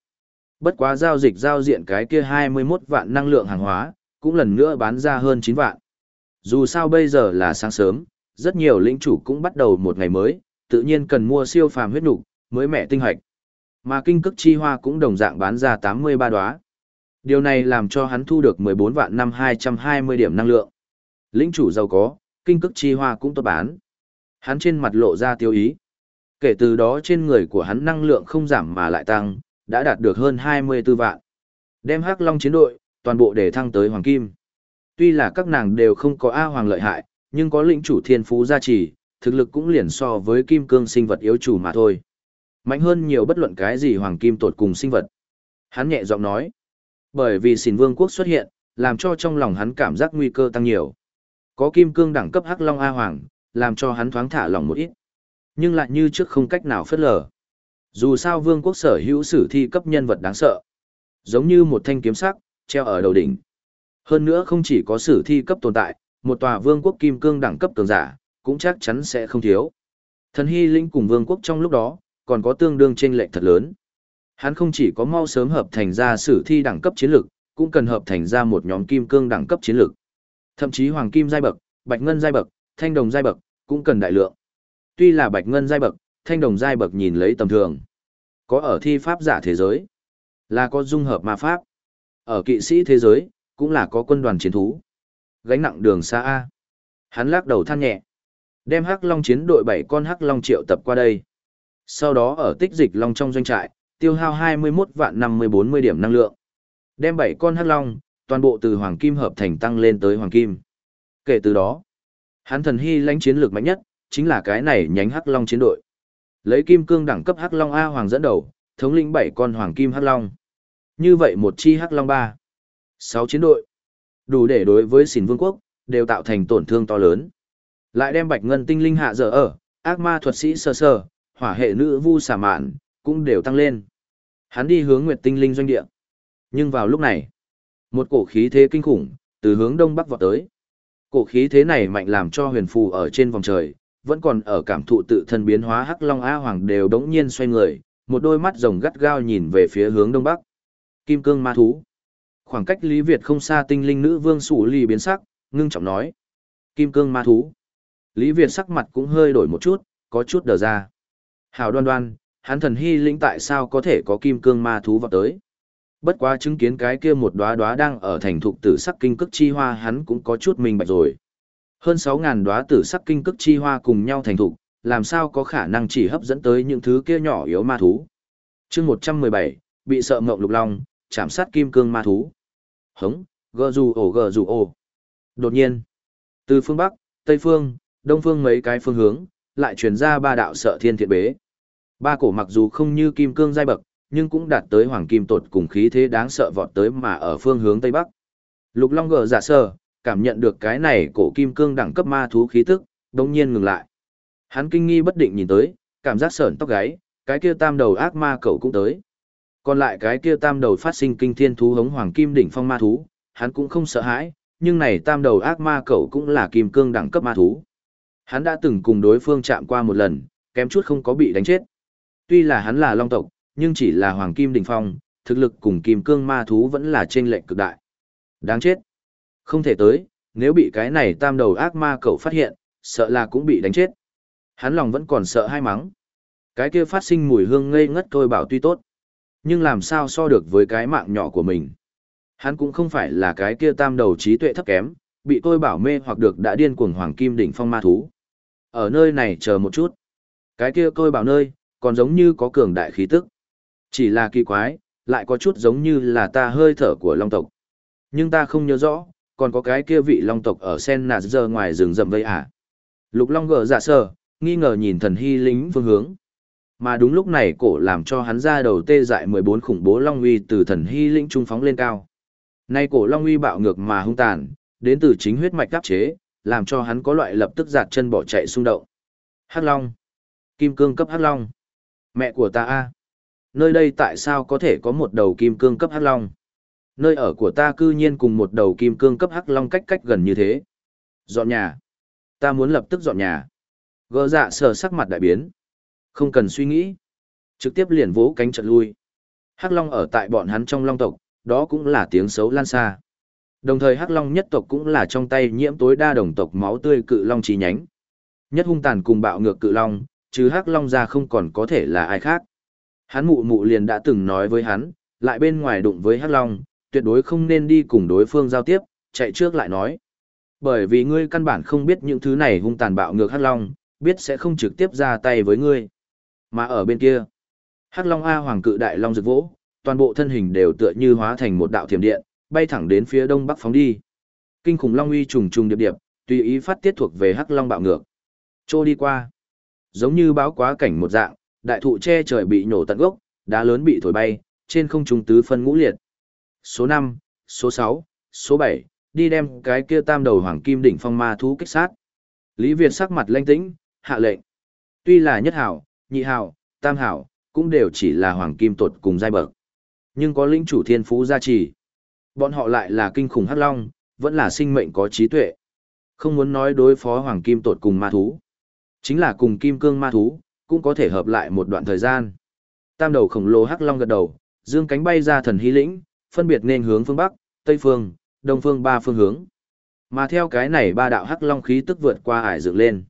Bất quá giao dịch giao diện cái kia 21 vạn năng lượng hàng hóa, cũng lần nữa bán ra hơn 9 vạn. Dù sao bây giờ là sáng sớm, rất nhiều lĩnh chủ cũng bắt đầu một ngày mới, tự nhiên cần mua siêu phàm huyết nục, mới mẹ tinh hoạch. Mà kinh cức chi hoa cũng đồng dạng bán ra 83 đóa. Điều này làm cho hắn thu được 14 vạn năm 220 điểm năng lượng. Lĩnh chủ giàu có, kinh cức chi hoa cũng tốt bán. Hắn trên mặt lộ ra tiêu ý. Kể từ đó trên người của hắn năng lượng không giảm mà lại tăng, đã đạt được hơn 24 vạn. Đem hắc long chiến đội, toàn bộ để thăng tới hoàng kim. Tuy là các nàng đều không có A hoàng lợi hại, nhưng có lĩnh chủ thiên phú gia trì, thực lực cũng liền so với kim cương sinh vật yếu chủ mà thôi. Mạnh hơn nhiều bất luận cái gì hoàng kim tột cùng sinh vật. Hắn nhẹ giọng nói. Bởi vì xỉn vương quốc xuất hiện, làm cho trong lòng hắn cảm giác nguy cơ tăng nhiều. Có kim cương đẳng cấp hắc long A hoàng, làm cho hắn thoáng thả lòng một ít. Nhưng lại như trước không cách nào phất lờ. Dù sao vương quốc sở hữu sử thi cấp nhân vật đáng sợ. Giống như một thanh kiếm sắc, treo ở đầu đỉnh. Hơn nữa không chỉ có sử thi cấp tồn tại, một tòa vương quốc kim cương đẳng cấp cường giả, cũng chắc chắn sẽ không thiếu. Thần Hy Linh cùng vương quốc trong lúc đó, còn có tương đương chênh lệch thật lớn. Hắn không chỉ có mau sớm hợp thành ra sử thi đẳng cấp chiến lực, cũng cần hợp thành ra một nhóm kim cương đẳng cấp chiến lực. Thậm chí hoàng kim giai bậc, bạch ngân giai bậc, thanh đồng giai bậc, cũng cần đại lượng. Tuy là bạch ngân giai bậc, thanh đồng giai bậc nhìn lấy tầm thường. Có ở thi pháp giả thế giới, là có dung hợp ma pháp. Ở kỵ sĩ thế giới, cũng là có quân đoàn chiến thú. Gánh nặng đường xa A. Hắn lắc đầu than nhẹ. Đem hắc long chiến đội bảy con hắc long triệu tập qua đây. Sau đó ở tích dịch long trong doanh trại, tiêu hao 21 vạn 50-40 điểm năng lượng. Đem bảy con hắc long, toàn bộ từ hoàng kim hợp thành tăng lên tới hoàng kim. Kể từ đó, hắn thần hy lãnh chiến lược mạnh nhất, chính là cái này nhánh hắc long chiến đội. Lấy kim cương đẳng cấp hắc long A hoàng dẫn đầu, thống lĩnh bảy con hoàng kim hắc long. Như vậy một chi hắc long ba, sáu chiến đội, đủ để đối với xỉn vương quốc, đều tạo thành tổn thương to lớn. Lại đem bạch ngân tinh linh hạ dở ở, ác ma thuật sĩ sơ sơ, hỏa hệ nữ vu xả mạn, cũng đều tăng lên. Hắn đi hướng nguyệt tinh linh doanh địa. Nhưng vào lúc này, một cổ khí thế kinh khủng, từ hướng đông bắc vọt tới. Cổ khí thế này mạnh làm cho huyền phù ở trên vòng trời, vẫn còn ở cảm thụ tự thân biến hóa hắc long a hoàng đều đống nhiên xoay người, một đôi mắt rồng gắt gao nhìn về phía hướng đông bắc. Kim cương ma thú. Khoảng cách Lý Việt không xa tinh linh nữ vương sủ lì biến sắc, ngưng trọng nói. Kim cương ma thú. Lý Việt sắc mặt cũng hơi đổi một chút, có chút đờ ra. Hào đoan đoan, hắn thần hy lĩnh tại sao có thể có kim cương ma thú vào tới. Bất quá chứng kiến cái kia một đóa đóa đang ở thành thục tử sắc kinh cức chi hoa hắn cũng có chút minh bạch rồi. Hơn 6.000 đóa tử sắc kinh cức chi hoa cùng nhau thành thục, làm sao có khả năng chỉ hấp dẫn tới những thứ kia nhỏ yếu ma thú. chương 117, bị sợ mộng lục long, chạm sát kim cương ma thú. Hống, gờ dù ổ gờ dù ổ. Đột nhiên, từ phương Bắc, Tây Phương, Đông Phương mấy cái phương hướng, lại truyền ra ba đạo sợ thiên thiện bế. Ba cổ mặc dù không như kim cương giai bậc, nhưng cũng đạt tới hoàng kim tột cùng khí thế đáng sợ vọt tới mà ở phương hướng Tây Bắc. Lục Long gờ dạ giả sơ, cảm nhận được cái này cổ kim cương đẳng cấp ma thú khí tức, đồng nhiên ngừng lại. Hắn kinh nghi bất định nhìn tới, cảm giác sởn tóc gáy, cái kia tam đầu ác ma cậu cũng tới. Còn lại cái kia tam đầu phát sinh kinh thiên thú hống hoàng kim đỉnh phong ma thú, hắn cũng không sợ hãi, nhưng này tam đầu ác ma cậu cũng là kim cương đẳng cấp ma thú. Hắn đã từng cùng đối phương chạm qua một lần, kém chút không có bị đánh chết. Tuy là hắn là long tộc, nhưng chỉ là hoàng kim đỉnh phong, thực lực cùng kim cương ma thú vẫn là trên lệnh cực đại. Đáng chết. Không thể tới, nếu bị cái này tam đầu ác ma cậu phát hiện, sợ là cũng bị đánh chết. Hắn lòng vẫn còn sợ hai mắng. Cái kia phát sinh mùi hương ngây ngất tôi bảo tuy tốt. Nhưng làm sao so được với cái mạng nhỏ của mình. Hắn cũng không phải là cái kia tam đầu trí tuệ thấp kém, bị tôi bảo mê hoặc được đã điên cuồng hoàng kim đỉnh phong ma thú. Ở nơi này chờ một chút. Cái kia tôi bảo nơi, còn giống như có cường đại khí tức. Chỉ là kỳ quái, lại có chút giống như là ta hơi thở của long tộc. Nhưng ta không nhớ rõ, còn có cái kia vị long tộc ở sen nà giờ ngoài rừng rậm vây à. Lục long gờ dạ sờ, nghi ngờ nhìn thần hy lính phương hướng. Mà đúng lúc này cổ làm cho hắn ra đầu tê dại 14 khủng bố long uy từ thần hy lĩnh trung phóng lên cao. Nay cổ long uy bạo ngược mà hung tàn, đến từ chính huyết mạch đáp chế, làm cho hắn có loại lập tức giạt chân bỏ chạy xung động. Hắc long, kim cương cấp hắc long. Mẹ của ta a, nơi đây tại sao có thể có một đầu kim cương cấp hắc long? Nơi ở của ta cư nhiên cùng một đầu kim cương cấp hắc long cách cách gần như thế. Dọn nhà. Ta muốn lập tức dọn nhà. Gỡ dạ sờ sắc mặt đại biến. Không cần suy nghĩ. Trực tiếp liền vỗ cánh trận lui. Hắc Long ở tại bọn hắn trong Long tộc, đó cũng là tiếng xấu lan xa. Đồng thời Hắc Long nhất tộc cũng là trong tay nhiễm tối đa đồng tộc máu tươi cự long chi nhánh. Nhất hung tàn cùng bạo ngược cự long, chứ Hắc Long ra không còn có thể là ai khác. Hắn mụ mụ liền đã từng nói với hắn, lại bên ngoài đụng với Hắc Long, tuyệt đối không nên đi cùng đối phương giao tiếp, chạy trước lại nói. Bởi vì ngươi căn bản không biết những thứ này hung tàn bạo ngược Hắc Long, biết sẽ không trực tiếp ra tay với ngươi. Mà ở bên kia, Hắc Long A Hoàng cự đại long rực vỗ, toàn bộ thân hình đều tựa như hóa thành một đạo thiểm điện, bay thẳng đến phía đông bắc phóng đi. Kinh khủng long uy trùng trùng điệp điệp, tùy ý phát tiết thuộc về Hắc Long bạo ngược. Trô đi qua, giống như báo quá cảnh một dạng, đại thụ che trời bị nổ tận gốc, đá lớn bị thổi bay, trên không trung tứ phân ngũ liệt. Số 5, số 6, số 7, đi đem cái kia tam đầu hoàng kim đỉnh phong ma thú kích sát. Lý Việt sắc mặt lanh tĩnh, hạ lệnh. Tuy là nhất hảo, nhị hảo, tam hảo, cũng đều chỉ là hoàng kim tột cùng giai bậc. Nhưng có lĩnh chủ thiên phú gia trì. Bọn họ lại là kinh khủng hắc long, vẫn là sinh mệnh có trí tuệ. Không muốn nói đối phó hoàng kim tột cùng ma thú. Chính là cùng kim cương ma thú, cũng có thể hợp lại một đoạn thời gian. Tam đầu khổng lồ hắc long gật đầu, dương cánh bay ra thần hy lĩnh, phân biệt nên hướng phương Bắc, Tây phương, Đông phương ba phương hướng. Mà theo cái này ba đạo hắc long khí tức vượt qua ải dựng lên.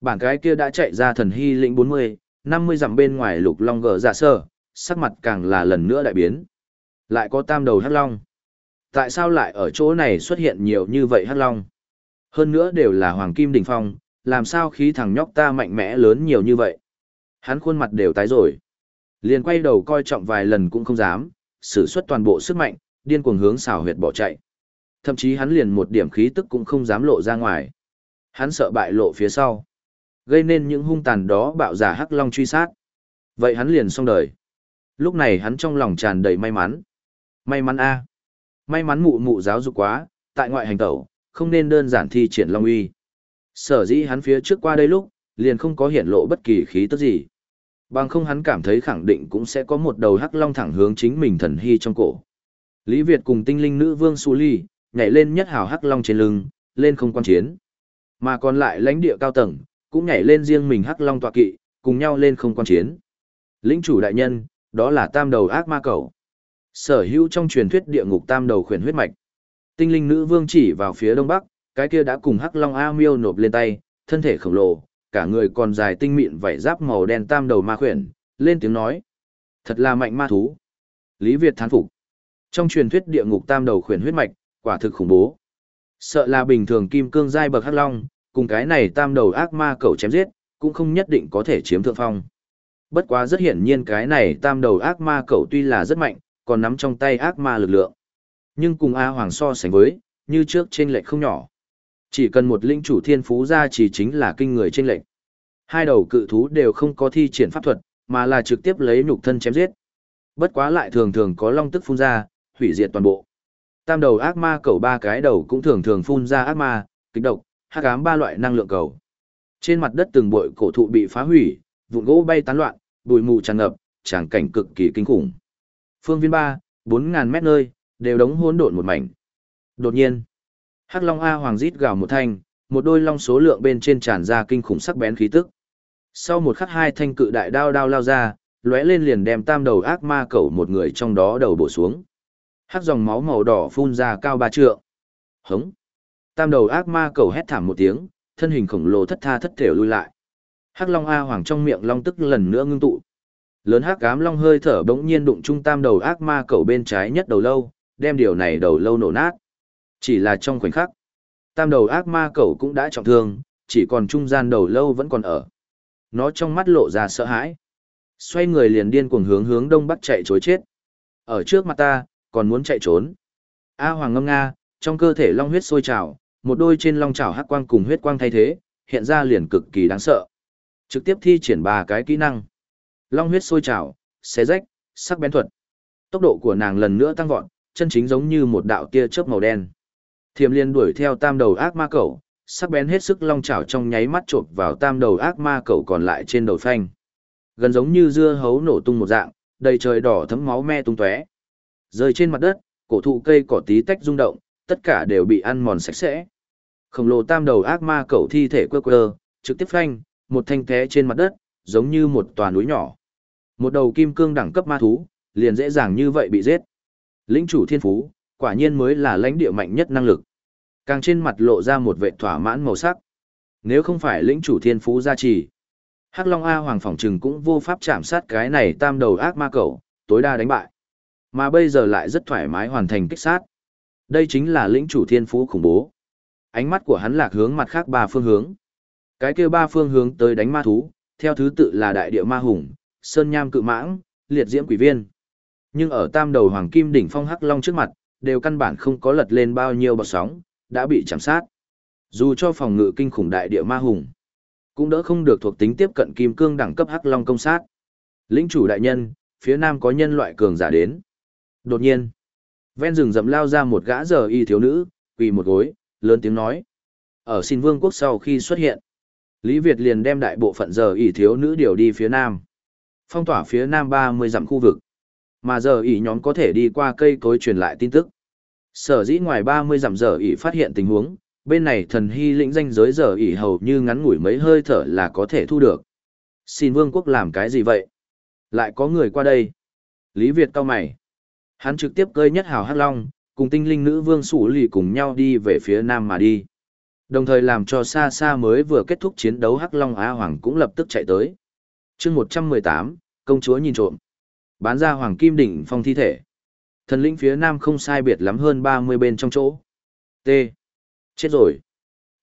Bản cái kia đã chạy ra thần hy lĩnh 40, 50 dặm bên ngoài lục long gờ dạ sơ, sắc mặt càng là lần nữa đại biến. Lại có tam đầu hắc long. Tại sao lại ở chỗ này xuất hiện nhiều như vậy hắc long? Hơn nữa đều là hoàng kim đỉnh phong, làm sao khí thằng nhóc ta mạnh mẽ lớn nhiều như vậy? Hắn khuôn mặt đều tái rồi. Liền quay đầu coi trọng vài lần cũng không dám, sử xuất toàn bộ sức mạnh, điên cuồng hướng xảo huyệt bỏ chạy. Thậm chí hắn liền một điểm khí tức cũng không dám lộ ra ngoài. Hắn sợ bại lộ phía sau gây nên những hung tàn đó bạo giả hắc long truy sát. Vậy hắn liền xong đời. Lúc này hắn trong lòng tràn đầy may mắn. May mắn a, May mắn mụ mụ giáo dục quá, tại ngoại hành tẩu, không nên đơn giản thi triển long uy. Sở dĩ hắn phía trước qua đây lúc, liền không có hiện lộ bất kỳ khí tức gì. Bằng không hắn cảm thấy khẳng định cũng sẽ có một đầu hắc long thẳng hướng chính mình thần hy trong cổ. Lý Việt cùng tinh linh nữ vương Su Ly, nhảy lên nhất hào hắc long trên lưng, lên không quan chiến. Mà còn lại lãnh địa cao tầng, cũng nhảy lên riêng mình hắc long tọa kỵ, cùng nhau lên không quan chiến. Lĩnh chủ đại nhân, đó là tam đầu ác ma cầu. Sở hữu trong truyền thuyết địa ngục tam đầu khuyển huyết mạch. Tinh linh nữ vương chỉ vào phía đông bắc, cái kia đã cùng hắc long A miêu nộp lên tay, thân thể khổng lồ, cả người còn dài tinh mịn vảy giáp màu đen tam đầu ma khuyển, lên tiếng nói. Thật là mạnh ma thú. Lý Việt thán phục. Trong truyền thuyết địa ngục tam đầu khuyển huyết mạch, quả thực khủng bố. Sợ là bình thường kim cương giai bậc hắc long, cùng cái này tam đầu ác ma cẩu chém giết, cũng không nhất định có thể chiếm thượng phong. Bất quá rất hiển nhiên cái này tam đầu ác ma cẩu tuy là rất mạnh, còn nắm trong tay ác ma lực lượng. Nhưng cùng A Hoàng so sánh với, như trước trên lệch không nhỏ. Chỉ cần một linh chủ thiên phú ra chỉ chính là kinh người trên lệnh Hai đầu cự thú đều không có thi triển pháp thuật, mà là trực tiếp lấy nhục thân chém giết. Bất quá lại thường thường có long tức phun ra, hủy diệt toàn bộ. Tam đầu ác ma cầu ba cái đầu cũng thường thường phun ra ác ma, kịch độc, hắc ám ba loại năng lượng cầu. Trên mặt đất từng bụi cổ thụ bị phá hủy, vụn gỗ bay tán loạn, bụi mù tràn ngập, tràng cảnh cực kỳ kinh khủng. Phương viên ba, bốn ngàn mét nơi, đều đống hỗn độn một mảnh. Đột nhiên, Hắc Long A Hoàng rít gào một thanh, một đôi long số lượng bên trên tràn ra kinh khủng sắc bén khí tức. Sau một khắc hai thanh cự đại đao đao lao ra, lóe lên liền đem tam đầu ác ma cẩu một người trong đó đầu bổ xuống. Hắc dòng máu màu đỏ phun ra cao ba trượng. Hống. Tam đầu ác ma cầu hét thảm một tiếng, thân hình khổng lồ thất tha thất thể lui lại. Hắc Long A Hoàng trong miệng long tức lần nữa ngưng tụ. Lớn hắc ám long hơi thở bỗng nhiên đụng trung tam đầu ác ma cầu bên trái nhất đầu lâu, đem điều này đầu lâu nổ nát. Chỉ là trong khoảnh khắc, tam đầu ác ma cầu cũng đã trọng thương, chỉ còn trung gian đầu lâu vẫn còn ở. Nó trong mắt lộ ra sợ hãi. Xoay người liền điên cuồng hướng hướng đông bắc chạy chối chết. Ở trước mặt ta, còn muốn chạy trốn. A Hoàng ngâm nga, trong cơ thể long huyết sôi trào, một đôi trên long trào hắc quang cùng huyết quang thay thế, hiện ra liền cực kỳ đáng sợ. Trực tiếp thi triển ba cái kỹ năng. Long huyết sôi trào, xé rách, sắc bén thuật. Tốc độ của nàng lần nữa tăng vọt, chân chính giống như một đạo tia chớp màu đen. Thiểm liên đuổi theo tam đầu ác ma cẩu, sắc bén hết sức long chảo trong nháy mắt chộp vào tam đầu ác ma cẩu còn lại trên đầu phanh. Gần giống như dưa hấu nổ tung một dạng, đầy trời đỏ thấm máu me tung tóe. Rơi trên mặt đất, cổ thụ cây cỏ tí tách rung động, tất cả đều bị ăn mòn sạch sẽ. Khổng lồ tam đầu ác ma cẩu thi thể quơ quơ, trực tiếp phanh, một thanh té trên mặt đất, giống như một tòa núi nhỏ. Một đầu kim cương đẳng cấp ma thú, liền dễ dàng như vậy bị giết. Lĩnh chủ thiên phú, quả nhiên mới là lãnh địa mạnh nhất năng lực. Càng trên mặt lộ ra một vệ thỏa mãn màu sắc. Nếu không phải lĩnh chủ thiên phú gia trì, Hắc Long A Hoàng Phỏng Trừng cũng vô pháp chạm sát cái này tam đầu ác ma cầu, tối đa đánh bại. Mà bây giờ lại rất thoải mái hoàn thành kích sát. Đây chính là lĩnh chủ thiên phú khủng bố. Ánh mắt của hắn lạc hướng mặt khác ba phương hướng. Cái kia ba phương hướng tới đánh ma thú, theo thứ tự là đại địa ma hùng, sơn nham cự mãng, liệt diễm quỷ viên. Nhưng ở tam đầu hoàng kim đỉnh phong hắc long trước mặt, đều căn bản không có lật lên bao nhiêu bọt sóng, đã bị chạm sát. Dù cho phòng ngự kinh khủng đại địa ma hùng, cũng đỡ không được thuộc tính tiếp cận kim cương đẳng cấp hắc long công sát. Lĩnh chủ đại nhân, phía nam có nhân loại cường giả đến. Đột nhiên, ven rừng rậm lao ra một gã giờ y thiếu nữ, quỳ một gối, lớn tiếng nói. Ở xin vương quốc sau khi xuất hiện, Lý Việt liền đem đại bộ phận giờ y thiếu nữ điều đi phía nam. Phong tỏa phía nam 30 dặm khu vực. Mà giờ y nhóm có thể đi qua cây cối truyền lại tin tức. Sở dĩ ngoài 30 dặm giờ y phát hiện tình huống, bên này thần hy lĩnh danh giới giờ ỉ hầu như ngắn ngủi mấy hơi thở là có thể thu được. Xin vương quốc làm cái gì vậy? Lại có người qua đây. Lý Việt cao mày. Hắn trực tiếp cơi nhất hào hắc long, cùng tinh linh nữ vương sủ lì cùng nhau đi về phía nam mà đi. Đồng thời làm cho xa xa mới vừa kết thúc chiến đấu hắc long Á Hoàng cũng lập tức chạy tới. chương 118, công chúa nhìn trộm. Bán ra Hoàng Kim Đỉnh phong thi thể. Thần lĩnh phía nam không sai biệt lắm hơn 30 bên trong chỗ. T. Chết rồi.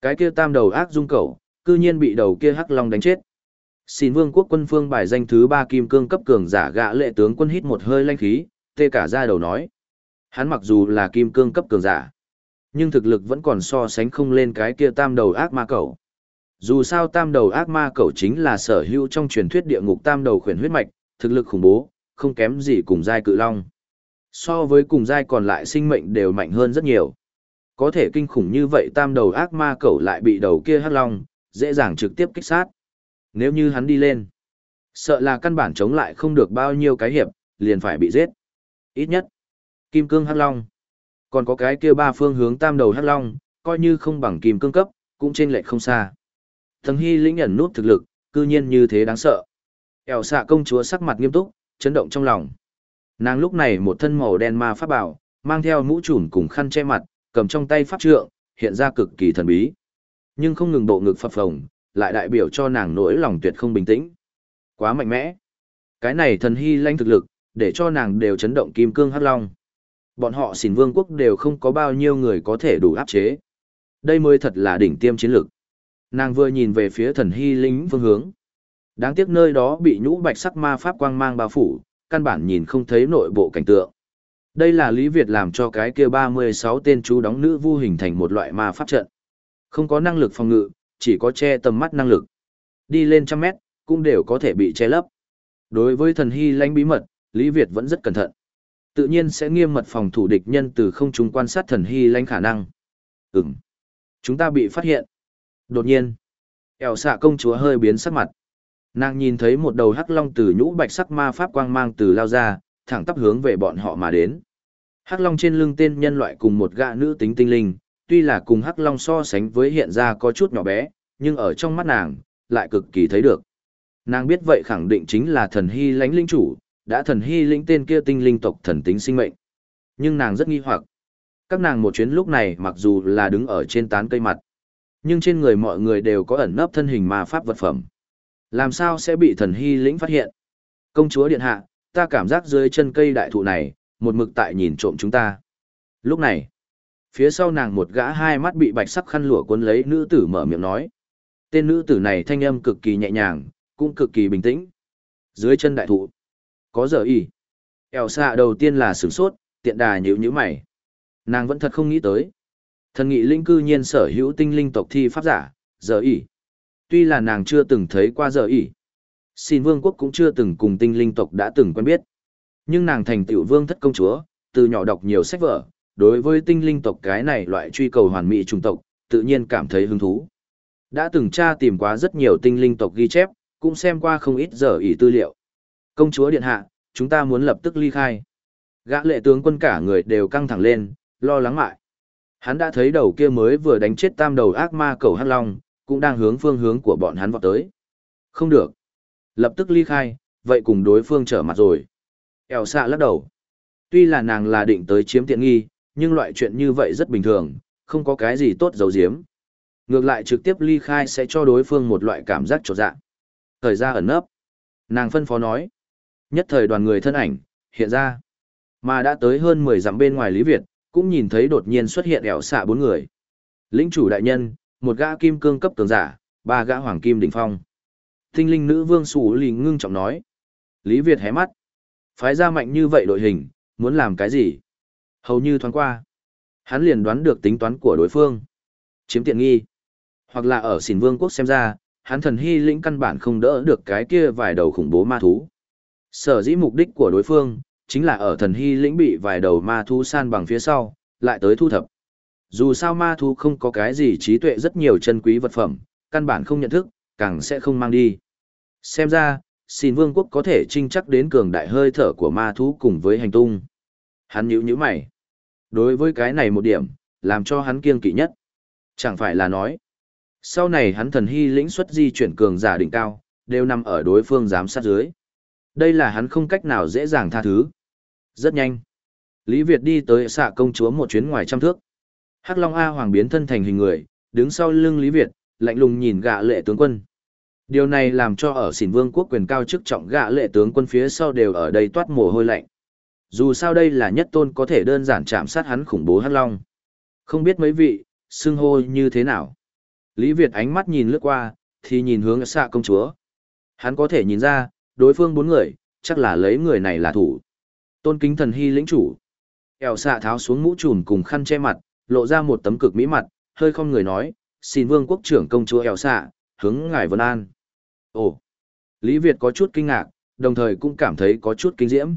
Cái kia tam đầu ác dung cẩu, cư nhiên bị đầu kia hắc long đánh chết. Xin vương quốc quân phương bài danh thứ ba kim cương cấp cường giả gã lệ tướng quân hít một hơi lanh khí, tê cả ra đầu nói. Hắn mặc dù là kim cương cấp cường giả, nhưng thực lực vẫn còn so sánh không lên cái kia tam đầu ác ma cẩu. Dù sao tam đầu ác ma cẩu chính là sở hữu trong truyền thuyết địa ngục tam đầu khuyển huyết mạch, thực lực khủng bố, không kém gì cùng giai cự long. So với cùng giai còn lại sinh mệnh đều mạnh hơn rất nhiều. Có thể kinh khủng như vậy tam đầu ác ma cẩu lại bị đầu kia hắc long, dễ dàng trực tiếp kích sát. Nếu như hắn đi lên, sợ là căn bản chống lại không được bao nhiêu cái hiệp, liền phải bị giết. Ít nhất, kim cương hắc long. Còn có cái kia ba phương hướng tam đầu hắc long, coi như không bằng kim cương cấp, cũng trên lệch không xa. Thần Hy lĩnh ẩn nút thực lực, cư nhiên như thế đáng sợ. Eo xạ công chúa sắc mặt nghiêm túc, chấn động trong lòng. Nàng lúc này một thân màu đen ma pháp bảo, mang theo mũ trùm cùng khăn che mặt, cầm trong tay pháp trượng, hiện ra cực kỳ thần bí. Nhưng không ngừng bộ ngực phập phồng, lại đại biểu cho nàng nỗi lòng tuyệt không bình tĩnh. Quá mạnh mẽ. Cái này thần hy lanh thực lực, để cho nàng đều chấn động kim cương hắc long. Bọn họ xỉn vương quốc đều không có bao nhiêu người có thể đủ áp chế. Đây mới thật là đỉnh tiêm chiến lực. Nàng vừa nhìn về phía thần hy lính phương hướng. Đáng tiếc nơi đó bị nhũ bạch sắc ma pháp quang mang bao phủ, căn bản nhìn không thấy nội bộ cảnh tượng. Đây là Lý Việt làm cho cái kia 36 tên chú đóng nữ vu hình thành một loại ma pháp trận. Không có năng lực phòng ngự, chỉ có che tầm mắt năng lực. Đi lên trăm mét, cũng đều có thể bị che lấp. Đối với thần hy lãnh bí mật, Lý Việt vẫn rất cẩn thận. Tự nhiên sẽ nghiêm mật phòng thủ địch nhân từ không trung quan sát thần hy lãnh khả năng. Ừm. Chúng ta bị phát hiện. Đột nhiên, ẻo xạ công chúa hơi biến sắc mặt. Nàng nhìn thấy một đầu hắc long từ nhũ bạch sắc ma pháp quang mang từ lao ra, thẳng tắp hướng về bọn họ mà đến. Hắc Long trên lưng tên nhân loại cùng một gã nữ tính tinh linh, tuy là cùng Hắc Long so sánh với hiện ra có chút nhỏ bé, nhưng ở trong mắt nàng, lại cực kỳ thấy được. Nàng biết vậy khẳng định chính là thần hy lãnh linh chủ, đã thần hy lĩnh tên kia tinh linh tộc thần tính sinh mệnh. Nhưng nàng rất nghi hoặc. Các nàng một chuyến lúc này mặc dù là đứng ở trên tán cây mặt, nhưng trên người mọi người đều có ẩn nấp thân hình ma pháp vật phẩm. Làm sao sẽ bị thần hy lĩnh phát hiện? Công chúa điện hạ, ta cảm giác dưới chân cây đại thụ này, một mực tại nhìn trộm chúng ta. Lúc này, phía sau nàng một gã hai mắt bị bạch sắc khăn lụa cuốn lấy nữ tử mở miệng nói. Tên nữ tử này thanh âm cực kỳ nhẹ nhàng, cũng cực kỳ bình tĩnh. Dưới chân đại thụ, có giờ y. Eo xạ đầu tiên là sửng sốt, tiện đà nhữ nhíu mày. Nàng vẫn thật không nghĩ tới. Thần nghị linh cư nhiên sở hữu tinh linh tộc thi pháp giả, giờ y. Tuy là nàng chưa từng thấy qua giờ ỉ, Xin vương quốc cũng chưa từng cùng tinh linh tộc đã từng quen biết. Nhưng nàng thành tiểu vương thất công chúa, từ nhỏ đọc nhiều sách vở, đối với tinh linh tộc cái này loại truy cầu hoàn mỹ trùng tộc, tự nhiên cảm thấy hứng thú. Đã từng tra tìm qua rất nhiều tinh linh tộc ghi chép, cũng xem qua không ít giờ ỉ tư liệu. Công chúa điện hạ, chúng ta muốn lập tức ly khai. Gã lệ tướng quân cả người đều căng thẳng lên, lo lắng mại. Hắn đã thấy đầu kia mới vừa đánh chết tam đầu ác ma cầu hắc long, cũng đang hướng phương hướng của bọn hắn vọt tới. Không được. Lập tức ly khai, vậy cùng đối phương trở mặt rồi. Eo xạ lắc đầu. Tuy là nàng là định tới chiếm tiện nghi, nhưng loại chuyện như vậy rất bình thường, không có cái gì tốt giấu giếm. Ngược lại trực tiếp ly khai sẽ cho đối phương một loại cảm giác trột dạ. Thời ra ẩn nấp. Nàng phân phó nói. Nhất thời đoàn người thân ảnh, hiện ra. Mà đã tới hơn 10 dặm bên ngoài Lý Việt, cũng nhìn thấy đột nhiên xuất hiện ẻo xạ bốn người. Lĩnh chủ đại nhân, một gã kim cương cấp cường giả, ba gã hoàng kim đỉnh phong. Tinh linh nữ vương sủ lì ngưng trọng nói. Lý Việt hé mắt. Phái ra mạnh như vậy đội hình, muốn làm cái gì? Hầu như thoáng qua. Hắn liền đoán được tính toán của đối phương. Chiếm tiện nghi. Hoặc là ở xỉn vương quốc xem ra, hắn thần hy lĩnh căn bản không đỡ được cái kia vài đầu khủng bố ma thú. Sở dĩ mục đích của đối phương, chính là ở thần hy lĩnh bị vài đầu ma thú san bằng phía sau, lại tới thu thập. Dù sao ma thú không có cái gì trí tuệ rất nhiều chân quý vật phẩm, căn bản không nhận thức, càng sẽ không mang đi. Xem ra, xin vương quốc có thể trinh chắc đến cường đại hơi thở của ma thú cùng với hành tung. Hắn nhíu nhíu mày. Đối với cái này một điểm, làm cho hắn kiêng kỵ nhất. Chẳng phải là nói. Sau này hắn thần hy lĩnh xuất di chuyển cường giả đỉnh cao, đều nằm ở đối phương giám sát dưới. Đây là hắn không cách nào dễ dàng tha thứ. Rất nhanh. Lý Việt đi tới xạ công chúa một chuyến ngoài trăm thước. Hắc Long A Hoàng biến thân thành hình người, đứng sau lưng Lý Việt, lạnh lùng nhìn gạ lệ tướng quân. Điều này làm cho ở xỉn vương quốc quyền cao chức trọng gạ lệ tướng quân phía sau đều ở đây toát mồ hôi lạnh. Dù sao đây là nhất tôn có thể đơn giản chạm sát hắn khủng bố Hắc Long. Không biết mấy vị, xưng hô như thế nào. Lý Việt ánh mắt nhìn lướt qua, thì nhìn hướng xạ công chúa. Hắn có thể nhìn ra, đối phương bốn người, chắc là lấy người này là thủ. Tôn kính thần hy lĩnh chủ. Eo xạ tháo xuống mũ trùm cùng khăn che mặt, lộ ra một tấm cực mỹ mặt, hơi không người nói, xin vương quốc trưởng công chúa Eo xạ, hướng ngài vân an. Ồ! Lý Việt có chút kinh ngạc, đồng thời cũng cảm thấy có chút kinh diễm.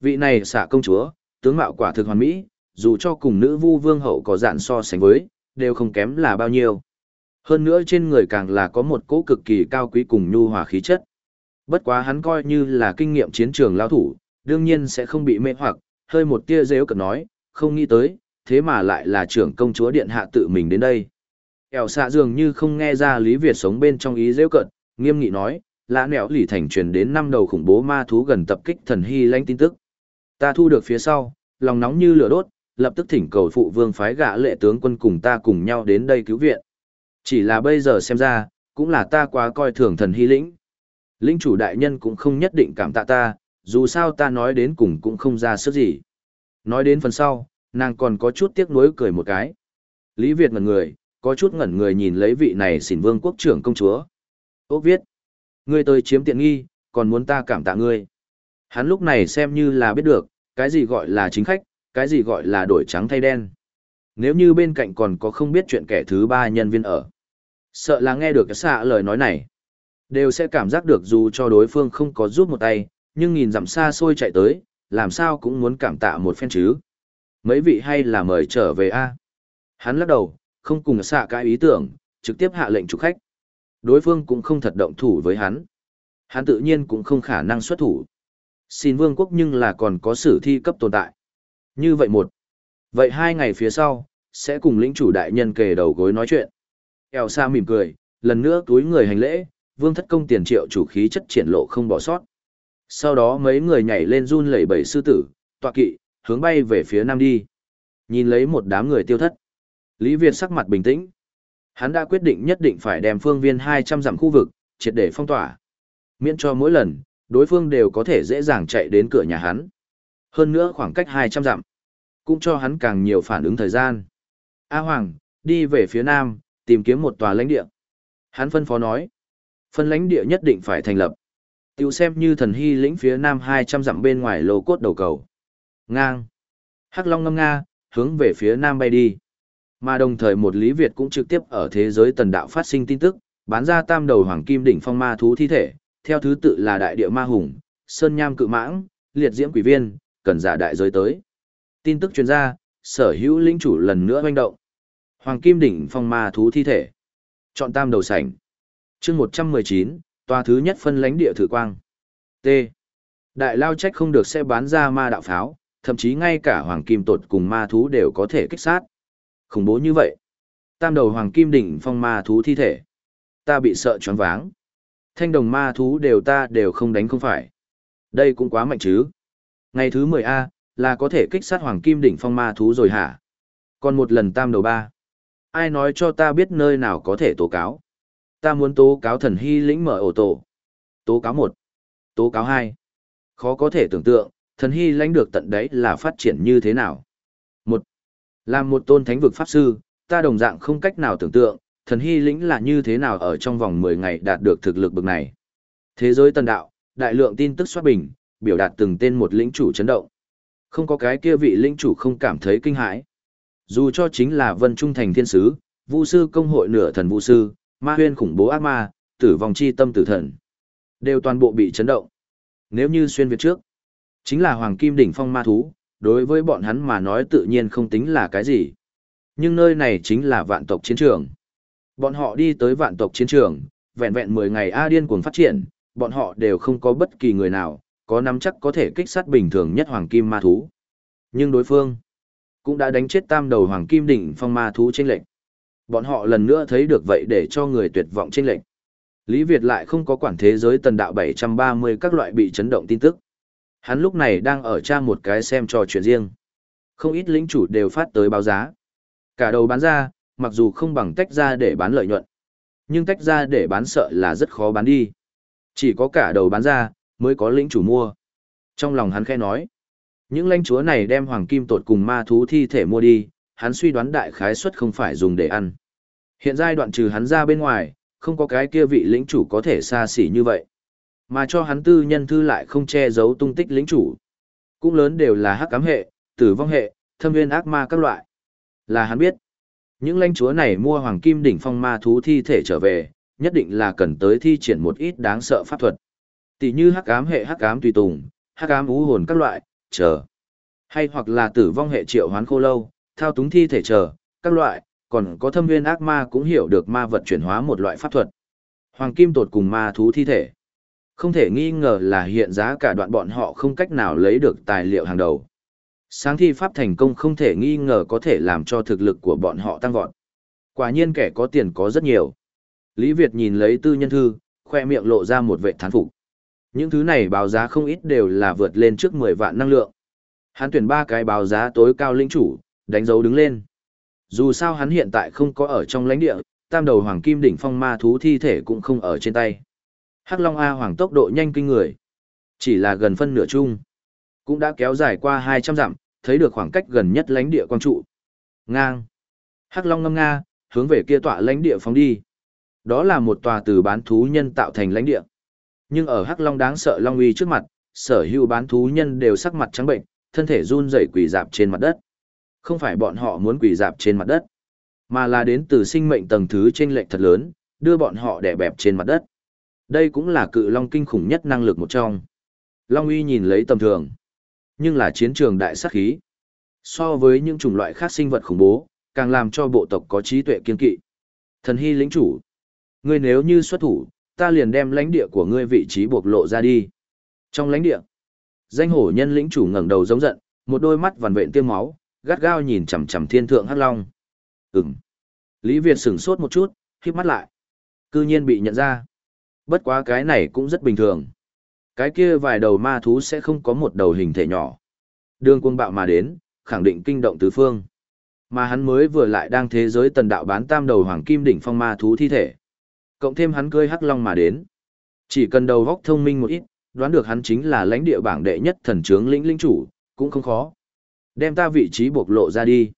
Vị này xạ công chúa, tướng mạo quả thực hoàn mỹ, dù cho cùng nữ vu vương hậu có dạn so sánh với, đều không kém là bao nhiêu. Hơn nữa trên người càng là có một cỗ cực kỳ cao quý cùng nhu hòa khí chất. Bất quá hắn coi như là kinh nghiệm chiến trường lao thủ, đương nhiên sẽ không bị mê hoặc, hơi một tia rêu cực nói, không nghĩ tới, thế mà lại là trưởng công chúa điện hạ tự mình đến đây. Eo xạ dường như không nghe ra Lý Việt sống bên trong ý rêu cận, nghiêm nghị nói, lã nẻo lỉ thành truyền đến năm đầu khủng bố ma thú gần tập kích thần hy lãnh tin tức. Ta thu được phía sau, lòng nóng như lửa đốt, lập tức thỉnh cầu phụ vương phái gã lệ tướng quân cùng ta cùng nhau đến đây cứu viện. Chỉ là bây giờ xem ra, cũng là ta quá coi thường thần hy lĩnh. Lĩnh chủ đại nhân cũng không nhất định cảm tạ ta, dù sao ta nói đến cùng cũng không ra sức gì. Nói đến phần sau, nàng còn có chút tiếc nuối cười một cái. Lý Việt ngẩn người, có chút ngẩn người nhìn lấy vị này xỉn vương quốc trưởng công chúa. Ốc viết, ngươi tới chiếm tiện nghi, còn muốn ta cảm tạ ngươi. Hắn lúc này xem như là biết được, cái gì gọi là chính khách, cái gì gọi là đổi trắng thay đen. Nếu như bên cạnh còn có không biết chuyện kẻ thứ ba nhân viên ở. Sợ là nghe được cái xạ lời nói này. Đều sẽ cảm giác được dù cho đối phương không có giúp một tay, nhưng nhìn dặm xa xôi chạy tới, làm sao cũng muốn cảm tạ một phen chứ. Mấy vị hay là mời trở về a Hắn lắc đầu, không cùng xạ cái ý tưởng, trực tiếp hạ lệnh chủ khách. Đối phương cũng không thật động thủ với hắn. Hắn tự nhiên cũng không khả năng xuất thủ. Xin vương quốc nhưng là còn có sử thi cấp tồn tại. Như vậy một. Vậy hai ngày phía sau, sẽ cùng lĩnh chủ đại nhân kề đầu gối nói chuyện. Eo sa mỉm cười, lần nữa túi người hành lễ, vương thất công tiền triệu chủ khí chất triển lộ không bỏ sót. Sau đó mấy người nhảy lên run lẩy bẩy sư tử, tọa kỵ, hướng bay về phía nam đi. Nhìn lấy một đám người tiêu thất. Lý Việt sắc mặt bình tĩnh. Hắn đã quyết định nhất định phải đem phương viên 200 dặm khu vực, triệt để phong tỏa. Miễn cho mỗi lần, đối phương đều có thể dễ dàng chạy đến cửa nhà hắn. Hơn nữa khoảng cách 200 dặm, cũng cho hắn càng nhiều phản ứng thời gian. A Hoàng, đi về phía nam, tìm kiếm một tòa lãnh địa. Hắn phân phó nói, phân lãnh địa nhất định phải thành lập. Tiểu xem như thần hy lĩnh phía nam 200 dặm bên ngoài lô cốt đầu cầu. Ngang. Hắc Long ngâm nga, hướng về phía nam bay đi. Mà đồng thời một Lý Việt cũng trực tiếp ở thế giới tần đạo phát sinh tin tức, bán ra tam đầu hoàng kim đỉnh phong ma thú thi thể, theo thứ tự là đại địa ma hùng, sơn nham cự mãng, liệt diễm quỷ viên, cần giả đại giới tới. Tin tức truyền ra, sở hữu lĩnh chủ lần nữa hoành động. Hoàng kim đỉnh phong ma thú thi thể. Chọn tam đầu sảnh. chương 119, tòa thứ nhất phân lãnh địa thử quang. T. Đại lao trách không được sẽ bán ra ma đạo pháo, thậm chí ngay cả hoàng kim tột cùng ma thú đều có thể kích sát. Khủng bố như vậy. Tam đầu hoàng kim đỉnh phong ma thú thi thể. Ta bị sợ choáng váng. Thanh đồng ma thú đều ta đều không đánh không phải. Đây cũng quá mạnh chứ. Ngày thứ 10A, là có thể kích sát hoàng kim đỉnh phong ma thú rồi hả? Còn một lần tam đầu ba. Ai nói cho ta biết nơi nào có thể tố cáo? Ta muốn tố cáo thần hy lĩnh mở ổ tổ. Tố cáo một. Tố cáo hai. Khó có thể tưởng tượng, thần hy lãnh được tận đấy là phát triển như thế nào. Một. Làm một tôn thánh vực pháp sư, ta đồng dạng không cách nào tưởng tượng, thần hy lĩnh là như thế nào ở trong vòng 10 ngày đạt được thực lực bực này. Thế giới tân đạo, đại lượng tin tức xoát bình, biểu đạt từng tên một lĩnh chủ chấn động. Không có cái kia vị lĩnh chủ không cảm thấy kinh hãi. Dù cho chính là Vân Trung Thành Thiên Sứ, Vu sư công hội nửa thần Vu sư, ma huyên khủng bố ác ma, tử vong chi tâm tử thần, đều toàn bộ bị chấn động. Nếu như xuyên việt trước, chính là hoàng kim đỉnh phong ma thú, đối với bọn hắn mà nói tự nhiên không tính là cái gì. Nhưng nơi này chính là vạn tộc chiến trường. Bọn họ đi tới vạn tộc chiến trường, vẹn vẹn 10 ngày A điên cuồng phát triển, bọn họ đều không có bất kỳ người nào, có nắm chắc có thể kích sát bình thường nhất hoàng kim ma thú. Nhưng đối phương cũng đã đánh chết tam đầu hoàng kim đỉnh phong ma thú trên lệnh. Bọn họ lần nữa thấy được vậy để cho người tuyệt vọng trên lệnh. Lý Việt lại không có quản thế giới tần đạo 730 các loại bị chấn động tin tức. Hắn lúc này đang ở tra một cái xem trò chuyện riêng. Không ít lĩnh chủ đều phát tới báo giá. Cả đầu bán ra, mặc dù không bằng tách ra để bán lợi nhuận. Nhưng tách ra để bán sợ là rất khó bán đi. Chỉ có cả đầu bán ra, mới có lĩnh chủ mua. Trong lòng hắn khẽ nói, những lãnh chúa này đem hoàng kim tột cùng ma thú thi thể mua đi, hắn suy đoán đại khái suất không phải dùng để ăn. Hiện giai đoạn trừ hắn ra bên ngoài, không có cái kia vị lĩnh chủ có thể xa xỉ như vậy. Mà cho hắn tư nhân thư lại không che giấu tung tích lĩnh chủ. Cũng lớn đều là hắc cám hệ, tử vong hệ, thâm viên ác ma các loại. Là hắn biết. Những lãnh chúa này mua hoàng kim đỉnh phong ma thú thi thể trở về, nhất định là cần tới thi triển một ít đáng sợ pháp thuật. Tỷ như hắc ám hệ hắc ám tùy tùng, hắc ám ú hồn các loại, chờ. Hay hoặc là tử vong hệ triệu hoán khô lâu, thao túng thi thể chờ, các loại, còn có thâm viên ác ma cũng hiểu được ma vật chuyển hóa một loại pháp thuật. Hoàng kim tột cùng ma thú thi thể. Không thể nghi ngờ là hiện giá cả đoạn bọn họ không cách nào lấy được tài liệu hàng đầu. Sáng thi pháp thành công không thể nghi ngờ có thể làm cho thực lực của bọn họ tăng vọt. Quả nhiên kẻ có tiền có rất nhiều. Lý Việt nhìn lấy tư nhân thư, khoe miệng lộ ra một vệ thán phục. Những thứ này báo giá không ít đều là vượt lên trước 10 vạn năng lượng. Hắn tuyển ba cái báo giá tối cao linh chủ, đánh dấu đứng lên. Dù sao hắn hiện tại không có ở trong lãnh địa, tam đầu hoàng kim đỉnh phong ma thú thi thể cũng không ở trên tay. Hắc Long A hoàng tốc độ nhanh kinh người. Chỉ là gần phân nửa chung. Cũng đã kéo dài qua 200 dặm, thấy được khoảng cách gần nhất lãnh địa quang trụ. Ngang. Hắc Long ngâm nga, hướng về kia tọa lãnh địa phóng đi. Đó là một tòa từ bán thú nhân tạo thành lãnh địa. Nhưng ở Hắc Long đáng sợ Long uy trước mặt, sở hữu bán thú nhân đều sắc mặt trắng bệnh, thân thể run rẩy quỳ dạp trên mặt đất. Không phải bọn họ muốn quỳ dạp trên mặt đất, mà là đến từ sinh mệnh tầng thứ trên lệnh thật lớn, đưa bọn họ đè bẹp trên mặt đất. Đây cũng là cự long kinh khủng nhất năng lực một trong. Long uy nhìn lấy tầm thường, nhưng là chiến trường đại sát khí. So với những chủng loại khác sinh vật khủng bố, càng làm cho bộ tộc có trí tuệ kiên kỵ. Thần hy lĩnh chủ, ngươi nếu như xuất thủ, ta liền đem lãnh địa của ngươi vị trí bộc lộ ra đi. Trong lãnh địa, danh hổ nhân lĩnh chủ ngẩng đầu giống giận, một đôi mắt vằn vện tiêm máu, gắt gao nhìn chằm chằm thiên thượng hắc long. Ừm. Lý Việt sửng sốt một chút, khép mắt lại. Cư nhiên bị nhận ra. Bất quá cái này cũng rất bình thường. Cái kia vài đầu ma thú sẽ không có một đầu hình thể nhỏ. Đường quân bạo mà đến, khẳng định kinh động tứ phương. Mà hắn mới vừa lại đang thế giới tần đạo bán tam đầu hoàng kim đỉnh phong ma thú thi thể. Cộng thêm hắn cưới hắc long mà đến. Chỉ cần đầu góc thông minh một ít, đoán được hắn chính là lãnh địa bảng đệ nhất thần trướng lĩnh linh chủ, cũng không khó. Đem ta vị trí bộc lộ ra đi.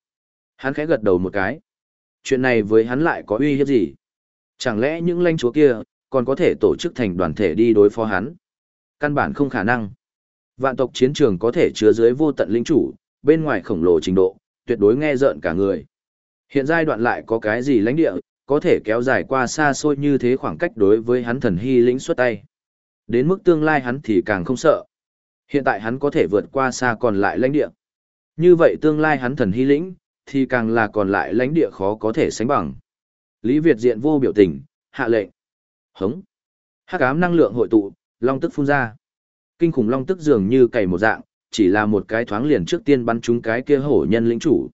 Hắn khẽ gật đầu một cái. Chuyện này với hắn lại có uy hiếp gì? Chẳng lẽ những lãnh chúa kia, còn có thể tổ chức thành đoàn thể đi đối phó hắn? Căn bản không khả năng. Vạn tộc chiến trường có thể chứa dưới vô tận linh chủ, bên ngoài khổng lồ trình độ, tuyệt đối nghe rợn cả người. Hiện giai đoạn lại có cái gì lãnh địa, có thể kéo dài qua xa xôi như thế khoảng cách đối với hắn thần hy lĩnh xuất tay. Đến mức tương lai hắn thì càng không sợ. Hiện tại hắn có thể vượt qua xa còn lại lãnh địa. Như vậy tương lai hắn thần hy lĩnh, thì càng là còn lại lãnh địa khó có thể sánh bằng. Lý Việt diện vô biểu tình, hạ lệnh. Hống. Hắc ám năng lượng hội tụ, long tức phun ra. Kinh khủng long tức dường như cày một dạng, chỉ là một cái thoáng liền trước tiên bắn trúng cái kia hổ nhân lĩnh chủ.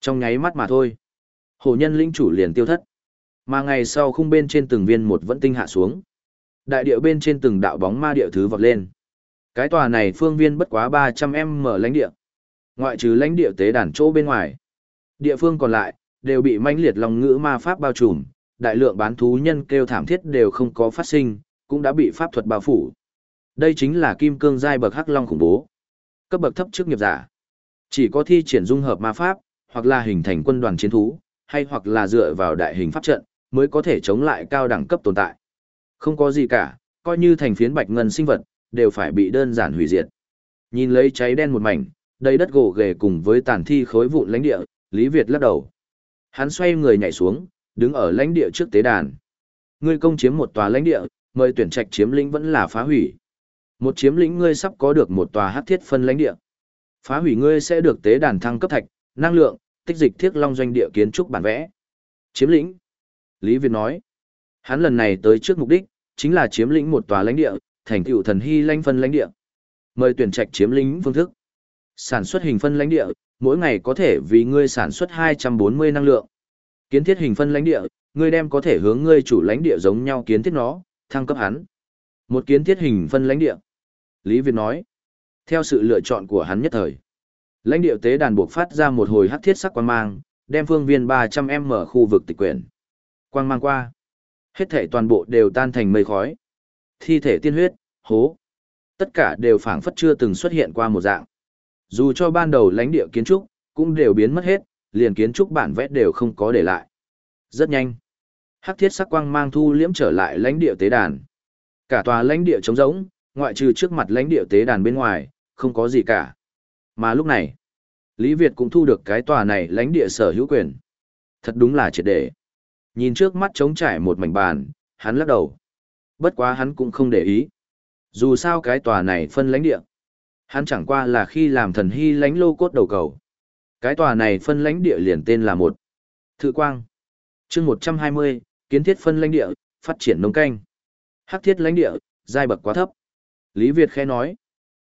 Trong nháy mắt mà thôi. Hổ nhân lĩnh chủ liền tiêu thất. Mà ngày sau khung bên trên từng viên một vẫn tinh hạ xuống. Đại điệu bên trên từng đạo bóng ma điệu thứ vọt lên. Cái tòa này phương viên bất quá 300m lãnh địa. Ngoại trừ lãnh địa tế đàn chỗ bên ngoài. Địa phương còn lại, đều bị manh liệt lòng ngữ ma pháp bao trùm, đại lượng bán thú nhân kêu thảm thiết đều không có phát sinh, cũng đã bị pháp thuật bao phủ. Đây chính là kim cương giai bậc hắc long khủng bố. Cấp bậc thấp trước nghiệp giả. Chỉ có thi triển dung hợp ma pháp, hoặc là hình thành quân đoàn chiến thú, hay hoặc là dựa vào đại hình pháp trận, mới có thể chống lại cao đẳng cấp tồn tại. Không có gì cả, coi như thành phiến bạch ngân sinh vật, đều phải bị đơn giản hủy diệt. Nhìn lấy cháy đen một mảnh, đầy đất gỗ ghề cùng với tàn thi khối vụn lãnh địa, Lý Việt lắc đầu. Hắn xoay người nhảy xuống, đứng ở lãnh địa trước tế đàn. Ngươi công chiếm một tòa lãnh địa, mời tuyển trạch chiếm lĩnh vẫn là phá hủy. Một chiếm lĩnh ngươi sắp có được một tòa hắc thiết phân lãnh địa. Phá hủy ngươi sẽ được tế đàn thăng cấp thạch, năng lượng, tích dịch thiết long doanh địa kiến trúc bản vẽ. Chiếm lĩnh. Lý Việt nói. Hắn lần này tới trước mục đích, chính là chiếm lĩnh một tòa lãnh địa, thành tựu thần hy lãnh phân lãnh địa. Mời tuyển trạch chiếm lĩnh phương thức. Sản xuất hình phân lãnh địa, mỗi ngày có thể vì ngươi sản xuất 240 năng lượng. Kiến thiết hình phân lãnh địa, ngươi đem có thể hướng ngươi chủ lãnh địa giống nhau kiến thiết nó, thăng cấp hắn. Một kiến thiết hình phân lãnh địa. Lý Việt nói. Theo sự lựa chọn của hắn nhất thời. Lãnh địa tế đàn buộc phát ra một hồi hắc thiết sắc quang mang, đem phương viên 300m khu vực tịch quyển. Quang mang qua. Hết thể toàn bộ đều tan thành mây khói. Thi thể tiên huyết, hố. Tất cả đều phảng phất chưa từng xuất hiện qua một dạng. Dù cho ban đầu lãnh địa kiến trúc, cũng đều biến mất hết, liền kiến trúc bản vẽ đều không có để lại. Rất nhanh. Hắc thiết sắc quang mang thu liễm trở lại lãnh địa tế đàn. Cả tòa lãnh địa trống rỗng, ngoại trừ trước mặt lãnh địa tế đàn bên ngoài, không có gì cả. Mà lúc này, Lý Việt cũng thu được cái tòa này lãnh địa sở hữu quyền. Thật đúng là triệt để. Nhìn trước mắt trống trải một mảnh bàn, hắn lắc đầu. Bất quá hắn cũng không để ý. Dù sao cái tòa này phân lãnh địa. Hắn chẳng qua là khi làm thần hy lãnh lô cốt đầu cầu. Cái tòa này phân lãnh địa liền tên là một. Thự quang. chương 120, kiến thiết phân lãnh địa, phát triển nông canh. Hắc thiết lãnh địa, giai bậc quá thấp. Lý Việt khẽ nói.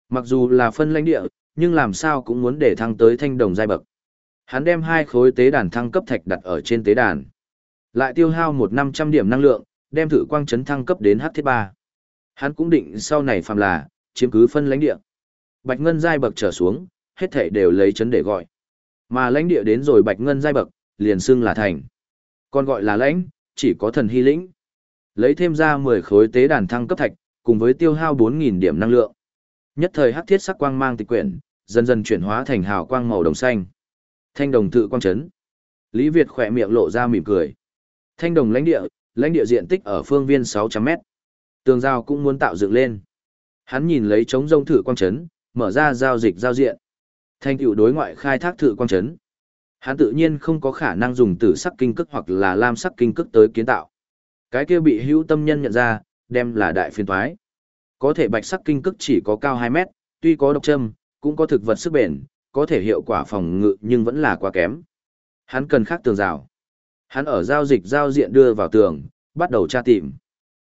Mặc dù là phân lãnh địa, nhưng làm sao cũng muốn để thăng tới thanh đồng giai bậc. Hắn đem hai khối tế đàn thăng cấp thạch đặt ở trên tế đàn. Lại tiêu hao một năm trăm điểm năng lượng, đem thử quang chấn thăng cấp đến H thiết ba. Hắn cũng định sau này phàm là, chiếm cứ phân lãnh địa. Bạch ngân giai bậc trở xuống, hết thể đều lấy chấn để gọi. Mà lãnh địa đến rồi bạch ngân giai bậc, liền xưng là thành. Còn gọi là lãnh, chỉ có thần hy lĩnh. Lấy thêm ra mười khối tế đàn thăng cấp thạch, cùng với tiêu hao bốn nghìn điểm năng lượng. Nhất thời hắc thiết sắc quang mang tịch quyển, dần dần chuyển hóa thành hào quang màu đồng xanh. Thanh đồng tự quang chấn. Lý Việt khỏe miệng lộ ra mỉm cười. Thanh đồng lãnh địa, lãnh địa diện tích ở phương viên 600 mét. Tường giao cũng muốn tạo dựng lên. Hắn nhìn lấy trống rông thử quang chấn, mở ra giao dịch giao diện. Thanh tựu đối ngoại khai thác thử quang chấn. Hắn tự nhiên không có khả năng dùng tử sắc kinh cức hoặc là lam sắc kinh cức tới kiến tạo. Cái kia bị hữu tâm nhân nhận ra, đem là đại phiền thoái. Có thể bạch sắc kinh cức chỉ có cao 2 mét, tuy có độc châm, cũng có thực vật sức bền, có thể hiệu quả phòng ngự nhưng vẫn là quá kém. Hắn cần khác tường rào. Hắn ở giao dịch giao diện đưa vào tường, bắt đầu tra tìm.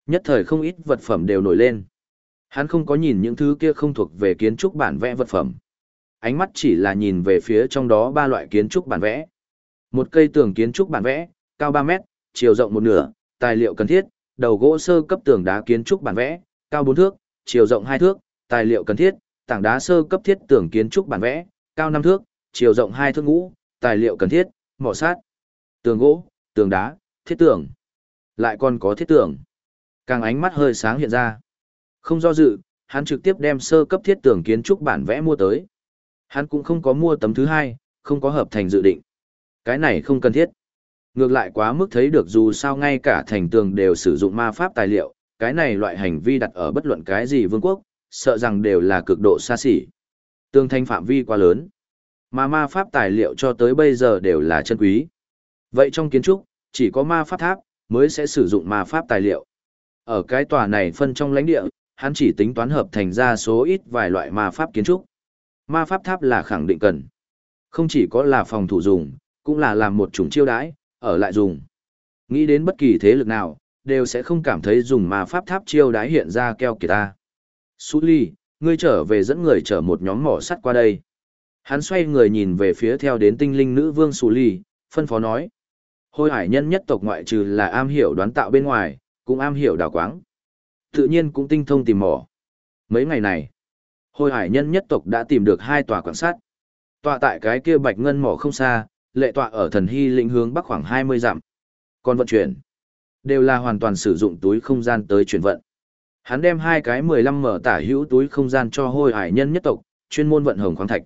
Nhất thời không ít vật phẩm đều nổi lên. Hắn không có nhìn những thứ kia không thuộc về kiến trúc bản vẽ vật phẩm. Ánh mắt chỉ là nhìn về phía trong đó ba loại kiến trúc bản vẽ. Một cây tường kiến trúc bản vẽ, cao 3 mét, chiều rộng một nửa, tài liệu cần thiết, đầu gỗ sơ cấp tường đá kiến trúc bản vẽ, cao 4 thước, chiều rộng 2 thước, tài liệu cần thiết, tảng đá sơ cấp thiết tường kiến trúc bản vẽ, cao 5 thước, chiều rộng 2 thước ngũ, tài liệu cần thiết, mỏ sát, tường gỗ, tường đá, thiết tường. Lại còn có thiết tường. Càng ánh mắt hơi sáng hiện ra. Không do dự, hắn trực tiếp đem sơ cấp thiết tường kiến trúc bản vẽ mua tới. Hắn cũng không có mua tấm thứ hai, không có hợp thành dự định. Cái này không cần thiết. Ngược lại quá mức thấy được dù sao ngay cả thành tường đều sử dụng ma pháp tài liệu, cái này loại hành vi đặt ở bất luận cái gì vương quốc, sợ rằng đều là cực độ xa xỉ. Tương thanh phạm vi quá lớn, mà ma pháp tài liệu cho tới bây giờ đều là chân quý. Vậy trong kiến trúc, chỉ có ma pháp tháp mới sẽ sử dụng ma pháp tài liệu. Ở cái tòa này phân trong lãnh địa, hắn chỉ tính toán hợp thành ra số ít vài loại ma pháp kiến trúc. Ma pháp tháp là khẳng định cần. Không chỉ có là phòng thủ dùng, cũng là làm một chủng chiêu đãi, ở lại dùng. Nghĩ đến bất kỳ thế lực nào, đều sẽ không cảm thấy dùng ma pháp tháp chiêu đãi hiện ra keo kìa ta. Sú ly, ngươi trở về dẫn người chở một nhóm mỏ sắt qua đây. Hắn xoay người nhìn về phía theo đến tinh linh nữ vương Sú ly, phân phó nói. Hôi hải nhân nhất tộc ngoại trừ là am hiểu đoán tạo bên ngoài, cũng am hiểu đào quáng. Tự nhiên cũng tinh thông tìm mỏ. Mấy ngày này, Hồi hải nhân nhất tộc đã tìm được hai tòa quan sát. Tọa tại cái kia bạch ngân mỏ không xa, lệ tọa ở thần hy lĩnh hướng bắc khoảng 20 dặm. Còn vận chuyển, đều là hoàn toàn sử dụng túi không gian tới chuyển vận. Hắn đem hai cái 15 mở tả hữu túi không gian cho hôi hải nhân nhất tộc, chuyên môn vận hồng khoáng thạch.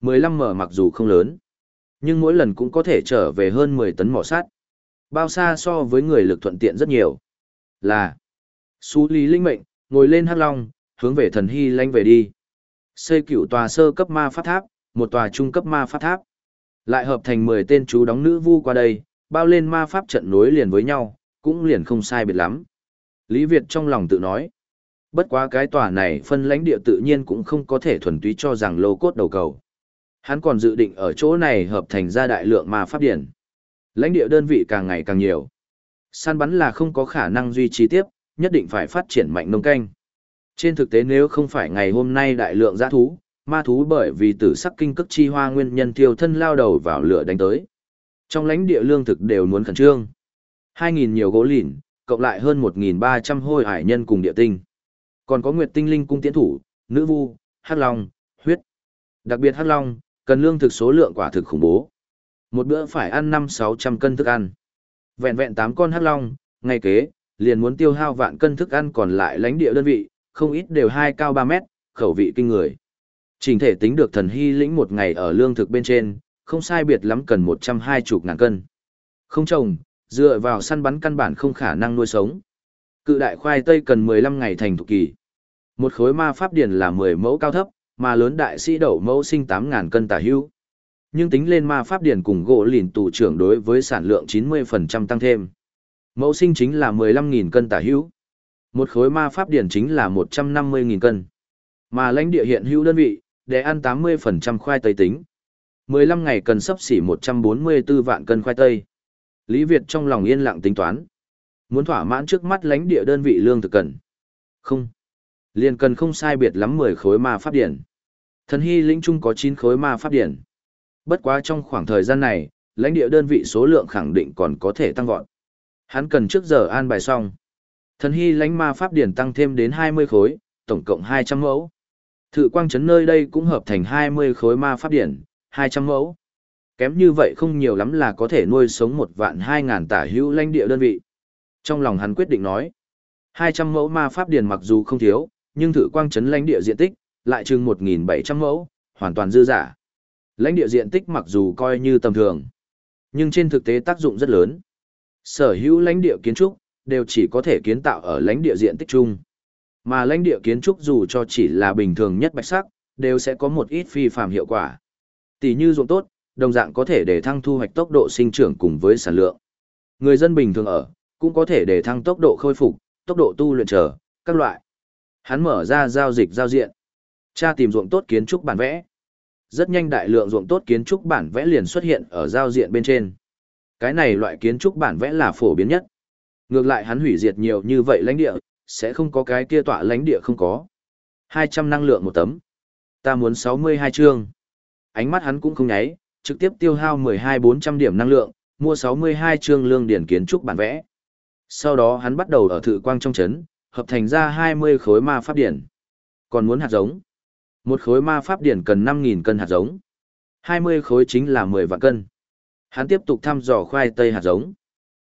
15 mở mặc dù không lớn, nhưng mỗi lần cũng có thể trở về hơn 10 tấn mỏ sắt. Bao xa so với người lực thuận tiện rất nhiều. Là, Xú Lý linh mệnh, ngồi lên hắc long, hướng về thần hy lanh về đi. Xây cựu tòa sơ cấp ma pháp tháp, một tòa trung cấp ma pháp tháp. Lại hợp thành 10 tên chú đóng nữ vu qua đây, bao lên ma pháp trận nối liền với nhau, cũng liền không sai biệt lắm. Lý Việt trong lòng tự nói. Bất quá cái tòa này phân lãnh địa tự nhiên cũng không có thể thuần túy cho rằng lô cốt đầu cầu. Hắn còn dự định ở chỗ này hợp thành ra đại lượng ma pháp điển. Lãnh địa đơn vị càng ngày càng nhiều. Săn bắn là không có khả năng duy trì tiếp, nhất định phải phát triển mạnh nông canh. Trên thực tế nếu không phải ngày hôm nay đại lượng giã thú, ma thú bởi vì tử sắc kinh cức chi hoa nguyên nhân thiêu thân lao đầu vào lửa đánh tới. Trong lãnh địa lương thực đều muốn khẩn trương. 2.000 nhiều gỗ lìn, cộng lại hơn 1.300 hôi hải nhân cùng địa tinh. Còn có nguyệt tinh linh cung tiến thủ, nữ vu, hắc long, huyết. Đặc biệt hắc long, cần lương thực số lượng quả thực khủng bố. Một bữa phải ăn 5-600 cân thức ăn. Vẹn vẹn 8 con hắc long, ngay kế, liền muốn tiêu hao vạn cân thức ăn còn lại lãnh địa đơn vị, không ít đều hai cao 3 mét, khẩu vị kinh người. Trình thể tính được thần hy lĩnh một ngày ở lương thực bên trên, không sai biệt lắm cần 120 ngàn cân. Không trồng, dựa vào săn bắn căn bản không khả năng nuôi sống. Cự đại khoai tây cần 15 ngày thành thục kỳ. Một khối ma pháp điển là 10 mẫu cao thấp, mà lớn đại sĩ đậu mẫu sinh 8.000 cân tả hữu. Nhưng tính lên ma pháp điển cùng gỗ lìn tù trưởng đối với sản lượng 90% tăng thêm. Mẫu sinh chính là 15.000 cân tả hữu. Một khối ma pháp điển chính là 150.000 cân. Mà lãnh địa hiện hữu đơn vị, để ăn 80% khoai tây tính. 15 ngày cần sắp xỉ 144 vạn cân khoai tây. Lý Việt trong lòng yên lặng tính toán. Muốn thỏa mãn trước mắt lãnh địa đơn vị lương thực cần. Không. Liền cần không sai biệt lắm 10 khối ma pháp điển. Thần hy lĩnh trung có 9 khối ma pháp điển. Bất quá trong khoảng thời gian này, lãnh địa đơn vị số lượng khẳng định còn có thể tăng vọt. Hắn cần trước giờ an bài xong. Thần hy lãnh ma pháp điển tăng thêm đến 20 khối, tổng cộng 200 mẫu. Thự quang trấn nơi đây cũng hợp thành 20 khối ma pháp điển, 200 mẫu. Kém như vậy không nhiều lắm là có thể nuôi sống một vạn 2 ngàn tả hữu lãnh địa đơn vị. Trong lòng hắn quyết định nói, 200 mẫu ma pháp điển mặc dù không thiếu, nhưng thự quang trấn lãnh địa diện tích, lại chừng 1.700 mẫu, hoàn toàn dư giả. Lãnh địa diện tích mặc dù coi như tầm thường, nhưng trên thực tế tác dụng rất lớn. Sở hữu lãnh địa kiến trúc, đều chỉ có thể kiến tạo ở lãnh địa diện tích chung. Mà lãnh địa kiến trúc dù cho chỉ là bình thường nhất bạch sắc, đều sẽ có một ít phi phạm hiệu quả. Tỷ như ruộng tốt, đồng dạng có thể để thăng thu hoạch tốc độ sinh trưởng cùng với sản lượng. Người dân bình thường ở, cũng có thể để thăng tốc độ khôi phục, tốc độ tu luyện trở, các loại. Hắn mở ra giao dịch giao diện. Tra tìm ruộng tốt kiến trúc bản vẽ. Rất nhanh đại lượng ruộng tốt kiến trúc bản vẽ liền xuất hiện ở giao diện bên trên. Cái này loại kiến trúc bản vẽ là phổ biến nhất. Ngược lại hắn hủy diệt nhiều như vậy lãnh địa, sẽ không có cái kia tọa lãnh địa không có. 200 năng lượng một tấm. Ta muốn 62 chương. Ánh mắt hắn cũng không nháy, trực tiếp tiêu hao 12-400 điểm năng lượng, mua 62 chương lương điển kiến trúc bản vẽ. Sau đó hắn bắt đầu ở thử quang trong chấn, hợp thành ra 20 khối ma pháp điển. Còn muốn hạt giống. Một khối ma pháp điển cần 5.000 cân hạt giống. 20 khối chính là 10 vạn cân. Hắn tiếp tục thăm dò khoai tây hạt giống.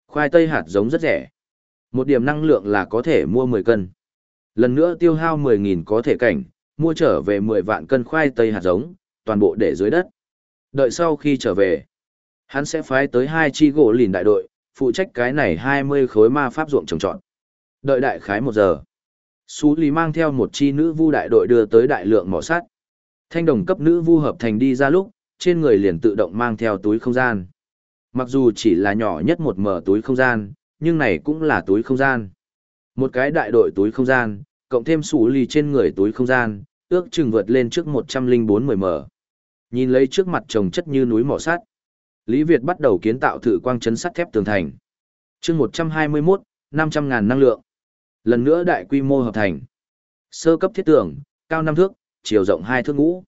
Khoai tây hạt giống rất rẻ. Một điểm năng lượng là có thể mua 10 cân. Lần nữa tiêu hao 10.000 có thể cảnh, mua trở về 10 vạn cân khoai tây hạt giống, toàn bộ để dưới đất. Đợi sau khi trở về, hắn sẽ phái tới hai chi gỗ lìn đại đội, phụ trách cái này 20 khối ma pháp ruộng trồng trọt. Đợi đại khái một giờ. Sú Lý mang theo một chi nữ vu đại đội đưa tới đại lượng mỏ sắt. Thanh đồng cấp nữ vu hợp thành đi ra lúc, trên người liền tự động mang theo túi không gian. Mặc dù chỉ là nhỏ nhất một mở túi không gian, nhưng này cũng là túi không gian. Một cái đại đội túi không gian, cộng thêm sủ lì trên người túi không gian, ước chừng vượt lên trước 104 mở. Nhìn lấy trước mặt trồng chất như núi mỏ sắt. Lý Việt bắt đầu kiến tạo thử quang chấn sắt thép tường thành. chương 121, 500 ngàn năng lượng. Lần nữa đại quy mô hợp thành. Sơ cấp thiết tường, cao năm thước, chiều rộng hai thước ngũ.